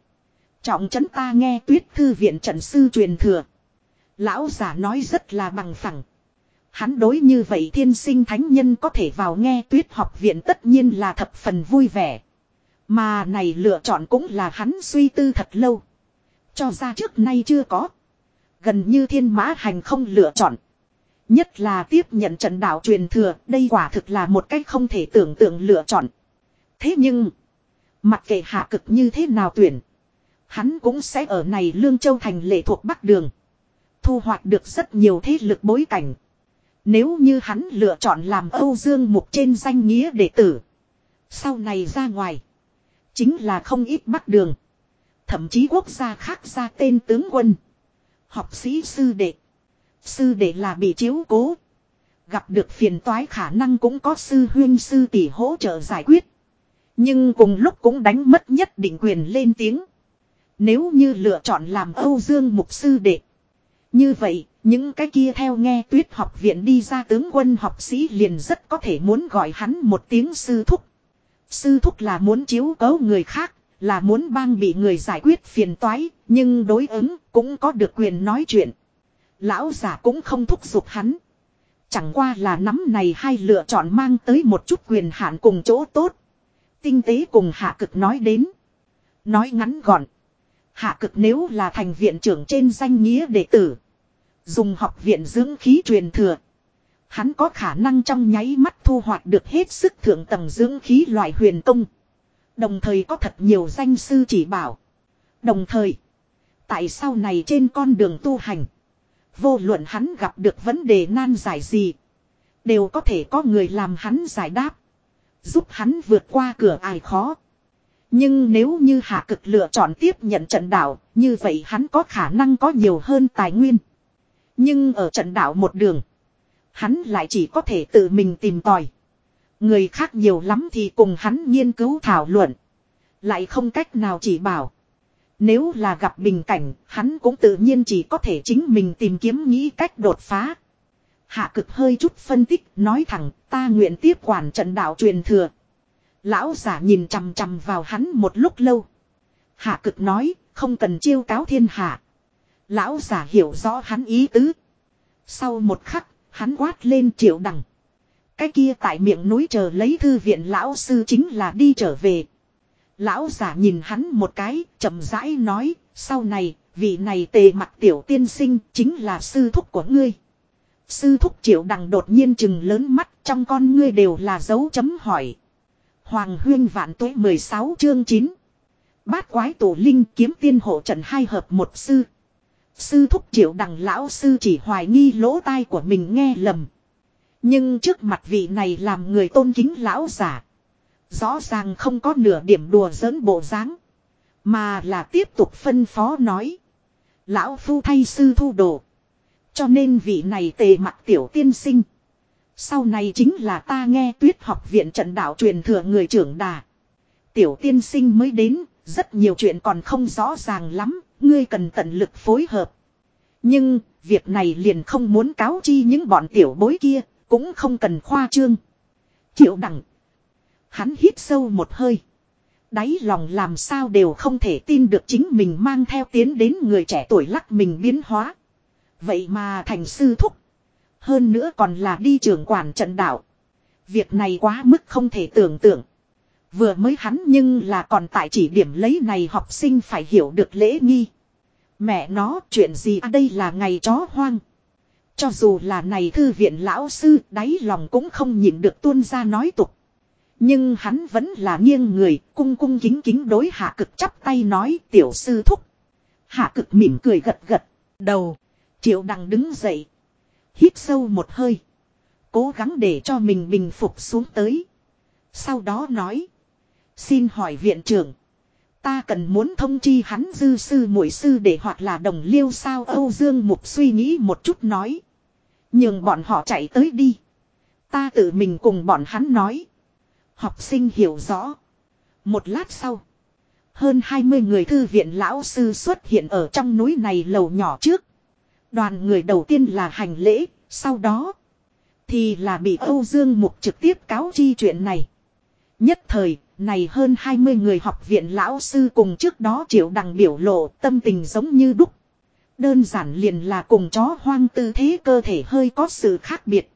Trọng trấn ta nghe tuyết thư viện trận sư truyền thừa. Lão giả nói rất là bằng phẳng. Hắn đối như vậy thiên sinh thánh nhân có thể vào nghe tuyết học viện tất nhiên là thập phần vui vẻ. Mà này lựa chọn cũng là hắn suy tư thật lâu. Cho ra trước nay chưa có. Gần như thiên mã hành không lựa chọn. Nhất là tiếp nhận trận đạo truyền thừa, đây quả thực là một cách không thể tưởng tượng lựa chọn. Thế nhưng, mặc kệ hạ cực như thế nào tuyển, hắn cũng sẽ ở này Lương Châu thành lệ thuộc Bắc Đường. Thu hoạch được rất nhiều thế lực bối cảnh. Nếu như hắn lựa chọn làm Âu Dương Mục trên danh nghĩa đệ tử. Sau này ra ngoài. Chính là không ít Bắc Đường. Thậm chí quốc gia khác ra tên tướng quân. Học sĩ sư đệ. Sư đệ là bị chiếu cố. Gặp được phiền toái khả năng cũng có sư huyên sư tỷ hỗ trợ giải quyết. Nhưng cùng lúc cũng đánh mất nhất định quyền lên tiếng. Nếu như lựa chọn làm Âu Dương Mục Sư Đệ. Như vậy, những cái kia theo nghe tuyết học viện đi ra tướng quân học sĩ liền rất có thể muốn gọi hắn một tiếng sư thúc. Sư thúc là muốn chiếu cấu người khác, là muốn bang bị người giải quyết phiền toái, nhưng đối ứng cũng có được quyền nói chuyện. Lão giả cũng không thúc giục hắn. Chẳng qua là nắm này hai lựa chọn mang tới một chút quyền hạn cùng chỗ tốt. Tinh tế cùng hạ cực nói đến. Nói ngắn gọn. Hạ cực nếu là thành viện trưởng trên danh nghĩa đệ tử. Dùng học viện dưỡng khí truyền thừa. Hắn có khả năng trong nháy mắt thu hoạch được hết sức thượng tầng dưỡng khí loại huyền công. Đồng thời có thật nhiều danh sư chỉ bảo. Đồng thời. Tại sau này trên con đường tu hành. Vô luận hắn gặp được vấn đề nan giải gì. Đều có thể có người làm hắn giải đáp. Giúp hắn vượt qua cửa ải khó. Nhưng nếu như hạ cực lựa chọn tiếp nhận trận đảo, như vậy hắn có khả năng có nhiều hơn tài nguyên. Nhưng ở trận đảo một đường, hắn lại chỉ có thể tự mình tìm tòi. Người khác nhiều lắm thì cùng hắn nghiên cứu thảo luận. Lại không cách nào chỉ bảo. Nếu là gặp bình cảnh, hắn cũng tự nhiên chỉ có thể chính mình tìm kiếm nghĩ cách đột phá. Hạ cực hơi chút phân tích, nói thẳng, ta nguyện tiếp quản trận đạo truyền thừa. Lão giả nhìn chằm chằm vào hắn một lúc lâu. Hạ cực nói, không cần chiêu cáo thiên hạ. Lão giả hiểu rõ hắn ý tứ. Sau một khắc, hắn quát lên triệu đằng. Cái kia tại miệng núi chờ lấy thư viện lão sư chính là đi trở về. Lão giả nhìn hắn một cái, chậm rãi nói, sau này, vị này tề mặt tiểu tiên sinh chính là sư thúc của ngươi. Sư thúc triệu đằng đột nhiên chừng lớn mắt trong con ngươi đều là dấu chấm hỏi. Hoàng huyên vạn tuế 16 chương 9. Bát quái tổ linh kiếm tiên hộ trận hai hợp một sư. Sư thúc triệu đằng lão sư chỉ hoài nghi lỗ tai của mình nghe lầm. Nhưng trước mặt vị này làm người tôn kính lão giả. Rõ ràng không có nửa điểm đùa giỡn bộ dáng Mà là tiếp tục phân phó nói. Lão phu thay sư thu đồ. Cho nên vị này tề mặt tiểu tiên sinh. Sau này chính là ta nghe tuyết học viện trận đạo truyền thừa người trưởng đà. Tiểu tiên sinh mới đến, rất nhiều chuyện còn không rõ ràng lắm, ngươi cần tận lực phối hợp. Nhưng, việc này liền không muốn cáo chi những bọn tiểu bối kia, cũng không cần khoa trương. Triệu đẳng. Hắn hít sâu một hơi. Đáy lòng làm sao đều không thể tin được chính mình mang theo tiến đến người trẻ tuổi lắc mình biến hóa. Vậy mà thành sư thúc. Hơn nữa còn là đi trưởng quản trận đạo. Việc này quá mức không thể tưởng tượng. Vừa mới hắn nhưng là còn tại chỉ điểm lấy này học sinh phải hiểu được lễ nghi. Mẹ nó, chuyện gì à đây là ngày chó hoang. Cho dù là này thư viện lão sư, đáy lòng cũng không nhịn được tuôn ra nói tục. Nhưng hắn vẫn là nghiêng người, cung cung kính kính đối hạ cực chắp tay nói, tiểu sư thúc. Hạ cực mỉm cười gật gật. Đầu. Triệu đằng đứng dậy. Hít sâu một hơi. Cố gắng để cho mình bình phục xuống tới. Sau đó nói. Xin hỏi viện trưởng. Ta cần muốn thông chi hắn dư sư muội sư để hoặc là đồng liêu sao Âu Dương Mục suy nghĩ một chút nói. Nhưng bọn họ chạy tới đi. Ta tự mình cùng bọn hắn nói. Học sinh hiểu rõ. Một lát sau. Hơn 20 người thư viện lão sư xuất hiện ở trong núi này lầu nhỏ trước. Đoàn người đầu tiên là hành lễ, sau đó thì là bị Âu Dương Mục trực tiếp cáo chi chuyện này. Nhất thời, này hơn 20 người học viện lão sư cùng trước đó triệu đằng biểu lộ tâm tình giống như đúc. Đơn giản liền là cùng chó hoang tư thế cơ thể hơi có sự khác biệt.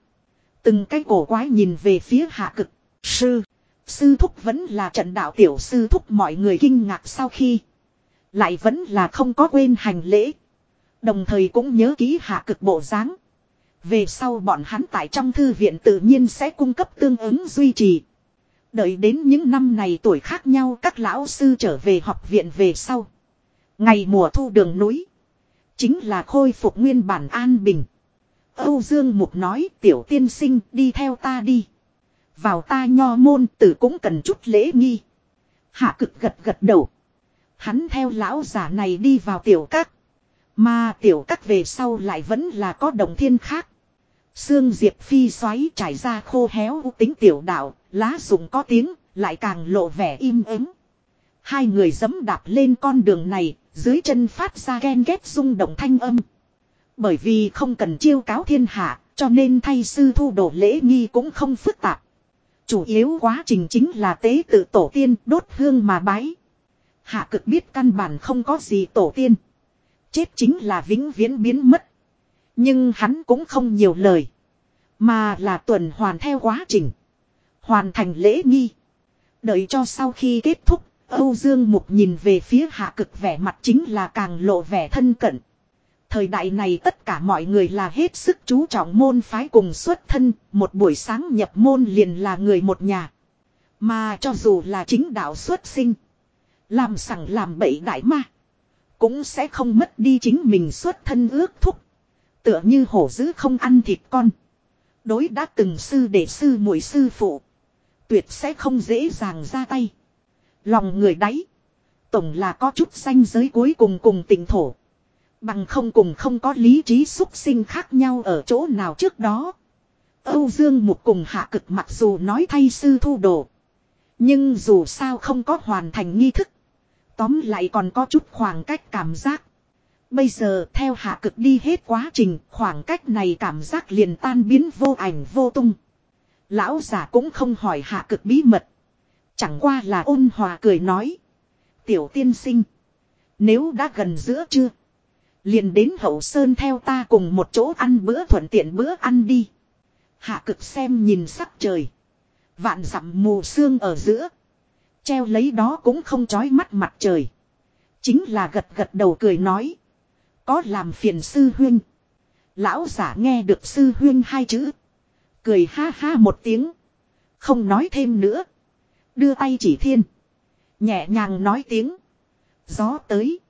Từng cái cổ quái nhìn về phía hạ cực. Sư. Sư thúc vẫn là trận đạo tiểu sư thúc, mọi người kinh ngạc sau khi. Lại vẫn là không có quên hành lễ. Đồng thời cũng nhớ ký hạ cực bộ dáng. Về sau bọn hắn tại trong thư viện tự nhiên sẽ cung cấp tương ứng duy trì. Đợi đến những năm này tuổi khác nhau, các lão sư trở về học viện về sau. Ngày mùa thu đường núi. Chính là khôi phục nguyên bản an bình. Âu Dương Mục nói, tiểu tiên sinh, đi theo ta đi. Vào ta nho môn tử cũng cần chút lễ nghi. Hạ cực gật gật đầu. Hắn theo lão giả này đi vào tiểu các. Mà tiểu các về sau lại vẫn là có đồng thiên khác. Sương Diệp Phi xoáy trải ra khô héo tính tiểu đạo, lá rụng có tiếng, lại càng lộ vẻ im ắng. Hai người dẫm đạp lên con đường này, dưới chân phát ra ghen ghét rung động thanh âm. Bởi vì không cần chiêu cáo thiên hạ, cho nên thay sư thu đồ lễ nghi cũng không phức tạp. Chủ yếu quá trình chính là tế tự tổ tiên đốt hương mà bái. Hạ cực biết căn bản không có gì tổ tiên. Chết chính là vĩnh viễn biến mất. Nhưng hắn cũng không nhiều lời. Mà là tuần hoàn theo quá trình. Hoàn thành lễ nghi. Đợi cho sau khi kết thúc, Âu Dương Mục nhìn về phía hạ cực vẻ mặt chính là càng lộ vẻ thân cận. Thời đại này tất cả mọi người là hết sức chú trọng môn phái cùng xuất thân, một buổi sáng nhập môn liền là người một nhà. Mà cho dù là chính đạo xuất sinh, làm sẵn làm bậy đại ma, cũng sẽ không mất đi chính mình xuất thân ước thúc. Tựa như hổ dữ không ăn thịt con. Đối đã từng sư đệ sư muội sư phụ. Tuyệt sẽ không dễ dàng ra tay. Lòng người đáy. Tổng là có chút xanh giới cuối cùng cùng tình thổ. Bằng không cùng không có lý trí xúc sinh khác nhau ở chỗ nào trước đó. Âu Dương Mục cùng hạ cực mặc dù nói thay sư thu đồ. Nhưng dù sao không có hoàn thành nghi thức. Tóm lại còn có chút khoảng cách cảm giác. Bây giờ theo hạ cực đi hết quá trình, khoảng cách này cảm giác liền tan biến vô ảnh vô tung. Lão giả cũng không hỏi hạ cực bí mật. Chẳng qua là ôn hòa cười nói. Tiểu tiên sinh. Nếu đã gần giữa chưa. Liền đến hậu sơn theo ta cùng một chỗ ăn bữa thuận tiện bữa ăn đi. Hạ cực xem nhìn sắc trời. Vạn dặm mù sương ở giữa. Treo lấy đó cũng không chói mắt mặt trời. Chính là gật gật đầu cười nói. Có làm phiền sư huyên. Lão giả nghe được sư huyên hai chữ. Cười ha ha một tiếng. Không nói thêm nữa. Đưa tay chỉ thiên. Nhẹ nhàng nói tiếng. Gió tới.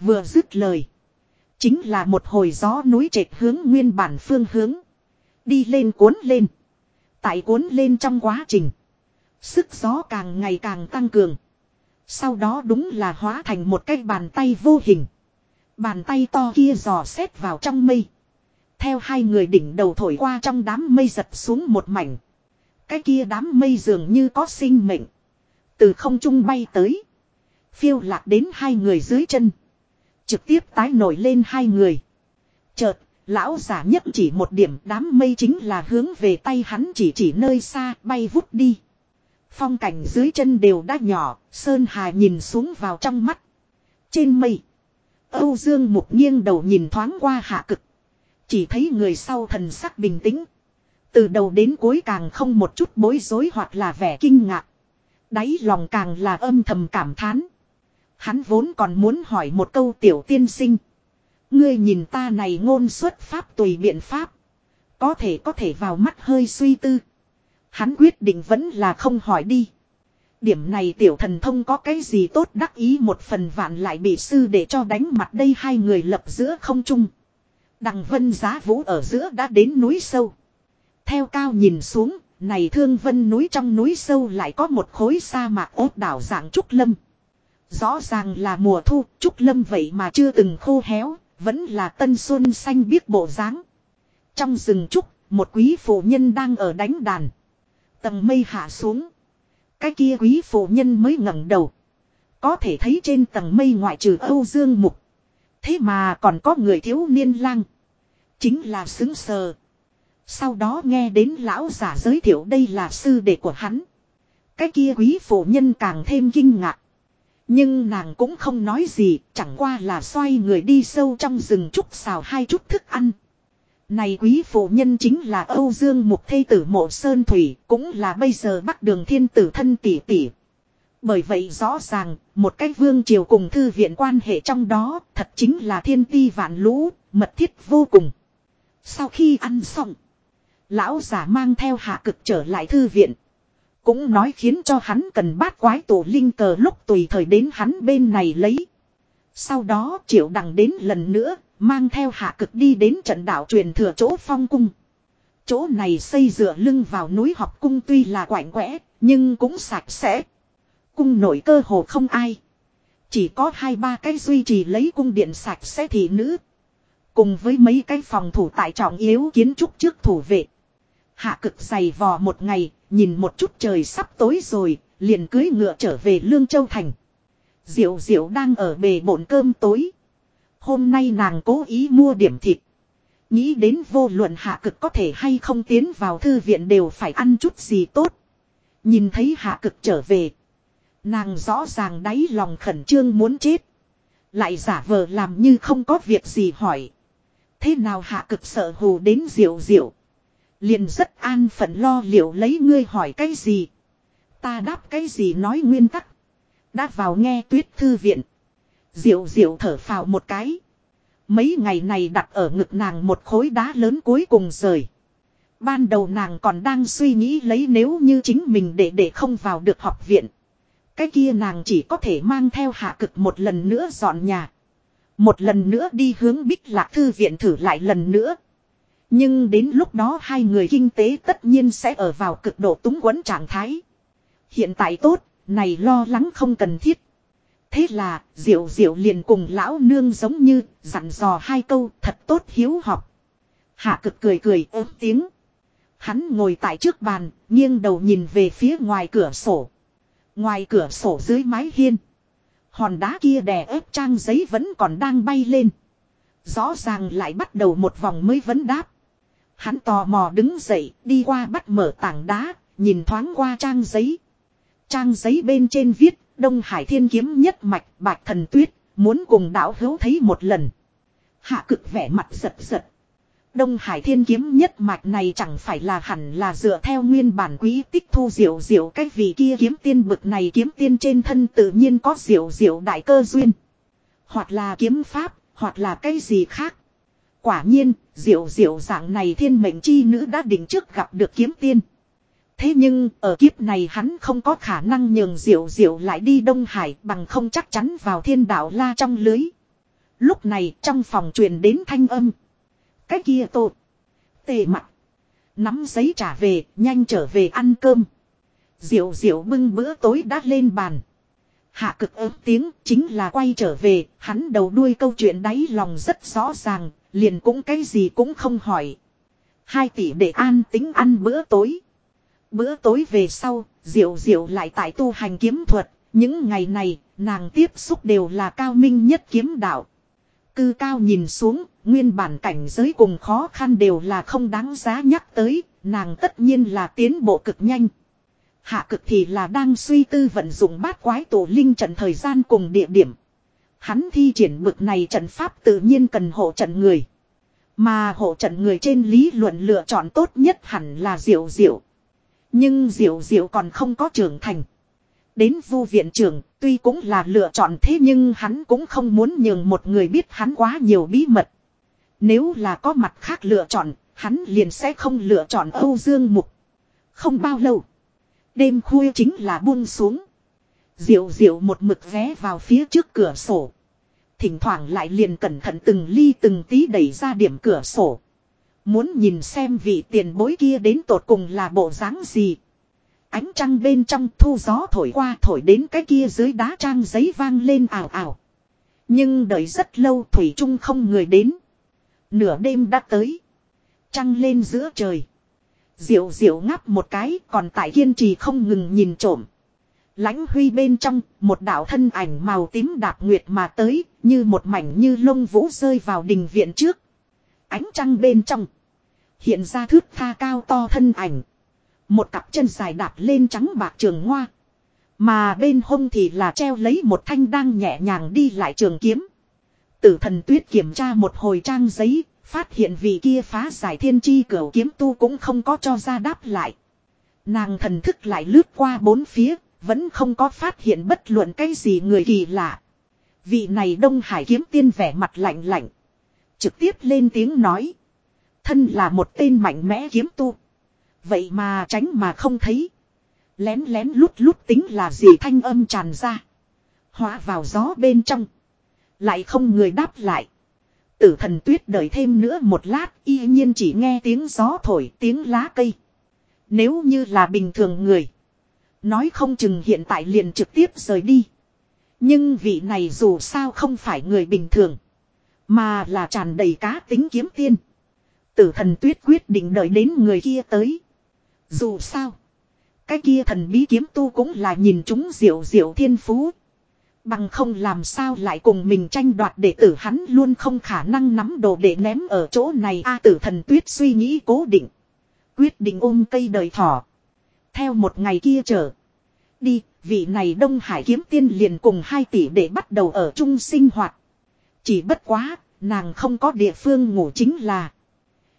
Vừa dứt lời. Chính là một hồi gió núi trệt hướng nguyên bản phương hướng. Đi lên cuốn lên. Tại cuốn lên trong quá trình. Sức gió càng ngày càng tăng cường. Sau đó đúng là hóa thành một cái bàn tay vô hình. Bàn tay to kia dò xét vào trong mây. Theo hai người đỉnh đầu thổi qua trong đám mây giật xuống một mảnh. Cái kia đám mây dường như có sinh mệnh. Từ không trung bay tới. Phiêu lạc đến hai người dưới chân. Trực tiếp tái nổi lên hai người. Chợt, lão giả nhất chỉ một điểm đám mây chính là hướng về tay hắn chỉ chỉ nơi xa bay vút đi. Phong cảnh dưới chân đều đã nhỏ, Sơn Hà nhìn xuống vào trong mắt. Trên mây, Âu Dương Mục nghiêng đầu nhìn thoáng qua hạ cực. Chỉ thấy người sau thần sắc bình tĩnh. Từ đầu đến cuối càng không một chút bối rối hoặc là vẻ kinh ngạc. Đáy lòng càng là âm thầm cảm thán. Hắn vốn còn muốn hỏi một câu tiểu tiên sinh. Ngươi nhìn ta này ngôn xuất pháp tùy biện pháp. Có thể có thể vào mắt hơi suy tư. Hắn quyết định vẫn là không hỏi đi. Điểm này tiểu thần thông có cái gì tốt đắc ý một phần vạn lại bị sư để cho đánh mặt đây hai người lập giữa không trung. Đằng vân giá vũ ở giữa đã đến núi sâu. Theo cao nhìn xuống, này thương vân núi trong núi sâu lại có một khối sa mạc ốt đảo dạng trúc lâm. Rõ ràng là mùa thu, trúc lâm vậy mà chưa từng khô héo, vẫn là tân xuân xanh biết bộ dáng. Trong rừng trúc, một quý phụ nhân đang ở đánh đàn. Tầng mây hạ xuống. Cái kia quý phụ nhân mới ngẩng đầu. Có thể thấy trên tầng mây ngoại trừ Âu Dương Mục. Thế mà còn có người thiếu niên lang. Chính là xứng sờ. Sau đó nghe đến lão giả giới thiệu đây là sư đệ của hắn. Cái kia quý phụ nhân càng thêm kinh ngạc. Nhưng nàng cũng không nói gì, chẳng qua là xoay người đi sâu trong rừng trúc xào hai chút thức ăn. Này quý phụ nhân chính là Âu Dương Mục Thây Tử Mộ Sơn Thủy, cũng là bây giờ bắc đường thiên tử thân tỷ tỷ. Bởi vậy rõ ràng, một cái vương triều cùng thư viện quan hệ trong đó, thật chính là thiên ti vạn lũ, mật thiết vô cùng. Sau khi ăn xong, lão giả mang theo hạ cực trở lại thư viện. Cũng nói khiến cho hắn cần bát quái tổ linh cờ lúc tùy thời đến hắn bên này lấy. Sau đó triệu đằng đến lần nữa, mang theo hạ cực đi đến trận đảo truyền thừa chỗ phong cung. Chỗ này xây dựa lưng vào núi học cung tuy là quạnh quẽ, nhưng cũng sạch sẽ. Cung nổi cơ hồ không ai. Chỉ có hai ba cái duy trì lấy cung điện sạch sẽ thị nữ. Cùng với mấy cái phòng thủ tại trọng yếu kiến trúc trước thủ vệ. Hạ cực dày vò một ngày, nhìn một chút trời sắp tối rồi, liền cưới ngựa trở về Lương Châu Thành. Diệu diệu đang ở bề bộn cơm tối. Hôm nay nàng cố ý mua điểm thịt. Nghĩ đến vô luận hạ cực có thể hay không tiến vào thư viện đều phải ăn chút gì tốt. Nhìn thấy hạ cực trở về. Nàng rõ ràng đáy lòng khẩn trương muốn chết. Lại giả vờ làm như không có việc gì hỏi. Thế nào hạ cực sợ hù đến diệu diệu. Liền rất an phận lo liệu lấy ngươi hỏi cái gì. Ta đáp cái gì nói nguyên tắc. Đã vào nghe tuyết thư viện. Diệu diệu thở phào một cái. Mấy ngày này đặt ở ngực nàng một khối đá lớn cuối cùng rời. Ban đầu nàng còn đang suy nghĩ lấy nếu như chính mình để để không vào được học viện. Cái kia nàng chỉ có thể mang theo hạ cực một lần nữa dọn nhà. Một lần nữa đi hướng bích lạc thư viện thử lại lần nữa. Nhưng đến lúc đó hai người kinh tế tất nhiên sẽ ở vào cực độ túng quẫn trạng thái. Hiện tại tốt, này lo lắng không cần thiết. Thế là, diệu diệu liền cùng lão nương giống như, dặn dò hai câu thật tốt hiếu học. Hạ cực cười cười ớt tiếng. Hắn ngồi tại trước bàn, nghiêng đầu nhìn về phía ngoài cửa sổ. Ngoài cửa sổ dưới mái hiên. Hòn đá kia đè ép trang giấy vẫn còn đang bay lên. Rõ ràng lại bắt đầu một vòng mới vấn đáp. Hắn tò mò đứng dậy, đi qua bắt mở tảng đá, nhìn thoáng qua trang giấy. Trang giấy bên trên viết, Đông Hải Thiên Kiếm nhất mạch, Bạch Thần Tuyết, muốn cùng đạo hữu thấy một lần. Hạ cực vẻ mặt giật giật. Đông Hải Thiên Kiếm nhất mạch này chẳng phải là hẳn là dựa theo nguyên bản quý tích thu diệu diệu cái vị kia kiếm tiên bực này kiếm tiên trên thân tự nhiên có diệu diệu đại cơ duyên. Hoặc là kiếm pháp, hoặc là cái gì khác. Quả nhiên, diệu diệu dạng này thiên mệnh chi nữ đã định trước gặp được kiếm tiên. Thế nhưng, ở kiếp này hắn không có khả năng nhường diệu diệu lại đi Đông Hải bằng không chắc chắn vào thiên đạo la trong lưới. Lúc này trong phòng truyền đến thanh âm. Cái kia tột. Tề mặt. Nắm giấy trả về, nhanh trở về ăn cơm. Diệu diệu bưng bữa tối đã lên bàn. Hạ cực ớt tiếng chính là quay trở về, hắn đầu đuôi câu chuyện đáy lòng rất rõ ràng, liền cũng cái gì cũng không hỏi. Hai tỷ để an tính ăn bữa tối. Bữa tối về sau, diệu diệu lại tại tu hành kiếm thuật, những ngày này, nàng tiếp xúc đều là cao minh nhất kiếm đạo. Cư cao nhìn xuống, nguyên bản cảnh giới cùng khó khăn đều là không đáng giá nhắc tới, nàng tất nhiên là tiến bộ cực nhanh. Hạ cực thì là đang suy tư vận dụng bát quái tổ linh trận thời gian cùng địa điểm. Hắn thi triển bực này trận pháp tự nhiên cần hộ trận người. Mà hộ trận người trên lý luận lựa chọn tốt nhất hẳn là diệu diệu. Nhưng diệu diệu còn không có trưởng thành. Đến vu viện trưởng, tuy cũng là lựa chọn thế nhưng hắn cũng không muốn nhường một người biết hắn quá nhiều bí mật. Nếu là có mặt khác lựa chọn, hắn liền sẽ không lựa chọn Âu Dương Mục. Không bao lâu, đêm khuya chính là buông xuống. Diệu diệu một mực ghé vào phía trước cửa sổ. Thỉnh thoảng lại liền cẩn thận từng ly từng tí đẩy ra điểm cửa sổ. Muốn nhìn xem vị tiền bối kia đến tột cùng là bộ dáng gì. Ánh trăng bên trong thu gió thổi qua thổi đến cái kia dưới đá trang giấy vang lên ảo ảo. Nhưng đợi rất lâu Thủy Trung không người đến. Nửa đêm đã tới. Trăng lên giữa trời. Diệu diệu ngáp một cái còn tại kiên trì không ngừng nhìn trộm lãnh huy bên trong một đạo thân ảnh màu tím đạp nguyệt mà tới như một mảnh như lông vũ rơi vào đình viện trước. Ánh trăng bên trong. Hiện ra thước tha cao to thân ảnh. Một cặp chân dài đạp lên trắng bạc trường hoa. Mà bên hông thì là treo lấy một thanh đang nhẹ nhàng đi lại trường kiếm. Tử thần tuyết kiểm tra một hồi trang giấy, phát hiện vị kia phá giải thiên chi cửa kiếm tu cũng không có cho ra đáp lại. Nàng thần thức lại lướt qua bốn phía, vẫn không có phát hiện bất luận cái gì người kỳ lạ. Vị này Đông Hải kiếm tiên vẻ mặt lạnh lạnh. Trực tiếp lên tiếng nói. Thân là một tên mạnh mẽ kiếm tu. Vậy mà tránh mà không thấy. Lén lén lút lút tính là gì thanh âm tràn ra. Hóa vào gió bên trong. Lại không người đáp lại. Tử thần tuyết đợi thêm nữa một lát, y nhiên chỉ nghe tiếng gió thổi, tiếng lá cây. Nếu như là bình thường người. Nói không chừng hiện tại liền trực tiếp rời đi. Nhưng vị này dù sao không phải người bình thường. Mà là tràn đầy cá tính kiếm tiên. Tử thần tuyết quyết định đợi đến người kia tới. Dù sao. Cái kia thần bí kiếm tu cũng là nhìn chúng diệu diệu thiên phú. Bằng không làm sao lại cùng mình tranh đoạt đệ tử hắn luôn không khả năng nắm đồ để ném ở chỗ này a tử thần tuyết suy nghĩ cố định. Quyết định ôm cây đời thỏ. Theo một ngày kia trở. Đi, vị này Đông Hải kiếm tiên liền cùng hai tỷ để bắt đầu ở chung sinh hoạt. Chỉ bất quá, nàng không có địa phương ngủ chính là.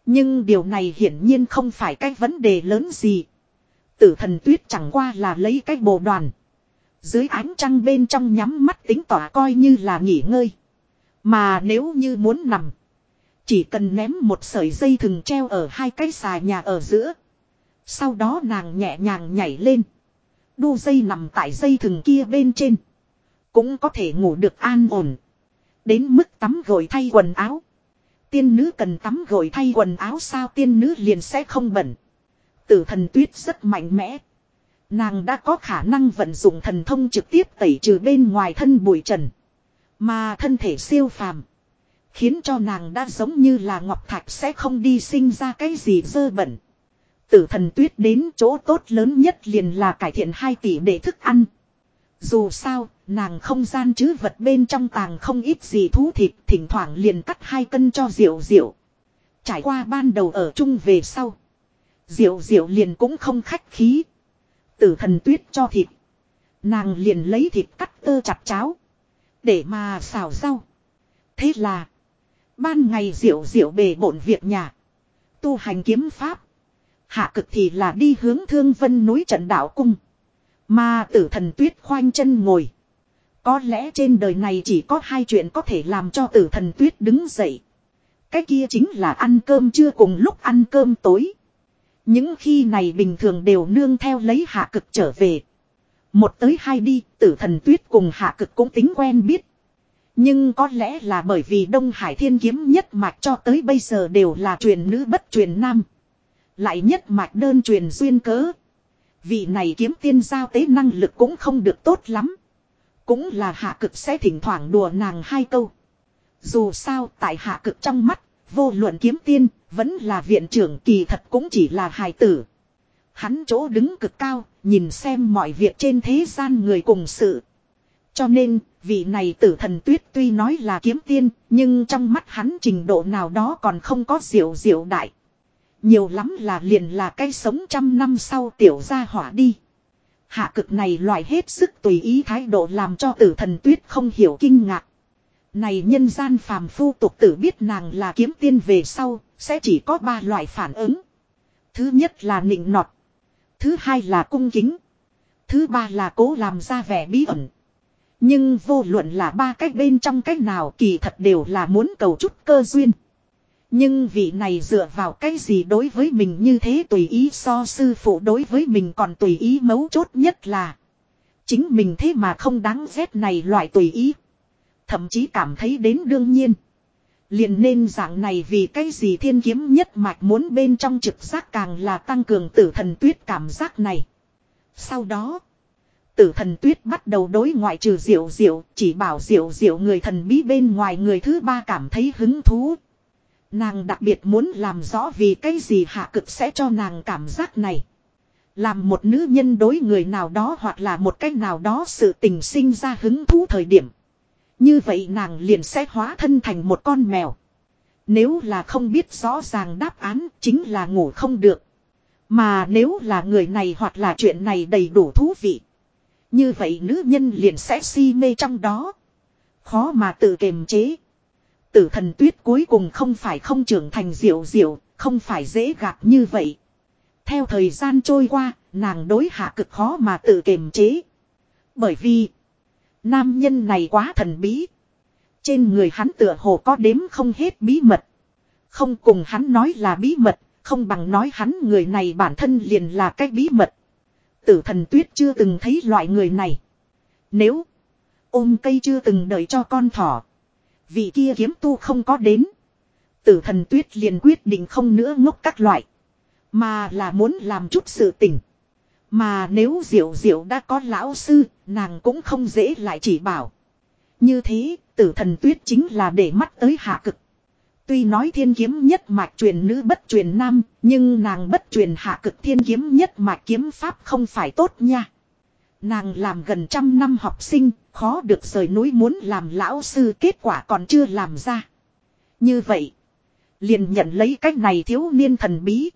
Nhưng điều này hiển nhiên không phải cái vấn đề lớn gì. Tử thần tuyết chẳng qua là lấy cái bồ đoàn. Dưới ánh trăng bên trong nhắm mắt tính tỏa coi như là nghỉ ngơi. Mà nếu như muốn nằm. Chỉ cần ném một sợi dây thừng treo ở hai cái xà nhà ở giữa. Sau đó nàng nhẹ nhàng nhảy lên. Đu dây nằm tại dây thừng kia bên trên. Cũng có thể ngủ được an ổn. Đến mức tắm gội thay quần áo. Tiên nữ cần tắm gội thay quần áo sao tiên nữ liền sẽ không bẩn. Tử thần tuyết rất mạnh mẽ. Nàng đã có khả năng vận dụng thần thông trực tiếp tẩy trừ bên ngoài thân bụi trần. Mà thân thể siêu phàm. Khiến cho nàng đã giống như là ngọc thạch sẽ không đi sinh ra cái gì dơ bẩn. Tử thần tuyết đến chỗ tốt lớn nhất liền là cải thiện 2 tỷ để thức ăn. Dù sao, nàng không gian chứ vật bên trong tàng không ít gì thú thịt, thỉnh thoảng liền cắt hai cân cho diệu diệu. Trải qua ban đầu ở chung về sau. Diệu diệu liền cũng không khách khí. Tử thần tuyết cho thịt. Nàng liền lấy thịt cắt tơ chặt cháo. Để mà xào rau. Thế là. Ban ngày diệu diệu bề bổn việc nhà. Tu hành kiếm pháp. Hạ cực thì là đi hướng thương vân núi trận đạo cung. Mà tử thần tuyết khoanh chân ngồi. Có lẽ trên đời này chỉ có hai chuyện có thể làm cho tử thần tuyết đứng dậy. Cái kia chính là ăn cơm trưa cùng lúc ăn cơm tối. Những khi này bình thường đều nương theo lấy hạ cực trở về. Một tới hai đi, tử thần tuyết cùng hạ cực cũng tính quen biết. Nhưng có lẽ là bởi vì Đông Hải thiên kiếm nhất mạch cho tới bây giờ đều là truyền nữ bất truyền nam. Lại nhất mạch đơn truyền duyên cớ. Vị này kiếm tiên giao tế năng lực cũng không được tốt lắm. Cũng là hạ cực sẽ thỉnh thoảng đùa nàng hai câu. Dù sao tại hạ cực trong mắt, vô luận kiếm tiên, vẫn là viện trưởng kỳ thật cũng chỉ là hài tử. Hắn chỗ đứng cực cao, nhìn xem mọi việc trên thế gian người cùng sự. Cho nên, vị này tử thần tuyết tuy nói là kiếm tiên, nhưng trong mắt hắn trình độ nào đó còn không có diệu diệu đại. Nhiều lắm là liền là cái sống trăm năm sau tiểu gia hỏa đi. Hạ cực này loại hết sức tùy ý thái độ làm cho tử thần tuyết không hiểu kinh ngạc. Này nhân gian phàm phu tục tử biết nàng là kiếm tiên về sau, sẽ chỉ có ba loại phản ứng. Thứ nhất là nịnh nọt. Thứ hai là cung kính. Thứ ba là cố làm ra vẻ bí ẩn. Nhưng vô luận là ba cách bên trong cách nào kỳ thật đều là muốn cầu chút cơ duyên. Nhưng vị này dựa vào cái gì đối với mình như thế tùy ý so sư phụ đối với mình còn tùy ý mấu chốt nhất là. Chính mình thế mà không đáng ghét này loại tùy ý. Thậm chí cảm thấy đến đương nhiên. Liền nên dạng này vì cái gì thiên kiếm nhất mạch muốn bên trong trực giác càng là tăng cường tử thần tuyết cảm giác này. Sau đó, tử thần tuyết bắt đầu đối ngoại trừ diệu diệu, chỉ bảo diệu diệu người thần bí bên ngoài người thứ ba cảm thấy hứng thú. Nàng đặc biệt muốn làm rõ vì cái gì hạ cực sẽ cho nàng cảm giác này. Làm một nữ nhân đối người nào đó hoặc là một cách nào đó sự tình sinh ra hứng thú thời điểm. Như vậy nàng liền sẽ hóa thân thành một con mèo. Nếu là không biết rõ ràng đáp án chính là ngủ không được. Mà nếu là người này hoặc là chuyện này đầy đủ thú vị. Như vậy nữ nhân liền sẽ si mê trong đó. Khó mà tự kiềm chế. Tử thần tuyết cuối cùng không phải không trưởng thành diệu diệu, không phải dễ gạt như vậy. Theo thời gian trôi qua, nàng đối hạ cực khó mà tự kiềm chế. Bởi vì, nam nhân này quá thần bí. Trên người hắn tựa hồ có đếm không hết bí mật. Không cùng hắn nói là bí mật, không bằng nói hắn người này bản thân liền là cái bí mật. Tử thần tuyết chưa từng thấy loại người này. Nếu ôm cây chưa từng đợi cho con thỏ. Vị kia kiếm tu không có đến. Tử thần tuyết liền quyết định không nữa ngốc các loại. Mà là muốn làm chút sự tình. Mà nếu diệu diệu đã có lão sư, nàng cũng không dễ lại chỉ bảo. Như thế, tử thần tuyết chính là để mắt tới hạ cực. Tuy nói thiên kiếm nhất mạch truyền nữ bất truyền nam, nhưng nàng bất truyền hạ cực thiên kiếm nhất mạch kiếm pháp không phải tốt nha. Nàng làm gần trăm năm học sinh, khó được rời núi muốn làm lão sư kết quả còn chưa làm ra. Như vậy, liền nhận lấy cách này thiếu niên thần bí.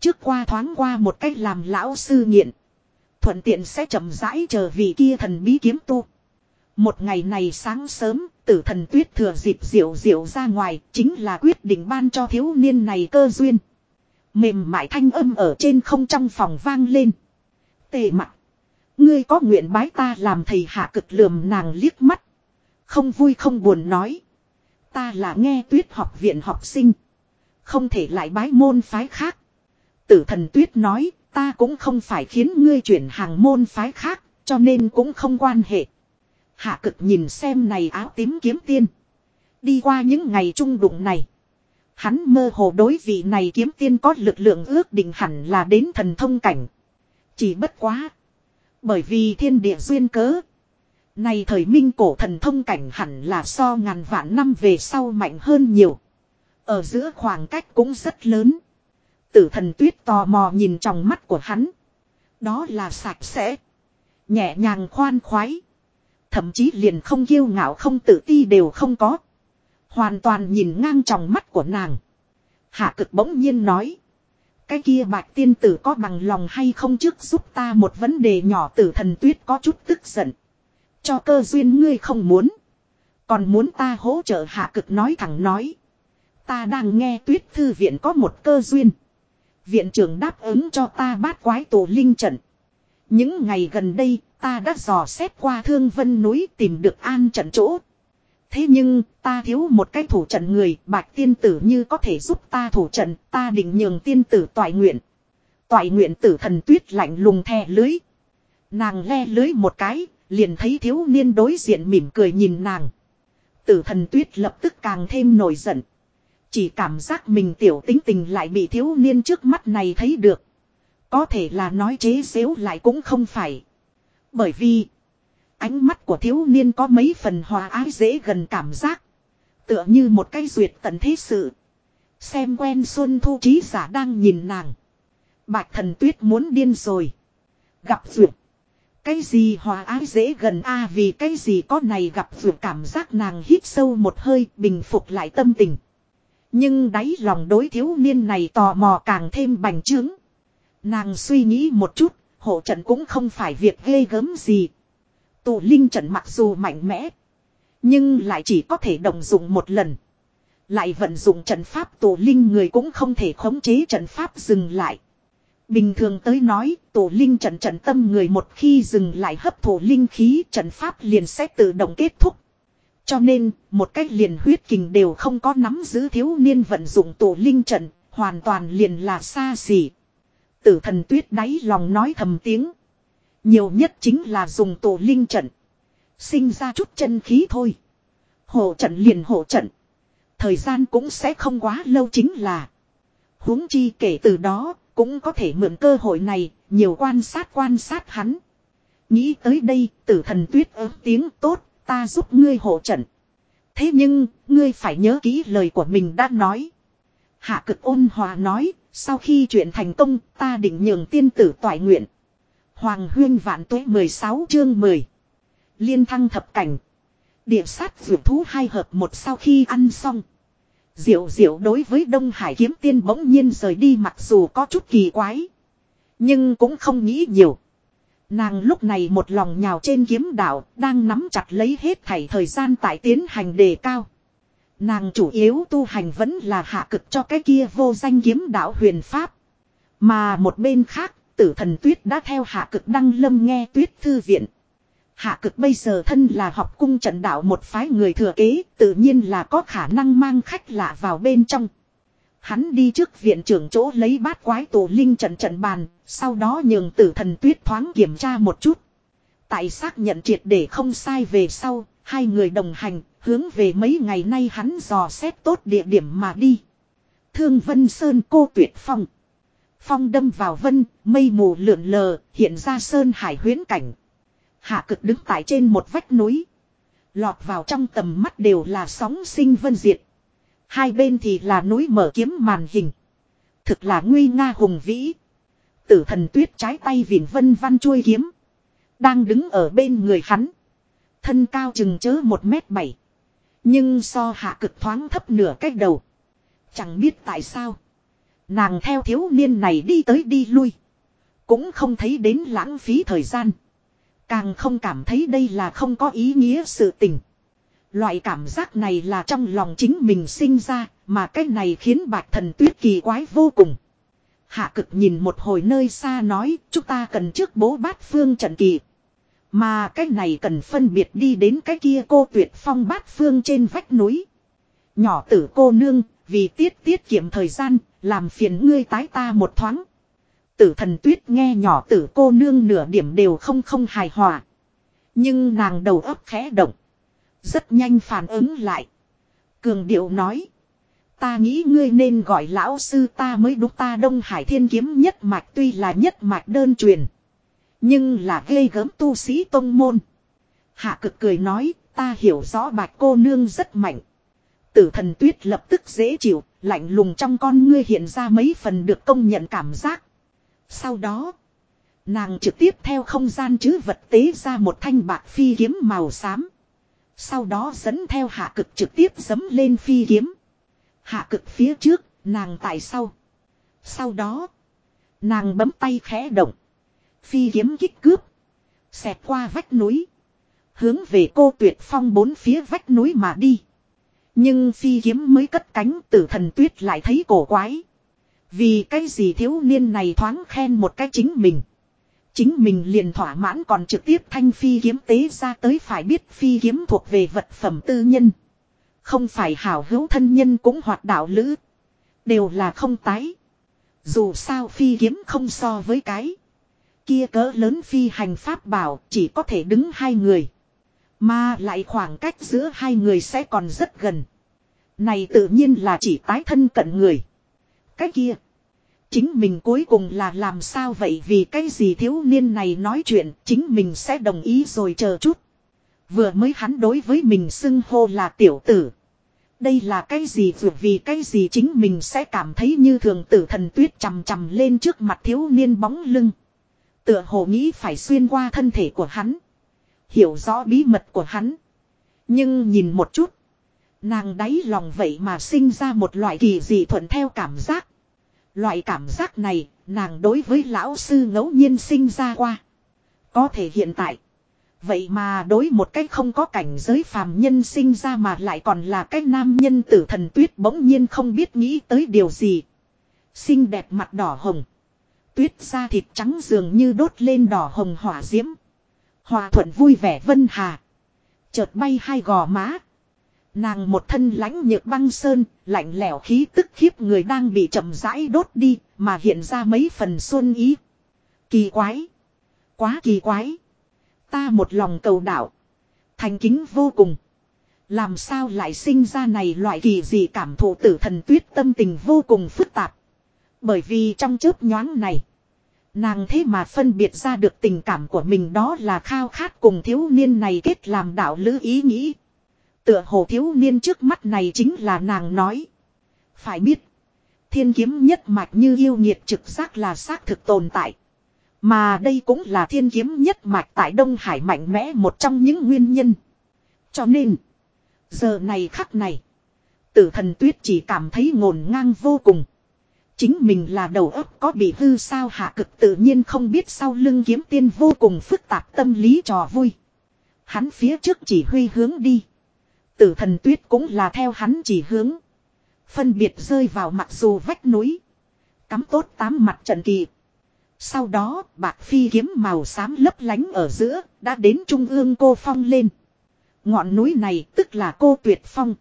Trước qua thoáng qua một cách làm lão sư nghiện. Thuận tiện sẽ chậm rãi chờ vị kia thần bí kiếm tu. Một ngày này sáng sớm, tử thần tuyết thừa dịp diệu diệu ra ngoài, chính là quyết định ban cho thiếu niên này cơ duyên. Mềm mại thanh âm ở trên không trong phòng vang lên. Tề mặt. Ngươi có nguyện bái ta làm thầy hạ cực lườm nàng liếc mắt. Không vui không buồn nói. Ta là nghe tuyết học viện học sinh. Không thể lại bái môn phái khác. Tử thần tuyết nói, ta cũng không phải khiến ngươi chuyển hàng môn phái khác, cho nên cũng không quan hệ. Hạ cực nhìn xem này áo tím kiếm tiên. Đi qua những ngày trung đụng này. Hắn mơ hồ đối vị này kiếm tiên có lực lượng ước định hẳn là đến thần thông cảnh. Chỉ bất quá. Bởi vì thiên địa duyên cớ. Này thời minh cổ thần thông cảnh hẳn là so ngàn vạn năm về sau mạnh hơn nhiều. Ở giữa khoảng cách cũng rất lớn. Tử thần tuyết tò mò nhìn trong mắt của hắn. Đó là sạch sẽ. Nhẹ nhàng khoan khoái. Thậm chí liền không kiêu ngạo không tự ti đều không có. Hoàn toàn nhìn ngang trong mắt của nàng. Hạ cực bỗng nhiên nói. Cái kia bạch tiên tử có bằng lòng hay không trước giúp ta một vấn đề nhỏ tử thần tuyết có chút tức giận. Cho cơ duyên ngươi không muốn. Còn muốn ta hỗ trợ hạ cực nói thẳng nói. Ta đang nghe tuyết thư viện có một cơ duyên. Viện trưởng đáp ứng cho ta bát quái tổ linh trận. Những ngày gần đây, ta đã dò xét qua thương vân núi tìm được an trận chỗ. Thế nhưng, ta thiếu một cái thủ trận người, bạch tiên tử như có thể giúp ta thủ trận, ta định nhường tiên tử toại nguyện. Toại nguyện tử thần tuyết lạnh lùng thè lưới. Nàng le lưới một cái, liền thấy thiếu niên đối diện mỉm cười nhìn nàng. Tử thần tuyết lập tức càng thêm nổi giận. Chỉ cảm giác mình tiểu tính tình lại bị thiếu niên trước mắt này thấy được. Có thể là nói chế xếu lại cũng không phải. Bởi vì ánh mắt của thiếu niên có mấy phần hòa ái dễ gần cảm giác. Tựa như một cây duyệt tận thế sự. Xem quen xuân thu trí giả đang nhìn nàng. Bạch thần tuyết muốn điên rồi. Gặp duyệt. Cái gì hòa ái dễ gần a à, vì cái gì có này gặp duyệt cảm giác nàng hít sâu một hơi bình phục lại tâm tình. Nhưng đáy lòng đối thiếu niên này tò mò càng thêm bành trướng. Nàng suy nghĩ một chút, hộ trận cũng không phải việc ghê gớm gì. Tù linh trận mặc dù mạnh mẽ, nhưng lại chỉ có thể đồng dụng một lần. Lại vận dụng trận pháp tù linh người cũng không thể khống chế trận pháp dừng lại. Bình thường tới nói, tổ linh trận trận tâm người một khi dừng lại hấp thổ linh khí trận pháp liền sẽ tự động kết thúc. Cho nên, một cách liền huyết kình đều không có nắm giữ thiếu niên vận dụng tổ linh trận, hoàn toàn liền là xa xỉ. Tử thần tuyết đáy lòng nói thầm tiếng. Nhiều nhất chính là dùng tổ linh trận. Sinh ra chút chân khí thôi. Hộ trận liền hộ trận. Thời gian cũng sẽ không quá lâu chính là. huống chi kể từ đó, cũng có thể mượn cơ hội này, nhiều quan sát quan sát hắn. Nghĩ tới đây, tử thần tuyết ớt tiếng tốt, ta giúp ngươi hộ trận. Thế nhưng, ngươi phải nhớ kỹ lời của mình đã nói. Hạ cực ôn hòa nói, sau khi chuyện thành công, ta định nhường tiên tử toại nguyện. Hoàng huyên vạn tuế 16 chương 10. Liên thăng thập cảnh. Địa sát vượt thú hai hợp một sau khi ăn xong. Diệu diệu đối với Đông Hải kiếm tiên bỗng nhiên rời đi mặc dù có chút kỳ quái. Nhưng cũng không nghĩ nhiều. Nàng lúc này một lòng nhào trên kiếm đạo, đang nắm chặt lấy hết thảy thời gian tại tiến hành đề cao. Nàng chủ yếu tu hành vẫn là hạ cực cho cái kia vô danh kiếm đạo huyền pháp. Mà một bên khác, tử thần tuyết đã theo hạ cực đăng lâm nghe tuyết thư viện. Hạ cực bây giờ thân là học cung trận đạo một phái người thừa kế, tự nhiên là có khả năng mang khách lạ vào bên trong. Hắn đi trước viện trưởng chỗ lấy bát quái tổ linh trận trận bàn, sau đó nhường tử thần tuyết thoáng kiểm tra một chút. Tại xác nhận triệt để không sai về sau, hai người đồng hành, hướng về mấy ngày nay hắn dò xét tốt địa điểm mà đi. Thương Vân Sơn cô tuyệt phong. Phong đâm vào vân, mây mù lượn lờ, hiện ra sơn hải huyến cảnh. Hạ cực đứng tại trên một vách núi. Lọt vào trong tầm mắt đều là sóng sinh vân diệt. Hai bên thì là núi mở kiếm màn hình. Thực là nguy nga hùng vĩ. Tử thần tuyết trái tay vỉn vân văn chuôi kiếm. Đang đứng ở bên người hắn. Thân cao chừng chớ một mét bảy. Nhưng so hạ cực thoáng thấp nửa cách đầu. Chẳng biết tại sao. Nàng theo thiếu niên này đi tới đi lui. Cũng không thấy đến lãng phí thời gian. Càng không cảm thấy đây là không có ý nghĩa sự tình. Loại cảm giác này là trong lòng chính mình sinh ra, mà cái này khiến bạch thần tuyết kỳ quái vô cùng. Hạ cực nhìn một hồi nơi xa nói, chúng ta cần trước bố bát phương trận kỳ. Mà cái này cần phân biệt đi đến cái kia cô tuyệt phong bát phương trên vách núi. Nhỏ tử cô nương, vì tiết tiết kiệm thời gian, làm phiền ngươi tái ta một thoáng. Tử thần tuyết nghe nhỏ tử cô nương nửa điểm đều không không hài hòa. Nhưng nàng đầu óc khẽ động. Rất nhanh phản ứng lại. Cường điệu nói. Ta nghĩ ngươi nên gọi lão sư ta mới đúng ta Đông Hải Thiên Kiếm nhất mạch tuy là nhất mạch đơn truyền. Nhưng là ghê gớm tu sĩ tông môn. Hạ cực cười nói ta hiểu rõ bạch cô nương rất mạnh. Tử thần tuyết lập tức dễ chịu, lạnh lùng trong con ngươi hiện ra mấy phần được công nhận cảm giác. Sau đó, nàng trực tiếp theo không gian chứ vật tế ra một thanh bạc phi kiếm màu xám. Sau đó dẫn theo hạ cực trực tiếp dấm lên phi kiếm. Hạ cực phía trước, nàng tại sau. Sau đó, nàng bấm tay khẽ động. Phi kiếm kích cướp. Xẹt qua vách núi. Hướng về cô tuyệt phong bốn phía vách núi mà đi. Nhưng phi kiếm mới cất cánh tử thần tuyết lại thấy cổ quái. Vì cái gì thiếu niên này thoáng khen một cái chính mình. Chính mình liền thỏa mãn còn trực tiếp thanh phi kiếm tế ra tới phải biết phi kiếm thuộc về vật phẩm tư nhân. Không phải hảo hữu thân nhân cũng hoạt đạo lữ. Đều là không tái. Dù sao phi kiếm không so với cái. Kia cỡ lớn phi hành pháp bảo chỉ có thể đứng hai người. Mà lại khoảng cách giữa hai người sẽ còn rất gần. Này tự nhiên là chỉ tái thân cận người. Cái kia. Chính mình cuối cùng là làm sao vậy vì cái gì thiếu niên này nói chuyện, chính mình sẽ đồng ý rồi chờ chút. Vừa mới hắn đối với mình xưng hô là tiểu tử. Đây là cái gì vừa vì cái gì chính mình sẽ cảm thấy như thường tử thần tuyết chầm chầm lên trước mặt thiếu niên bóng lưng. Tựa hồ nghĩ phải xuyên qua thân thể của hắn. Hiểu rõ bí mật của hắn. Nhưng nhìn một chút. Nàng đáy lòng vậy mà sinh ra một loại kỳ dị thuận theo cảm giác. Loại cảm giác này, nàng đối với lão sư ngẫu nhiên sinh ra qua. Có thể hiện tại. Vậy mà đối một cách không có cảnh giới phàm nhân sinh ra mà lại còn là cái nam nhân tử thần tuyết bỗng nhiên không biết nghĩ tới điều gì. Xinh đẹp mặt đỏ hồng. Tuyết da thịt trắng dường như đốt lên đỏ hồng hỏa diễm. Hòa thuận vui vẻ vân hà. Chợt bay hai gò má. Nàng một thân lãnh nhược băng sơn, lạnh lẽo khí tức khiếp người đang bị chậm rãi đốt đi, mà hiện ra mấy phần xuân ý. Kỳ quái. Quá kỳ quái. Ta một lòng cầu đạo. Thành kính vô cùng. Làm sao lại sinh ra này loại kỳ gì cảm thụ tử thần tuyết tâm tình vô cùng phức tạp. Bởi vì trong chớp nhoáng này. Nàng thế mà phân biệt ra được tình cảm của mình đó là khao khát cùng thiếu niên này kết làm đạo lữ ý nghĩ. Tựa hồ thiếu niên trước mắt này chính là nàng nói. Phải biết. Thiên kiếm nhất mạch như yêu nhiệt trực giác là xác thực tồn tại. Mà đây cũng là thiên kiếm nhất mạch tại Đông Hải mạnh mẽ một trong những nguyên nhân. Cho nên. Giờ này khắc này. Tử thần tuyết chỉ cảm thấy ngổn ngang vô cùng. Chính mình là đầu óc có bị hư sao hạ cực tự nhiên không biết sau lưng kiếm tiên vô cùng phức tạp tâm lý trò vui. Hắn phía trước chỉ huy hướng đi. Tử thần tuyết cũng là theo hắn chỉ hướng. Phân biệt rơi vào mặc dù vách núi. Cắm tốt tám mặt trận kỳ. Sau đó, bạc phi kiếm màu xám lấp lánh ở giữa, đã đến trung ương cô phong lên. Ngọn núi này tức là cô tuyệt phong.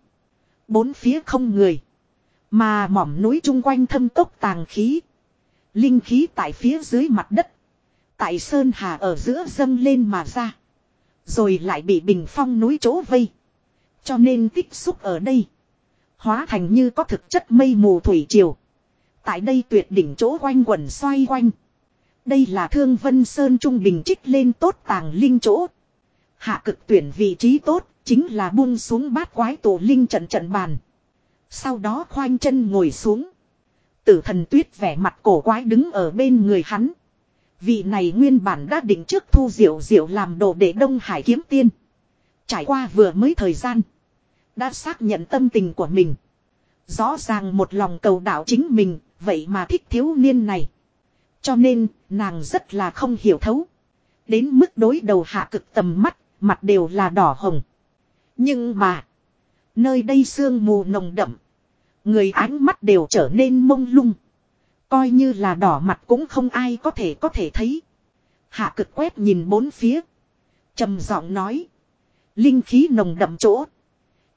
Bốn phía không người. Mà mỏm núi chung quanh thâm tốc tàng khí. Linh khí tại phía dưới mặt đất. Tại Sơn Hà ở giữa dâng lên mà ra. Rồi lại bị bình phong núi chỗ vây. Cho nên tích xúc ở đây. Hóa thành như có thực chất mây mù thủy triều. Tại đây tuyệt đỉnh chỗ quanh quẩn xoay quanh. Đây là thương vân sơn trung bình trích lên tốt tàng linh chỗ. Hạ cực tuyển vị trí tốt, Chính là buông xuống bát quái tổ linh trận trận bàn. Sau đó khoanh chân ngồi xuống. Tử thần tuyết vẻ mặt cổ quái đứng ở bên người hắn. Vị này nguyên bản đã định trước thu diệu diệu làm đồ để Đông Hải kiếm tiên. Trải qua vừa mới thời gian. Đã xác nhận tâm tình của mình. Rõ ràng một lòng cầu đạo chính mình, vậy mà thích thiếu niên này. Cho nên, nàng rất là không hiểu thấu. Đến mức đối đầu hạ cực tầm mắt, mặt đều là đỏ hồng. Nhưng mà, nơi đây sương mù nồng đậm. Người ánh mắt đều trở nên mông lung. Coi như là đỏ mặt cũng không ai có thể có thể thấy. Hạ cực quét nhìn bốn phía. trầm giọng nói. Linh khí nồng đậm chỗ.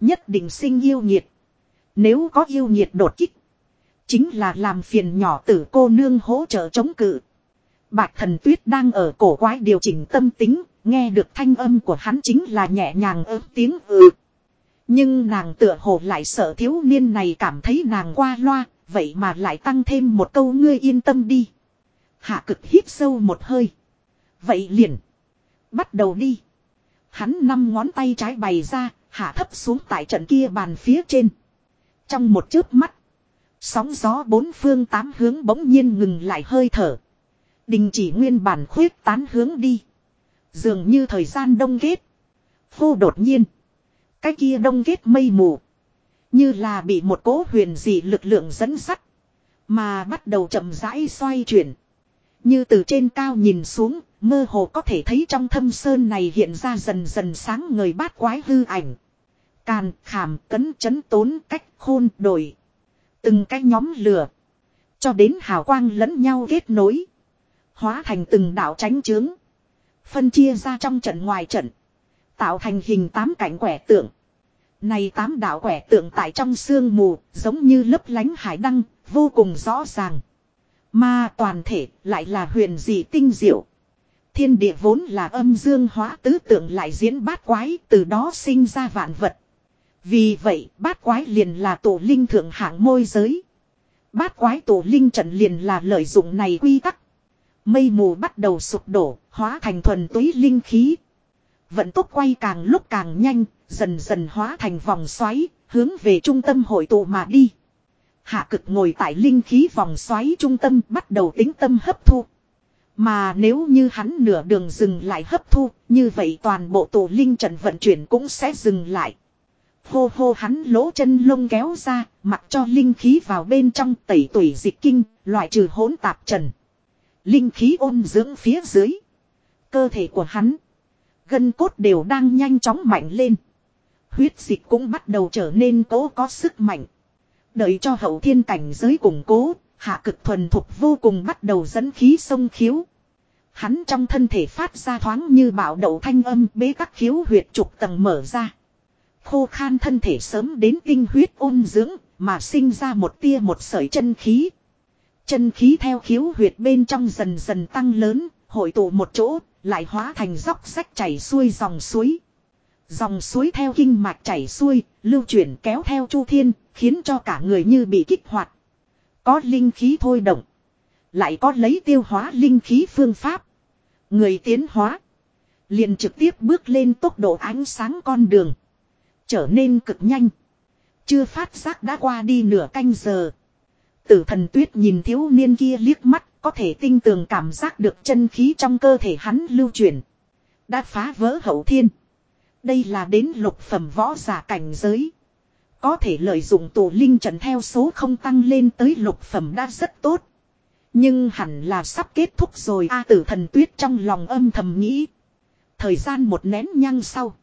Nhất định sinh yêu nhiệt. Nếu có yêu nhiệt đột kích. Chính là làm phiền nhỏ tử cô nương hỗ trợ chống cự. Bạch thần tuyết đang ở cổ quái điều chỉnh tâm tính. Nghe được thanh âm của hắn chính là nhẹ nhàng ớt tiếng ừ. Nhưng nàng tựa hồ lại sợ thiếu niên này cảm thấy nàng qua loa, vậy mà lại tăng thêm một câu ngươi yên tâm đi. Hạ cực hít sâu một hơi. Vậy liền. Bắt đầu đi. Hắn năm ngón tay trái bày ra, hạ thấp xuống tại trận kia bàn phía trên. Trong một chớp mắt. Sóng gió bốn phương tám hướng bỗng nhiên ngừng lại hơi thở. Đình chỉ nguyên bản khuyết tán hướng đi. Dường như thời gian đông kết. phu đột nhiên. Cái kia đông kết mây mù. Như là bị một cố huyền dị lực lượng dẫn sắt. Mà bắt đầu chậm rãi xoay chuyển. Như từ trên cao nhìn xuống, mơ hồ có thể thấy trong thâm sơn này hiện ra dần dần sáng người bát quái hư ảnh. Càn, khảm, cấn, chấn tốn, cách, khôn, đổi. Từng cái nhóm lửa. Cho đến hào quang lẫn nhau kết nối. Hóa thành từng đạo tránh chướng. Phân chia ra trong trận ngoài trận. Tạo thành hình tám cảnh quẻ tượng. Này tám đạo quẻ tượng tại trong sương mù, giống như lấp lánh hải đăng, vô cùng rõ ràng. Mà toàn thể lại là huyền dị tinh diệu. Thiên địa vốn là âm dương hóa tứ tượng lại diễn bát quái, từ đó sinh ra vạn vật. Vì vậy, bát quái liền là tổ linh thượng hạng môi giới. Bát quái tổ linh trận liền là lợi dụng này quy tắc. Mây mù bắt đầu sụp đổ, hóa thành thuần túy linh khí. Vận tốc quay càng lúc càng nhanh, dần dần hóa thành vòng xoáy, hướng về trung tâm hội tụ mà đi. Hạ cực ngồi tại linh khí vòng xoáy trung tâm bắt đầu tính tâm hấp thu. Mà nếu như hắn nửa đường dừng lại hấp thu, như vậy toàn bộ tổ linh trận vận chuyển cũng sẽ dừng lại. Hô hô hắn lỗ chân lông kéo ra, mặc cho linh khí vào bên trong tẩy tủy dịch kinh, loại trừ hỗn tạp trần. Linh khí ôn dưỡng phía dưới. Cơ thể của hắn, gân cốt đều đang nhanh chóng mạnh lên. Huyết dịch cũng bắt đầu trở nên cố có sức mạnh. Đợi cho hậu thiên cảnh giới củng cố, hạ cực thuần thục vô cùng bắt đầu dẫn khí sông khiếu. Hắn trong thân thể phát ra thoáng như bạo đậu thanh âm bế các khiếu huyệt trục tầng mở ra. Khô khan thân thể sớm đến tinh huyết ôn dưỡng, mà sinh ra một tia một sợi chân khí. Chân khí theo khiếu huyệt bên trong dần dần tăng lớn, hội tụ một chỗ, lại hóa thành dốc sách chảy xuôi dòng suối. Dòng suối theo kinh mạch chảy xuôi, lưu chuyển kéo theo chu thiên, khiến cho cả người như bị kích hoạt. Có linh khí thôi động. Lại có lấy tiêu hóa linh khí phương pháp. Người tiến hóa. Liền trực tiếp bước lên tốc độ ánh sáng con đường. Trở nên cực nhanh. Chưa phát giác đã qua đi nửa canh giờ. Tử thần tuyết nhìn thiếu niên kia liếc mắt. Có thể tinh tường cảm giác được chân khí trong cơ thể hắn lưu chuyển. Đã phá vỡ hậu thiên. Đây là đến lục phẩm võ giả cảnh giới. Có thể lợi dụng tổ linh trận theo số không tăng lên tới lục phẩm đã rất tốt. Nhưng hẳn là sắp kết thúc rồi, A tử thần tuyết trong lòng âm thầm nghĩ. Thời gian một nén nhăng sau.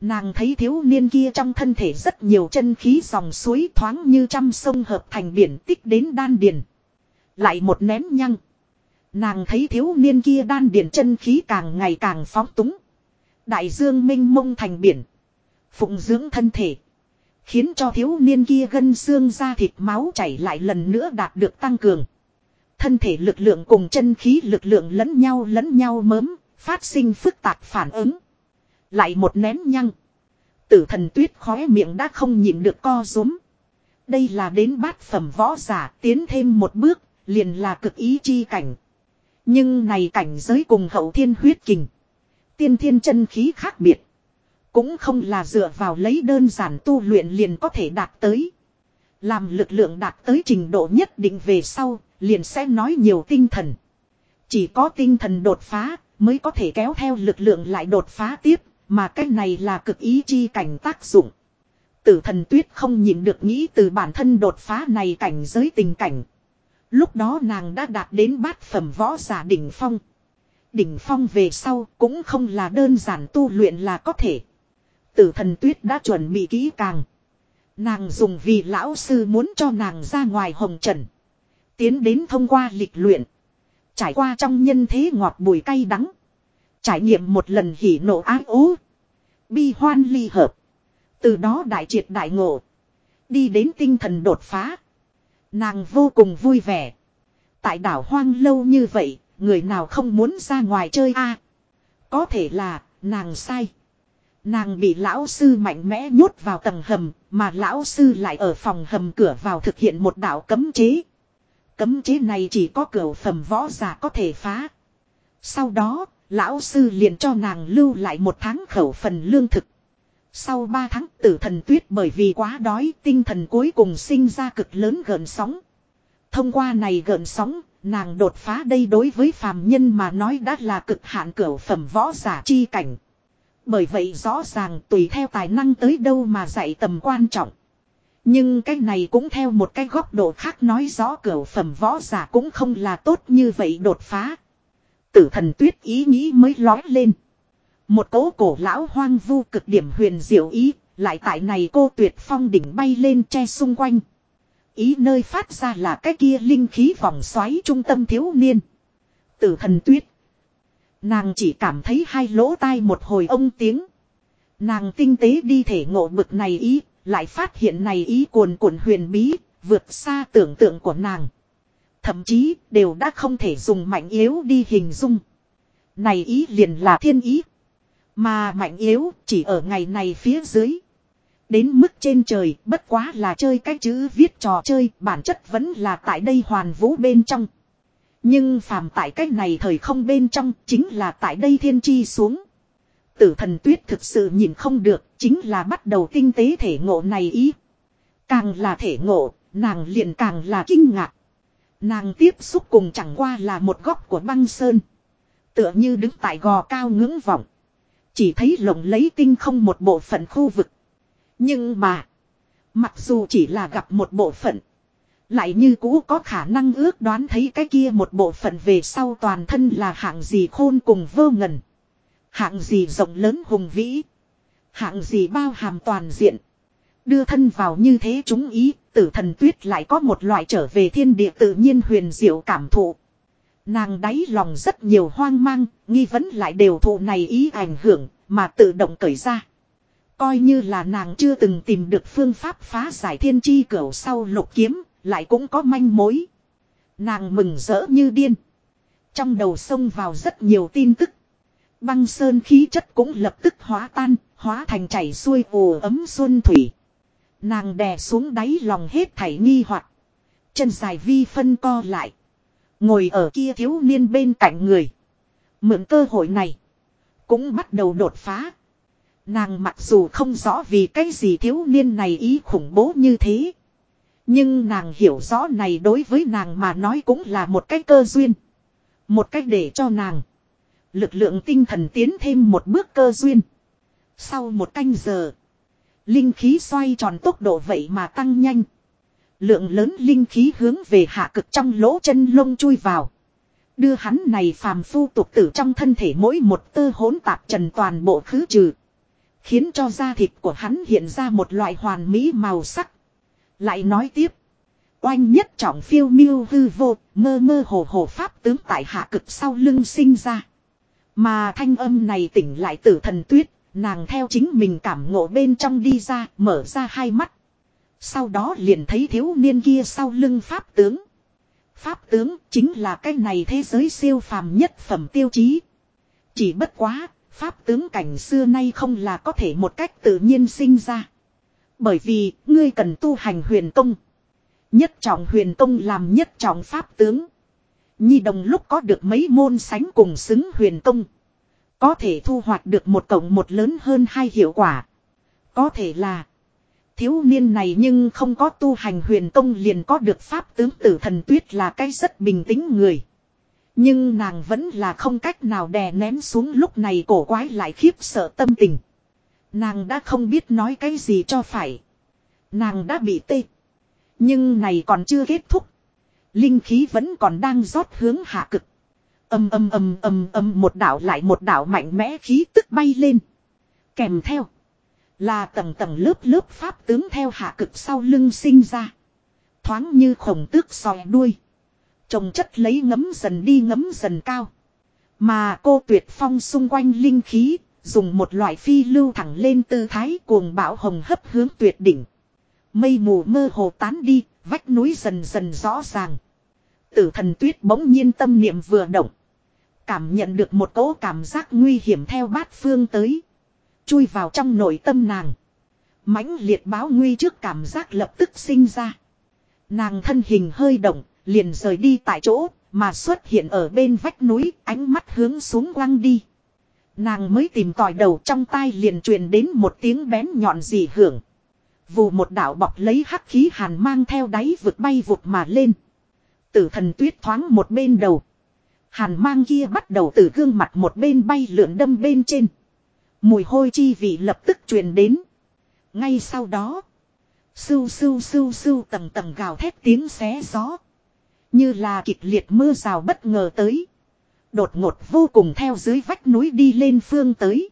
Nàng thấy thiếu niên kia trong thân thể rất nhiều chân khí dòng suối thoáng như trăm sông hợp thành biển tích đến đan điền. Lại một nén nhăng. Nàng thấy thiếu niên kia đan điền chân khí càng ngày càng phóng túng. Đại dương minh mông thành biển. Phụng dưỡng thân thể. Khiến cho thiếu niên kia gân xương ra thịt máu chảy lại lần nữa đạt được tăng cường. Thân thể lực lượng cùng chân khí lực lượng lẫn nhau lẫn nhau mớm, phát sinh phức tạp phản ứng. Lại một nén nhăng. Tử thần tuyết khóe miệng đã không nhịn được co rúm. Đây là đến bát phẩm võ giả tiến thêm một bước, liền là cực ý chi cảnh. Nhưng này cảnh giới cùng hậu thiên huyết kình. Tiên thiên chân khí khác biệt. Cũng không là dựa vào lấy đơn giản tu luyện liền có thể đạt tới. Làm lực lượng đạt tới trình độ nhất định về sau, liền sẽ nói nhiều tinh thần. Chỉ có tinh thần đột phá, mới có thể kéo theo lực lượng lại đột phá tiếp, mà cái này là cực ý chi cảnh tác dụng. Tử thần tuyết không nhìn được nghĩ từ bản thân đột phá này cảnh giới tình cảnh. Lúc đó nàng đã đạt đến bát phẩm võ giả đỉnh phong. Đỉnh phong về sau cũng không là đơn giản tu luyện là có thể. Tử thần tuyết đã chuẩn bị kỹ càng. Nàng dùng vì lão sư muốn cho nàng ra ngoài hồng trần. Tiến đến thông qua lịch luyện. Trải qua trong nhân thế ngọt bùi cay đắng. Trải nghiệm một lần hỉ nộ ái ố. Bi hoan ly hợp. Từ đó đại triệt đại ngộ. Đi đến tinh thần đột phá. Nàng vô cùng vui vẻ. Tại đảo hoang lâu như vậy, người nào không muốn ra ngoài chơi a Có thể là, nàng sai. Nàng bị lão sư mạnh mẽ nhốt vào tầng hầm, mà lão sư lại ở phòng hầm cửa vào thực hiện một đạo cấm chế. Cấm chế này chỉ có cửa phẩm võ giả có thể phá. Sau đó, lão sư liền cho nàng lưu lại một tháng khẩu phần lương thực. Sau ba tháng tử thần tuyết bởi vì quá đói tinh thần cuối cùng sinh ra cực lớn gợn sóng. Thông qua này gợn sóng, nàng đột phá đây đối với phàm nhân mà nói đã là cực hạn cửa phẩm võ giả chi cảnh. Bởi vậy rõ ràng tùy theo tài năng tới đâu mà dạy tầm quan trọng. Nhưng cái này cũng theo một cái góc độ khác nói rõ cửa phẩm võ giả cũng không là tốt như vậy đột phá. Tử thần tuyết ý nghĩ mới lói lên. Một cỗ cổ lão hoang vu cực điểm huyền diệu ý, lại tại này cô tuyệt phong đỉnh bay lên che xung quanh. Ý nơi phát ra là cái kia linh khí vòng xoáy trung tâm thiếu niên. Tử thần tuyết. Nàng chỉ cảm thấy hai lỗ tai một hồi ông tiếng. Nàng tinh tế đi thể ngộ bực này ý, lại phát hiện này ý cuồn cuộn huyền bí, vượt xa tưởng tượng của nàng. Thậm chí đều đã không thể dùng mạnh yếu đi hình dung. Này ý liền là thiên ý. Mà mạnh yếu chỉ ở ngày này phía dưới. Đến mức trên trời bất quá là chơi cái chữ viết trò chơi bản chất vẫn là tại đây hoàn vũ bên trong. Nhưng phàm tại cách này thời không bên trong chính là tại đây thiên chi xuống. Tử thần tuyết thực sự nhìn không được chính là bắt đầu tinh tế thể ngộ này ý. Càng là thể ngộ, nàng liền càng là kinh ngạc. Nàng tiếp xúc cùng chẳng qua là một góc của băng sơn. Tựa như đứng tại gò cao ngưỡng vọng. Chỉ thấy lộng lấy tinh không một bộ phận khu vực. Nhưng mà. Mặc dù chỉ là gặp một bộ phận. Lại như cũ có khả năng ước đoán thấy cái kia một bộ phận về sau toàn thân là hạng gì khôn cùng vô ngần. Hạng gì rộng lớn hùng vĩ. Hạng gì bao hàm toàn diện. Đưa thân vào như thế chúng ý, tử thần tuyết lại có một loại trở về thiên địa tự nhiên huyền diệu cảm thụ. Nàng đáy lòng rất nhiều hoang mang, nghi vấn lại đều thụ này ý ảnh hưởng, mà tự động cởi ra. Coi như là nàng chưa từng tìm được phương pháp phá giải thiên chi cửu sau lục kiếm, lại cũng có manh mối. Nàng mừng rỡ như điên. Trong đầu sông vào rất nhiều tin tức. Băng sơn khí chất cũng lập tức hóa tan, hóa thành chảy xuôi ồ ấm xuân thủy. Nàng đè xuống đáy lòng hết thảy nghi hoặc Chân dài vi phân co lại. Ngồi ở kia thiếu niên bên cạnh người. Mượn cơ hội này. Cũng bắt đầu đột phá. Nàng mặc dù không rõ vì cái gì thiếu niên này ý khủng bố như thế. Nhưng nàng hiểu rõ này đối với nàng mà nói cũng là một cái cơ duyên. Một cách để cho nàng. Lực lượng tinh thần tiến thêm một bước cơ duyên. Sau một canh giờ. Linh khí xoay tròn tốc độ vậy mà tăng nhanh. Lượng lớn linh khí hướng về hạ cực trong lỗ chân lông chui vào. Đưa hắn này phàm phu tục tử trong thân thể mỗi một tơ hỗn tạp trần toàn bộ khứ trừ. Khiến cho da thịt của hắn hiện ra một loại hoàn mỹ màu sắc. Lại nói tiếp. Oanh nhất trọng phiêu miêu hư vô, mơ mơ hồ hồ pháp tướng tại hạ cực sau lưng sinh ra. Mà thanh âm này tỉnh lại tử thần tuyết, nàng theo chính mình cảm ngộ bên trong đi ra, mở ra hai mắt. Sau đó liền thấy thiếu niên kia sau lưng pháp tướng. Pháp tướng chính là cái này thế giới siêu phàm nhất phẩm tiêu chí. Chỉ bất quá, pháp tướng cảnh xưa nay không là có thể một cách tự nhiên sinh ra. Bởi vì, ngươi cần tu hành huyền công. Nhất trọng huyền công làm nhất trọng pháp tướng. Nhi đồng lúc có được mấy môn sánh cùng xứng huyền công. Có thể thu hoạch được một cộng một lớn hơn hai hiệu quả. Có thể là. Thiếu niên này nhưng không có tu hành huyền công liền có được pháp tướng tử thần tuyết là cái rất bình tĩnh người. Nhưng nàng vẫn là không cách nào đè nén xuống lúc này cổ quái lại khiếp sợ tâm tình. Nàng đã không biết nói cái gì cho phải. Nàng đã bị tê. Nhưng này còn chưa kết thúc. Linh khí vẫn còn đang rót hướng hạ cực. Âm âm âm âm âm, một đảo lại một đảo mạnh mẽ khí tức bay lên. Kèm theo. Là tầng tầng lớp lớp pháp tướng theo hạ cực sau lưng sinh ra. Thoáng như khổng tước sòi đuôi. Trồng chất lấy ngấm dần đi ngấm dần cao. Mà cô tuyệt phong xung quanh linh khí, dùng một loại phi lưu thẳng lên tư thái cuồng bão hồng hấp hướng tuyệt đỉnh. Mây mù mơ hồ tán đi, vách núi dần dần rõ ràng. Tử thần tuyết bỗng nhiên tâm niệm vừa động. Cảm nhận được một cỗ cảm giác nguy hiểm theo bát phương tới. Chui vào trong nội tâm nàng. mãnh liệt báo nguy trước cảm giác lập tức sinh ra. Nàng thân hình hơi động, liền rời đi tại chỗ, mà xuất hiện ở bên vách núi, ánh mắt hướng xuống quăng đi. Nàng mới tìm tòi đầu trong tai liền truyền đến một tiếng bén nhọn dị hưởng. Vù một đạo bọc lấy hắc khí hàn mang theo đáy vượt bay vụt mà lên. Tử thần tuyết thoáng một bên đầu. Hàn mang kia bắt đầu từ gương mặt một bên bay lượn đâm bên trên. Mùi hôi chi vị lập tức truyền đến. Ngay sau đó. Sưu sưu sưu sưu tầng tầng gào thét tiếng xé gió. Như là kịch liệt mưa rào bất ngờ tới. Đột ngột vô cùng theo dưới vách núi đi lên phương tới.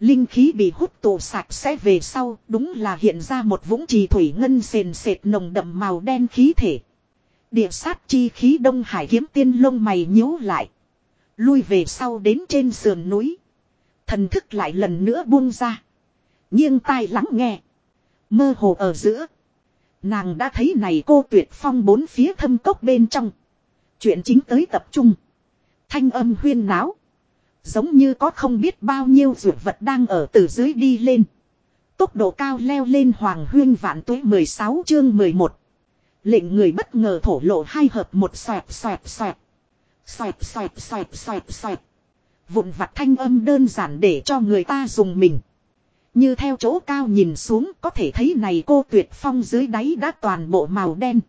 Linh khí bị hút tụ sạch sẽ về sau, đúng là hiện ra một vũng trì thủy ngân sền sệt nồng đậm màu đen khí thể. Địa sát chi khí đông hải kiếm tiên lông mày nhíu lại. Lui về sau đến trên sườn núi. Thần thức lại lần nữa buông ra. nghiêng tai lắng nghe. Mơ hồ ở giữa. Nàng đã thấy này cô tuyệt phong bốn phía thâm cốc bên trong. Chuyện chính tới tập trung. Thanh âm huyên náo. Giống như có không biết bao nhiêu dược vật đang ở từ dưới đi lên. Tốc độ cao leo lên hoàng huyên vạn tuế 16 chương 11. Lệnh người bất ngờ thổ lộ hai hợp một xoẹt xoẹt xoẹt. Xoẹt xoẹt xoẹt xoẹt xoẹt. Vụn vặt thanh âm đơn giản để cho người ta dùng mình. Như theo chỗ cao nhìn xuống có thể thấy này cô tuyệt phong dưới đáy đã toàn bộ màu đen.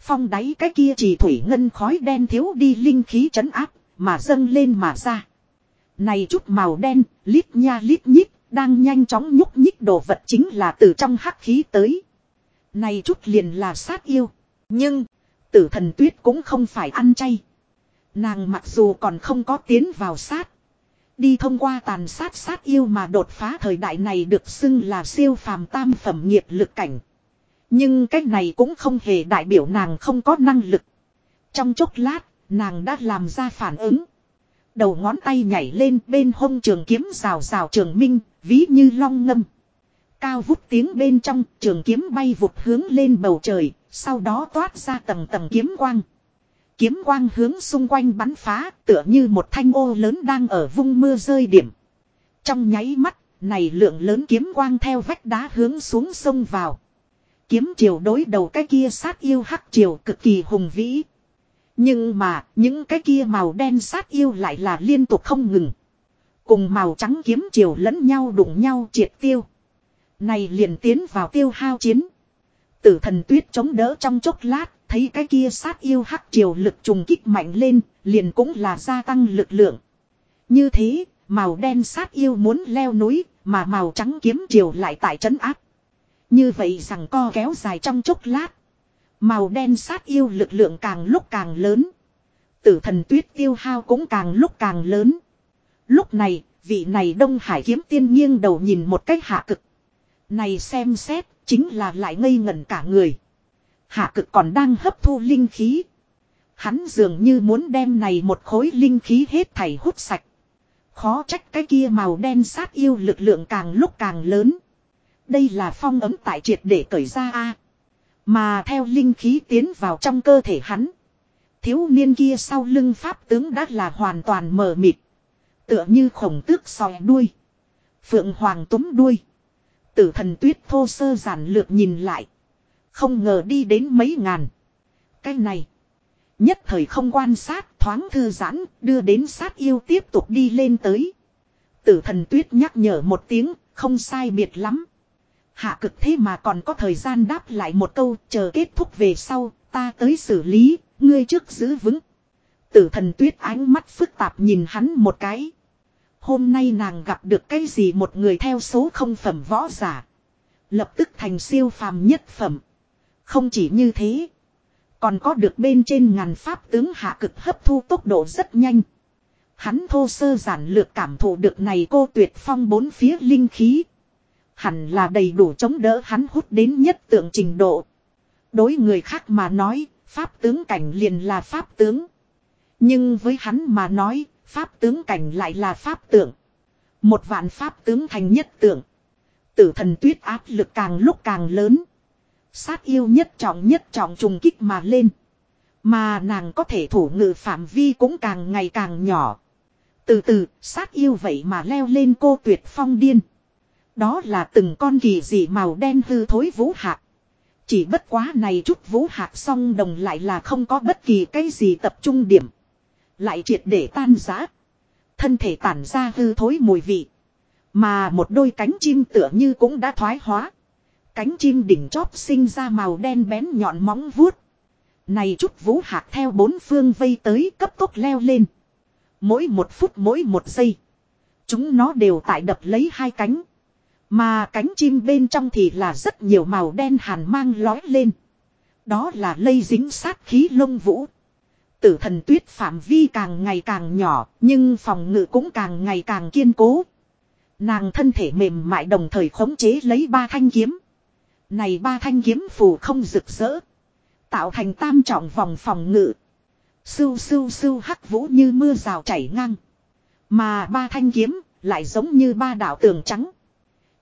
Phong đáy cái kia chỉ thủy ngân khói đen thiếu đi linh khí chấn áp, mà dâng lên mà ra. Này chút màu đen, lít nha lít nhít, đang nhanh chóng nhúc nhích đồ vật chính là từ trong hắc khí tới. Này chút liền là sát yêu. Nhưng, tử thần tuyết cũng không phải ăn chay. Nàng mặc dù còn không có tiến vào sát. Đi thông qua tàn sát sát yêu mà đột phá thời đại này được xưng là siêu phàm tam phẩm nghiệp lực cảnh. Nhưng cách này cũng không hề đại biểu nàng không có năng lực. Trong chốc lát, nàng đã làm ra phản ứng. Đầu ngón tay nhảy lên bên hông trường kiếm rào rào trường minh, ví như long ngâm. Cao vút tiếng bên trong, trường kiếm bay vụt hướng lên bầu trời, sau đó toát ra tầng tầng kiếm quang. Kiếm quang hướng xung quanh bắn phá, tựa như một thanh ô lớn đang ở vung mưa rơi điểm. Trong nháy mắt, này lượng lớn kiếm quang theo vách đá hướng xuống sông vào. Kiếm chiều đối đầu cái kia sát yêu hắc chiều cực kỳ hùng vĩ. Nhưng mà, những cái kia màu đen sát yêu lại là liên tục không ngừng. Cùng màu trắng kiếm chiều lẫn nhau đụng nhau triệt tiêu. Này liền tiến vào tiêu hao chiến. Tử thần tuyết chống đỡ trong chốc lát, thấy cái kia sát yêu hắc triều lực trùng kích mạnh lên, liền cũng là gia tăng lực lượng. Như thế, màu đen sát yêu muốn leo núi, mà màu trắng kiếm triều lại tại trấn áp. Như vậy rằng co kéo dài trong chốc lát. Màu đen sát yêu lực lượng càng lúc càng lớn. Tử thần tuyết tiêu hao cũng càng lúc càng lớn. Lúc này, vị này Đông Hải kiếm tiên nghiêng đầu nhìn một cách hạ cực. Này xem xét, chính là lại ngây ngẩn cả người. Hạ cực còn đang hấp thu linh khí. Hắn dường như muốn đem này một khối linh khí hết thảy hút sạch. Khó trách cái kia màu đen sát yêu lực lượng càng lúc càng lớn. Đây là phong ấm tại triệt để cởi ra a Mà theo linh khí tiến vào trong cơ thể hắn. Thiếu niên kia sau lưng pháp tướng đã là hoàn toàn mờ mịt. Tựa như khổng tước sòi đuôi. Phượng hoàng túm đuôi. Tử thần tuyết thô sơ giản lược nhìn lại. Không ngờ đi đến mấy ngàn. Cái này. Nhất thời không quan sát thoáng thư giãn đưa đến sát yêu tiếp tục đi lên tới. Tử thần tuyết nhắc nhở một tiếng, không sai biệt lắm. Hạ cực thế mà còn có thời gian đáp lại một câu, chờ kết thúc về sau, ta tới xử lý, ngươi trước giữ vững. Tử thần tuyết ánh mắt phức tạp nhìn hắn một cái. Hôm nay nàng gặp được cái gì một người theo số không phẩm võ giả. Lập tức thành siêu phàm nhất phẩm. Không chỉ như thế. Còn có được bên trên ngàn pháp tướng hạ cực hấp thu tốc độ rất nhanh. Hắn thô sơ giản lược cảm thụ được này cô tuyệt phong bốn phía linh khí. Hẳn là đầy đủ chống đỡ hắn hút đến nhất tượng trình độ. Đối người khác mà nói, pháp tướng cảnh liền là pháp tướng. Nhưng với hắn mà nói, pháp tướng cảnh lại là pháp tượng. Một vạn pháp tướng thành nhất tượng. Tử thần tuyết áp lực càng lúc càng lớn. Sát yêu nhất trọng nhất trọng trùng kích mà lên. Mà nàng có thể thủ ngự phạm vi cũng càng ngày càng nhỏ. Từ từ, sát yêu vậy mà leo lên cô tuyệt phong điên. Đó là từng con kỳ dị màu đen hư thối vũ hạc. Chỉ bất quá này chút vũ hạc song đồng lại là không có bất kỳ cái gì tập trung điểm. Lại triệt để tan giã. Thân thể tản ra hư thối mùi vị. Mà một đôi cánh chim tựa như cũng đã thoái hóa. Cánh chim đỉnh chóp sinh ra màu đen bén nhọn móng vuốt. Này chút vũ hạc theo bốn phương vây tới cấp tốc leo lên. Mỗi một phút mỗi một giây. Chúng nó đều tại đập lấy hai cánh. Mà cánh chim bên trong thì là rất nhiều màu đen hàn mang lói lên. Đó là lây dính sát khí lông vũ. Tử thần tuyết phạm vi càng ngày càng nhỏ, nhưng phòng ngự cũng càng ngày càng kiên cố. Nàng thân thể mềm mại đồng thời khống chế lấy ba thanh kiếm. Này ba thanh kiếm phù không rực rỡ. Tạo thành tam trọng vòng phòng ngự. Sưu sưu sưu hắc vũ như mưa rào chảy ngang. Mà ba thanh kiếm lại giống như ba đạo tường trắng.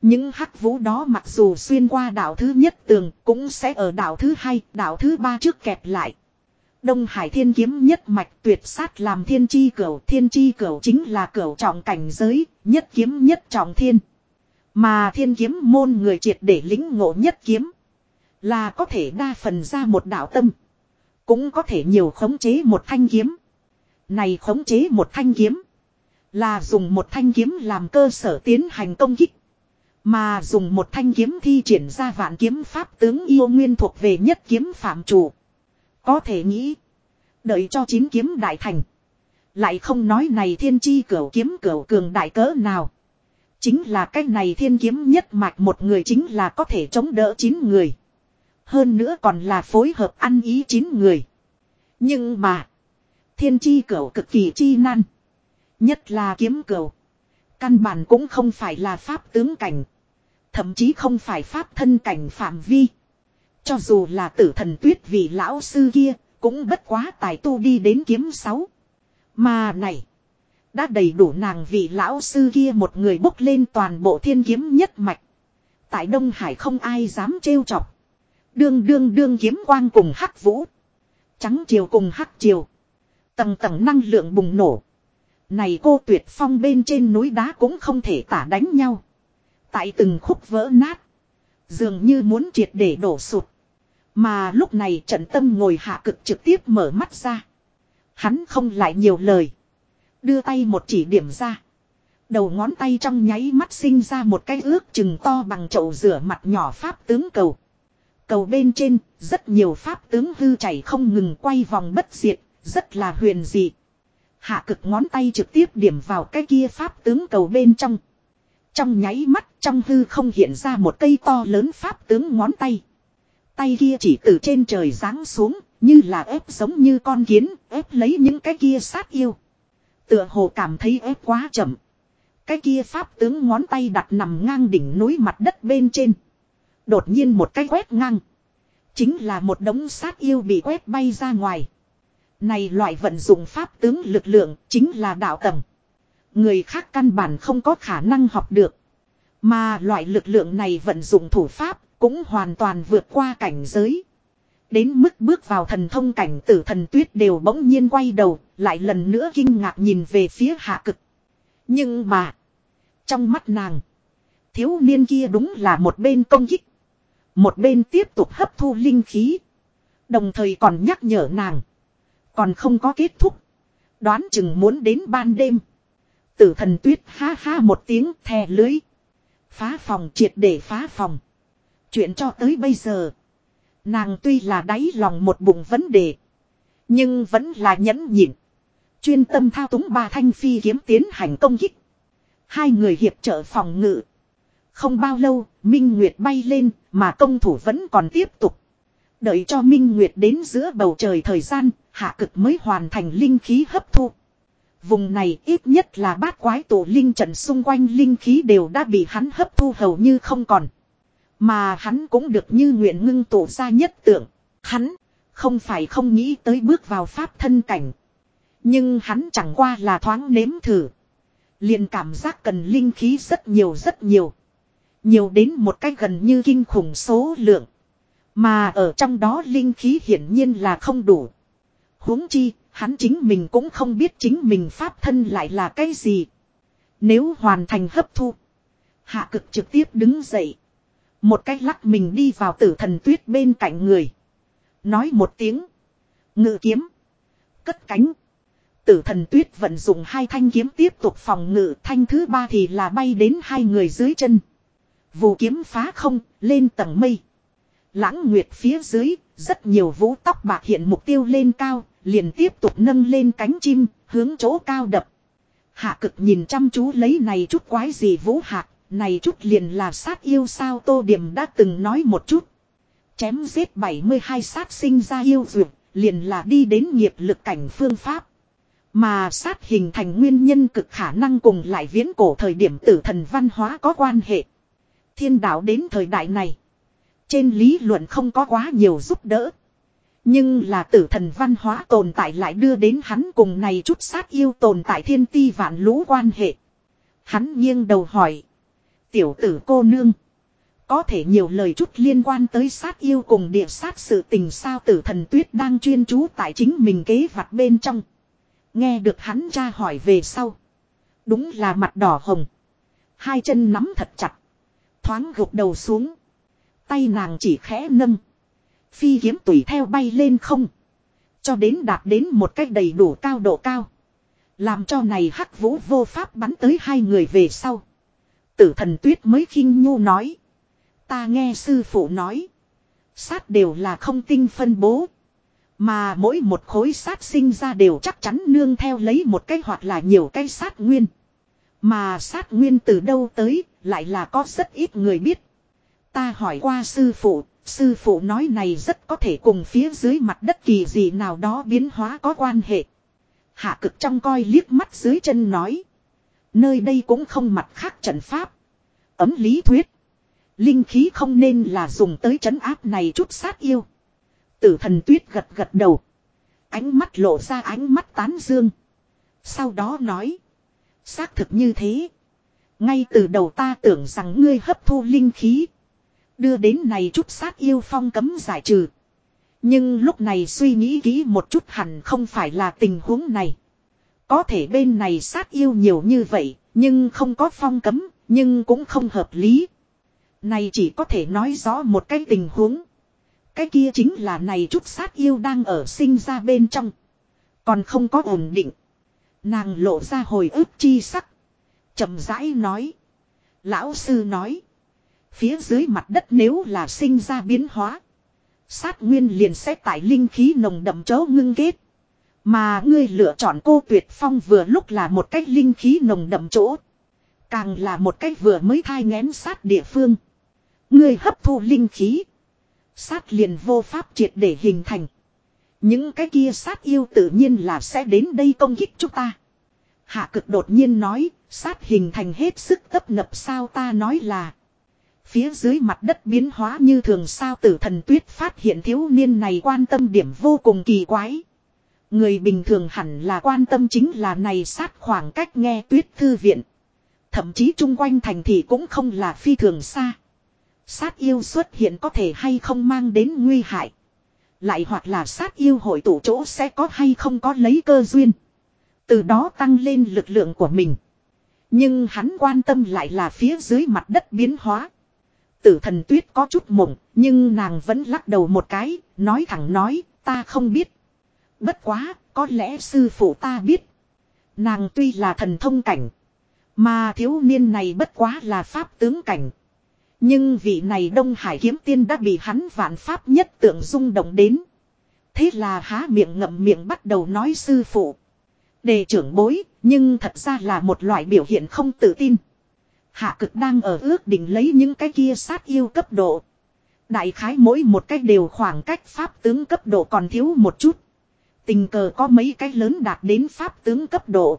Những hắc vũ đó mặc dù xuyên qua đạo thứ nhất tường cũng sẽ ở đạo thứ hai, đạo thứ ba trước kẹp lại. Đông Hải thiên kiếm nhất mạch tuyệt sát làm thiên chi cửu, thiên chi cửu chính là cửu trọng cảnh giới, nhất kiếm nhất trọng thiên. Mà thiên kiếm môn người triệt để lính ngộ nhất kiếm. Là có thể đa phần ra một đạo tâm. Cũng có thể nhiều khống chế một thanh kiếm. Này khống chế một thanh kiếm. Là dùng một thanh kiếm làm cơ sở tiến hành công kích. Mà dùng một thanh kiếm thi triển ra vạn kiếm pháp tướng yêu nguyên thuộc về nhất kiếm phạm chủ. Có thể nghĩ. Đợi cho chín kiếm đại thành. Lại không nói này thiên chi cửu kiếm cửu cường đại cỡ nào. Chính là cách này thiên kiếm nhất mạch một người chính là có thể chống đỡ chín người. Hơn nữa còn là phối hợp ăn ý chín người. Nhưng mà. Thiên chi cửu cực kỳ chi nan. Nhất là kiếm cửu. Căn bản cũng không phải là pháp tướng cảnh. Thậm chí không phải pháp thân cảnh phạm vi. Cho dù là tử thần tuyết vị lão sư kia, cũng bất quá tài tu đi đến kiếm sáu. Mà này, đã đầy đủ nàng vị lão sư kia một người bốc lên toàn bộ thiên kiếm nhất mạch. Tại Đông Hải không ai dám trêu chọc. Đương đương đương kiếm quang cùng hắc vũ. Trắng chiều cùng hắc chiều. Tầng tầng năng lượng bùng nổ. Này cô tuyệt phong bên trên núi đá cũng không thể tả đánh nhau. Tại từng khúc vỡ nát. Dường như muốn triệt để đổ sụt. Mà lúc này trận tâm ngồi hạ cực trực tiếp mở mắt ra. Hắn không lại nhiều lời. Đưa tay một chỉ điểm ra. Đầu ngón tay trong nháy mắt sinh ra một cái ước chừng to bằng chậu rửa mặt nhỏ pháp tướng cầu. Cầu bên trên, rất nhiều pháp tướng hư chảy không ngừng quay vòng bất diệt, rất là huyền dị. Hạ cực ngón tay trực tiếp điểm vào cái kia pháp tướng cầu bên trong. Trong nháy mắt trong hư không hiện ra một cây to lớn pháp tướng ngón tay. Tay kia chỉ từ trên trời giáng xuống, như là ép giống như con kiến, ép lấy những cái kia sát yêu. Tựa hồ cảm thấy ép quá chậm. Cái kia pháp tướng ngón tay đặt nằm ngang đỉnh núi mặt đất bên trên. Đột nhiên một cái quét ngang. Chính là một đống sát yêu bị quét bay ra ngoài. Này loại vận dụng pháp tướng lực lượng chính là đạo tầm. Người khác căn bản không có khả năng học được. Mà loại lực lượng này vận dụng thủ pháp cũng hoàn toàn vượt qua cảnh giới. Đến mức bước vào thần thông cảnh tử thần tuyết đều bỗng nhiên quay đầu, lại lần nữa kinh ngạc nhìn về phía hạ cực. Nhưng mà, trong mắt nàng, thiếu niên kia đúng là một bên công kích. Một bên tiếp tục hấp thu linh khí. Đồng thời còn nhắc nhở nàng. Còn không có kết thúc. Đoán chừng muốn đến ban đêm. Tử thần tuyết ha ha một tiếng thè lưới. Phá phòng triệt để phá phòng. Chuyện cho tới bây giờ. Nàng tuy là đáy lòng một bụng vấn đề. Nhưng vẫn là nhẫn nhịn. Chuyên tâm thao túng ba thanh phi kiếm tiến hành công kích. Hai người hiệp trợ phòng ngự. Không bao lâu, Minh Nguyệt bay lên, mà công thủ vẫn còn tiếp tục. Đợi cho Minh Nguyệt đến giữa bầu trời thời gian, hạ cực mới hoàn thành linh khí hấp thu. Vùng này ít nhất là bát quái tổ linh trận xung quanh linh khí đều đã bị hắn hấp thu hầu như không còn. Mà hắn cũng được như nguyện ngưng tổ ra nhất tượng. Hắn, không phải không nghĩ tới bước vào pháp thân cảnh. Nhưng hắn chẳng qua là thoáng nếm thử. liền cảm giác cần linh khí rất nhiều rất nhiều. Nhiều đến một cách gần như kinh khủng số lượng. Mà ở trong đó linh khí hiển nhiên là không đủ. huống chi, hắn chính mình cũng không biết chính mình pháp thân lại là cái gì. Nếu hoàn thành hấp thu. Hạ cực trực tiếp đứng dậy. Một cách lắc mình đi vào tử thần tuyết bên cạnh người. Nói một tiếng. Ngự kiếm. Cất cánh. Tử thần tuyết vận dụng hai thanh kiếm tiếp tục phòng ngự thanh thứ ba thì là bay đến hai người dưới chân. Vù kiếm phá không, lên tầng mây. Lãng nguyệt phía dưới, rất nhiều vũ tóc bạc hiện mục tiêu lên cao, liền tiếp tục nâng lên cánh chim, hướng chỗ cao đập. Hạ cực nhìn chăm chú lấy này chút quái gì vũ hạt, này chút liền là sát yêu sao tô điểm đã từng nói một chút. Chém giết 72 sát sinh ra yêu dược, liền là đi đến nghiệp lực cảnh phương pháp. Mà sát hình thành nguyên nhân cực khả năng cùng lại viễn cổ thời điểm tử thần văn hóa có quan hệ. Thiên đạo đến thời đại này. Trên lý luận không có quá nhiều giúp đỡ. Nhưng là tử thần văn hóa tồn tại lại đưa đến hắn cùng này chút sát yêu tồn tại thiên ti vạn lũ quan hệ. Hắn nghiêng đầu hỏi. Tiểu tử cô nương. Có thể nhiều lời chút liên quan tới sát yêu cùng địa sát sự tình sao tử thần tuyết đang chuyên chú tại chính mình kế vặt bên trong. Nghe được hắn tra hỏi về sau. Đúng là mặt đỏ hồng. Hai chân nắm thật chặt. Thoáng gục đầu xuống. Tay nàng chỉ khẽ nâng. Phi kiếm tùy theo bay lên không. Cho đến đạt đến một cách đầy đủ cao độ cao. Làm cho này hắc vũ vô pháp bắn tới hai người về sau. Tử thần tuyết mới khinh nhu nói. Ta nghe sư phụ nói. Sát đều là không tinh phân bố. Mà mỗi một khối sát sinh ra đều chắc chắn nương theo lấy một cái hoặc là nhiều cái sát nguyên. Mà sát nguyên từ đâu tới, lại là có rất ít người biết. Ta hỏi qua sư phụ, sư phụ nói này rất có thể cùng phía dưới mặt đất kỳ gì nào đó biến hóa có quan hệ. Hạ cực trong coi liếc mắt dưới chân nói. Nơi đây cũng không mặt khác trận pháp. Ấm lý thuyết. Linh khí không nên là dùng tới trấn áp này chút sát yêu. Tử thần tuyết gật gật đầu. Ánh mắt lộ ra ánh mắt tán dương. Sau đó nói. Xác thực như thế. Ngay từ đầu ta tưởng rằng ngươi hấp thu linh khí. Đưa đến này chút sát yêu phong cấm giải trừ. Nhưng lúc này suy nghĩ kỹ một chút hẳn không phải là tình huống này. Có thể bên này sát yêu nhiều như vậy, nhưng không có phong cấm, nhưng cũng không hợp lý. Này chỉ có thể nói rõ một cái tình huống. Cái kia chính là này chút sát yêu đang ở sinh ra bên trong. Còn không có ổn định. Nàng lộ ra hồi ức chi sắc. chậm rãi nói. Lão sư nói. Phía dưới mặt đất nếu là sinh ra biến hóa. Sát nguyên liền sẽ tại linh khí nồng đậm chấu ngưng kết. Mà ngươi lựa chọn cô tuyệt phong vừa lúc là một cách linh khí nồng đậm chỗ. Càng là một cách vừa mới thai ngén sát địa phương. Ngươi hấp thu linh khí. Sát liền vô pháp triệt để hình thành. Những cái kia sát yêu tự nhiên là sẽ đến đây công kích chúng ta. Hạ cực đột nhiên nói, sát hình thành hết sức tấp nập sao ta nói là. Phía dưới mặt đất biến hóa như thường sao tử thần tuyết phát hiện thiếu niên này quan tâm điểm vô cùng kỳ quái. Người bình thường hẳn là quan tâm chính là này sát khoảng cách nghe tuyết thư viện. Thậm chí chung quanh thành thị cũng không là phi thường xa. Sát yêu xuất hiện có thể hay không mang đến nguy hại. Lại hoặc là sát yêu hội tụ chỗ sẽ có hay không có lấy cơ duyên. Từ đó tăng lên lực lượng của mình. Nhưng hắn quan tâm lại là phía dưới mặt đất biến hóa. Tử thần tuyết có chút mộng, nhưng nàng vẫn lắc đầu một cái, nói thẳng nói, ta không biết. Bất quá, có lẽ sư phụ ta biết. Nàng tuy là thần thông cảnh, Mà thiếu niên này bất quá là pháp tướng cảnh. Nhưng vị này Đông Hải kiếm tiên đã bị hắn vạn pháp nhất tượng rung động đến. Thế là há miệng ngậm miệng bắt đầu nói sư phụ. Đề trưởng bối, nhưng thật ra là một loại biểu hiện không tự tin. Hạ cực đang ở ước định lấy những cái kia sát yêu cấp độ. Đại khái mỗi một cách đều khoảng cách pháp tướng cấp độ còn thiếu một chút. Tình cờ có mấy cái lớn đạt đến pháp tướng cấp độ.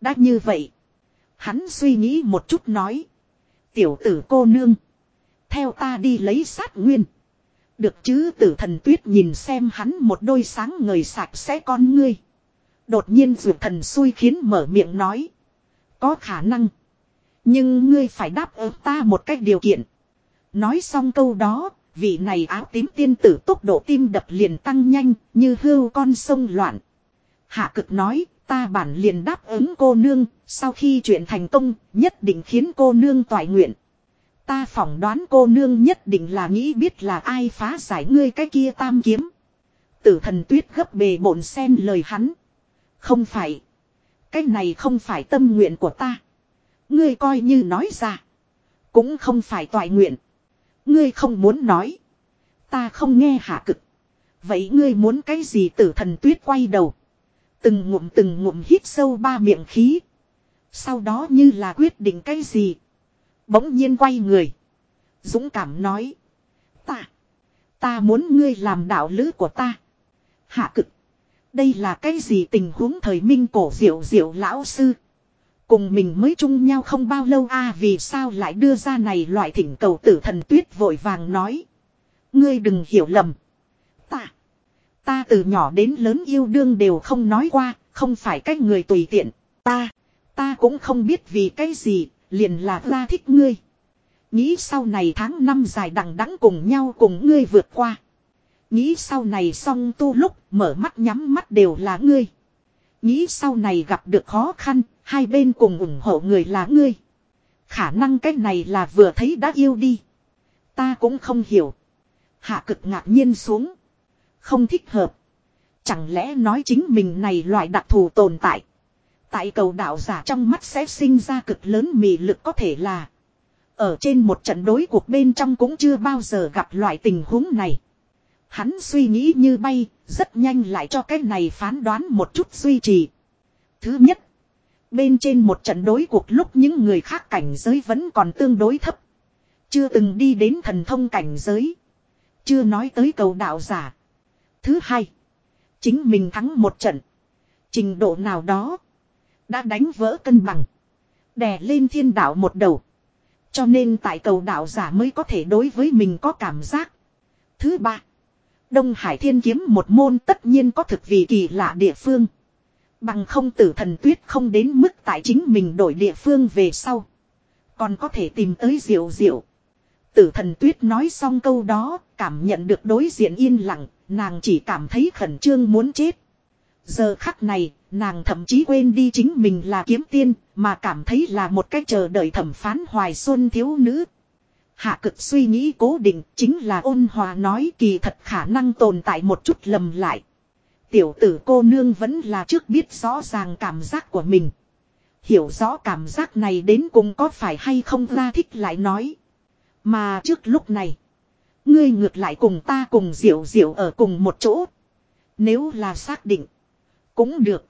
Đã như vậy. Hắn suy nghĩ một chút nói. Tiểu tử cô nương. Theo ta đi lấy sát nguyên. Được chứ tử thần tuyết nhìn xem hắn một đôi sáng ngời sạch sẽ con ngươi. Đột nhiên dù thần xui khiến mở miệng nói. Có khả năng. Nhưng ngươi phải đáp ứng ta một cách điều kiện. Nói xong câu đó, vị này áo tím tiên tử tốc độ tim đập liền tăng nhanh như hưu con sông loạn. Hạ cực nói, ta bản liền đáp ứng cô nương, sau khi chuyện thành công, nhất định khiến cô nương toại nguyện. Ta phỏng đoán cô nương nhất định là nghĩ biết là ai phá giải ngươi cái kia tam kiếm. Tử thần tuyết gấp bề bổn sen lời hắn. Không phải. Cái này không phải tâm nguyện của ta. Ngươi coi như nói ra. Cũng không phải toại nguyện. Ngươi không muốn nói. Ta không nghe hạ cực. Vậy ngươi muốn cái gì tử thần tuyết quay đầu. Từng ngụm từng ngụm hít sâu ba miệng khí. Sau đó như là quyết định cái gì. Bỗng nhiên quay người. Dũng cảm nói. Ta. Ta muốn ngươi làm đạo lữ của ta. Hạ cực. Đây là cái gì tình huống thời minh cổ diệu diệu lão sư. Cùng mình mới chung nhau không bao lâu a vì sao lại đưa ra này loại thỉnh cầu tử thần tuyết vội vàng nói. Ngươi đừng hiểu lầm. Ta. Ta từ nhỏ đến lớn yêu đương đều không nói qua, không phải cách người tùy tiện. Ta. Ta cũng không biết vì cái gì, liền là ra thích ngươi. Nghĩ sau này tháng năm dài đằng đẵng cùng nhau cùng ngươi vượt qua. Nghĩ sau này xong tu lúc mở mắt nhắm mắt đều là ngươi. Nghĩ sau này gặp được khó khăn, hai bên cùng ủng hộ người là ngươi. Khả năng cái này là vừa thấy đã yêu đi. Ta cũng không hiểu. Hạ cực ngạc nhiên xuống. Không thích hợp. Chẳng lẽ nói chính mình này loại đặc thù tồn tại. Tại cầu đạo giả trong mắt sẽ sinh ra cực lớn mị lực có thể là. Ở trên một trận đối cuộc bên trong cũng chưa bao giờ gặp loại tình huống này. Hắn suy nghĩ như bay, rất nhanh lại cho cái này phán đoán một chút duy trì. Thứ nhất, bên trên một trận đối cuộc lúc những người khác cảnh giới vẫn còn tương đối thấp. Chưa từng đi đến thần thông cảnh giới. Chưa nói tới cầu đạo giả. Thứ hai, chính mình thắng một trận. Trình độ nào đó, đã đánh vỡ cân bằng. Đè lên thiên đạo một đầu. Cho nên tại cầu đạo giả mới có thể đối với mình có cảm giác. Thứ ba, Đông Hải Thiên Kiếm một môn tất nhiên có thực vị kỳ lạ địa phương. Bằng không tử thần tuyết không đến mức tại chính mình đổi địa phương về sau. Còn có thể tìm tới diệu diệu. Tử thần tuyết nói xong câu đó, cảm nhận được đối diện yên lặng, nàng chỉ cảm thấy khẩn trương muốn chết. Giờ khắc này, nàng thậm chí quên đi chính mình là kiếm tiên, mà cảm thấy là một cách chờ đợi thẩm phán hoài xuân thiếu nữ. Hạ cực suy nghĩ cố định chính là ôn hòa nói kỳ thật khả năng tồn tại một chút lầm lại. Tiểu tử cô nương vẫn là trước biết rõ ràng cảm giác của mình. Hiểu rõ cảm giác này đến cùng có phải hay không ra thích lại nói. Mà trước lúc này. Ngươi ngược lại cùng ta cùng diệu diệu ở cùng một chỗ. Nếu là xác định. Cũng được.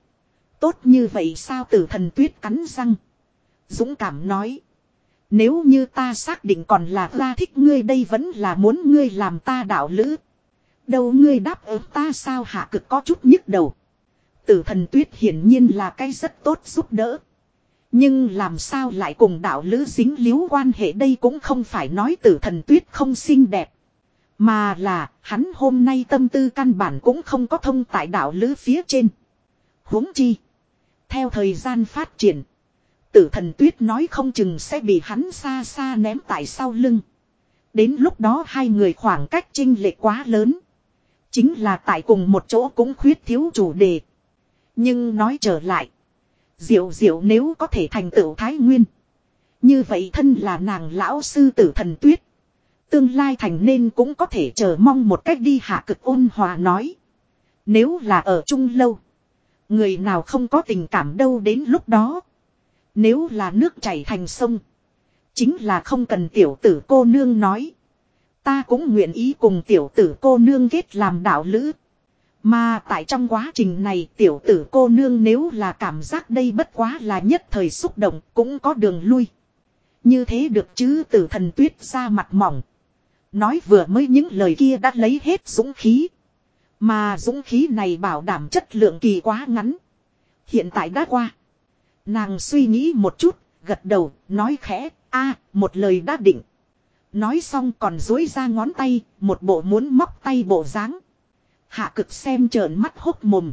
Tốt như vậy sao tử thần tuyết cắn răng. Dũng cảm nói. Nếu như ta xác định còn là ta thích ngươi đây vẫn là muốn ngươi làm ta đạo lữ. Đâu ngươi đáp ứng ta sao hạ cực có chút nhức đầu. Tử thần tuyết hiển nhiên là cái rất tốt giúp đỡ. Nhưng làm sao lại cùng đạo lữ dính líu quan hệ đây cũng không phải nói tử thần tuyết không xinh đẹp. Mà là, hắn hôm nay tâm tư căn bản cũng không có thông tại đạo lữ phía trên huống chi. Theo thời gian phát triển. Tử thần tuyết nói không chừng sẽ bị hắn xa xa ném tại sau lưng. Đến lúc đó hai người khoảng cách trinh lệ quá lớn. Chính là tại cùng một chỗ cũng khuyết thiếu chủ đề. Nhưng nói trở lại. Diệu diệu nếu có thể thành tựu thái nguyên. Như vậy thân là nàng lão sư tử thần tuyết. Tương lai thành nên cũng có thể chờ mong một cách đi hạ cực ôn hòa nói. Nếu là ở chung lâu. Người nào không có tình cảm đâu đến lúc đó. Nếu là nước chảy thành sông. Chính là không cần tiểu tử cô nương nói. Ta cũng nguyện ý cùng tiểu tử cô nương kết làm đạo lữ. Mà tại trong quá trình này tiểu tử cô nương nếu là cảm giác đây bất quá là nhất thời xúc động cũng có đường lui. Như thế được chứ tử thần tuyết ra mặt mỏng. Nói vừa mới những lời kia đã lấy hết dũng khí. Mà dũng khí này bảo đảm chất lượng kỳ quá ngắn. Hiện tại đã qua. Nàng suy nghĩ một chút, gật đầu, nói khẽ, a một lời đã định. Nói xong còn dối ra ngón tay, một bộ muốn móc tay bộ dáng Hạ cực xem trợn mắt hốt mồm.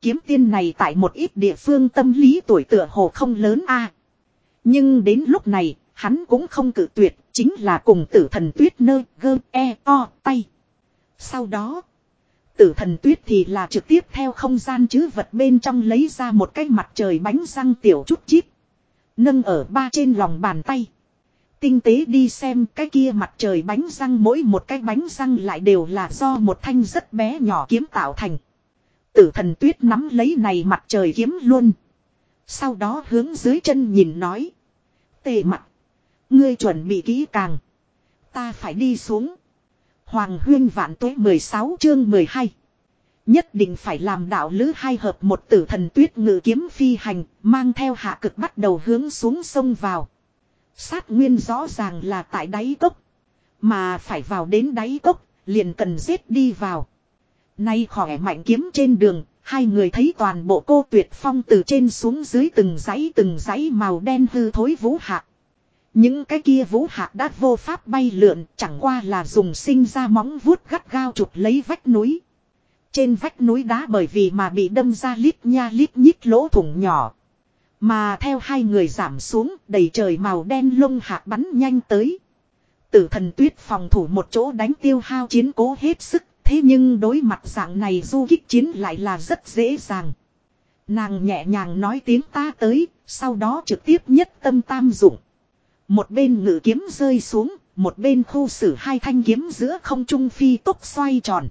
Kiếm tiên này tại một ít địa phương tâm lý tuổi tựa hồ không lớn a Nhưng đến lúc này, hắn cũng không cử tuyệt, chính là cùng tử thần tuyết nơi gơ e o tay. Sau đó, tử thần tuyết thì là trực tiếp theo không gian chứ vật bên trong lấy ra một cái mặt trời bánh răng tiểu chút chít. Nâng ở ba trên lòng bàn tay. Tinh tế đi xem cái kia mặt trời bánh răng, mỗi một cái bánh răng lại đều là do một thanh rất bé nhỏ kiếm tạo thành. Tử thần tuyết nắm lấy này mặt trời kiếm luôn. Sau đó hướng dưới chân nhìn nói. Tề mặt. Ngươi chuẩn bị kỹ càng. Ta phải đi xuống. Hoàng huyên vạn tuế 16 chương 12. Nhất định phải làm đạo lữ hai hợp một tử thần tuyết ngự kiếm phi hành, mang theo hạ cực bắt đầu hướng xuống sông vào. Sát nguyên rõ ràng là tại đáy cốc. Mà phải vào đến đáy cốc, liền cần giết đi vào. Nay khỏe mạnh kiếm trên đường, hai người thấy toàn bộ cô tuyệt phong từ trên xuống dưới từng dãy từng dãy màu đen hư thối vũ hạc. Những cái kia vũ hạc đã vô pháp bay lượn, chẳng qua là dùng sinh ra móng vuốt gắt gao chụp lấy vách núi. Trên vách núi đá bởi vì mà bị đâm ra lít nha lít nhít lỗ thủng nhỏ. Mà theo hai người giảm xuống, đầy trời màu đen lông hạt bắn nhanh tới. Tử thần tuyết phòng thủ một chỗ đánh tiêu hao chiến cố hết sức, thế nhưng đối mặt dạng này du kích chiến lại là rất dễ dàng. Nàng nhẹ nhàng nói tiếng ta tới, sau đó trực tiếp nhất tâm tam dụng. Một bên ngự kiếm rơi xuống, một bên khu xử hai thanh kiếm giữa không trung phi tốc xoay tròn.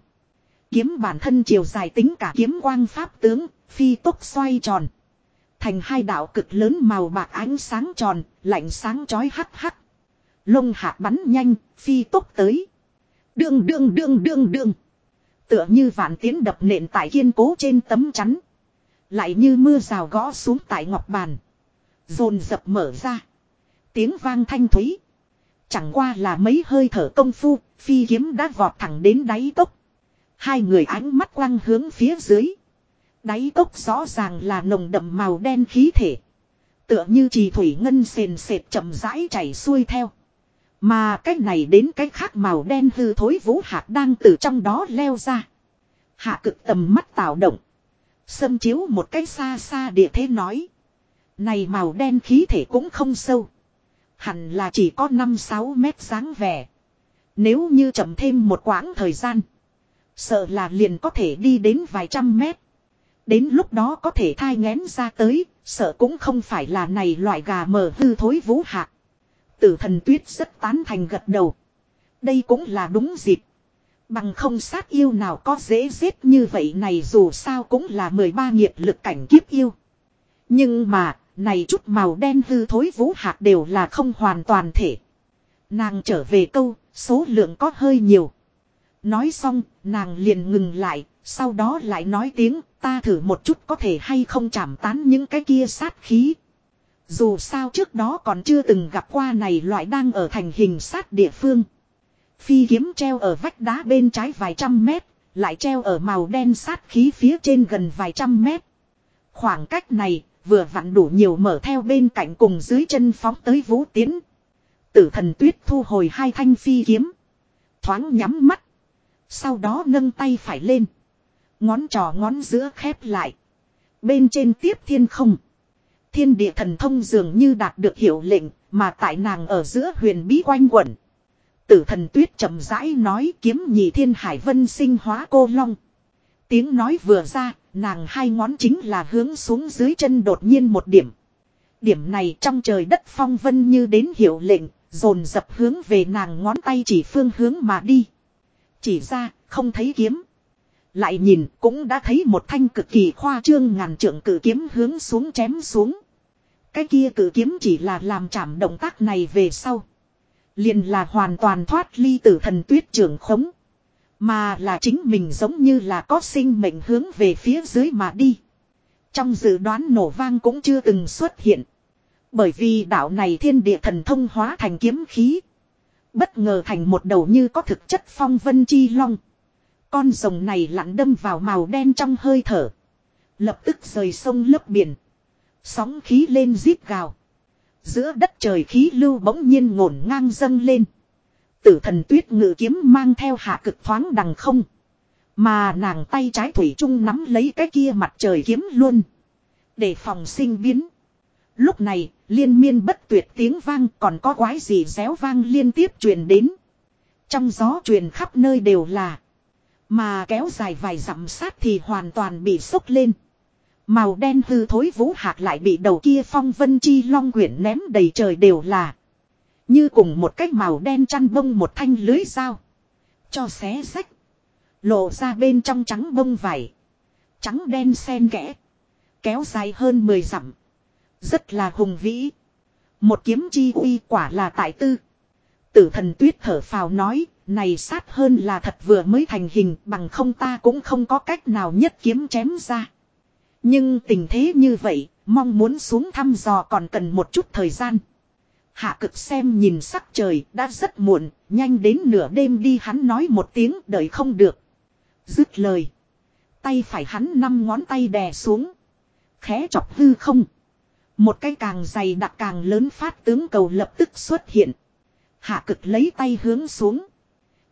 Kiếm bản thân chiều dài tính cả kiếm quang pháp tướng, phi tốc xoay tròn. Thành hai đạo cực lớn màu bạc ánh sáng tròn, lạnh sáng chói hắc hắc. Lông hạt bắn nhanh, phi tốc tới. Đương đương đương đương đương. Tựa như vạn tiến đập nện tại kiên cố trên tấm chắn. Lại như mưa rào gõ xuống tại ngọc bàn. Rồn dập mở ra. Tiếng vang thanh thúy. Chẳng qua là mấy hơi thở công phu, phi kiếm đã vọt thẳng đến đáy tốc. Hai người ánh mắt quăng hướng phía dưới. Đáy cốc rõ ràng là nồng đậm màu đen khí thể. Tựa như trì thủy ngân sền sệt chậm rãi chảy xuôi theo. Mà cái này đến cái khác màu đen hư thối vũ hạt đang từ trong đó leo ra. Hạ cực tầm mắt tạo động. Xâm chiếu một cái xa xa địa thế nói. Này màu đen khí thể cũng không sâu. Hẳn là chỉ có 5-6 mét dáng vẻ. Nếu như chậm thêm một quãng thời gian. Sợ là liền có thể đi đến vài trăm mét. Đến lúc đó có thể thai ngén ra tới, sợ cũng không phải là này loại gà mờ hư thối vũ hạ. Tử thần tuyết rất tán thành gật đầu. Đây cũng là đúng dịp. Bằng không sát yêu nào có dễ giết như vậy này dù sao cũng là 13 nghiệp lực cảnh kiếp yêu. Nhưng mà, này chút màu đen hư thối vũ hạt đều là không hoàn toàn thể. Nàng trở về câu, số lượng có hơi nhiều. Nói xong, nàng liền ngừng lại, sau đó lại nói tiếng, ta thử một chút có thể hay không chảm tán những cái kia sát khí. Dù sao trước đó còn chưa từng gặp qua này loại đang ở thành hình sát địa phương. Phi kiếm treo ở vách đá bên trái vài trăm mét, lại treo ở màu đen sát khí phía trên gần vài trăm mét. Khoảng cách này, vừa vặn đủ nhiều mở theo bên cạnh cùng dưới chân phóng tới vũ tiến. Tử thần tuyết thu hồi hai thanh phi kiếm. Thoáng nhắm mắt. Sau đó nâng tay phải lên. Ngón trỏ ngón giữa khép lại. Bên trên tiếp thiên không. Thiên địa thần thông dường như đạt được hiệu lệnh, mà tại nàng ở giữa huyền bí quanh quẩn. Tử thần tuyết chậm rãi nói kiếm nhị thiên hải vân sinh hóa cô long. Tiếng nói vừa ra, nàng hai ngón chính là hướng xuống dưới chân đột nhiên một điểm. Điểm này trong trời đất phong vân như đến hiệu lệnh, dồn dập hướng về nàng ngón tay chỉ phương hướng mà đi. Chỉ ra, không thấy kiếm. Lại nhìn cũng đã thấy một thanh cực kỳ khoa trương ngàn trượng cử kiếm hướng xuống chém xuống. cái kia cử kiếm chỉ là làm chạm động tác này về sau. Liền là hoàn toàn thoát ly tử thần tuyết trưởng khống. Mà là chính mình giống như là có sinh mệnh hướng về phía dưới mà đi. Trong dự đoán nổ vang cũng chưa từng xuất hiện. Bởi vì đạo này thiên địa thần thông hóa thành kiếm khí. Bất ngờ thành một đầu như có thực chất phong vân chi long. Con rồng này lặn đâm vào màu đen trong hơi thở. Lập tức rời sông lấp biển. Sóng khí lên rít gào. Giữa đất trời khí lưu bỗng nhiên ngổn ngang dâng lên. Tử thần tuyết ngự kiếm mang theo hạ cực thoáng đằng không. Mà nàng tay trái thủy trung nắm lấy cái kia mặt trời kiếm luôn. Để phòng sinh biến. Lúc này, liên miên bất tuyệt tiếng vang còn có quái gì réo vang liên tiếp truyền đến. Trong gió truyền khắp nơi đều là. Mà kéo dài vài dặm sát thì hoàn toàn bị sốc lên. Màu đen hư thối vũ hạt lại bị đầu kia phong vân chi long quyển ném đầy trời đều là. Như cùng một cái màu đen chăn bông một thanh lưới dao. Cho xé sách. Lộ ra bên trong trắng bông vải. Trắng đen xen kẽ. Kéo dài hơn 10 dặm. Rất là hùng vĩ. Một kiếm chi uy quả là tại tư. Tử thần tuyết thở phào nói, này sát hơn là thật vừa mới thành hình bằng không ta cũng không có cách nào nhất kiếm chém ra. Nhưng tình thế như vậy, mong muốn xuống thăm dò còn cần một chút thời gian. Hạ cực xem nhìn sắc trời đã rất muộn, nhanh đến nửa đêm đi hắn nói một tiếng đợi không được. Dứt lời. Tay phải hắn năm ngón tay đè xuống. Khẽ chọc hư không. Một cái càng dày đặc càng lớn phát tướng cầu lập tức xuất hiện. Hạ cực lấy tay hướng xuống.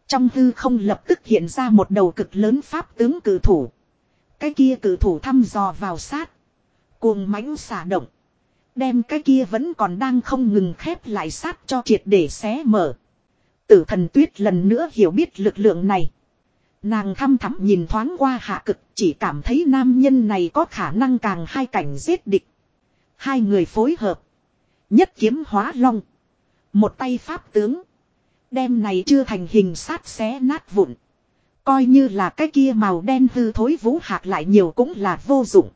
Trong hư không lập tức hiện ra một đầu cực lớn pháp tướng cử thủ. Cái kia cử thủ thăm dò vào sát. Cuồng mãnh xả động. Đem cái kia vẫn còn đang không ngừng khép lại sát cho triệt để xé mở. Tử thần tuyết lần nữa hiểu biết lực lượng này. Nàng thăm thẳm nhìn thoáng qua hạ cực, chỉ cảm thấy nam nhân này có khả năng càng hai cảnh giết địch. Hai người phối hợp. Nhất kiếm hóa long. Một tay pháp tướng. Đem này chưa thành hình sát xé nát vụn. Coi như là cái kia màu đen hư thối vũ hạc lại nhiều cũng là vô dụng.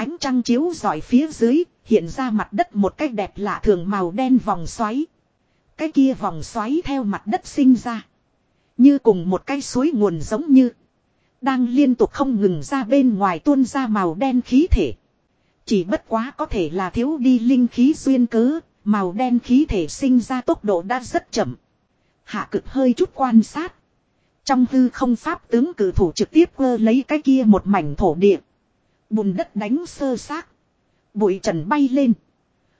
Ánh trăng chiếu dọi phía dưới, hiện ra mặt đất một cái đẹp lạ thường màu đen vòng xoáy. Cái kia vòng xoáy theo mặt đất sinh ra. Như cùng một cái suối nguồn giống như. Đang liên tục không ngừng ra bên ngoài tuôn ra màu đen khí thể. Chỉ bất quá có thể là thiếu đi linh khí duyên cớ, màu đen khí thể sinh ra tốc độ đã rất chậm. Hạ cực hơi chút quan sát. Trong hư không pháp tướng cử thủ trực tiếp cơ lấy cái kia một mảnh thổ địa. Bùn đất đánh sơ xác. Bụi trần bay lên.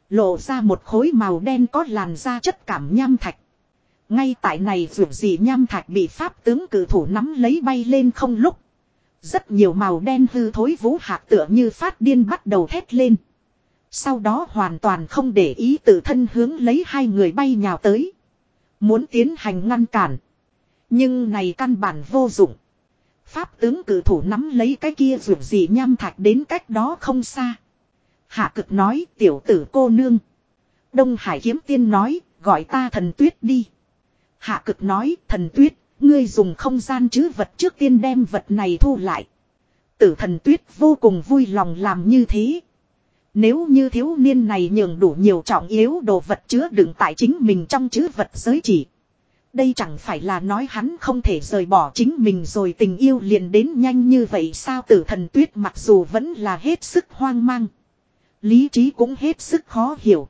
Lộ ra một khối màu đen có làn da chất cảm nham thạch. Ngay tại này dù gì nham thạch bị pháp tướng cử thủ nắm lấy bay lên không lúc. Rất nhiều màu đen hư thối vũ hạt tựa như phát điên bắt đầu thét lên. Sau đó hoàn toàn không để ý tự thân hướng lấy hai người bay nhào tới. Muốn tiến hành ngăn cản. Nhưng này căn bản vô dụng. Pháp tướng cử thủ nắm lấy cái kia dù gì nham thạch đến cách đó không xa. Hạ cực nói, tiểu tử cô nương. Đông Hải kiếm tiên nói, gọi ta thần tuyết đi. Hạ cực nói, thần tuyết, ngươi dùng không gian chứ vật trước tiên đem vật này thu lại. Tử thần tuyết vô cùng vui lòng làm như thế. Nếu như thiếu niên này nhường đủ nhiều trọng yếu đồ vật chứa đựng tại chính mình trong chữ vật giới chỉ. Đây chẳng phải là nói hắn không thể rời bỏ chính mình rồi tình yêu liền đến nhanh như vậy sao tử thần tuyết mặc dù vẫn là hết sức hoang mang. Lý trí cũng hết sức khó hiểu.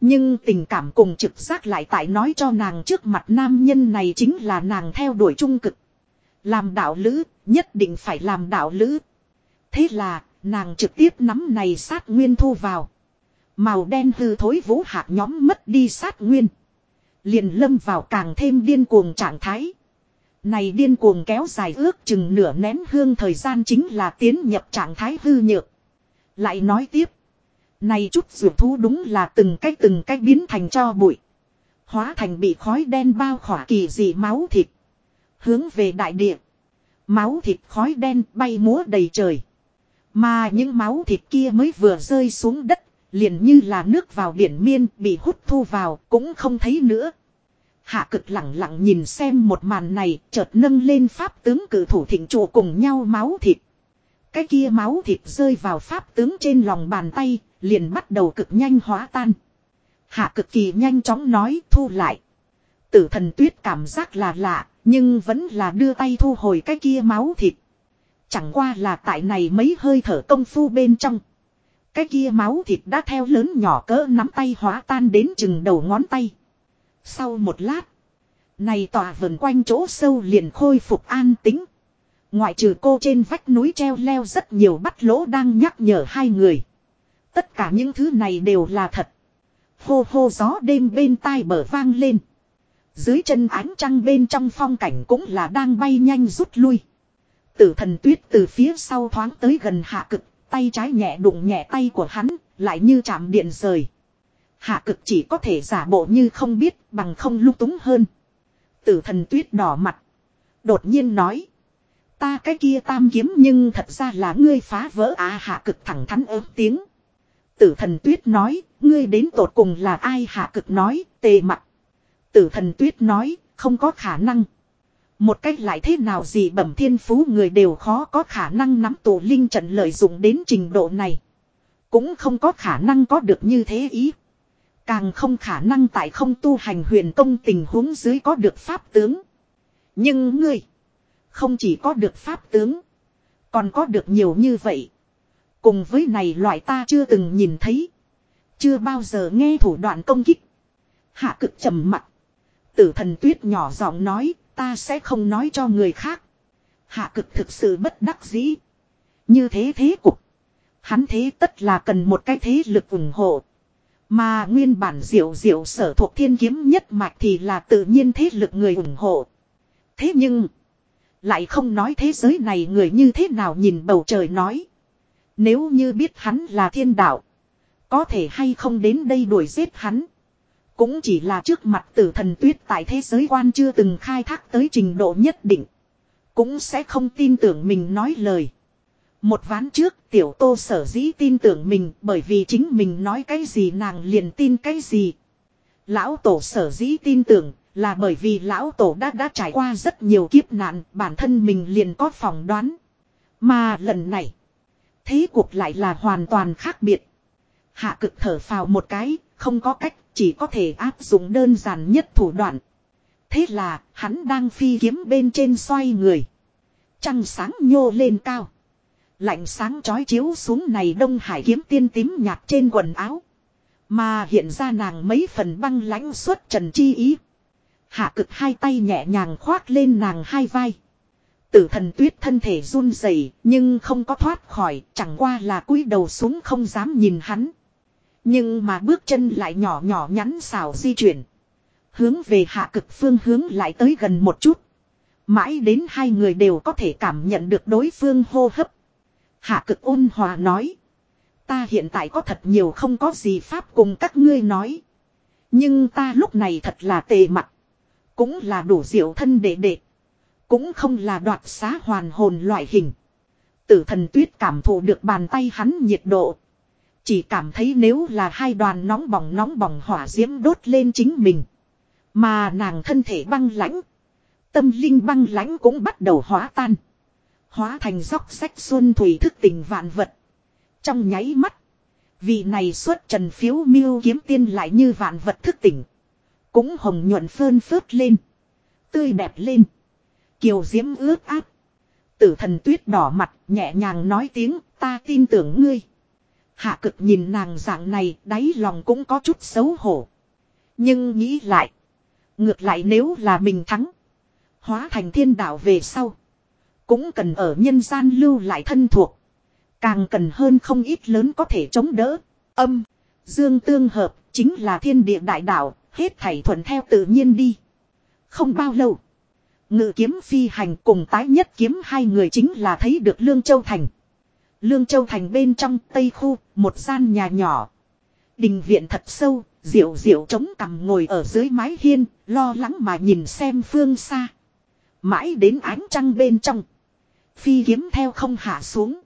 Nhưng tình cảm cùng trực giác lại tại nói cho nàng trước mặt nam nhân này chính là nàng theo đuổi trung cực. Làm đạo lữ, nhất định phải làm đạo lữ. Thế là, nàng trực tiếp nắm này sát nguyên thu vào. Màu đen hư thối vũ hạt nhóm mất đi sát nguyên. Liền lâm vào càng thêm điên cuồng trạng thái. Này điên cuồng kéo dài ước chừng nửa nén hương thời gian chính là tiến nhập trạng thái hư nhược. Lại nói tiếp. Này chút dược thú đúng là từng cách từng cách biến thành cho bụi. Hóa thành bị khói đen bao khỏa kỳ dị máu thịt. Hướng về đại địa. Máu thịt khói đen bay múa đầy trời. Mà những máu thịt kia mới vừa rơi xuống đất. Liền như là nước vào biển miên bị hút thu vào cũng không thấy nữa. Hạ cực lặng lặng nhìn xem một màn này chợt nâng lên pháp tướng cử thủ thịnh trụ cùng nhau máu thịt. Cái kia máu thịt rơi vào pháp tướng trên lòng bàn tay, liền bắt đầu cực nhanh hóa tan. Hạ cực kỳ nhanh chóng nói thu lại. Tử thần tuyết cảm giác là lạ, nhưng vẫn là đưa tay thu hồi cái kia máu thịt. Chẳng qua là tại này mấy hơi thở công phu bên trong. Cái kia máu thịt đã theo lớn nhỏ cỡ nắm tay hóa tan đến chừng đầu ngón tay. Sau một lát. Này tòa vườn quanh chỗ sâu liền khôi phục an tính. Ngoại trừ cô trên vách núi treo leo rất nhiều bắt lỗ đang nhắc nhở hai người. Tất cả những thứ này đều là thật. Hô hô gió đêm bên tai bờ vang lên. Dưới chân ánh trăng bên trong phong cảnh cũng là đang bay nhanh rút lui. Tử thần tuyết từ phía sau thoáng tới gần hạ cực, tay trái nhẹ đụng nhẹ tay của hắn, lại như chạm điện rời. Hạ cực chỉ có thể giả bộ như không biết bằng không lung túng hơn. Tử thần tuyết đỏ mặt. Đột nhiên nói. Ta cái kia tam kiếm nhưng thật ra là ngươi phá vỡ à? hạ cực thẳng thắn ớt tiếng. Tử thần tuyết nói, ngươi đến tột cùng là ai hạ cực nói, tề mặt. Tử thần tuyết nói, không có khả năng. Một cách lại thế nào gì bẩm thiên phú người đều khó có khả năng nắm tổ linh trận lợi dụng đến trình độ này. Cũng không có khả năng có được như thế ý. Càng không khả năng tại không tu hành huyền công tình huống dưới có được pháp tướng. Nhưng ngươi, không chỉ có được pháp tướng, còn có được nhiều như vậy. Cùng với này loại ta chưa từng nhìn thấy. Chưa bao giờ nghe thủ đoạn công kích. Hạ cực trầm mặt. Tử thần tuyết nhỏ giọng nói, ta sẽ không nói cho người khác. Hạ cực thực sự bất đắc dĩ. Như thế thế cục. Hắn thế tất là cần một cái thế lực ủng hộ. Mà nguyên bản diệu diệu sở thuộc thiên kiếm nhất mạch thì là tự nhiên thế lực người ủng hộ. Thế nhưng, lại không nói thế giới này người như thế nào nhìn bầu trời nói. Nếu như biết hắn là thiên đạo, có thể hay không đến đây đuổi giết hắn. Cũng chỉ là trước mặt tử thần tuyết tại thế giới quan chưa từng khai thác tới trình độ nhất định. Cũng sẽ không tin tưởng mình nói lời. Một ván trước tiểu tô sở dĩ tin tưởng mình bởi vì chính mình nói cái gì nàng liền tin cái gì. Lão tổ sở dĩ tin tưởng là bởi vì lão tổ đã đã trải qua rất nhiều kiếp nạn bản thân mình liền có phỏng đoán. Mà lần này thế cuộc lại là hoàn toàn khác biệt. Hạ cực thở phào một cái, không có cách, chỉ có thể áp dụng đơn giản nhất thủ đoạn. Thế là, hắn đang phi kiếm bên trên xoay người. Trăng sáng nhô lên cao. Lạnh sáng chói chiếu xuống này đông hải kiếm tiên tím nhạt trên quần áo. Mà hiện ra nàng mấy phần băng lãnh suốt trần chi ý. Hạ cực hai tay nhẹ nhàng khoác lên nàng hai vai. Tử thần tuyết thân thể run rẩy nhưng không có thoát khỏi, chẳng qua là cúi đầu xuống không dám nhìn hắn. Nhưng mà bước chân lại nhỏ nhỏ nhắn xào di chuyển. Hướng về hạ cực phương hướng lại tới gần một chút. Mãi đến hai người đều có thể cảm nhận được đối phương hô hấp. Hạ cực ôn hòa nói. Ta hiện tại có thật nhiều không có gì pháp cùng các ngươi nói. Nhưng ta lúc này thật là tề mặt. Cũng là đủ diệu thân đệ đệ. Cũng không là đoạt xá hoàn hồn loại hình. Tử thần tuyết cảm thụ được bàn tay hắn nhiệt độ. Chỉ cảm thấy nếu là hai đoàn nóng bỏng nóng bỏng hỏa diễm đốt lên chính mình. Mà nàng thân thể băng lãnh. Tâm linh băng lãnh cũng bắt đầu hóa tan. Hóa thành dốc sách xuân thủy thức tình vạn vật. Trong nháy mắt. Vị này xuất trần phiếu miêu kiếm tiên lại như vạn vật thức tỉnh. Cũng hồng nhuận phơn phớt lên. Tươi đẹp lên. Kiều diễm ướt áp. Tử thần tuyết đỏ mặt nhẹ nhàng nói tiếng, ta tin tưởng ngươi. Hạ cực nhìn nàng dạng này, đáy lòng cũng có chút xấu hổ. Nhưng nghĩ lại. Ngược lại nếu là mình thắng. Hóa thành thiên đạo về sau. Cũng cần ở nhân gian lưu lại thân thuộc. Càng cần hơn không ít lớn có thể chống đỡ. Âm. Dương tương hợp, chính là thiên địa đại đạo. Hết thảy thuận theo tự nhiên đi. Không bao lâu. Ngự kiếm phi hành cùng tái nhất kiếm hai người chính là thấy được Lương Châu Thành. Lương Châu Thành bên trong Tây Khu, một gian nhà nhỏ. Đình viện thật sâu, diệu diệu chống cằm ngồi ở dưới mái hiên, lo lắng mà nhìn xem phương xa. Mãi đến ánh trăng bên trong. Phi kiếm theo không hạ xuống.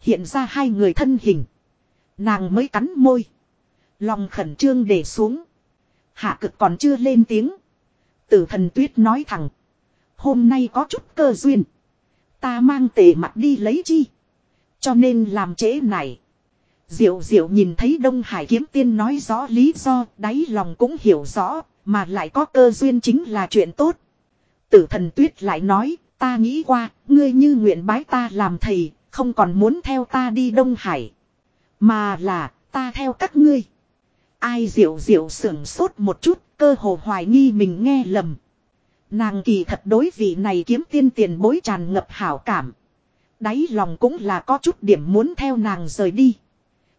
Hiện ra hai người thân hình. Nàng mới cắn môi. Lòng khẩn trương để xuống. Hạ cực còn chưa lên tiếng. Tử thần tuyết nói thẳng. Hôm nay có chút cơ duyên. Ta mang tề mặt đi lấy chi. Cho nên làm trễ này. Diệu diệu nhìn thấy Đông Hải kiếm tiên nói rõ lý do, đáy lòng cũng hiểu rõ, mà lại có cơ duyên chính là chuyện tốt. Tử thần tuyết lại nói, ta nghĩ qua, ngươi như nguyện bái ta làm thầy, không còn muốn theo ta đi Đông Hải. Mà là, ta theo các ngươi. Ai diệu diệu sưởng sốt một chút, cơ hồ hoài nghi mình nghe lầm. Nàng kỳ thật đối vị này kiếm tiên tiền bối tràn ngập hảo cảm. Đáy lòng cũng là có chút điểm muốn theo nàng rời đi.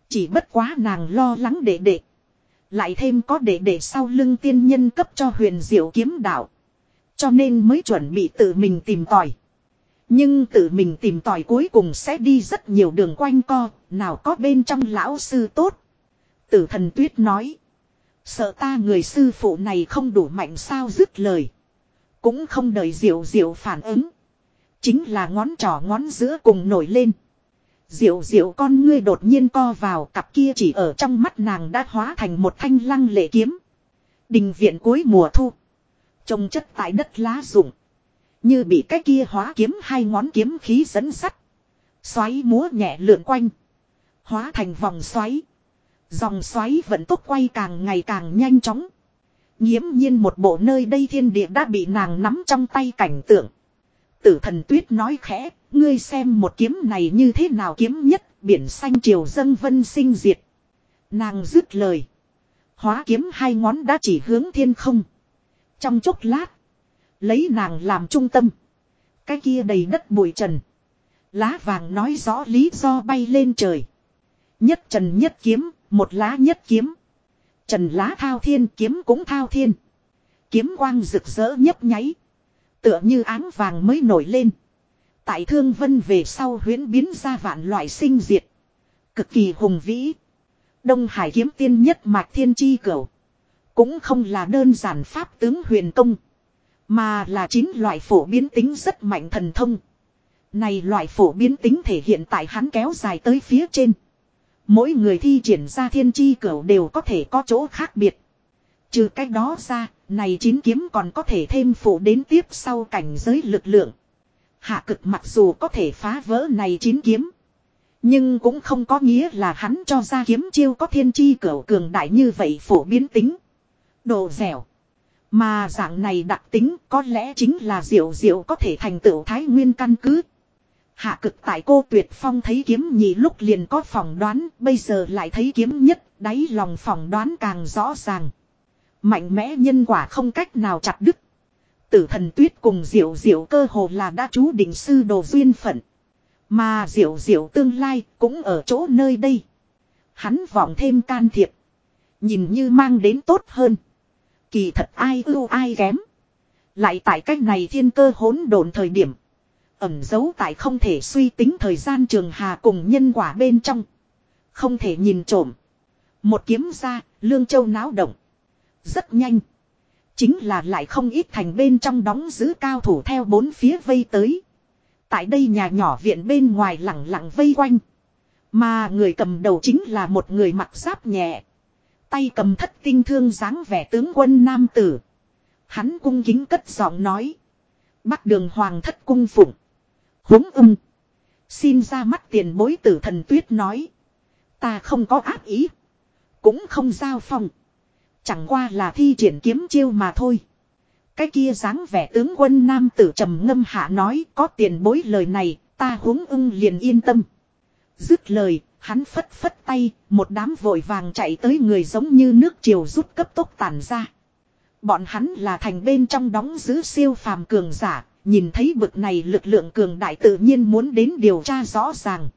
Chỉ bất quá nàng lo lắng đệ đệ. Lại thêm có đệ đệ sau lưng tiên nhân cấp cho huyền diệu kiếm đạo. Cho nên mới chuẩn bị tự mình tìm tòi. Nhưng tự mình tìm tòi cuối cùng sẽ đi rất nhiều đường quanh co, nào có bên trong lão sư tốt. Tử thần tuyết nói. Sợ ta người sư phụ này không đủ mạnh sao dứt lời. Cũng không đợi diệu diệu phản ứng. Chính là ngón trỏ ngón giữa cùng nổi lên. Diệu diệu con ngươi đột nhiên co vào, cặp kia chỉ ở trong mắt nàng đã hóa thành một thanh lăng lệ kiếm. Đình viện cuối mùa thu. Trông chất tại đất lá rụng. Như bị cái kia hóa kiếm hai ngón kiếm khí dẫn sắt. Xoáy múa nhẹ lượn quanh. Hóa thành vòng xoáy. Dòng xoáy vận tốc quay càng ngày càng nhanh chóng. Nhiễm nhiên một bộ nơi đây thiên địa đã bị nàng nắm trong tay cảnh tượng. Tử thần tuyết nói khẽ, ngươi xem một kiếm này như thế nào kiếm nhất, biển xanh triều dâng vân sinh diệt. Nàng dứt lời. Hóa kiếm hai ngón đã chỉ hướng thiên không. Trong chốc lát, lấy nàng làm trung tâm. Cái kia đầy đất bụi trần. Lá vàng nói rõ lý do bay lên trời. Nhất trần nhất kiếm, một lá nhất kiếm. Trần lá thao thiên kiếm cũng thao thiên. Kiếm quang rực rỡ nhấp nháy. Tựa như áng vàng mới nổi lên. Tại thương vân về sau huyến biến ra vạn loại sinh diệt. Cực kỳ hùng vĩ. Đông Hải kiếm tiên nhất mạch thiên chi cửu. Cũng không là đơn giản pháp tướng huyền công. Mà là chín loại phổ biến tính rất mạnh thần thông. Này loại phổ biến tính thể hiện tại hắn kéo dài tới phía trên. Mỗi người thi triển ra thiên chi cửu đều có thể có chỗ khác biệt. Trừ cách đó ra, này chín kiếm còn có thể thêm phụ đến tiếp sau cảnh giới lực lượng. Hạ cực mặc dù có thể phá vỡ này chín kiếm. Nhưng cũng không có nghĩa là hắn cho ra kiếm chiêu có thiên chi cửu cường đại như vậy phổ biến tính. Độ dẻo. Mà dạng này đặc tính có lẽ chính là diệu diệu có thể thành tựu thái nguyên căn cứ. Hạ cực tại cô tuyệt phong thấy kiếm nhị lúc liền có phỏng đoán, bây giờ lại thấy kiếm nhất, đáy lòng phỏng đoán càng rõ ràng. Mạnh mẽ nhân quả không cách nào chặt đứt. Tử thần tuyết cùng diệu diệu cơ hồ là đã chú định sư đồ duyên phận. Mà diệu diệu tương lai cũng ở chỗ nơi đây. Hắn vọng thêm can thiệp. Nhìn như mang đến tốt hơn. Kỳ thật ai ưu ai kém. Lại tại cách này thiên cơ hỗn độn thời điểm. Ẩm giấu tại không thể suy tính thời gian trường hà cùng nhân quả bên trong. Không thể nhìn trộm. Một kiếm ra, lương châu náo động. Rất nhanh. Chính là lại không ít thành bên trong đóng giữ cao thủ theo bốn phía vây tới. Tại đây nhà nhỏ viện bên ngoài lặng lặng vây quanh. Mà người cầm đầu chính là một người mặc giáp nhẹ. Tay cầm thất tinh thương dáng vẻ tướng quân nam tử. Hắn cung kính cất giọng nói. Bắc đường hoàng thất cung phụng. Húng ưng. Xin ra mắt tiền bối tử thần tuyết nói. Ta không có ác ý. Cũng không giao phòng. Chẳng qua là thi triển kiếm chiêu mà thôi. Cái kia dáng vẻ tướng quân nam tử trầm ngâm hạ nói có tiền bối lời này, ta huống ưng liền yên tâm. Dứt lời, hắn phất phất tay, một đám vội vàng chạy tới người giống như nước triều rút cấp tốc tàn ra. Bọn hắn là thành bên trong đóng giữ siêu phàm cường giả, nhìn thấy bực này lực lượng cường đại tự nhiên muốn đến điều tra rõ ràng.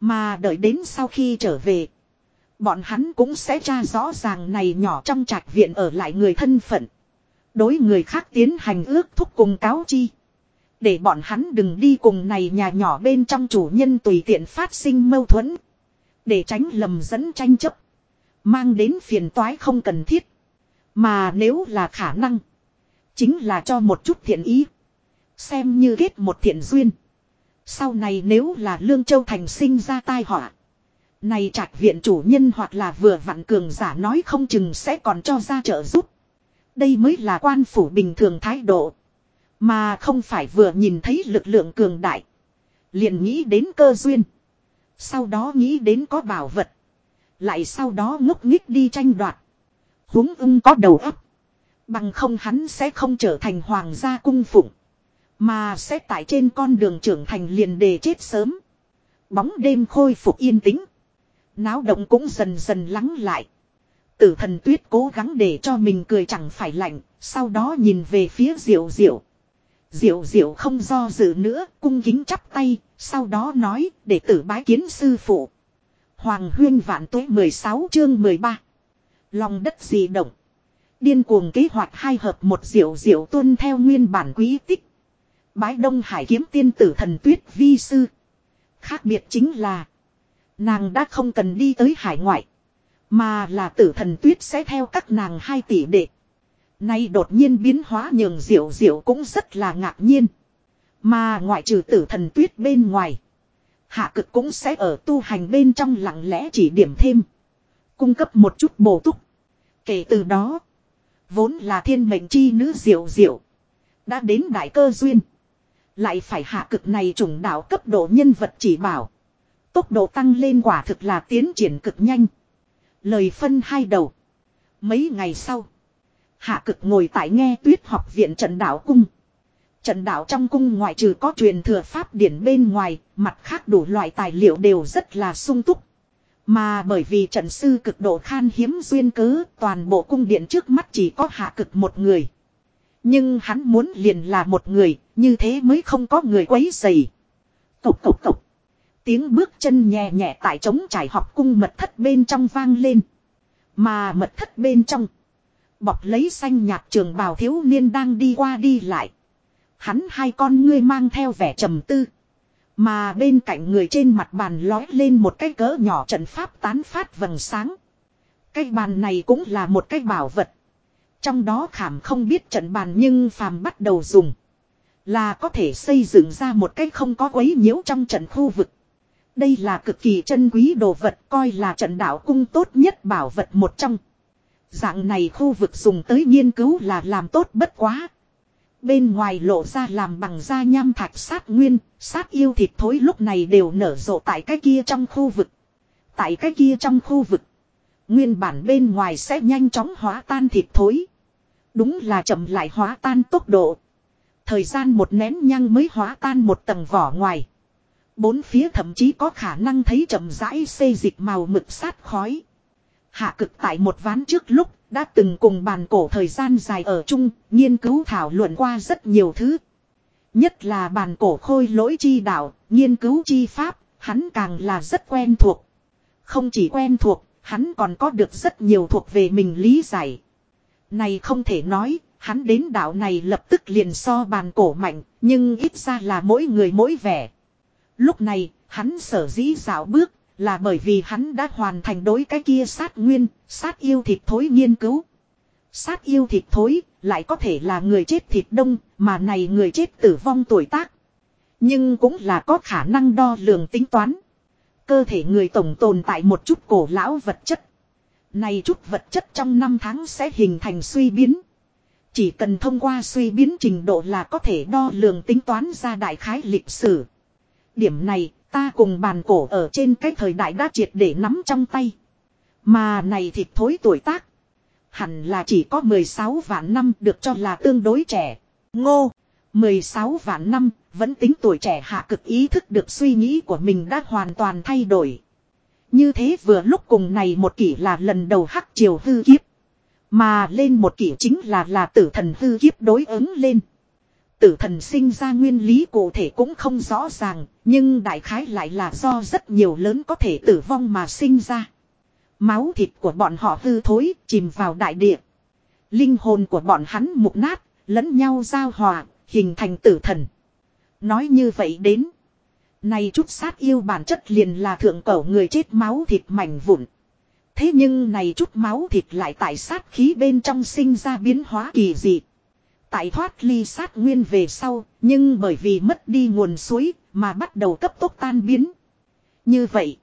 Mà đợi đến sau khi trở về, Bọn hắn cũng sẽ tra rõ ràng này nhỏ trong trạch viện ở lại người thân phận. Đối người khác tiến hành ước thúc cùng cáo chi. Để bọn hắn đừng đi cùng này nhà nhỏ bên trong chủ nhân tùy tiện phát sinh mâu thuẫn. Để tránh lầm dẫn tranh chấp. Mang đến phiền toái không cần thiết. Mà nếu là khả năng. Chính là cho một chút thiện ý. Xem như kết một thiện duyên. Sau này nếu là Lương Châu Thành sinh ra tai họa. Này trạch viện chủ nhân hoặc là vừa vặn cường giả nói không chừng sẽ còn cho ra trợ giúp. Đây mới là quan phủ bình thường thái độ. Mà không phải vừa nhìn thấy lực lượng cường đại. Liền nghĩ đến cơ duyên. Sau đó nghĩ đến có bảo vật. Lại sau đó ngốc nghích đi tranh đoạt. Húng ưng có đầu óc. Bằng không hắn sẽ không trở thành hoàng gia cung phụng. Mà sẽ tại trên con đường trưởng thành liền đề chết sớm. Bóng đêm khôi phục yên tĩnh. Náo động cũng dần dần lắng lại. Tử thần tuyết cố gắng để cho mình cười chẳng phải lạnh. Sau đó nhìn về phía diệu diệu. Diệu diệu không do dự nữa, cung kính chắp tay, sau đó nói, để tử bái kiến sư phụ. Hoàng huyên vạn tuế 16 chương 13. Lòng đất di động. Điên cuồng kế hoạch hai hợp một diệu diệu tuân theo nguyên bản quý tích. Bái Đông Hải kiếm tiên tử thần tuyết vi sư. Khác biệt chính là. Nàng đã không cần đi tới hải ngoại. Mà là tử thần tuyết sẽ theo các nàng hai tỷ đệ. Nay đột nhiên biến hóa nhường diệu diệu cũng rất là ngạc nhiên. Mà ngoại trừ tử thần tuyết bên ngoài. Hạ cực cũng sẽ ở tu hành bên trong lặng lẽ chỉ điểm thêm. Cung cấp một chút bổ túc. Kể từ đó. Vốn là thiên mệnh chi nữ diệu diệu. Đã đến đại cơ duyên. Lại phải hạ cực này trùng đạo cấp độ nhân vật chỉ bảo. Tốc độ tăng lên quả thực là tiến triển cực nhanh. Lời phân hai đầu. Mấy ngày sau. Hạ cực ngồi tại nghe tuyết học viện trận đạo cung. Trận đạo trong cung ngoại trừ có truyền thừa pháp điển bên ngoài, mặt khác đủ loại tài liệu đều rất là sung túc. Mà bởi vì trận sư cực độ khan hiếm duyên cớ, toàn bộ cung điện trước mắt chỉ có hạ cực một người. Nhưng hắn muốn liền là một người, như thế mới không có người quấy dày. Cộc cộc cộc. Tiếng bước chân nhẹ nhẹ tại trống trải học cung mật thất bên trong vang lên. Mà mật thất bên trong. Bọc lấy xanh nhạt trường bào thiếu niên đang đi qua đi lại. Hắn hai con ngươi mang theo vẻ trầm tư. Mà bên cạnh người trên mặt bàn lói lên một cái cỡ nhỏ trận pháp tán phát vầng sáng. Cái bàn này cũng là một cái bảo vật. Trong đó khảm không biết trận bàn nhưng phàm bắt đầu dùng. Là có thể xây dựng ra một cái không có quấy nhiễu trong trận khu vực. Đây là cực kỳ chân quý đồ vật coi là trận đạo cung tốt nhất bảo vật một trong. Dạng này khu vực dùng tới nghiên cứu là làm tốt bất quá. Bên ngoài lộ ra làm bằng da nham thạch sát nguyên, sát yêu thịt thối lúc này đều nở rộ tại cái kia trong khu vực. Tại cái kia trong khu vực. Nguyên bản bên ngoài sẽ nhanh chóng hóa tan thịt thối. Đúng là chậm lại hóa tan tốc độ. Thời gian một nén nhăng mới hóa tan một tầng vỏ ngoài. Bốn phía thậm chí có khả năng thấy chậm rãi xê dịch màu mực sát khói. Hạ cực tại một ván trước lúc đã từng cùng bàn cổ thời gian dài ở chung, nghiên cứu thảo luận qua rất nhiều thứ. Nhất là bàn cổ khôi lỗi chi đạo, nghiên cứu chi pháp, hắn càng là rất quen thuộc. Không chỉ quen thuộc, hắn còn có được rất nhiều thuộc về mình lý giải. Này không thể nói, hắn đến đạo này lập tức liền so bàn cổ mạnh, nhưng ít ra là mỗi người mỗi vẻ. Lúc này, hắn sở dĩ dạo bước, là bởi vì hắn đã hoàn thành đối cái kia sát nguyên, sát yêu thịt thối nghiên cứu. Sát yêu thịt thối, lại có thể là người chết thịt đông, mà này người chết tử vong tuổi tác. Nhưng cũng là có khả năng đo lường tính toán. Cơ thể người tổng tồn tại một chút cổ lão vật chất. Này chút vật chất trong năm tháng sẽ hình thành suy biến. Chỉ cần thông qua suy biến trình độ là có thể đo lường tính toán ra đại khái lịch sử. Điểm này, Ta cùng bàn cổ ở trên cái thời đại đã triệt để nắm trong tay. Mà này thịt thối tuổi tác. Hẳn là chỉ có 16 vạn năm được cho là tương đối trẻ. Ngô. 16 vạn năm, vẫn tính tuổi trẻ hạ cực ý thức được suy nghĩ của mình đã hoàn toàn thay đổi. Như thế vừa lúc cùng này một kỷ là lần đầu hắc triều hư kiếp. Mà lên một kỷ chính là là tử thần hư kiếp đối ứng lên. Tử thần sinh ra nguyên lý cụ thể cũng không rõ ràng, nhưng đại khái lại là do rất nhiều lớn có thể tử vong mà sinh ra. Máu thịt của bọn họ hư thối, chìm vào đại địa. Linh hồn của bọn hắn mục nát, lẫn nhau giao hòa, hình thành tử thần. Nói như vậy đến. Này chút sát yêu bản chất liền là thượng cổ người chết máu thịt mảnh vụn. Thế nhưng này chút máu thịt lại tại sát khí bên trong sinh ra biến hóa kỳ dị. Tại thoát ly sát nguyên về sau, nhưng bởi vì mất đi nguồn suối, mà bắt đầu cấp tốc tan biến. Như vậy,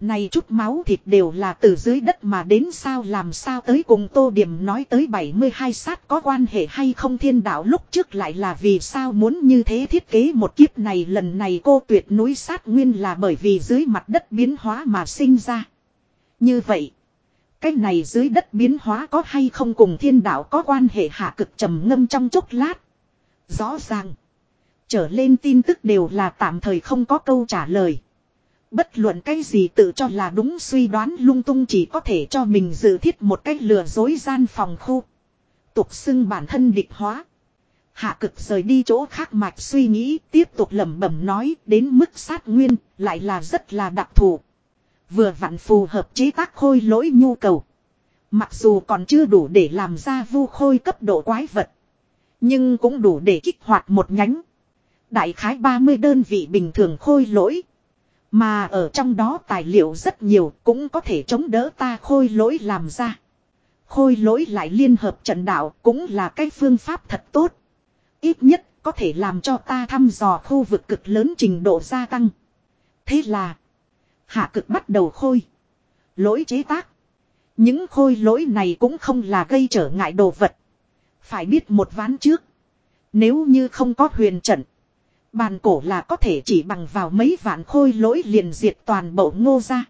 này chút máu thịt đều là từ dưới đất mà đến sao làm sao tới cùng tô điểm nói tới 72 sát có quan hệ hay không thiên đạo lúc trước lại là vì sao muốn như thế thiết kế một kiếp này lần này cô tuyệt núi sát nguyên là bởi vì dưới mặt đất biến hóa mà sinh ra. Như vậy. Cái này dưới đất biến hóa có hay không cùng thiên đạo có quan hệ hạ cực trầm ngâm trong chốc lát. Rõ ràng. Trở lên tin tức đều là tạm thời không có câu trả lời. Bất luận cái gì tự cho là đúng suy đoán lung tung chỉ có thể cho mình dự thiết một cách lừa dối gian phòng khu. Tục xưng bản thân địch hóa. Hạ cực rời đi chỗ khác mạch suy nghĩ, tiếp tục lẩm bẩm nói, đến mức sát nguyên, lại là rất là đặc thù. Vừa vặn phù hợp chế tác khôi lỗi nhu cầu. Mặc dù còn chưa đủ để làm ra vu khôi cấp độ quái vật. Nhưng cũng đủ để kích hoạt một nhánh. Đại khái 30 đơn vị bình thường khôi lỗi. Mà ở trong đó tài liệu rất nhiều cũng có thể chống đỡ ta khôi lỗi làm ra. Khôi lỗi lại liên hợp trận đạo cũng là cái phương pháp thật tốt. Ít nhất có thể làm cho ta thăm dò khu vực cực lớn trình độ gia tăng. Thế là hạ cực bắt đầu khôi. Lỗi chế tác. Những khôi lỗi này cũng không là gây trở ngại đồ vật. Phải biết một ván trước. Nếu như không có huyền trận. Bàn cổ là có thể chỉ bằng vào mấy vạn khôi lỗi liền diệt toàn bộ ngô ra.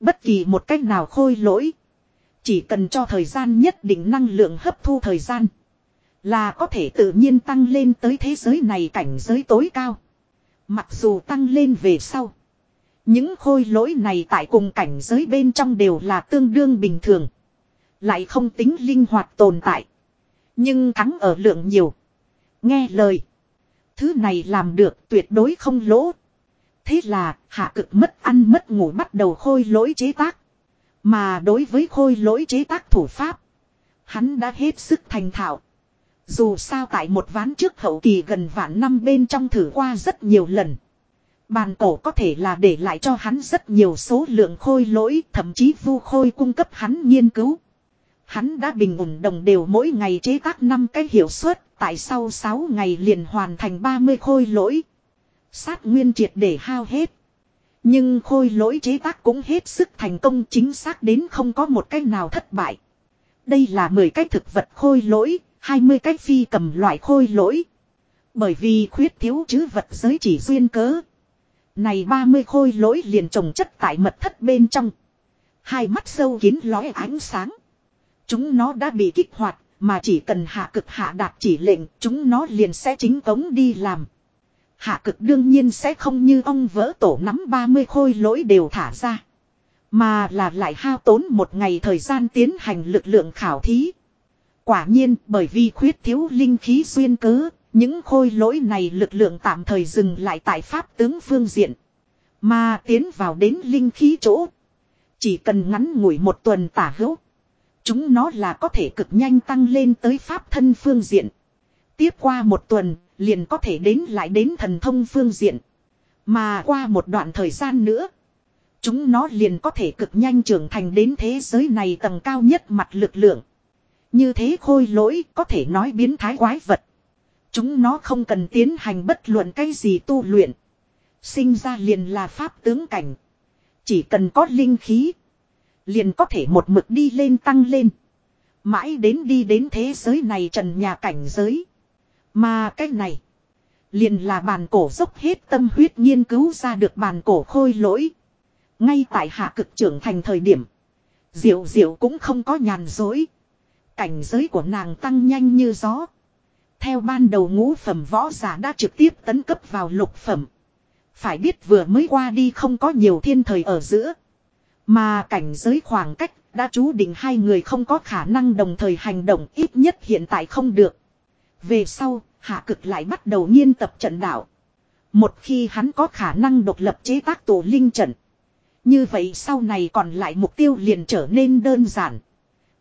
Bất kỳ một cách nào khôi lỗi. Chỉ cần cho thời gian nhất định năng lượng hấp thu thời gian. Là có thể tự nhiên tăng lên tới thế giới này cảnh giới tối cao. Mặc dù tăng lên về sau. Những khôi lỗi này tại cùng cảnh giới bên trong đều là tương đương bình thường. Lại không tính linh hoạt tồn tại. Nhưng thắng ở lượng nhiều. Nghe lời. Thứ này làm được tuyệt đối không lỗ. Thế là, hạ cực mất ăn mất ngủ bắt đầu khôi lỗi chế tác. Mà đối với khôi lỗi chế tác thủ pháp. Hắn đã hết sức thành thạo. Dù sao tại một ván trước hậu kỳ gần vạn năm bên trong thử qua rất nhiều lần. Bàn cổ có thể là để lại cho hắn rất nhiều số lượng khôi lỗi, thậm chí vu khôi cung cấp hắn nghiên cứu. Hắn đã bình ổn đồng đều mỗi ngày chế tác 5 cái hiệu suất, tại sau 6 ngày liền hoàn thành 30 khôi lỗi. Sát nguyên triệt để hao hết. Nhưng khôi lỗi chế tác cũng hết sức thành công chính xác đến không có một cách nào thất bại. Đây là 10 cái thực vật khôi lỗi, 20 cái phi cầm loại khôi lỗi. Bởi vì khuyết thiếu chứ vật giới chỉ duyên cớ. Này 30 khôi lỗi liền trồng chất tại mật thất bên trong. Hai mắt sâu kín lóe ánh sáng. Chúng nó đã bị kích hoạt, mà chỉ cần hạ cực hạ đạt chỉ lệnh, chúng nó liền sẽ chính tống đi làm. Hạ cực đương nhiên sẽ không như ông vỡ tổ nắm 30 khôi lỗi đều thả ra. Mà là lại hao tốn một ngày thời gian tiến hành lực lượng khảo thí. Quả nhiên bởi vì khuyết thiếu linh khí xuyên cớ, những khôi lỗi này lực lượng tạm thời dừng lại tại pháp tướng phương diện. Mà tiến vào đến linh khí chỗ. Chỉ cần ngắn ngủi một tuần tả hữu. Chúng nó là có thể cực nhanh tăng lên tới pháp thân phương diện. Tiếp qua một tuần, liền có thể đến lại đến thần thông phương diện. Mà qua một đoạn thời gian nữa, chúng nó liền có thể cực nhanh trưởng thành đến thế giới này tầng cao nhất mặt lực lượng. Như thế khôi lỗi có thể nói biến thái quái vật. Chúng nó không cần tiến hành bất luận cái gì tu luyện. Sinh ra liền là pháp tướng cảnh. Chỉ cần có linh khí. Liền có thể một mực đi lên tăng lên. Mãi đến đi đến thế giới này trần nhà cảnh giới. Mà cái này. Liền là bàn cổ dốc hết tâm huyết nghiên cứu ra được bàn cổ khôi lỗi. Ngay tại hạ cực trưởng thành thời điểm. Diệu diệu cũng không có nhàn dối. Cảnh giới của nàng tăng nhanh như gió. Theo ban đầu ngũ phẩm võ giả đã trực tiếp tấn cấp vào lục phẩm. Phải biết vừa mới qua đi không có nhiều thiên thời ở giữa. Mà cảnh giới khoảng cách đã chú định hai người không có khả năng đồng thời hành động ít nhất hiện tại không được. Về sau, hạ cực lại bắt đầu nghiên tập trận đạo. Một khi hắn có khả năng độc lập chế tác tổ linh trận. Như vậy sau này còn lại mục tiêu liền trở nên đơn giản.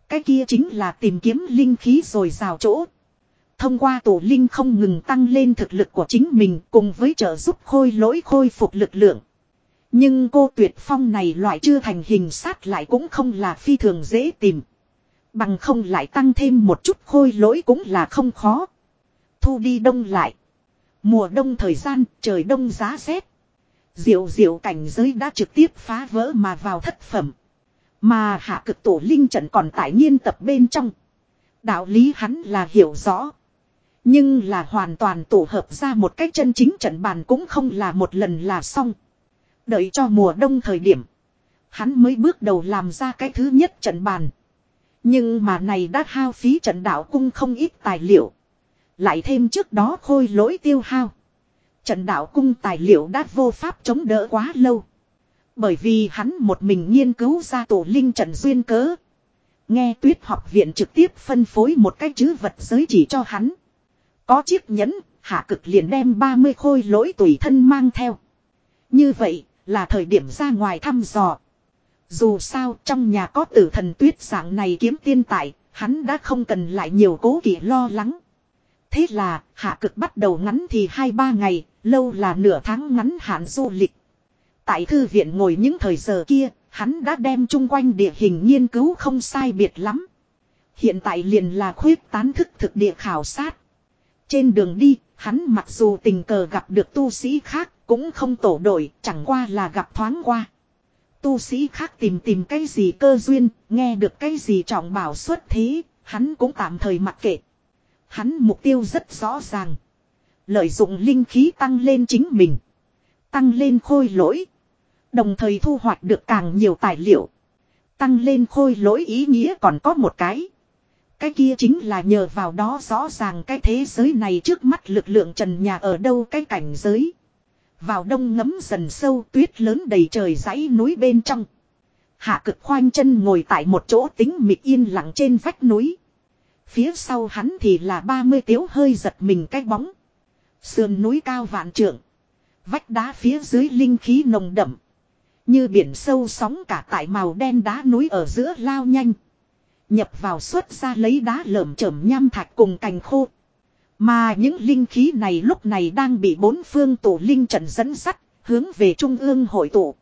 Cái kia chính là tìm kiếm linh khí rồi rào chỗ. Thông qua tổ linh không ngừng tăng lên thực lực của chính mình cùng với trợ giúp khôi lỗi khôi phục lực lượng. Nhưng cô tuyệt phong này loại chưa thành hình sát lại cũng không là phi thường dễ tìm. Bằng không lại tăng thêm một chút khôi lỗi cũng là không khó. Thu đi đông lại. Mùa đông thời gian, trời đông giá rét. Diệu diệu cảnh giới đã trực tiếp phá vỡ mà vào thất phẩm. Mà hạ cực tổ linh trận còn tại nhiên tập bên trong. Đạo lý hắn là hiểu rõ. Nhưng là hoàn toàn tổ hợp ra một cách chân chính trận bàn cũng không là một lần là xong. Đợi cho mùa đông thời điểm. Hắn mới bước đầu làm ra cái thứ nhất trận bàn. Nhưng mà này đã hao phí trận đạo cung không ít tài liệu. Lại thêm trước đó khôi lỗi tiêu hao. Trận đạo cung tài liệu đã vô pháp chống đỡ quá lâu. Bởi vì hắn một mình nghiên cứu ra tổ linh trận duyên cớ. Nghe tuyết học viện trực tiếp phân phối một cái chữ vật giới chỉ cho hắn. Có chiếc nhẫn, hạ cực liền đem 30 khôi lỗi tùy thân mang theo. Như vậy, là thời điểm ra ngoài thăm dò. Dù sao trong nhà có tử thần tuyết dạng này kiếm tiên tại, hắn đã không cần lại nhiều cố kỵ lo lắng. Thế là, hạ cực bắt đầu ngắn thì 2-3 ngày, lâu là nửa tháng ngắn hạn du lịch. Tại thư viện ngồi những thời giờ kia, hắn đã đem chung quanh địa hình nghiên cứu không sai biệt lắm. Hiện tại liền là khuyết tán thức thực địa khảo sát. Trên đường đi, hắn mặc dù tình cờ gặp được tu sĩ khác, cũng không tổ đội, chẳng qua là gặp thoáng qua. Tu sĩ khác tìm tìm cái gì cơ duyên, nghe được cái gì trọng bảo xuất thế, hắn cũng tạm thời mặc kệ. Hắn mục tiêu rất rõ ràng. Lợi dụng linh khí tăng lên chính mình. Tăng lên khôi lỗi. Đồng thời thu hoạch được càng nhiều tài liệu. Tăng lên khôi lỗi ý nghĩa còn có một cái. Cái kia chính là nhờ vào đó rõ ràng cái thế giới này trước mắt lực lượng trần nhà ở đâu cái cảnh giới. Vào đông ngấm dần sâu tuyết lớn đầy trời dãy núi bên trong. Hạ cực khoanh chân ngồi tại một chỗ tính mịt yên lặng trên vách núi. Phía sau hắn thì là 30 tiếu hơi giật mình cái bóng. Sườn núi cao vạn trượng. Vách đá phía dưới linh khí nồng đậm. Như biển sâu sóng cả tại màu đen đá núi ở giữa lao nhanh. Nhập vào xuất ra lấy đá lởm chởm nham thạch cùng cành khô. Mà những linh khí này lúc này đang bị bốn phương tổ linh trận dẫn sắt, hướng về trung ương hội tụ.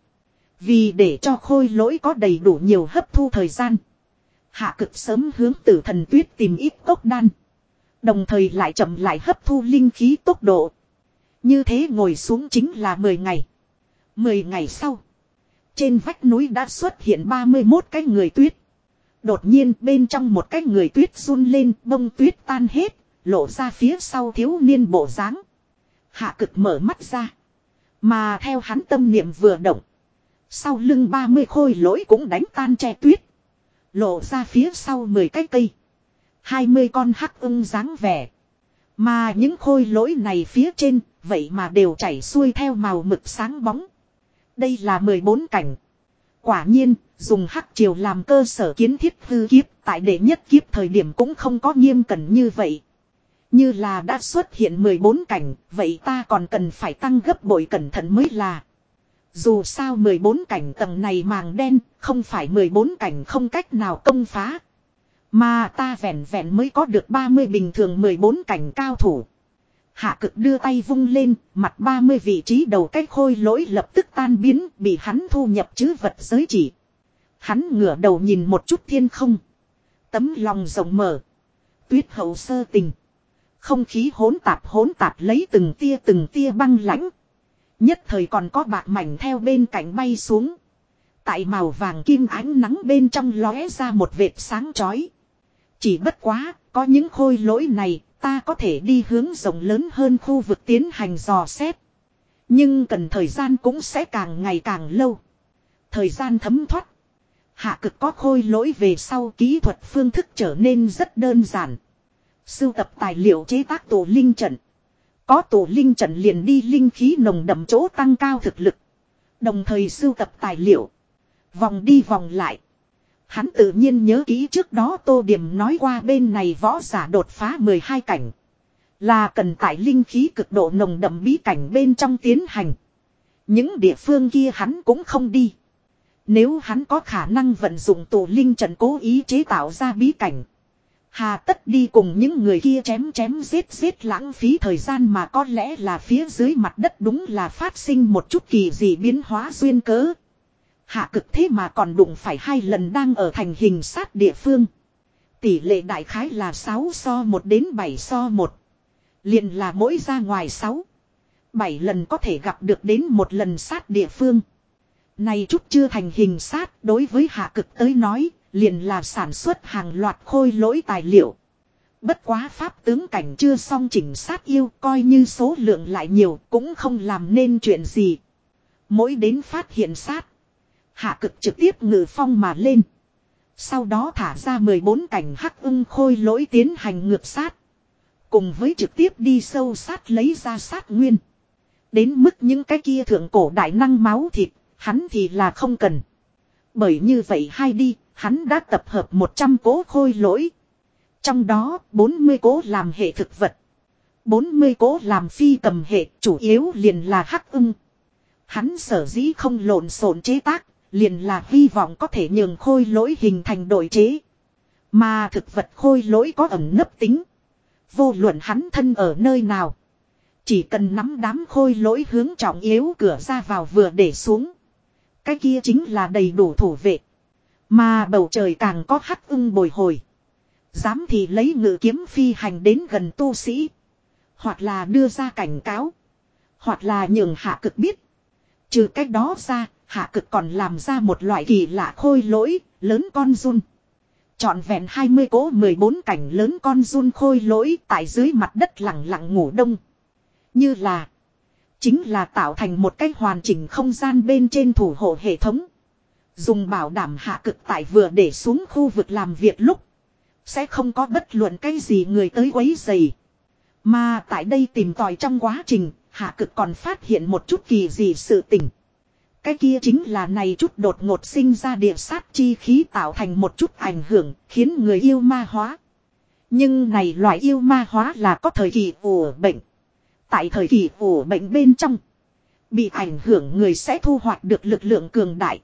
Vì để cho khôi lỗi có đầy đủ nhiều hấp thu thời gian. Hạ cực sớm hướng tử thần tuyết tìm ít cốc đan. Đồng thời lại chậm lại hấp thu linh khí tốc độ. Như thế ngồi xuống chính là 10 ngày. 10 ngày sau. Trên vách núi đã xuất hiện 31 cái người tuyết. Đột nhiên bên trong một cái người tuyết run lên bông tuyết tan hết. Lộ ra phía sau thiếu niên bộ dáng Hạ cực mở mắt ra. Mà theo hắn tâm niệm vừa động. Sau lưng 30 khôi lỗi cũng đánh tan che tuyết. Lộ ra phía sau 10 cái cây. 20 con hắc ưng dáng vẻ. Mà những khôi lỗi này phía trên, vậy mà đều chảy xuôi theo màu mực sáng bóng. Đây là 14 cảnh. Quả nhiên, dùng hắc triều làm cơ sở kiến thiết hư kiếp, tại đệ nhất kiếp thời điểm cũng không có nghiêm cẩn như vậy. Như là đã xuất hiện 14 cảnh, vậy ta còn cần phải tăng gấp bội cẩn thận mới là. Dù sao 14 cảnh tầng này màng đen, không phải 14 cảnh không cách nào công phá. Mà ta vẹn vẹn mới có được 30 bình thường 14 cảnh cao thủ. Hạ cực đưa tay vung lên, mặt 30 vị trí đầu cách khôi lỗi lập tức tan biến, bị hắn thu nhập chứ vật giới chỉ. Hắn ngửa đầu nhìn một chút thiên không. Tấm lòng rộng mở. Tuyết hậu sơ tình. Không khí hỗn tạp hỗn tạp lấy từng tia từng tia băng lãnh. Nhất thời còn có bạc mảnh theo bên cạnh bay xuống. Tại màu vàng kim ánh nắng bên trong lóe ra một vệt sáng chói. Chỉ bất quá, có những khôi lỗi này, ta có thể đi hướng rộng lớn hơn khu vực tiến hành dò xét. Nhưng cần thời gian cũng sẽ càng ngày càng lâu. Thời gian thấm thoát. Hạ cực có khôi lỗi về sau kỹ thuật phương thức trở nên rất đơn giản. Sưu tập tài liệu chế tác tổ linh trận. Có tổ linh trận liền đi linh khí nồng đậm chỗ tăng cao thực lực. Đồng thời sưu tập tài liệu. Vòng đi vòng lại. Hắn tự nhiên nhớ kỹ trước đó Tô Điểm nói qua bên này võ giả đột phá 12 cảnh. Là cần tại linh khí cực độ nồng đậm bí cảnh bên trong tiến hành. Những địa phương kia hắn cũng không đi. Nếu hắn có khả năng vận dụng tổ linh trận cố ý chế tạo ra bí cảnh. Hà tất đi cùng những người kia chém chém giết giết lãng phí thời gian mà có lẽ là phía dưới mặt đất đúng là phát sinh một chút kỳ gì biến hóa duyên cớ. Hạ cực thế mà còn đụng phải hai lần đang ở thành hình sát địa phương. Tỷ lệ đại khái là 6 so 1 đến 7 so 1. liền là mỗi ra ngoài 6. 7 lần có thể gặp được đến một lần sát địa phương. Này chút chưa thành hình sát đối với hạ cực tới nói liền là sản xuất hàng loạt khôi lỗi tài liệu. Bất quá pháp tướng cảnh chưa xong chỉnh sát yêu coi như số lượng lại nhiều cũng không làm nên chuyện gì. Mỗi đến phát hiện sát. Hạ cực trực tiếp ngự phong mà lên. Sau đó thả ra 14 cảnh hắc ưng khôi lỗi tiến hành ngược sát. Cùng với trực tiếp đi sâu sát lấy ra sát nguyên. Đến mức những cái kia thượng cổ đại năng máu thịt, hắn thì là không cần. Bởi như vậy hai đi, hắn đã tập hợp 100 cố khôi lỗi. Trong đó, 40 cố làm hệ thực vật. 40 cố làm phi cầm hệ, chủ yếu liền là hắc ưng. Hắn sở dĩ không lộn xộn chế tác, liền là hy vọng có thể nhường khôi lỗi hình thành đội chế. Mà thực vật khôi lỗi có ẩn nấp tính. Vô luận hắn thân ở nơi nào. Chỉ cần nắm đám khôi lỗi hướng trọng yếu cửa ra vào vừa để xuống. Cái kia chính là đầy đủ thủ vệ. Mà bầu trời càng có hắc ưng bồi hồi. Dám thì lấy ngự kiếm phi hành đến gần tu sĩ. Hoặc là đưa ra cảnh cáo. Hoặc là nhường hạ cực biết. Trừ cách đó ra, hạ cực còn làm ra một loại kỳ lạ khôi lỗi, lớn con run. Chọn vẹn 20 cỗ 14 cảnh lớn con run khôi lỗi tại dưới mặt đất lặng lặng ngủ đông. Như là, chính là tạo thành một cách hoàn chỉnh không gian bên trên thủ hộ hệ thống. Dùng bảo đảm hạ cực tại vừa để xuống khu vực làm việc lúc. Sẽ không có bất luận cái gì người tới quấy dày. Mà tại đây tìm tòi trong quá trình, hạ cực còn phát hiện một chút kỳ gì sự tình. Cái kia chính là này chút đột ngột sinh ra địa sát chi khí tạo thành một chút ảnh hưởng, khiến người yêu ma hóa. Nhưng này loại yêu ma hóa là có thời kỳ ủ bệnh. Tại thời kỳ ủ bệnh bên trong, bị ảnh hưởng người sẽ thu hoạch được lực lượng cường đại.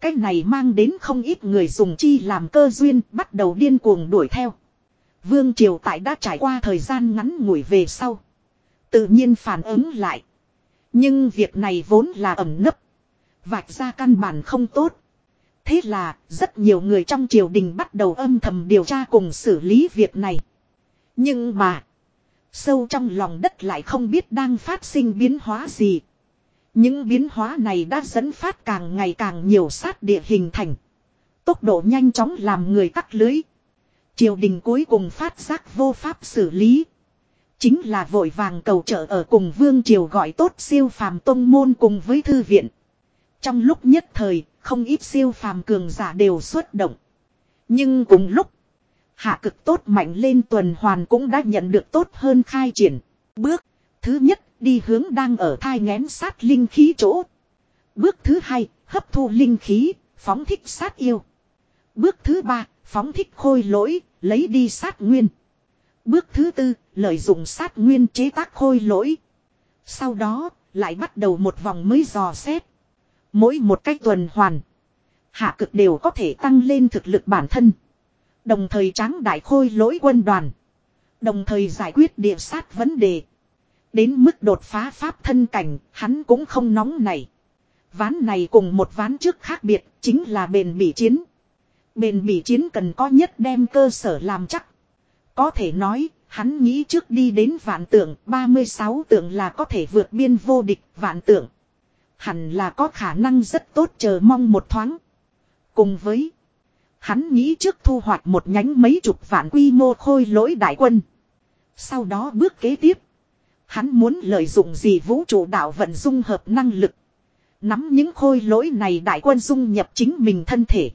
cách này mang đến không ít người dùng chi làm cơ duyên bắt đầu điên cuồng đuổi theo. Vương Triều Tại đã trải qua thời gian ngắn ngủi về sau. Tự nhiên phản ứng lại. Nhưng việc này vốn là ẩm nấp. Vạch ra căn bản không tốt. Thế là rất nhiều người trong triều đình bắt đầu âm thầm điều tra cùng xử lý việc này. Nhưng mà. Sâu trong lòng đất lại không biết đang phát sinh biến hóa gì. Những biến hóa này đã dẫn phát càng ngày càng nhiều sát địa hình thành. Tốc độ nhanh chóng làm người cắt lưới. Triều đình cuối cùng phát giác vô pháp xử lý. Chính là vội vàng cầu trợ ở cùng vương triều gọi tốt siêu phàm tông môn cùng với thư viện. Trong lúc nhất thời, không ít siêu phàm cường giả đều xuất động. Nhưng cùng lúc, hạ cực tốt mạnh lên tuần hoàn cũng đã nhận được tốt hơn khai triển. Bước thứ nhất đi hướng đang ở thai ngén sát linh khí chỗ. Bước thứ hai, hấp thu linh khí, phóng thích sát yêu. Bước thứ ba, phóng thích khôi lỗi, lấy đi sát nguyên. Bước thứ tư, lợi dụng sát nguyên chế tác khôi lỗi. Sau đó, lại bắt đầu một vòng mới dò xét. Mỗi một cách tuần hoàn. Hạ cực đều có thể tăng lên thực lực bản thân. Đồng thời tráng đại khôi lỗi quân đoàn. Đồng thời giải quyết địa sát vấn đề. Đến mức đột phá pháp thân cảnh, hắn cũng không nóng này. Ván này cùng một ván trước khác biệt, chính là bền bỉ chiến. Bền bỉ chiến cần có nhất đem cơ sở làm chắc. Có thể nói, hắn nghĩ trước đi đến vạn tượng, 36 tượng là có thể vượt biên vô địch, vạn tượng. Hẳn là có khả năng rất tốt chờ mong một thoáng. Cùng với, hắn nghĩ trước thu hoạch một nhánh mấy chục vạn quy mô khôi lỗi đại quân. Sau đó bước kế tiếp. Hắn muốn lợi dụng gì vũ trụ đạo vận dung hợp năng lực. Nắm những khôi lỗi này đại quân dung nhập chính mình thân thể.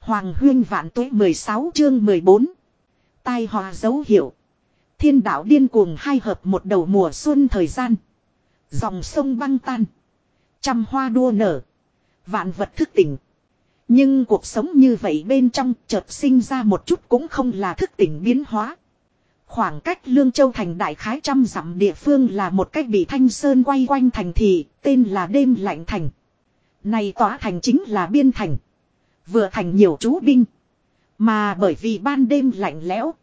Hoàng huyên vạn tuế 16 chương 14. Tai hòa dấu hiệu. Thiên đạo điên cuồng hai hợp một đầu mùa xuân thời gian. Dòng sông băng tan. Trăm hoa đua nở. Vạn vật thức tỉnh. Nhưng cuộc sống như vậy bên trong chợt sinh ra một chút cũng không là thức tỉnh biến hóa. Khoảng cách Lương Châu thành đại khái trăm dặm địa phương là một cách bị thanh sơn quay quanh thành thị, tên là đêm lạnh thành. Này tỏa thành chính là biên thành. Vừa thành nhiều chú binh. Mà bởi vì ban đêm lạnh lẽo.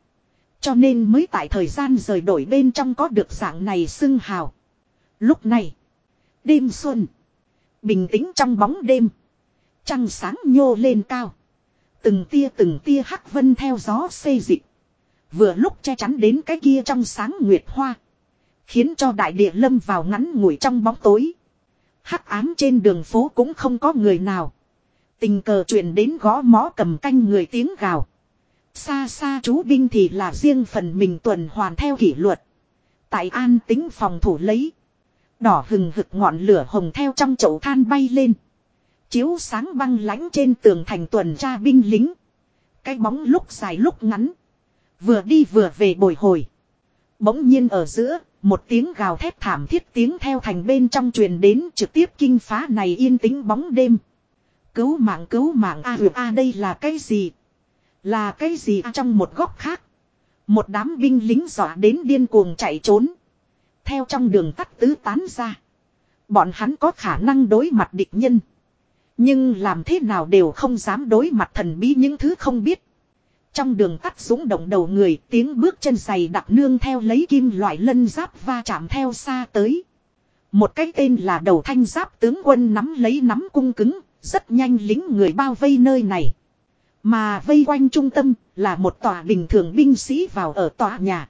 Cho nên mới tại thời gian rời đổi bên trong có được dạng này xưng hào. Lúc này. Đêm xuân. Bình tĩnh trong bóng đêm. Trăng sáng nhô lên cao. Từng tia từng tia hắc vân theo gió xây dịch. Vừa lúc che chắn đến cái kia trong sáng nguyệt hoa. Khiến cho đại địa lâm vào ngắn ngủi trong bóng tối. Hắc ám trên đường phố cũng không có người nào. Tình cờ chuyển đến gõ mó cầm canh người tiếng gào. Xa xa chú binh thì là riêng phần mình tuần hoàn theo kỷ luật. Tại an tính phòng thủ lấy. Đỏ hừng hực ngọn lửa hồng theo trong chậu than bay lên. Chiếu sáng băng lãnh trên tường thành tuần tra binh lính. Cái bóng lúc dài lúc ngắn. Vừa đi vừa về bồi hồi. Bỗng nhiên ở giữa, một tiếng gào thét thảm thiết tiếng theo thành bên trong truyền đến trực tiếp kinh phá này yên tĩnh bóng đêm. Cứu mạng cứu mạng a à, a đây là cái gì? Là cái gì à, trong một góc khác? Một đám binh lính dọa đến điên cuồng chạy trốn. Theo trong đường tắt tứ tán ra. Bọn hắn có khả năng đối mặt địch nhân. Nhưng làm thế nào đều không dám đối mặt thần bí những thứ không biết. Trong đường tắt súng động đầu người tiếng bước chân giày đặc nương theo lấy kim loại lân giáp va chạm theo xa tới. Một cái tên là đầu thanh giáp tướng quân nắm lấy nắm cung cứng, rất nhanh lính người bao vây nơi này. Mà vây quanh trung tâm là một tòa bình thường binh sĩ vào ở tòa nhà.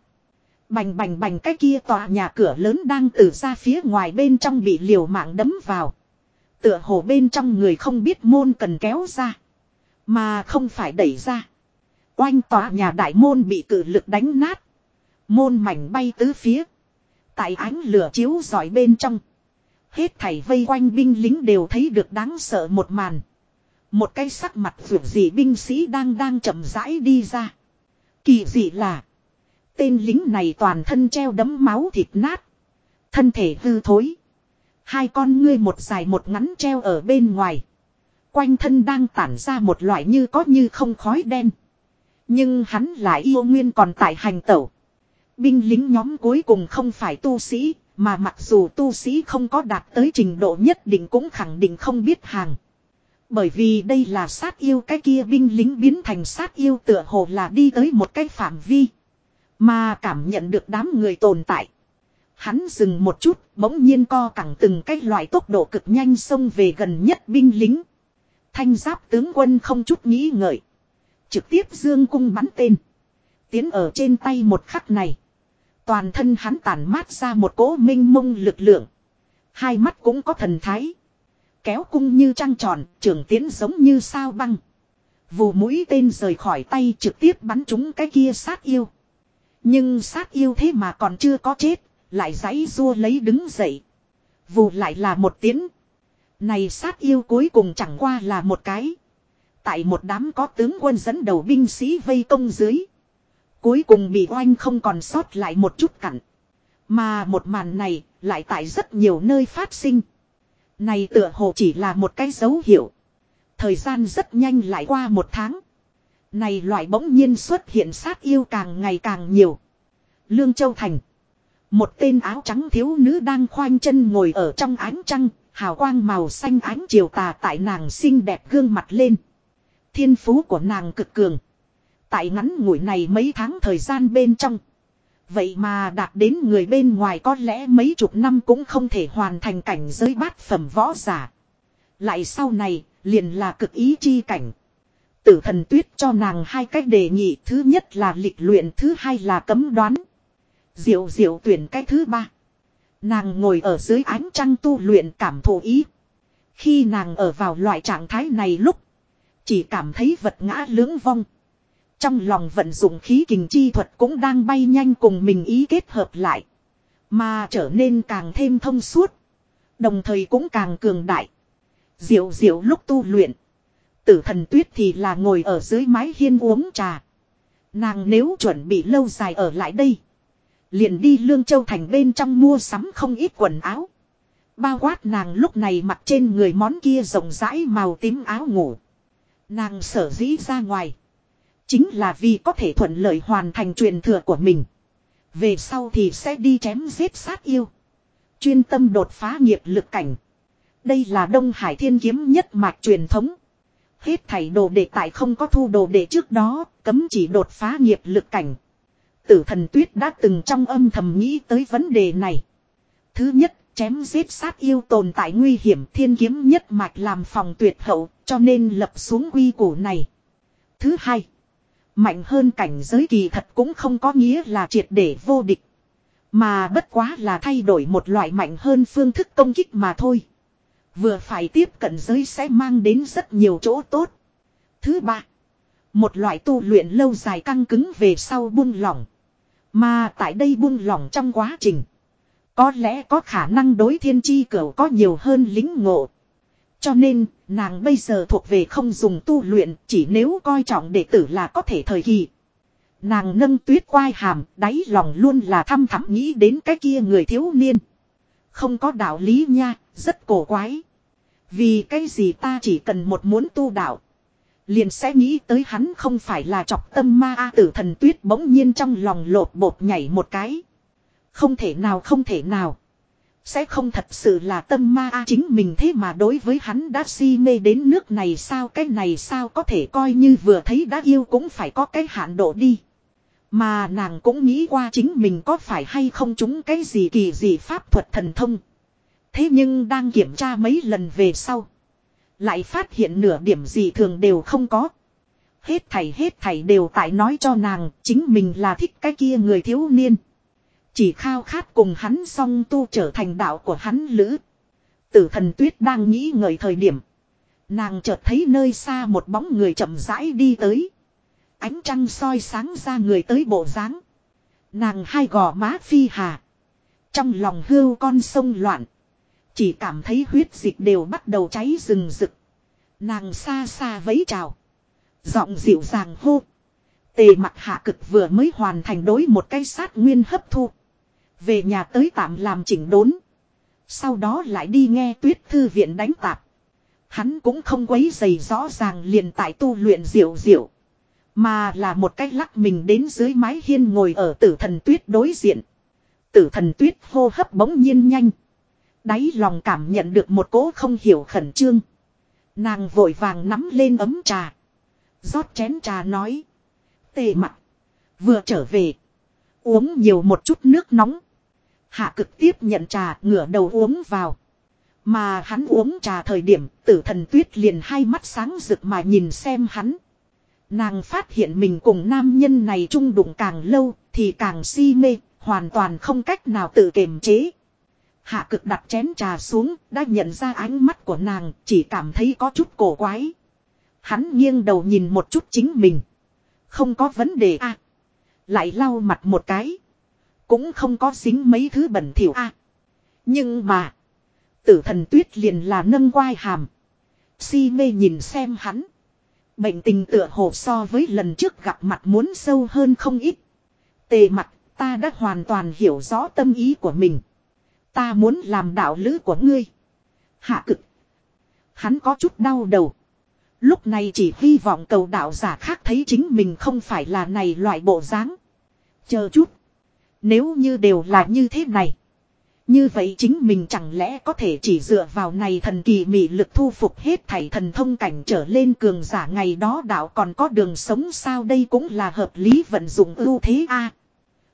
Bành bành bành cái kia tòa nhà cửa lớn đang từ ra phía ngoài bên trong bị liều mạng đấm vào. Tựa hồ bên trong người không biết môn cần kéo ra. Mà không phải đẩy ra. Oanh tòa nhà đại môn bị cử lực đánh nát. Môn mảnh bay tứ phía. Tại ánh lửa chiếu giỏi bên trong. Hết thảy vây quanh binh lính đều thấy được đáng sợ một màn. Một cái sắc mặt vượt dị binh sĩ đang đang chậm rãi đi ra. Kỳ dị là. Tên lính này toàn thân treo đấm máu thịt nát. Thân thể hư thối. Hai con ngươi một dài một ngắn treo ở bên ngoài. Quanh thân đang tản ra một loại như có như không khói đen. Nhưng hắn lại yêu nguyên còn tại hành tẩu. Binh lính nhóm cuối cùng không phải tu sĩ, mà mặc dù tu sĩ không có đạt tới trình độ nhất định cũng khẳng định không biết hàng. Bởi vì đây là sát yêu cái kia binh lính biến thành sát yêu tựa hồ là đi tới một cái phạm vi. Mà cảm nhận được đám người tồn tại. Hắn dừng một chút, bỗng nhiên co cẳng từng cái loại tốc độ cực nhanh xông về gần nhất binh lính. Thanh giáp tướng quân không chút nghĩ ngợi. Trực tiếp dương cung bắn tên. Tiến ở trên tay một khắc này. Toàn thân hắn tản mát ra một cỗ minh mông lực lượng. Hai mắt cũng có thần thái. Kéo cung như trăng tròn, trường tiến giống như sao băng. Vù mũi tên rời khỏi tay trực tiếp bắn trúng cái kia sát yêu. Nhưng sát yêu thế mà còn chưa có chết, lại giãy rua lấy đứng dậy. Vù lại là một tiếng. Này sát yêu cuối cùng chẳng qua là một cái. Tại một đám có tướng quân dẫn đầu binh sĩ vây công dưới. Cuối cùng bị oanh không còn sót lại một chút cặn. Mà một màn này lại tại rất nhiều nơi phát sinh. Này tựa hồ chỉ là một cái dấu hiệu. Thời gian rất nhanh lại qua một tháng. Này loại bỗng nhiên xuất hiện sát yêu càng ngày càng nhiều. Lương Châu Thành. Một tên áo trắng thiếu nữ đang khoanh chân ngồi ở trong ánh trăng, hào quang màu xanh ánh chiều tà tại nàng xinh đẹp gương mặt lên. Thiên phú của nàng cực cường. Tại ngắn ngủi này mấy tháng thời gian bên trong. Vậy mà đạt đến người bên ngoài có lẽ mấy chục năm cũng không thể hoàn thành cảnh giới bát phẩm võ giả. Lại sau này, liền là cực ý chi cảnh. Tử thần tuyết cho nàng hai cách đề nghị. Thứ nhất là lịch luyện, thứ hai là cấm đoán. Diệu diệu tuyển cái thứ ba. Nàng ngồi ở dưới ánh trăng tu luyện cảm thụ ý. Khi nàng ở vào loại trạng thái này lúc. Chỉ cảm thấy vật ngã lưỡng vong. Trong lòng vận dụng khí kình chi thuật cũng đang bay nhanh cùng mình ý kết hợp lại. Mà trở nên càng thêm thông suốt. Đồng thời cũng càng cường đại. Diệu diệu lúc tu luyện. Tử thần tuyết thì là ngồi ở dưới mái hiên uống trà. Nàng nếu chuẩn bị lâu dài ở lại đây. Liền đi Lương Châu Thành bên trong mua sắm không ít quần áo. Bao quát nàng lúc này mặc trên người món kia rộng rãi màu tím áo ngủ. Nàng sở dĩ ra ngoài. Chính là vì có thể thuận lợi hoàn thành truyền thừa của mình. Về sau thì sẽ đi chém giết sát yêu. Chuyên tâm đột phá nghiệp lực cảnh. Đây là Đông Hải thiên kiếm nhất mạch truyền thống. Hết thảy đồ đệ tại không có thu đồ đệ trước đó, cấm chỉ đột phá nghiệp lực cảnh. Tử thần tuyết đã từng trong âm thầm nghĩ tới vấn đề này. Thứ nhất, chém giết sát yêu tồn tại nguy hiểm thiên kiếm nhất mạch làm phòng tuyệt hậu, cho nên lập xuống quy củ này. Thứ hai, mạnh hơn cảnh giới kỳ thật cũng không có nghĩa là triệt để vô địch. Mà bất quá là thay đổi một loại mạnh hơn phương thức công kích mà thôi. Vừa phải tiếp cận giới sẽ mang đến rất nhiều chỗ tốt. Thứ ba, một loại tu luyện lâu dài căng cứng về sau buông lỏng. Mà tại đây buông lỏng trong quá trình. Có lẽ có khả năng đối thiên chi cửu có nhiều hơn lính ngộ. Cho nên, nàng bây giờ thuộc về không dùng tu luyện, chỉ nếu coi trọng đệ tử là có thể thời kỳ. Nàng nâng tuyết quai hàm, đáy lòng luôn là thăm thắm nghĩ đến cái kia người thiếu niên. Không có đạo lý nha, rất cổ quái. Vì cái gì ta chỉ cần một muốn tu đạo. Liền sẽ nghĩ tới hắn không phải là chọc tâm ma A tử thần tuyết bỗng nhiên trong lòng lột bột nhảy một cái. Không thể nào, không thể nào. Sẽ không thật sự là tâm ma A chính mình thế mà đối với hắn đã si mê đến nước này sao, cái này sao có thể coi như vừa thấy đã yêu cũng phải có cái hạn độ đi. Mà nàng cũng nghĩ qua chính mình có phải hay không chúng cái gì kỳ gì pháp thuật thần thông. Thế nhưng đang kiểm tra mấy lần về sau. Lại phát hiện nửa điểm gì thường đều không có. Hết thảy hết thảy đều tại nói cho nàng, chính mình là thích cái kia người thiếu niên. Chỉ khao khát cùng hắn song tu trở thành đạo của hắn lữ. Tử thần tuyết đang nghĩ ngợi thời điểm. Nàng chợt thấy nơi xa một bóng người chậm rãi đi tới. Ánh trăng soi sáng ra người tới bộ dáng. Nàng hai gò má phi hà. Trong lòng hưu con sông loạn. Chỉ cảm thấy huyết dịch đều bắt đầu cháy rừng rực. Nàng xa xa vẫy chào. Giọng dịu dàng hô. Tề mặt hạ cực vừa mới hoàn thành đối một cái sát nguyên hấp thu. Về nhà tới tạm làm chỉnh đốn. Sau đó lại đi nghe tuyết thư viện đánh tạp. Hắn cũng không quấy dày rõ ràng liền tại tu luyện diệu diệu. Mà là một cách lắc mình đến dưới mái hiên ngồi ở tử thần tuyết đối diện. Tử thần tuyết hô hấp bỗng nhiên nhanh. Đáy lòng cảm nhận được một cỗ không hiểu khẩn trương. Nàng vội vàng nắm lên ấm trà. rót chén trà nói. Tề mặt. Vừa trở về. Uống nhiều một chút nước nóng. Hạ cực tiếp nhận trà ngửa đầu uống vào. Mà hắn uống trà thời điểm tử thần tuyết liền hai mắt sáng rực mà nhìn xem hắn. Nàng phát hiện mình cùng nam nhân này chung đụng càng lâu thì càng si mê, hoàn toàn không cách nào tự kiềm chế. Hạ cực đặt chén trà xuống, đã nhận ra ánh mắt của nàng, chỉ cảm thấy có chút cổ quái. Hắn nghiêng đầu nhìn một chút chính mình. Không có vấn đề à. Lại lau mặt một cái. Cũng không có xính mấy thứ bẩn thỉu à. Nhưng mà. Tử thần tuyết liền là nâng quai hàm. Si mê nhìn xem hắn. Bệnh tình tựa hồ so với lần trước gặp mặt muốn sâu hơn không ít. Tề mặt ta đã hoàn toàn hiểu rõ tâm ý của mình. Ta muốn làm đạo lữ của ngươi. Hạ cực. Hắn có chút đau đầu. Lúc này chỉ hy vọng cầu đạo giả khác thấy chính mình không phải là này loại bộ dáng. Chờ chút. Nếu như đều là như thế này. Như vậy chính mình chẳng lẽ có thể chỉ dựa vào này thần kỳ mị lực thu phục hết thảy thần thông cảnh trở lên cường giả ngày đó đạo còn có đường sống sao đây cũng là hợp lý vận dụng ưu thế a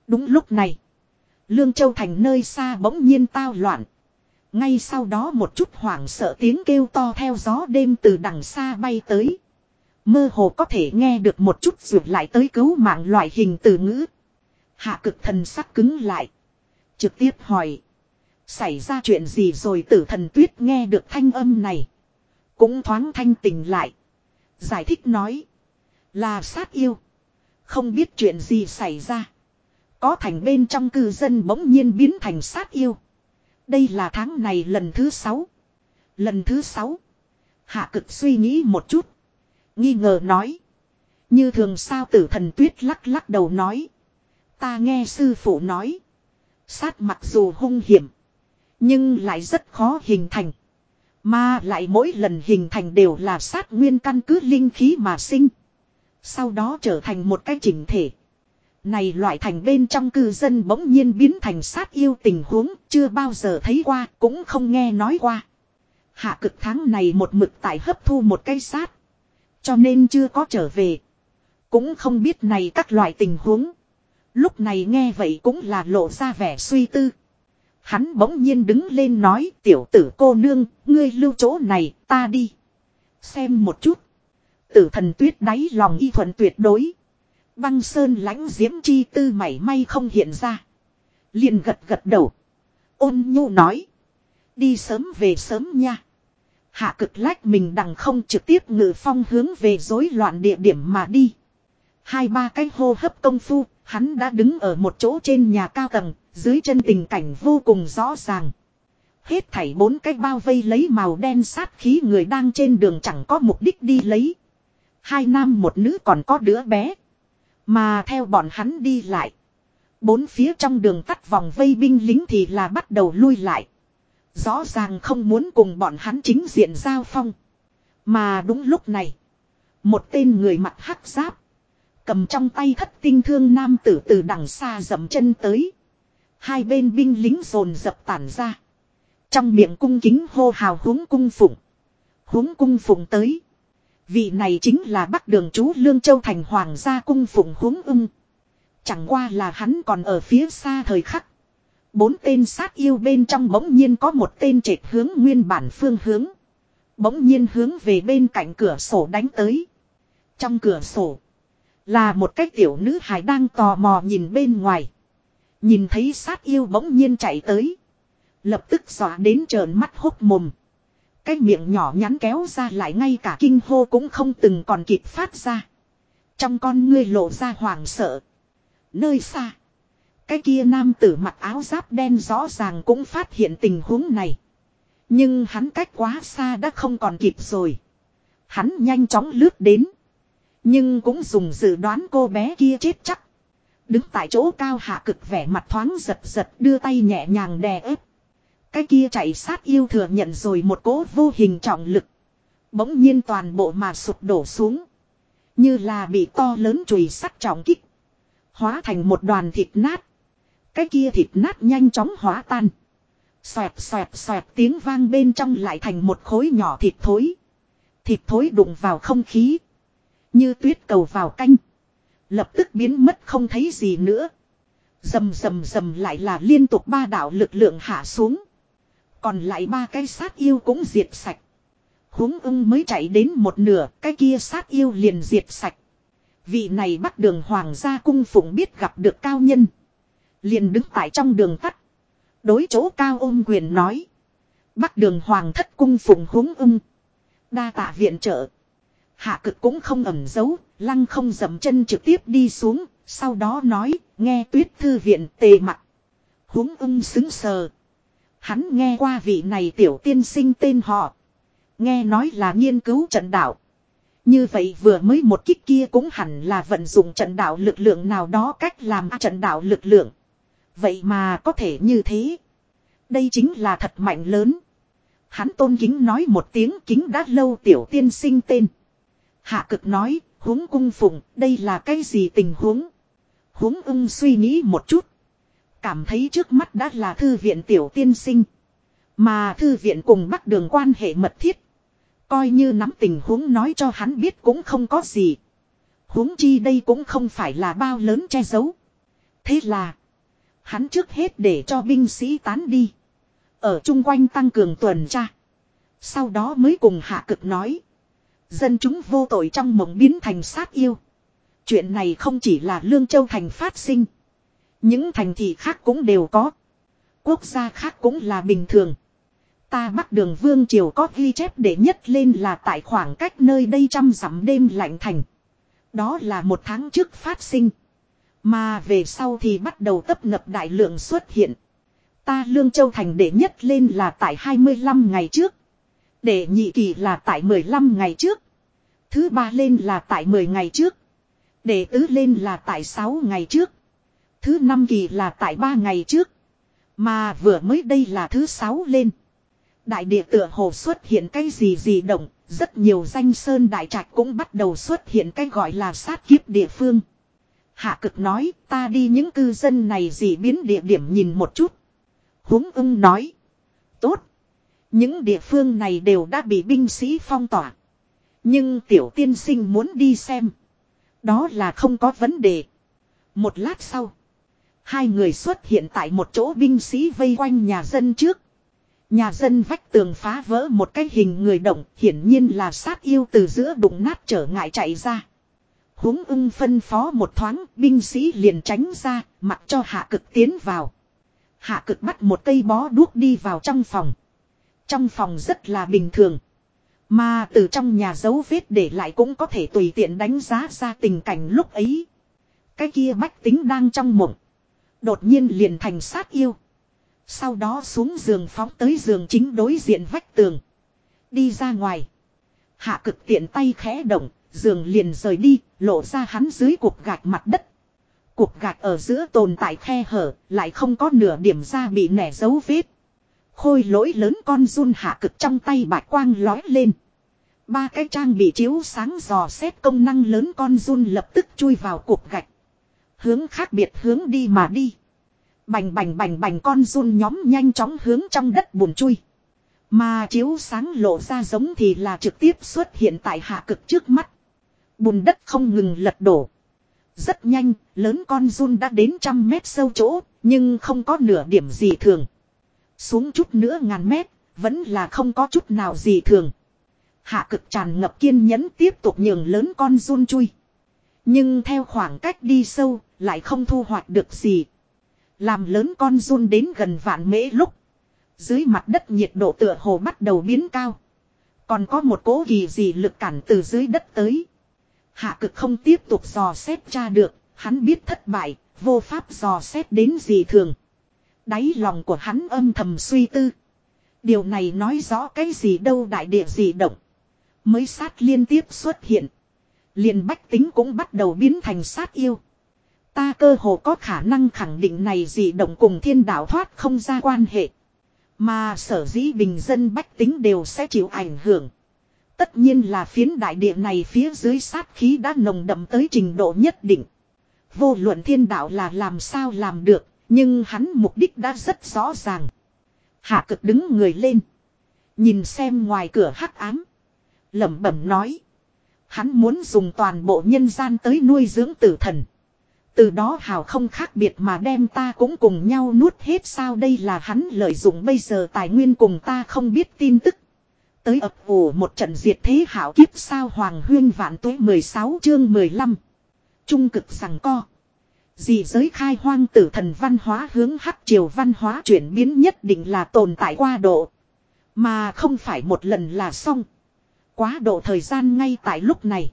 Đúng lúc này. Lương Châu thành nơi xa bỗng nhiên tao loạn. Ngay sau đó một chút hoảng sợ tiếng kêu to theo gió đêm từ đằng xa bay tới. Mơ hồ có thể nghe được một chút rượt lại tới cứu mạng loại hình từ ngữ. Hạ cực thần sắc cứng lại. Trực tiếp hỏi. Xảy ra chuyện gì rồi tử thần tuyết nghe được thanh âm này. Cũng thoáng thanh tình lại. Giải thích nói. Là sát yêu. Không biết chuyện gì xảy ra. Có thành bên trong cư dân bỗng nhiên biến thành sát yêu. Đây là tháng này lần thứ sáu. Lần thứ sáu. Hạ cực suy nghĩ một chút. Nghi ngờ nói. Như thường sao tử thần tuyết lắc lắc đầu nói. Ta nghe sư phụ nói. Sát mặc dù hung hiểm. Nhưng lại rất khó hình thành. Mà lại mỗi lần hình thành đều là sát nguyên căn cứ linh khí mà sinh. Sau đó trở thành một cái chỉnh thể. Này loại thành bên trong cư dân bỗng nhiên biến thành sát yêu tình huống chưa bao giờ thấy qua cũng không nghe nói qua. Hạ cực tháng này một mực tại hấp thu một cây sát. Cho nên chưa có trở về. Cũng không biết này các loại tình huống. Lúc này nghe vậy cũng là lộ ra vẻ suy tư. Hắn bỗng nhiên đứng lên nói tiểu tử cô nương, ngươi lưu chỗ này, ta đi. Xem một chút. Tử thần tuyết đáy lòng y thuận tuyệt đối. Băng sơn lãnh diễm chi tư mảy may không hiện ra. Liền gật gật đầu. Ôn nhu nói. Đi sớm về sớm nha. Hạ cực lách mình đằng không trực tiếp ngự phong hướng về rối loạn địa điểm mà đi. Hai ba cái hô hấp công phu, hắn đã đứng ở một chỗ trên nhà cao tầng, dưới chân tình cảnh vô cùng rõ ràng. Hết thảy bốn cái bao vây lấy màu đen sát khí người đang trên đường chẳng có mục đích đi lấy. Hai nam một nữ còn có đứa bé. Mà theo bọn hắn đi lại. Bốn phía trong đường tắt vòng vây binh lính thì là bắt đầu lui lại. Rõ ràng không muốn cùng bọn hắn chính diện giao phong. Mà đúng lúc này. Một tên người mặt hắc giáp. Cầm trong tay thất tinh thương nam tử từ đằng xa dậm chân tới. Hai bên binh lính rồn dập tản ra. Trong miệng cung kính hô hào huống cung phụng. Huống cung phụng tới. Vị này chính là bắc đường chú Lương Châu Thành Hoàng gia cung phụng huống ưng. Chẳng qua là hắn còn ở phía xa thời khắc. Bốn tên sát yêu bên trong bỗng nhiên có một tên trệt hướng nguyên bản phương hướng. Bỗng nhiên hướng về bên cạnh cửa sổ đánh tới. Trong cửa sổ. Là một cái tiểu nữ hài đang tò mò nhìn bên ngoài. Nhìn thấy sát yêu bỗng nhiên chạy tới. Lập tức dọa đến trợn mắt hốc mồm. Cái miệng nhỏ nhắn kéo ra lại ngay cả kinh hô cũng không từng còn kịp phát ra. Trong con ngươi lộ ra hoảng sợ. Nơi xa. Cái kia nam tử mặc áo giáp đen rõ ràng cũng phát hiện tình huống này. Nhưng hắn cách quá xa đã không còn kịp rồi. Hắn nhanh chóng lướt đến. Nhưng cũng dùng dự đoán cô bé kia chết chắc. Đứng tại chỗ cao hạ cực vẻ mặt thoáng giật giật đưa tay nhẹ nhàng đè ép. Cái kia chạy sát yêu thừa nhận rồi một cố vô hình trọng lực. Bỗng nhiên toàn bộ mà sụp đổ xuống. Như là bị to lớn chùy sắt trọng kích. Hóa thành một đoàn thịt nát. Cái kia thịt nát nhanh chóng hóa tan. Xoẹt xoẹt xoẹt tiếng vang bên trong lại thành một khối nhỏ thịt thối. Thịt thối đụng vào không khí. Như tuyết cầu vào canh. Lập tức biến mất không thấy gì nữa. Dầm dầm dầm lại là liên tục ba đạo lực lượng hạ xuống. Còn lại ba cái sát yêu cũng diệt sạch. Húng ưng mới chạy đến một nửa, cái kia sát yêu liền diệt sạch. Vị này bắt đường hoàng gia cung phụng biết gặp được cao nhân. Liền đứng tại trong đường tắt. Đối chỗ cao ôm quyền nói. Bắc đường hoàng thất cung phụng húng ưng. Đa tạ viện trợ. Hạ cực cũng không ẩn giấu, lăng không dầm chân trực tiếp đi xuống, sau đó nói, nghe tuyết thư viện tề mặt. Húng ưng xứng sờ. Hắn nghe qua vị này tiểu tiên sinh tên họ. Nghe nói là nghiên cứu trận đạo. Như vậy vừa mới một kích kia cũng hẳn là vận dụng trận đạo lực lượng nào đó cách làm trận đạo lực lượng. Vậy mà có thể như thế. Đây chính là thật mạnh lớn. Hắn tôn kính nói một tiếng kính đã lâu tiểu tiên sinh tên. Hạ cực nói, huống cung phụng, đây là cái gì tình huống? Huống ưng suy nghĩ một chút. Cảm thấy trước mắt đã là thư viện tiểu tiên sinh. Mà thư viện cùng bắt đường quan hệ mật thiết. Coi như nắm tình huống nói cho hắn biết cũng không có gì. huống chi đây cũng không phải là bao lớn che giấu. Thế là. Hắn trước hết để cho binh sĩ tán đi. Ở chung quanh tăng cường tuần tra. Sau đó mới cùng hạ cực nói. Dân chúng vô tội trong mộng biến thành sát yêu. Chuyện này không chỉ là Lương Châu Thành phát sinh. Những thành thị khác cũng đều có. Quốc gia khác cũng là bình thường. Ta bắt đường vương triều có ghi chép để nhất lên là tại khoảng cách nơi đây trăm dặm đêm lạnh thành. Đó là một tháng trước phát sinh. Mà về sau thì bắt đầu tấp ngập đại lượng xuất hiện. Ta Lương Châu Thành để nhất lên là tại 25 ngày trước. để nhị kỳ là tại 15 ngày trước. Thứ ba lên là tại 10 ngày trước. để tứ lên là tại 6 ngày trước. Thứ năm kỳ là tại 3 ngày trước. Mà vừa mới đây là thứ 6 lên. Đại địa tựa hồ xuất hiện cái gì gì động, rất nhiều danh sơn đại trạch cũng bắt đầu xuất hiện cái gọi là sát kiếp địa phương. Hạ cực nói, ta đi những cư dân này gì biến địa điểm nhìn một chút. Húng ưng nói. Tốt. Những địa phương này đều đã bị binh sĩ phong tỏa. Nhưng tiểu tiên sinh muốn đi xem. Đó là không có vấn đề. Một lát sau. Hai người xuất hiện tại một chỗ binh sĩ vây quanh nhà dân trước. Nhà dân vách tường phá vỡ một cái hình người động, hiển nhiên là sát yêu từ giữa đụng nát trở ngại chạy ra. Húng ưng phân phó một thoáng, binh sĩ liền tránh ra, mặc cho hạ cực tiến vào. Hạ cực bắt một cây bó đuốc đi vào trong phòng. Trong phòng rất là bình thường. Mà từ trong nhà dấu vết để lại cũng có thể tùy tiện đánh giá ra tình cảnh lúc ấy. Cái kia bách tính đang trong mộng. Đột nhiên liền thành sát yêu. Sau đó xuống giường phóng tới giường chính đối diện vách tường. Đi ra ngoài. Hạ cực tiện tay khẽ động, giường liền rời đi, lộ ra hắn dưới cục gạch mặt đất. Cục gạch ở giữa tồn tại khe hở, lại không có nửa điểm ra bị nẻ dấu vết. Khôi lỗi lớn con run hạ cực trong tay bạch quang lói lên. Ba cái trang bị chiếu sáng dò xét công năng lớn con run lập tức chui vào cục gạch. Hướng khác biệt hướng đi mà đi. Bành bành bành bành con run nhóm nhanh chóng hướng trong đất bùn chui. Mà chiếu sáng lộ ra giống thì là trực tiếp xuất hiện tại hạ cực trước mắt. Bùn đất không ngừng lật đổ. Rất nhanh, lớn con run đã đến trăm mét sâu chỗ, nhưng không có nửa điểm gì thường. Xuống chút nữa ngàn mét, vẫn là không có chút nào gì thường. Hạ cực tràn ngập kiên nhẫn tiếp tục nhường lớn con run chui. Nhưng theo khoảng cách đi sâu, lại không thu hoạch được gì. Làm lớn con run đến gần vạn mễ lúc. Dưới mặt đất nhiệt độ tựa hồ bắt đầu biến cao. Còn có một cố kỳ gì lực cản từ dưới đất tới. Hạ cực không tiếp tục dò xét tra được, hắn biết thất bại, vô pháp dò xét đến gì thường. Đáy lòng của hắn âm thầm suy tư. Điều này nói rõ cái gì đâu đại địa gì động. Mới sát liên tiếp xuất hiện. liền bách tính cũng bắt đầu biến thành sát yêu. Ta cơ hồ có khả năng khẳng định này gì động cùng thiên đạo thoát không ra quan hệ. Mà sở dĩ bình dân bách tính đều sẽ chịu ảnh hưởng. Tất nhiên là phiến đại địa này phía dưới sát khí đã nồng đậm tới trình độ nhất định. Vô luận thiên đạo là làm sao làm được, nhưng hắn mục đích đã rất rõ ràng. Hạ cực đứng người lên. Nhìn xem ngoài cửa hắc ám. lẩm bẩm nói. Hắn muốn dùng toàn bộ nhân gian tới nuôi dưỡng tử thần. Từ đó hào không khác biệt mà đem ta cũng cùng nhau nuốt hết sao đây là hắn lợi dụng bây giờ tài nguyên cùng ta không biết tin tức. Tới ập ủ một trận diệt thế hảo kiếp sao hoàng huyên vạn tuế 16 chương 15. Trung cực rằng co. Dị giới khai hoang tử thần văn hóa hướng hắc triều văn hóa chuyển biến nhất định là tồn tại qua độ. Mà không phải một lần là xong. Quá độ thời gian ngay tại lúc này.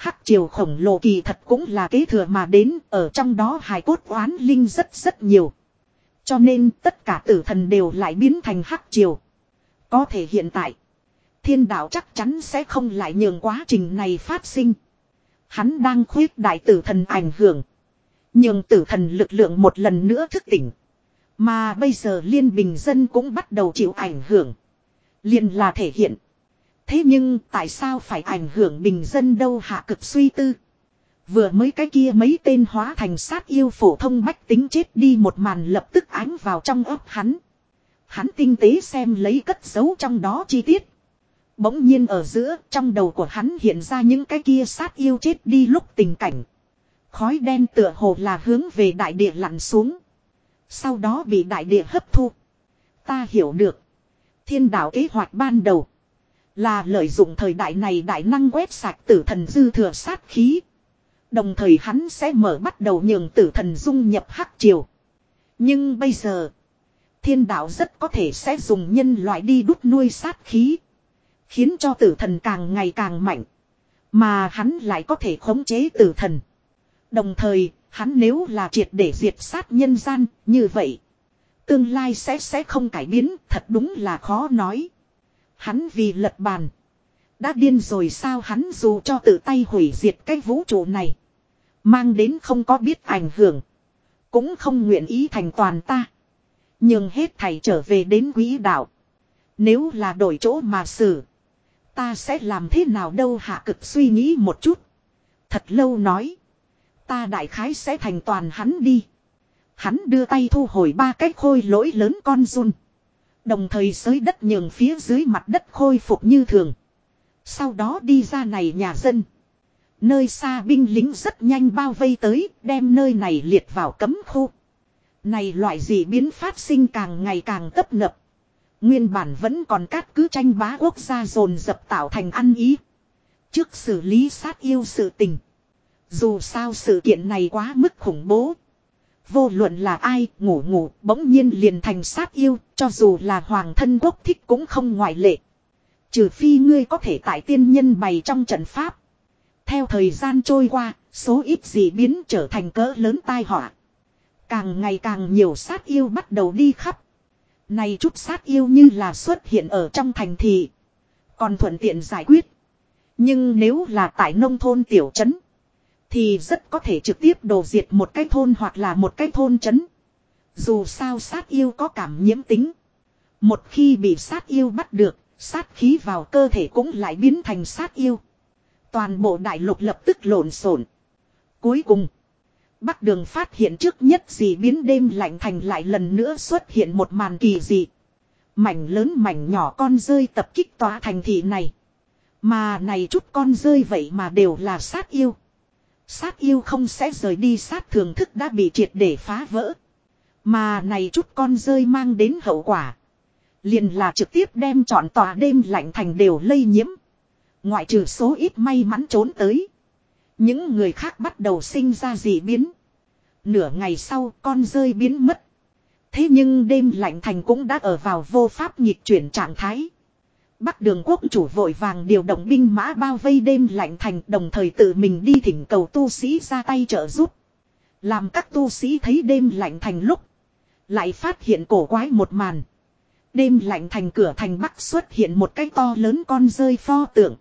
Hắc triều khổng lồ kỳ thật cũng là kế thừa mà đến, ở trong đó hài cốt oán linh rất rất nhiều. Cho nên tất cả tử thần đều lại biến thành hắc triều. Có thể hiện tại. Thiên đạo chắc chắn sẽ không lại nhường quá trình này phát sinh. Hắn đang khuyết đại tử thần ảnh hưởng. Nhường tử thần lực lượng một lần nữa thức tỉnh. Mà bây giờ liên bình dân cũng bắt đầu chịu ảnh hưởng. liền là thể hiện. Thế nhưng tại sao phải ảnh hưởng bình dân đâu hạ cực suy tư. Vừa mới cái kia mấy tên hóa thành sát yêu phổ thông bách tính chết đi một màn lập tức ánh vào trong ấp hắn. Hắn tinh tế xem lấy cất giấu trong đó chi tiết. Bỗng nhiên ở giữa, trong đầu của hắn hiện ra những cái kia sát yêu chết đi lúc tình cảnh. Khói đen tựa hồ là hướng về đại địa lặn xuống. Sau đó bị đại địa hấp thu. Ta hiểu được. Thiên đạo kế hoạch ban đầu. Là lợi dụng thời đại này đại năng quét sạch tử thần dư thừa sát khí. Đồng thời hắn sẽ mở bắt đầu nhường tử thần dung nhập hắc triều. Nhưng bây giờ. Thiên đạo rất có thể sẽ dùng nhân loại đi đút nuôi sát khí. Khiến cho tử thần càng ngày càng mạnh. Mà hắn lại có thể khống chế tử thần. Đồng thời, hắn nếu là triệt để diệt sát nhân gian, như vậy. Tương lai sẽ sẽ không cải biến, thật đúng là khó nói. Hắn vì lật bàn. Đã điên rồi sao hắn dù cho tự tay hủy diệt cái vũ trụ này. Mang đến không có biết ảnh hưởng. Cũng không nguyện ý thành toàn ta. Nhưng hết thầy trở về đến quỹ đạo. Nếu là đổi chỗ mà xử. Ta sẽ làm thế nào đâu hạ cực suy nghĩ một chút. Thật lâu nói. Ta đại khái sẽ thành toàn hắn đi. Hắn đưa tay thu hồi ba cái khôi lỗi lớn con run. Đồng thời xới đất nhường phía dưới mặt đất khôi phục như thường. Sau đó đi ra này nhà dân. Nơi xa binh lính rất nhanh bao vây tới, đem nơi này liệt vào cấm khu. Này loại gì biến phát sinh càng ngày càng tấp nập. Nguyên bản vẫn còn cát cứ tranh bá quốc gia dồn dập tạo thành ăn ý. Trước xử lý sát yêu sự tình. Dù sao sự kiện này quá mức khủng bố. Vô luận là ai ngủ ngủ bỗng nhiên liền thành sát yêu cho dù là hoàng thân quốc thích cũng không ngoại lệ. Trừ phi ngươi có thể tại tiên nhân bày trong trận pháp. Theo thời gian trôi qua, số ít gì biến trở thành cỡ lớn tai họa. Càng ngày càng nhiều sát yêu bắt đầu đi khắp. Này chút sát yêu như là xuất hiện ở trong thành thị. Còn thuận tiện giải quyết. Nhưng nếu là tại nông thôn tiểu trấn. Thì rất có thể trực tiếp đổ diệt một cái thôn hoặc là một cái thôn trấn. Dù sao sát yêu có cảm nhiễm tính. Một khi bị sát yêu bắt được, sát khí vào cơ thể cũng lại biến thành sát yêu. Toàn bộ đại lục lập tức lộn xộn. Cuối cùng, Bắc Đường phát hiện trước nhất gì biến đêm lạnh thành lại lần nữa xuất hiện một màn kỳ dị. Mảnh lớn mảnh nhỏ con rơi tập kích tòa thành thị này. Mà này chút con rơi vậy mà đều là sát yêu. Sát yêu không sẽ rời đi, sát thường thức đã bị triệt để phá vỡ. Mà này chút con rơi mang đến hậu quả. Liền là trực tiếp đem trọn tòa đêm lạnh thành đều lây nhiễm. Ngoại trừ số ít may mắn trốn tới. Những người khác bắt đầu sinh ra dị biến. Nửa ngày sau, con rơi biến mất. Thế nhưng đêm lạnh thành cũng đã ở vào vô pháp nhịp chuyển trạng thái. Bắc đường quốc chủ vội vàng điều động binh mã bao vây đêm lạnh thành đồng thời tự mình đi thỉnh cầu tu sĩ ra tay trợ giúp. Làm các tu sĩ thấy đêm lạnh thành lúc. Lại phát hiện cổ quái một màn. Đêm lạnh thành cửa thành bắc xuất hiện một cái to lớn con rơi pho tượng.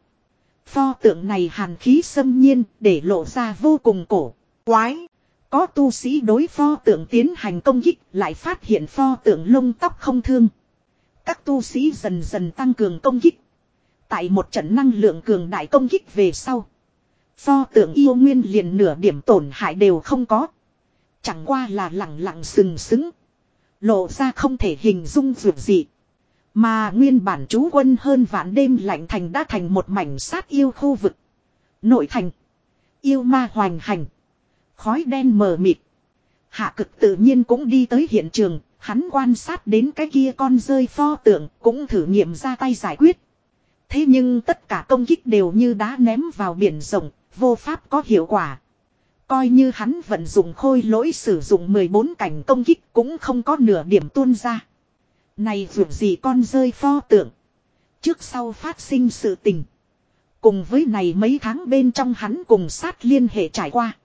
Pho tượng này hàn khí xâm nhiên để lộ ra vô cùng cổ, quái. Có tu sĩ đối pho tượng tiến hành công kích lại phát hiện pho tượng lông tóc không thương. Các tu sĩ dần dần tăng cường công kích. Tại một trận năng lượng cường đại công kích về sau. Pho tượng yêu nguyên liền nửa điểm tổn hại đều không có. Chẳng qua là lặng lặng sừng sững. Lộ ra không thể hình dung vượt gì. Mà nguyên bản chú quân hơn vạn đêm lạnh thành đã thành một mảnh sát yêu khu vực. Nội thành. Yêu ma hoành hành. Khói đen mờ mịt. Hạ cực tự nhiên cũng đi tới hiện trường. Hắn quan sát đến cái kia con rơi pho tượng cũng thử nghiệm ra tay giải quyết. Thế nhưng tất cả công kích đều như đá ném vào biển rộng, vô pháp có hiệu quả. Coi như hắn vận dụng khôi lỗi sử dụng 14 cảnh công kích cũng không có nửa điểm tuôn ra. Này dù gì con rơi pho tượng. Trước sau phát sinh sự tình. Cùng với này mấy tháng bên trong hắn cùng sát liên hệ trải qua.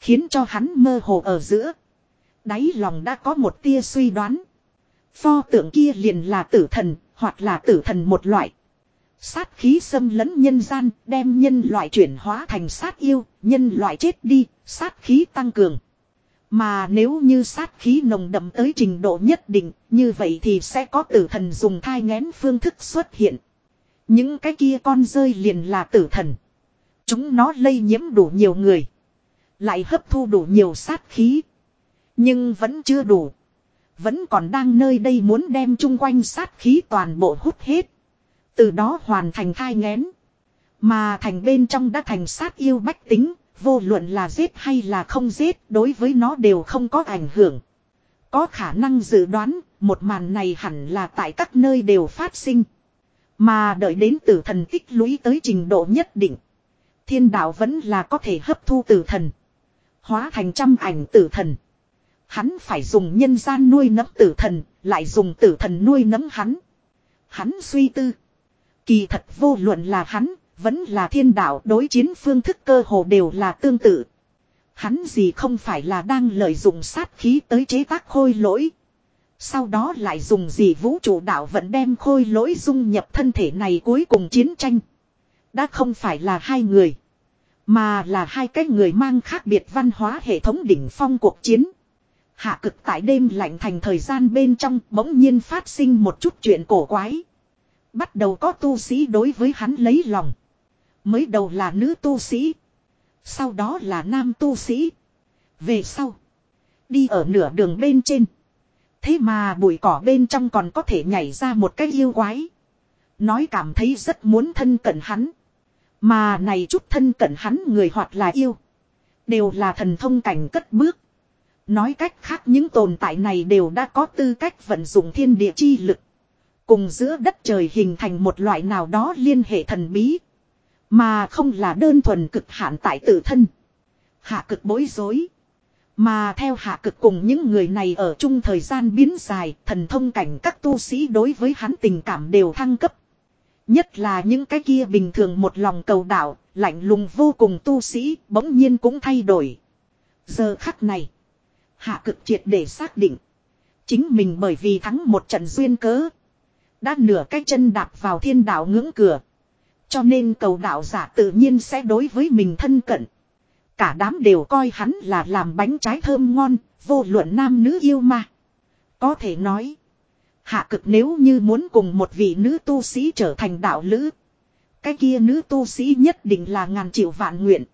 Khiến cho hắn mơ hồ ở giữa. Đáy lòng đã có một tia suy đoán. Pho tượng kia liền là tử thần, hoặc là tử thần một loại. Sát khí xâm lấn nhân gian, đem nhân loại chuyển hóa thành sát yêu, nhân loại chết đi, sát khí tăng cường. Mà nếu như sát khí nồng đậm tới trình độ nhất định, như vậy thì sẽ có tử thần dùng thai ngén phương thức xuất hiện. Những cái kia con rơi liền là tử thần. Chúng nó lây nhiễm đủ nhiều người. Lại hấp thu đủ nhiều sát khí. Nhưng vẫn chưa đủ. Vẫn còn đang nơi đây muốn đem chung quanh sát khí toàn bộ hút hết. Từ đó hoàn thành thai ngén. Mà thành bên trong đã thành sát yêu bách tính, vô luận là giết hay là không giết, đối với nó đều không có ảnh hưởng. Có khả năng dự đoán, một màn này hẳn là tại các nơi đều phát sinh. Mà đợi đến tử thần tích lũy tới trình độ nhất định. Thiên đạo vẫn là có thể hấp thu tử thần. Hóa thành trăm ảnh tử thần. Hắn phải dùng nhân gian nuôi nấm tử thần, lại dùng tử thần nuôi nấm hắn. Hắn suy tư. Kỳ thật vô luận là hắn, vẫn là thiên đạo đối chiến phương thức cơ hồ đều là tương tự. Hắn gì không phải là đang lợi dụng sát khí tới chế tác khôi lỗi. Sau đó lại dùng gì vũ trụ đạo vẫn đem khôi lỗi dung nhập thân thể này cuối cùng chiến tranh. Đã không phải là hai người. Mà là hai cái người mang khác biệt văn hóa hệ thống đỉnh phong cuộc chiến. Hạ cực tại đêm lạnh thành thời gian bên trong bỗng nhiên phát sinh một chút chuyện cổ quái. Bắt đầu có tu sĩ đối với hắn lấy lòng. Mới đầu là nữ tu sĩ. Sau đó là nam tu sĩ. Về sau. Đi ở nửa đường bên trên. Thế mà bụi cỏ bên trong còn có thể nhảy ra một cái yêu quái. Nói cảm thấy rất muốn thân cận hắn. Mà này chút thân cận hắn người hoặc là yêu. Đều là thần thông cảnh cất bước. Nói cách khác những tồn tại này đều đã có tư cách vận dụng thiên địa chi lực. Cùng giữa đất trời hình thành một loại nào đó liên hệ thần bí. Mà không là đơn thuần cực hạn tại tự thân. Hạ cực bối rối. Mà theo hạ cực cùng những người này ở chung thời gian biến dài, thần thông cảnh các tu sĩ đối với hắn tình cảm đều thăng cấp. Nhất là những cái kia bình thường một lòng cầu đạo, lạnh lùng vô cùng tu sĩ, bỗng nhiên cũng thay đổi. Giờ khắc này, hạ cực triệt để xác định. Chính mình bởi vì thắng một trận duyên cớ. Đã nửa cái chân đạp vào thiên đạo ngưỡng cửa. Cho nên cầu đạo giả tự nhiên sẽ đối với mình thân cận. Cả đám đều coi hắn là làm bánh trái thơm ngon, vô luận nam nữ yêu mà. Có thể nói. Hạ cực nếu như muốn cùng một vị nữ tu sĩ trở thành đạo lữ. Cái kia nữ tu sĩ nhất định là ngàn triệu vạn nguyện.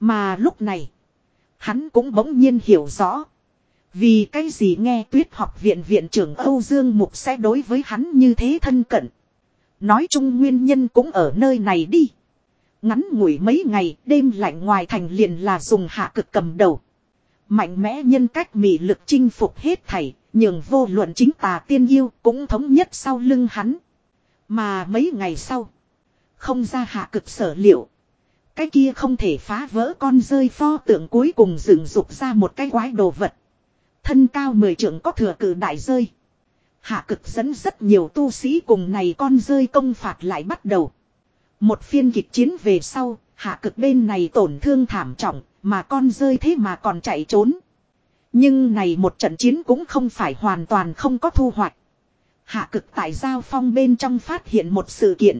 Mà lúc này. Hắn cũng bỗng nhiên hiểu rõ. Vì cái gì nghe tuyết học viện viện trưởng Âu Dương Mục sẽ đối với hắn như thế thân cận. Nói chung nguyên nhân cũng ở nơi này đi. Ngắn ngủi mấy ngày đêm lạnh ngoài thành liền là dùng hạ cực cầm đầu. Mạnh mẽ nhân cách mị lực chinh phục hết thảy, nhường vô luận chính tà tiên yêu cũng thống nhất sau lưng hắn. Mà mấy ngày sau, không ra hạ cực sở liệu. Cái kia không thể phá vỡ con rơi pho tượng cuối cùng dựng dục ra một cái quái đồ vật. Thân cao mười trượng có thừa cử đại rơi. Hạ cực dẫn rất nhiều tu sĩ cùng này con rơi công phạt lại bắt đầu. Một phiên kịch chiến về sau, hạ cực bên này tổn thương thảm trọng, mà con rơi thế mà còn chạy trốn. Nhưng này một trận chiến cũng không phải hoàn toàn không có thu hoạch. Hạ cực tại giao phong bên trong phát hiện một sự kiện.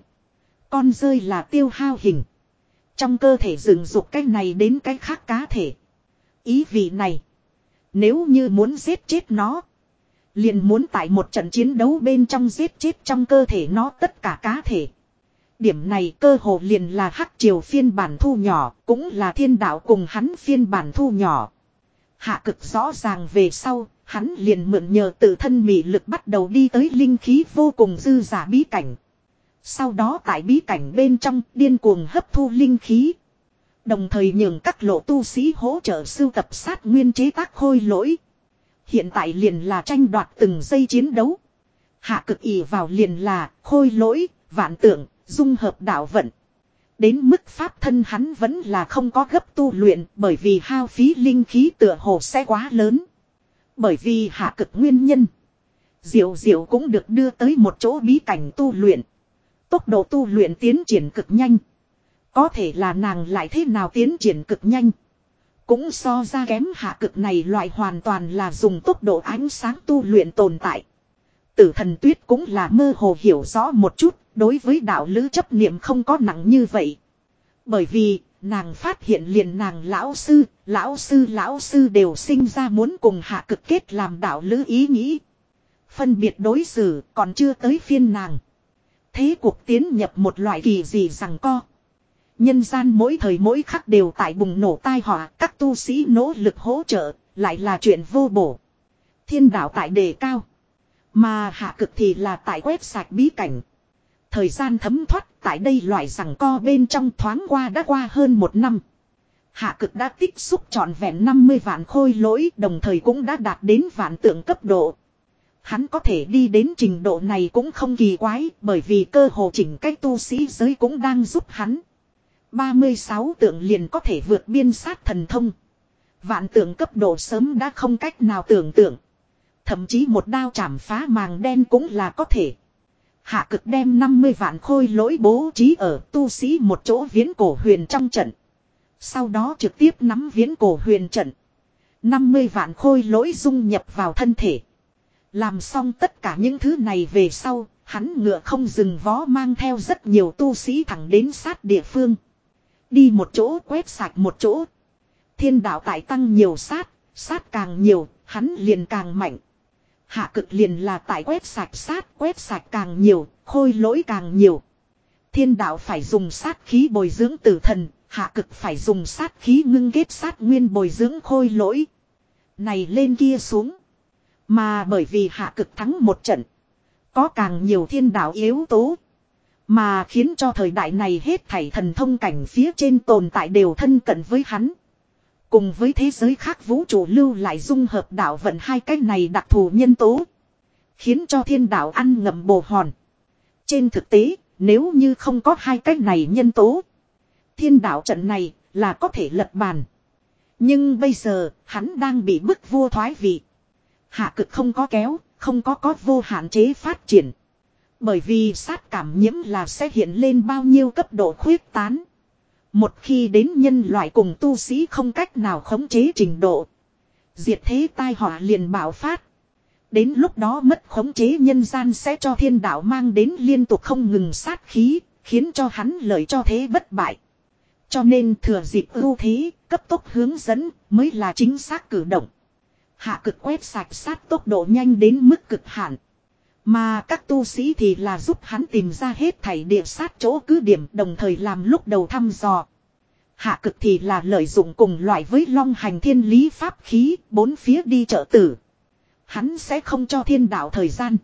Con rơi là tiêu hao hình. Trong cơ thể rừng dục cái này đến cái khác cá thể. Ý vị này. Nếu như muốn giết chết nó. Liền muốn tại một trận chiến đấu bên trong giết chết trong cơ thể nó tất cả cá thể. Điểm này cơ hồ liền là hắc triều phiên bản thu nhỏ, cũng là thiên đạo cùng hắn phiên bản thu nhỏ. Hạ cực rõ ràng về sau, hắn liền mượn nhờ tự thân mị lực bắt đầu đi tới linh khí vô cùng dư giả bí cảnh. Sau đó tại bí cảnh bên trong điên cuồng hấp thu linh khí. Đồng thời nhường các lộ tu sĩ hỗ trợ sưu tập sát nguyên chế tác khôi lỗi. Hiện tại liền là tranh đoạt từng giây chiến đấu. Hạ cực ỉ vào liền là khôi lỗi, vạn tượng, dung hợp đạo vận. Đến mức pháp thân hắn vẫn là không có gấp tu luyện bởi vì hao phí linh khí tựa hồ sẽ quá lớn. Bởi vì hạ cực nguyên nhân. Diệu diệu cũng được đưa tới một chỗ bí cảnh tu luyện. Tốc độ tu luyện tiến triển cực nhanh. Có thể là nàng lại thế nào tiến triển cực nhanh. Cũng so ra kém hạ cực này loại hoàn toàn là dùng tốc độ ánh sáng tu luyện tồn tại. Tử thần tuyết cũng là mơ hồ hiểu rõ một chút, đối với đạo lữ chấp niệm không có nặng như vậy. Bởi vì, nàng phát hiện liền nàng lão sư, lão sư lão sư đều sinh ra muốn cùng hạ cực kết làm đạo lữ ý nghĩ. Phân biệt đối xử còn chưa tới phiên nàng. Thế cuộc tiến nhập một loại kỳ gì rằng co. Nhân gian mỗi thời mỗi khắc đều tại bùng nổ tai họa, các tu sĩ nỗ lực hỗ trợ, lại là chuyện vô bổ. Thiên đạo tại đề cao. Mà hạ cực thì là tại quét sạch bí cảnh. Thời gian thấm thoát tại đây loại rằng co bên trong thoáng qua đã qua hơn một năm. Hạ cực đã tích xúc trọn vẹn 50 vạn khôi lỗi đồng thời cũng đã đạt đến vạn tượng cấp độ. Hắn có thể đi đến trình độ này cũng không kỳ quái bởi vì cơ hồ chỉnh cách tu sĩ giới cũng đang giúp hắn. 36 tượng liền có thể vượt biên sát thần thông. Vạn tượng cấp độ sớm đã không cách nào tưởng tượng. Thậm chí một đao chảm phá màng đen cũng là có thể. Hạ cực đem 50 vạn khôi lỗi bố trí ở tu sĩ một chỗ viễn cổ huyền trong trận. Sau đó trực tiếp nắm viễn cổ huyền trận. 50 vạn khôi lỗi dung nhập vào thân thể. Làm xong tất cả những thứ này về sau, hắn ngựa không dừng vó mang theo rất nhiều tu sĩ thẳng đến sát địa phương. Đi một chỗ quét sạch một chỗ. Thiên đạo tại tăng nhiều sát, sát càng nhiều, hắn liền càng mạnh. Hạ cực liền là tại quét sạch sát, quét sạch càng nhiều, khôi lỗi càng nhiều. Thiên đạo phải dùng sát khí bồi dưỡng tử thần, hạ cực phải dùng sát khí ngưng kết sát nguyên bồi dưỡng khôi lỗi. Này lên kia xuống. Mà bởi vì hạ cực thắng một trận. Có càng nhiều thiên đạo yếu tố. Mà khiến cho thời đại này hết thảy thần thông cảnh phía trên tồn tại đều thân cận với hắn. Cùng với thế giới khác vũ trụ lưu lại dung hợp đạo vận hai cái này đặc thù nhân tố. Khiến cho thiên đạo ăn ngậm bồ hòn. Trên thực tế, nếu như không có hai cái này nhân tố. Thiên đạo trận này là có thể lật bàn. Nhưng bây giờ, hắn đang bị bức vua thoái vị. Hạ cực không có kéo, không có có vô hạn chế phát triển. Bởi vì sát cảm nhiễm là sẽ hiện lên bao nhiêu cấp độ khuyết tán. Một khi đến nhân loại cùng tu sĩ không cách nào khống chế trình độ. Diệt thế tai họa liền bạo phát. Đến lúc đó mất khống chế nhân gian sẽ cho thiên đạo mang đến liên tục không ngừng sát khí, khiến cho hắn lợi cho thế bất bại. Cho nên thừa dịp ưu thế, cấp tốc hướng dẫn mới là chính xác cử động. Hạ cực quét sạch sát tốc độ nhanh đến mức cực hạn. Mà các tu sĩ thì là giúp hắn tìm ra hết thảy địa sát chỗ cứ điểm đồng thời làm lúc đầu thăm dò. Hạ cực thì là lợi dụng cùng loại với long hành thiên lý pháp khí, bốn phía đi trợ tử. Hắn sẽ không cho thiên đạo thời gian.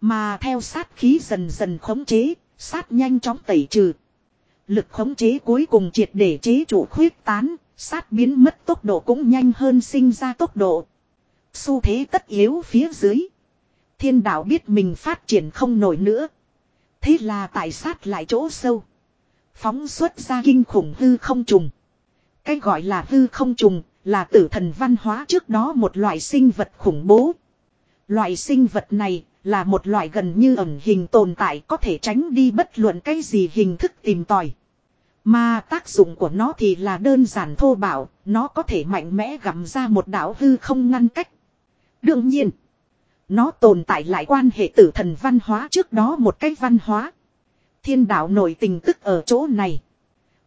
Mà theo sát khí dần dần khống chế, sát nhanh chóng tẩy trừ. Lực khống chế cuối cùng triệt để chế chủ khuyết tán, sát biến mất tốc độ cũng nhanh hơn sinh ra tốc độ. Xu thế tất yếu phía dưới. Thiên đạo biết mình phát triển không nổi nữa. Thế là tại sát lại chỗ sâu. Phóng xuất ra kinh khủng hư không trùng. Cái gọi là hư không trùng là tử thần văn hóa trước đó một loại sinh vật khủng bố. Loại sinh vật này là một loại gần như ẩn hình tồn tại có thể tránh đi bất luận cái gì hình thức tìm tòi. Mà tác dụng của nó thì là đơn giản thô bạo, nó có thể mạnh mẽ gặm ra một đảo hư không ngăn cách. Đương nhiên, nó tồn tại lại quan hệ tử thần văn hóa trước đó một cách văn hóa. Thiên đạo nổi tình tức ở chỗ này.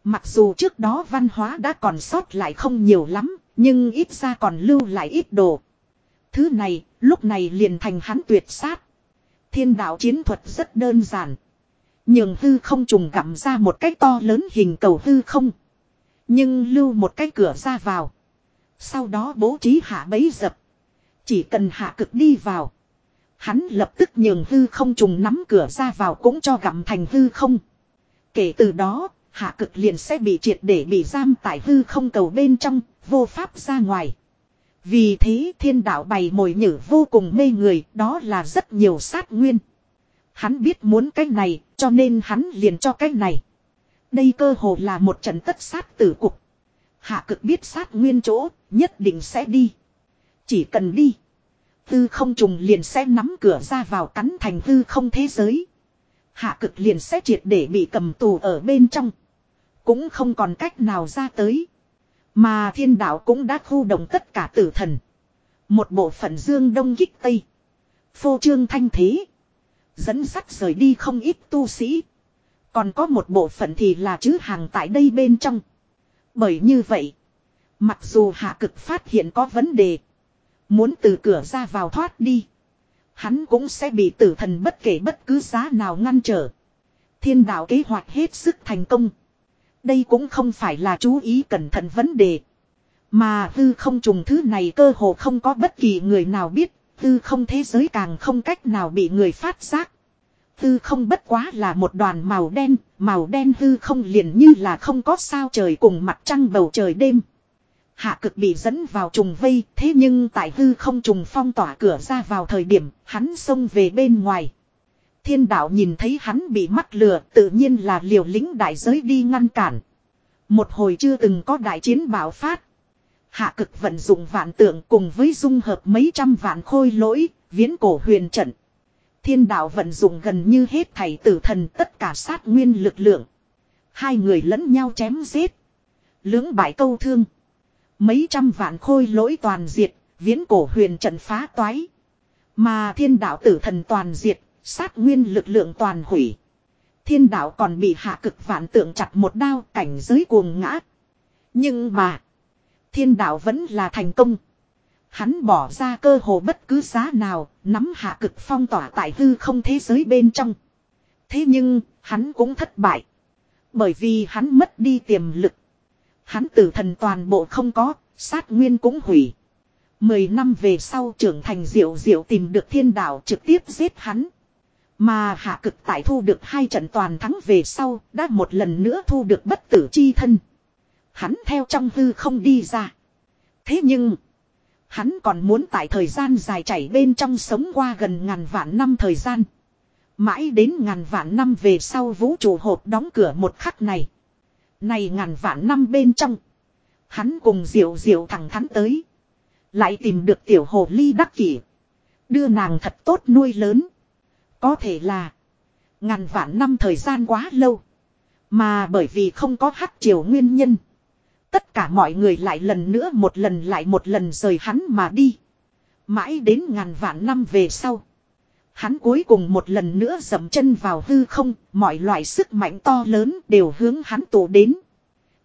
Mặc dù trước đó văn hóa đã còn sót lại không nhiều lắm, nhưng ít ra còn lưu lại ít đồ. Thứ này, lúc này liền thành hắn tuyệt sát. Thiên đạo chiến thuật rất đơn giản. Nhưng hư không trùng gặm ra một cái to lớn hình cầu hư không. Nhưng lưu một cái cửa ra vào. Sau đó bố trí hạ bấy dập. Chỉ cần hạ cực đi vào. Hắn lập tức nhường hư không trùng nắm cửa ra vào cũng cho gặm thành hư không. Kể từ đó, hạ cực liền sẽ bị triệt để bị giam tại hư không cầu bên trong, vô pháp ra ngoài. Vì thế thiên đạo bày mồi nhử vô cùng mê người, đó là rất nhiều sát nguyên. Hắn biết muốn cái này, cho nên hắn liền cho cái này. Đây cơ hồ là một trận tất sát tử cục. Hạ cực biết sát nguyên chỗ, nhất định sẽ đi. Chỉ cần đi. Tư không trùng liền sẽ nắm cửa ra vào cắn thành tư không thế giới. Hạ cực liền sẽ triệt để bị cầm tù ở bên trong. Cũng không còn cách nào ra tới. Mà thiên đạo cũng đã khu động tất cả tử thần. Một bộ phận dương đông kích tây. Phô trương thanh thế. Dẫn sắt rời đi không ít tu sĩ. Còn có một bộ phận thì là chứ hàng tại đây bên trong. Bởi như vậy. Mặc dù hạ cực phát hiện có vấn đề. Muốn từ cửa ra vào thoát đi. Hắn cũng sẽ bị tử thần bất kể bất cứ giá nào ngăn trở. Thiên đạo kế hoạch hết sức thành công. Đây cũng không phải là chú ý cẩn thận vấn đề. Mà hư không trùng thứ này cơ hồ không có bất kỳ người nào biết, hư không thế giới càng không cách nào bị người phát giác. Hư không bất quá là một đoàn màu đen, màu đen hư không liền như là không có sao trời cùng mặt trăng bầu trời đêm. Hạ cực bị dẫn vào trùng vây, thế nhưng tại hư không trùng phong tỏa cửa ra vào thời điểm, hắn xông về bên ngoài. Thiên đạo nhìn thấy hắn bị mắc lừa, tự nhiên là liều lính đại giới đi ngăn cản. Một hồi chưa từng có đại chiến bạo phát. Hạ cực vận dụng vạn tượng cùng với dung hợp mấy trăm vạn khôi lỗi, viễn cổ huyền trận. Thiên đạo vận dụng gần như hết thầy tử thần tất cả sát nguyên lực lượng. Hai người lẫn nhau chém giết. Lưỡng bại câu thương. Mấy trăm vạn khôi lỗi toàn diệt, viễn cổ huyền trận phá toái. Mà thiên đạo tử thần toàn diệt, sát nguyên lực lượng toàn hủy. Thiên đạo còn bị hạ cực vạn tượng chặt một đao cảnh giới cuồng ngã. Nhưng mà, thiên đạo vẫn là thành công. Hắn bỏ ra cơ hồ bất cứ giá nào, nắm hạ cực phong tỏa tại hư không thế giới bên trong. Thế nhưng, hắn cũng thất bại. Bởi vì hắn mất đi tiềm lực. Hắn tử thần toàn bộ không có, sát nguyên cũng hủy. Mười năm về sau trưởng thành diệu diệu tìm được thiên đạo trực tiếp giết hắn. Mà hạ cực tại thu được hai trận toàn thắng về sau, đã một lần nữa thu được bất tử chi thân. Hắn theo trong hư không đi ra. Thế nhưng, hắn còn muốn tại thời gian dài chảy bên trong sống qua gần ngàn vạn năm thời gian. Mãi đến ngàn vạn năm về sau vũ trụ hộp đóng cửa một khắc này. Này ngàn vạn năm bên trong. Hắn cùng diệu diệu thẳng thắn tới. Lại tìm được tiểu hồ ly đắc kỷ. Đưa nàng thật tốt nuôi lớn. Có thể là. Ngàn vạn năm thời gian quá lâu. Mà bởi vì không có hắc triều nguyên nhân. Tất cả mọi người lại lần nữa một lần lại một lần rời hắn mà đi. Mãi đến ngàn vạn năm về sau. Hắn cuối cùng một lần nữa dậm chân vào hư không, mọi loại sức mạnh to lớn đều hướng hắn tụ đến.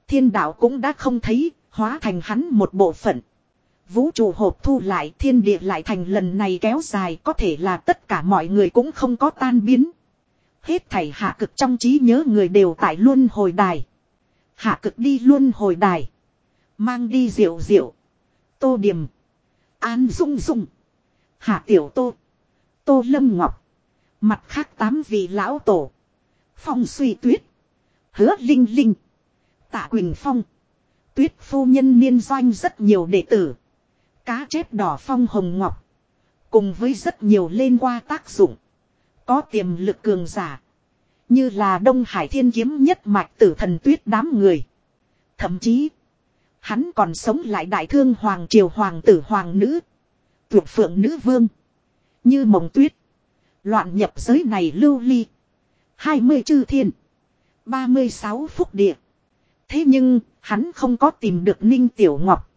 Thiên đạo cũng đã không thấy, hóa thành hắn một bộ phận. Vũ trụ hộp thu lại thiên địa lại thành lần này kéo dài có thể là tất cả mọi người cũng không có tan biến. Hết thảy hạ cực trong trí nhớ người đều tại luôn hồi đài. Hạ cực đi luôn hồi đài. Mang đi rượu rượu. Tô điểm. An dung dung. Hạ tiểu tô. Tô lâm ngọc. Mặt khác tám vị lão tổ. Phong suy tuyết. Hứa linh linh. Tạ Quỳnh Phong. Tuyết phu nhân niên doanh rất nhiều đệ tử. Cá chép đỏ phong hồng ngọc. Cùng với rất nhiều lên qua tác dụng. Có tiềm lực cường giả. Như là Đông Hải thiên kiếm nhất mạch tử thần tuyết đám người. Thậm chí. Hắn còn sống lại đại thương hoàng triều hoàng tử hoàng nữ. Tuyệt phượng nữ vương. Như mộng tuyết. Loạn nhập giới này lưu ly. 20 chư thiên. 36 phúc địa. Thế nhưng, hắn không có tìm được Ninh Tiểu Ngọc.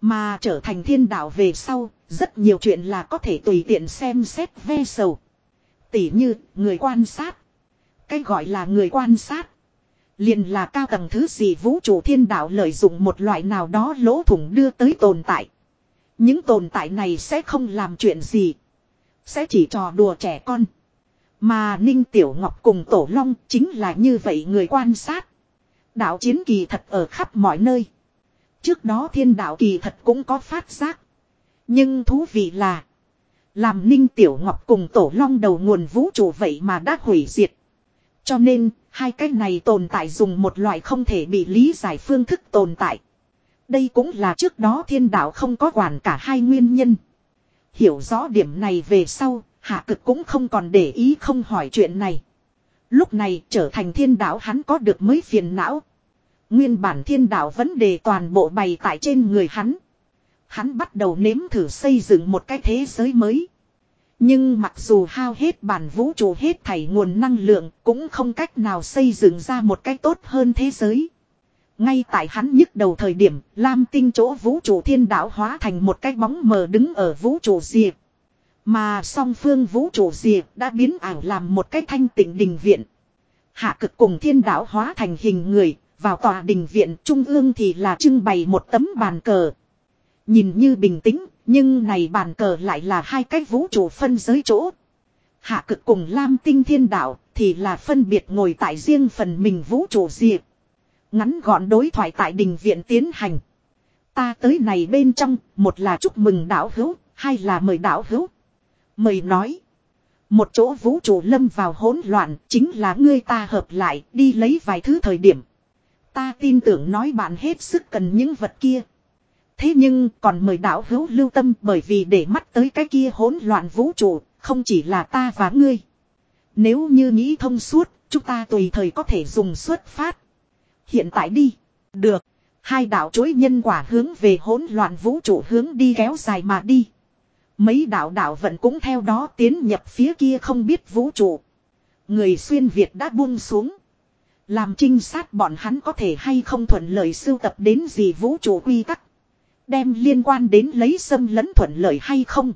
Mà trở thành thiên đạo về sau, rất nhiều chuyện là có thể tùy tiện xem xét ve sầu. Tỉ như, người quan sát. Cái gọi là người quan sát. liền là cao tầng thứ gì vũ trụ thiên đạo lợi dụng một loại nào đó lỗ thủng đưa tới tồn tại. Những tồn tại này sẽ không làm chuyện gì. Sẽ chỉ trò đùa trẻ con. Mà Ninh Tiểu Ngọc cùng Tổ Long chính là như vậy người quan sát. Đạo chiến kỳ thật ở khắp mọi nơi. Trước đó thiên đạo kỳ thật cũng có phát giác. Nhưng thú vị là. Làm Ninh Tiểu Ngọc cùng Tổ Long đầu nguồn vũ trụ vậy mà đã hủy diệt. Cho nên, hai cái này tồn tại dùng một loại không thể bị lý giải phương thức tồn tại. Đây cũng là trước đó thiên đạo không có quản cả hai nguyên nhân. Hiểu rõ điểm này về sau, hạ cực cũng không còn để ý không hỏi chuyện này. Lúc này trở thành thiên đạo hắn có được mới phiền não. Nguyên bản thiên đạo vấn đề toàn bộ bày tại trên người hắn. Hắn bắt đầu nếm thử xây dựng một cái thế giới mới. Nhưng mặc dù hao hết bản vũ trụ hết thảy nguồn năng lượng cũng không cách nào xây dựng ra một cái tốt hơn thế giới. Ngay tại hắn nhức đầu thời điểm, Lam tinh chỗ vũ trụ thiên đạo hóa thành một cái bóng mờ đứng ở vũ trụ diệp. Mà song phương vũ trụ diệp đã biến ảo làm một cái thanh tịnh đình viện. Hạ cực cùng thiên đạo hóa thành hình người, vào tòa đình viện trung ương thì là trưng bày một tấm bàn cờ. Nhìn như bình tĩnh, nhưng này bàn cờ lại là hai cái vũ trụ phân giới chỗ. Hạ cực cùng Lam tinh thiên đạo thì là phân biệt ngồi tại riêng phần mình vũ trụ diệp. Ngắn gọn đối thoại tại đình viện tiến hành. Ta tới này bên trong, một là chúc mừng đảo hữu, hai là mời đảo hữu. Mời nói. Một chỗ vũ trụ lâm vào hỗn loạn, chính là ngươi ta hợp lại, đi lấy vài thứ thời điểm. Ta tin tưởng nói bạn hết sức cần những vật kia. Thế nhưng còn mời đảo hữu lưu tâm bởi vì để mắt tới cái kia hỗn loạn vũ trụ, không chỉ là ta và ngươi. Nếu như nghĩ thông suốt, chúng ta tùy thời có thể dùng xuất phát. Hiện tại đi. Được. Hai đạo chối nhân quả hướng về hỗn loạn vũ trụ hướng đi kéo dài mà đi. Mấy đạo đạo vận cũng theo đó tiến nhập phía kia không biết vũ trụ. Người xuyên Việt đã buông xuống. Làm trinh sát bọn hắn có thể hay không thuận lợi sưu tập đến gì vũ trụ quy tắc. Đem liên quan đến lấy xâm lấn thuận lợi hay không.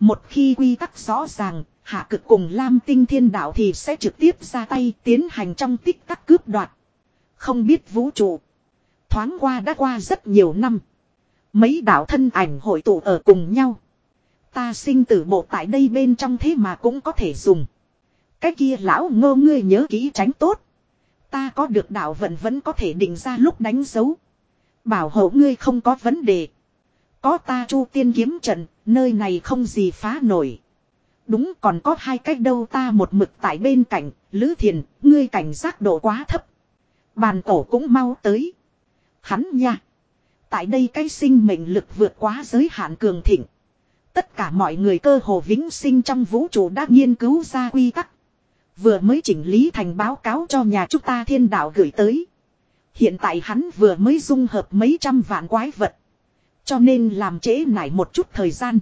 Một khi quy tắc rõ ràng, hạ cực cùng Lam tinh thiên đạo thì sẽ trực tiếp ra tay tiến hành trong tích tắc cướp đoạt. Không biết vũ trụ. Thoáng qua đã qua rất nhiều năm. Mấy đạo thân ảnh hội tụ ở cùng nhau. Ta sinh tử bộ tại đây bên trong thế mà cũng có thể dùng. Cái kia lão ngô ngươi nhớ kỹ tránh tốt. Ta có được đạo vận vẫn có thể định ra lúc đánh dấu. Bảo hộ ngươi không có vấn đề. Có ta chu tiên kiếm trận, nơi này không gì phá nổi. Đúng còn có hai cách đâu ta một mực tại bên cạnh, Lữ Thiền, ngươi cảnh giác độ quá thấp. Bàn tổ cũng mau tới. Hắn nha. Tại đây cái sinh mệnh lực vượt quá giới hạn cường thịnh. Tất cả mọi người cơ hồ vĩnh sinh trong vũ trụ đã nghiên cứu ra quy tắc. Vừa mới chỉnh lý thành báo cáo cho nhà chúng ta thiên đạo gửi tới. Hiện tại hắn vừa mới dung hợp mấy trăm vạn quái vật. Cho nên làm trễ nải một chút thời gian.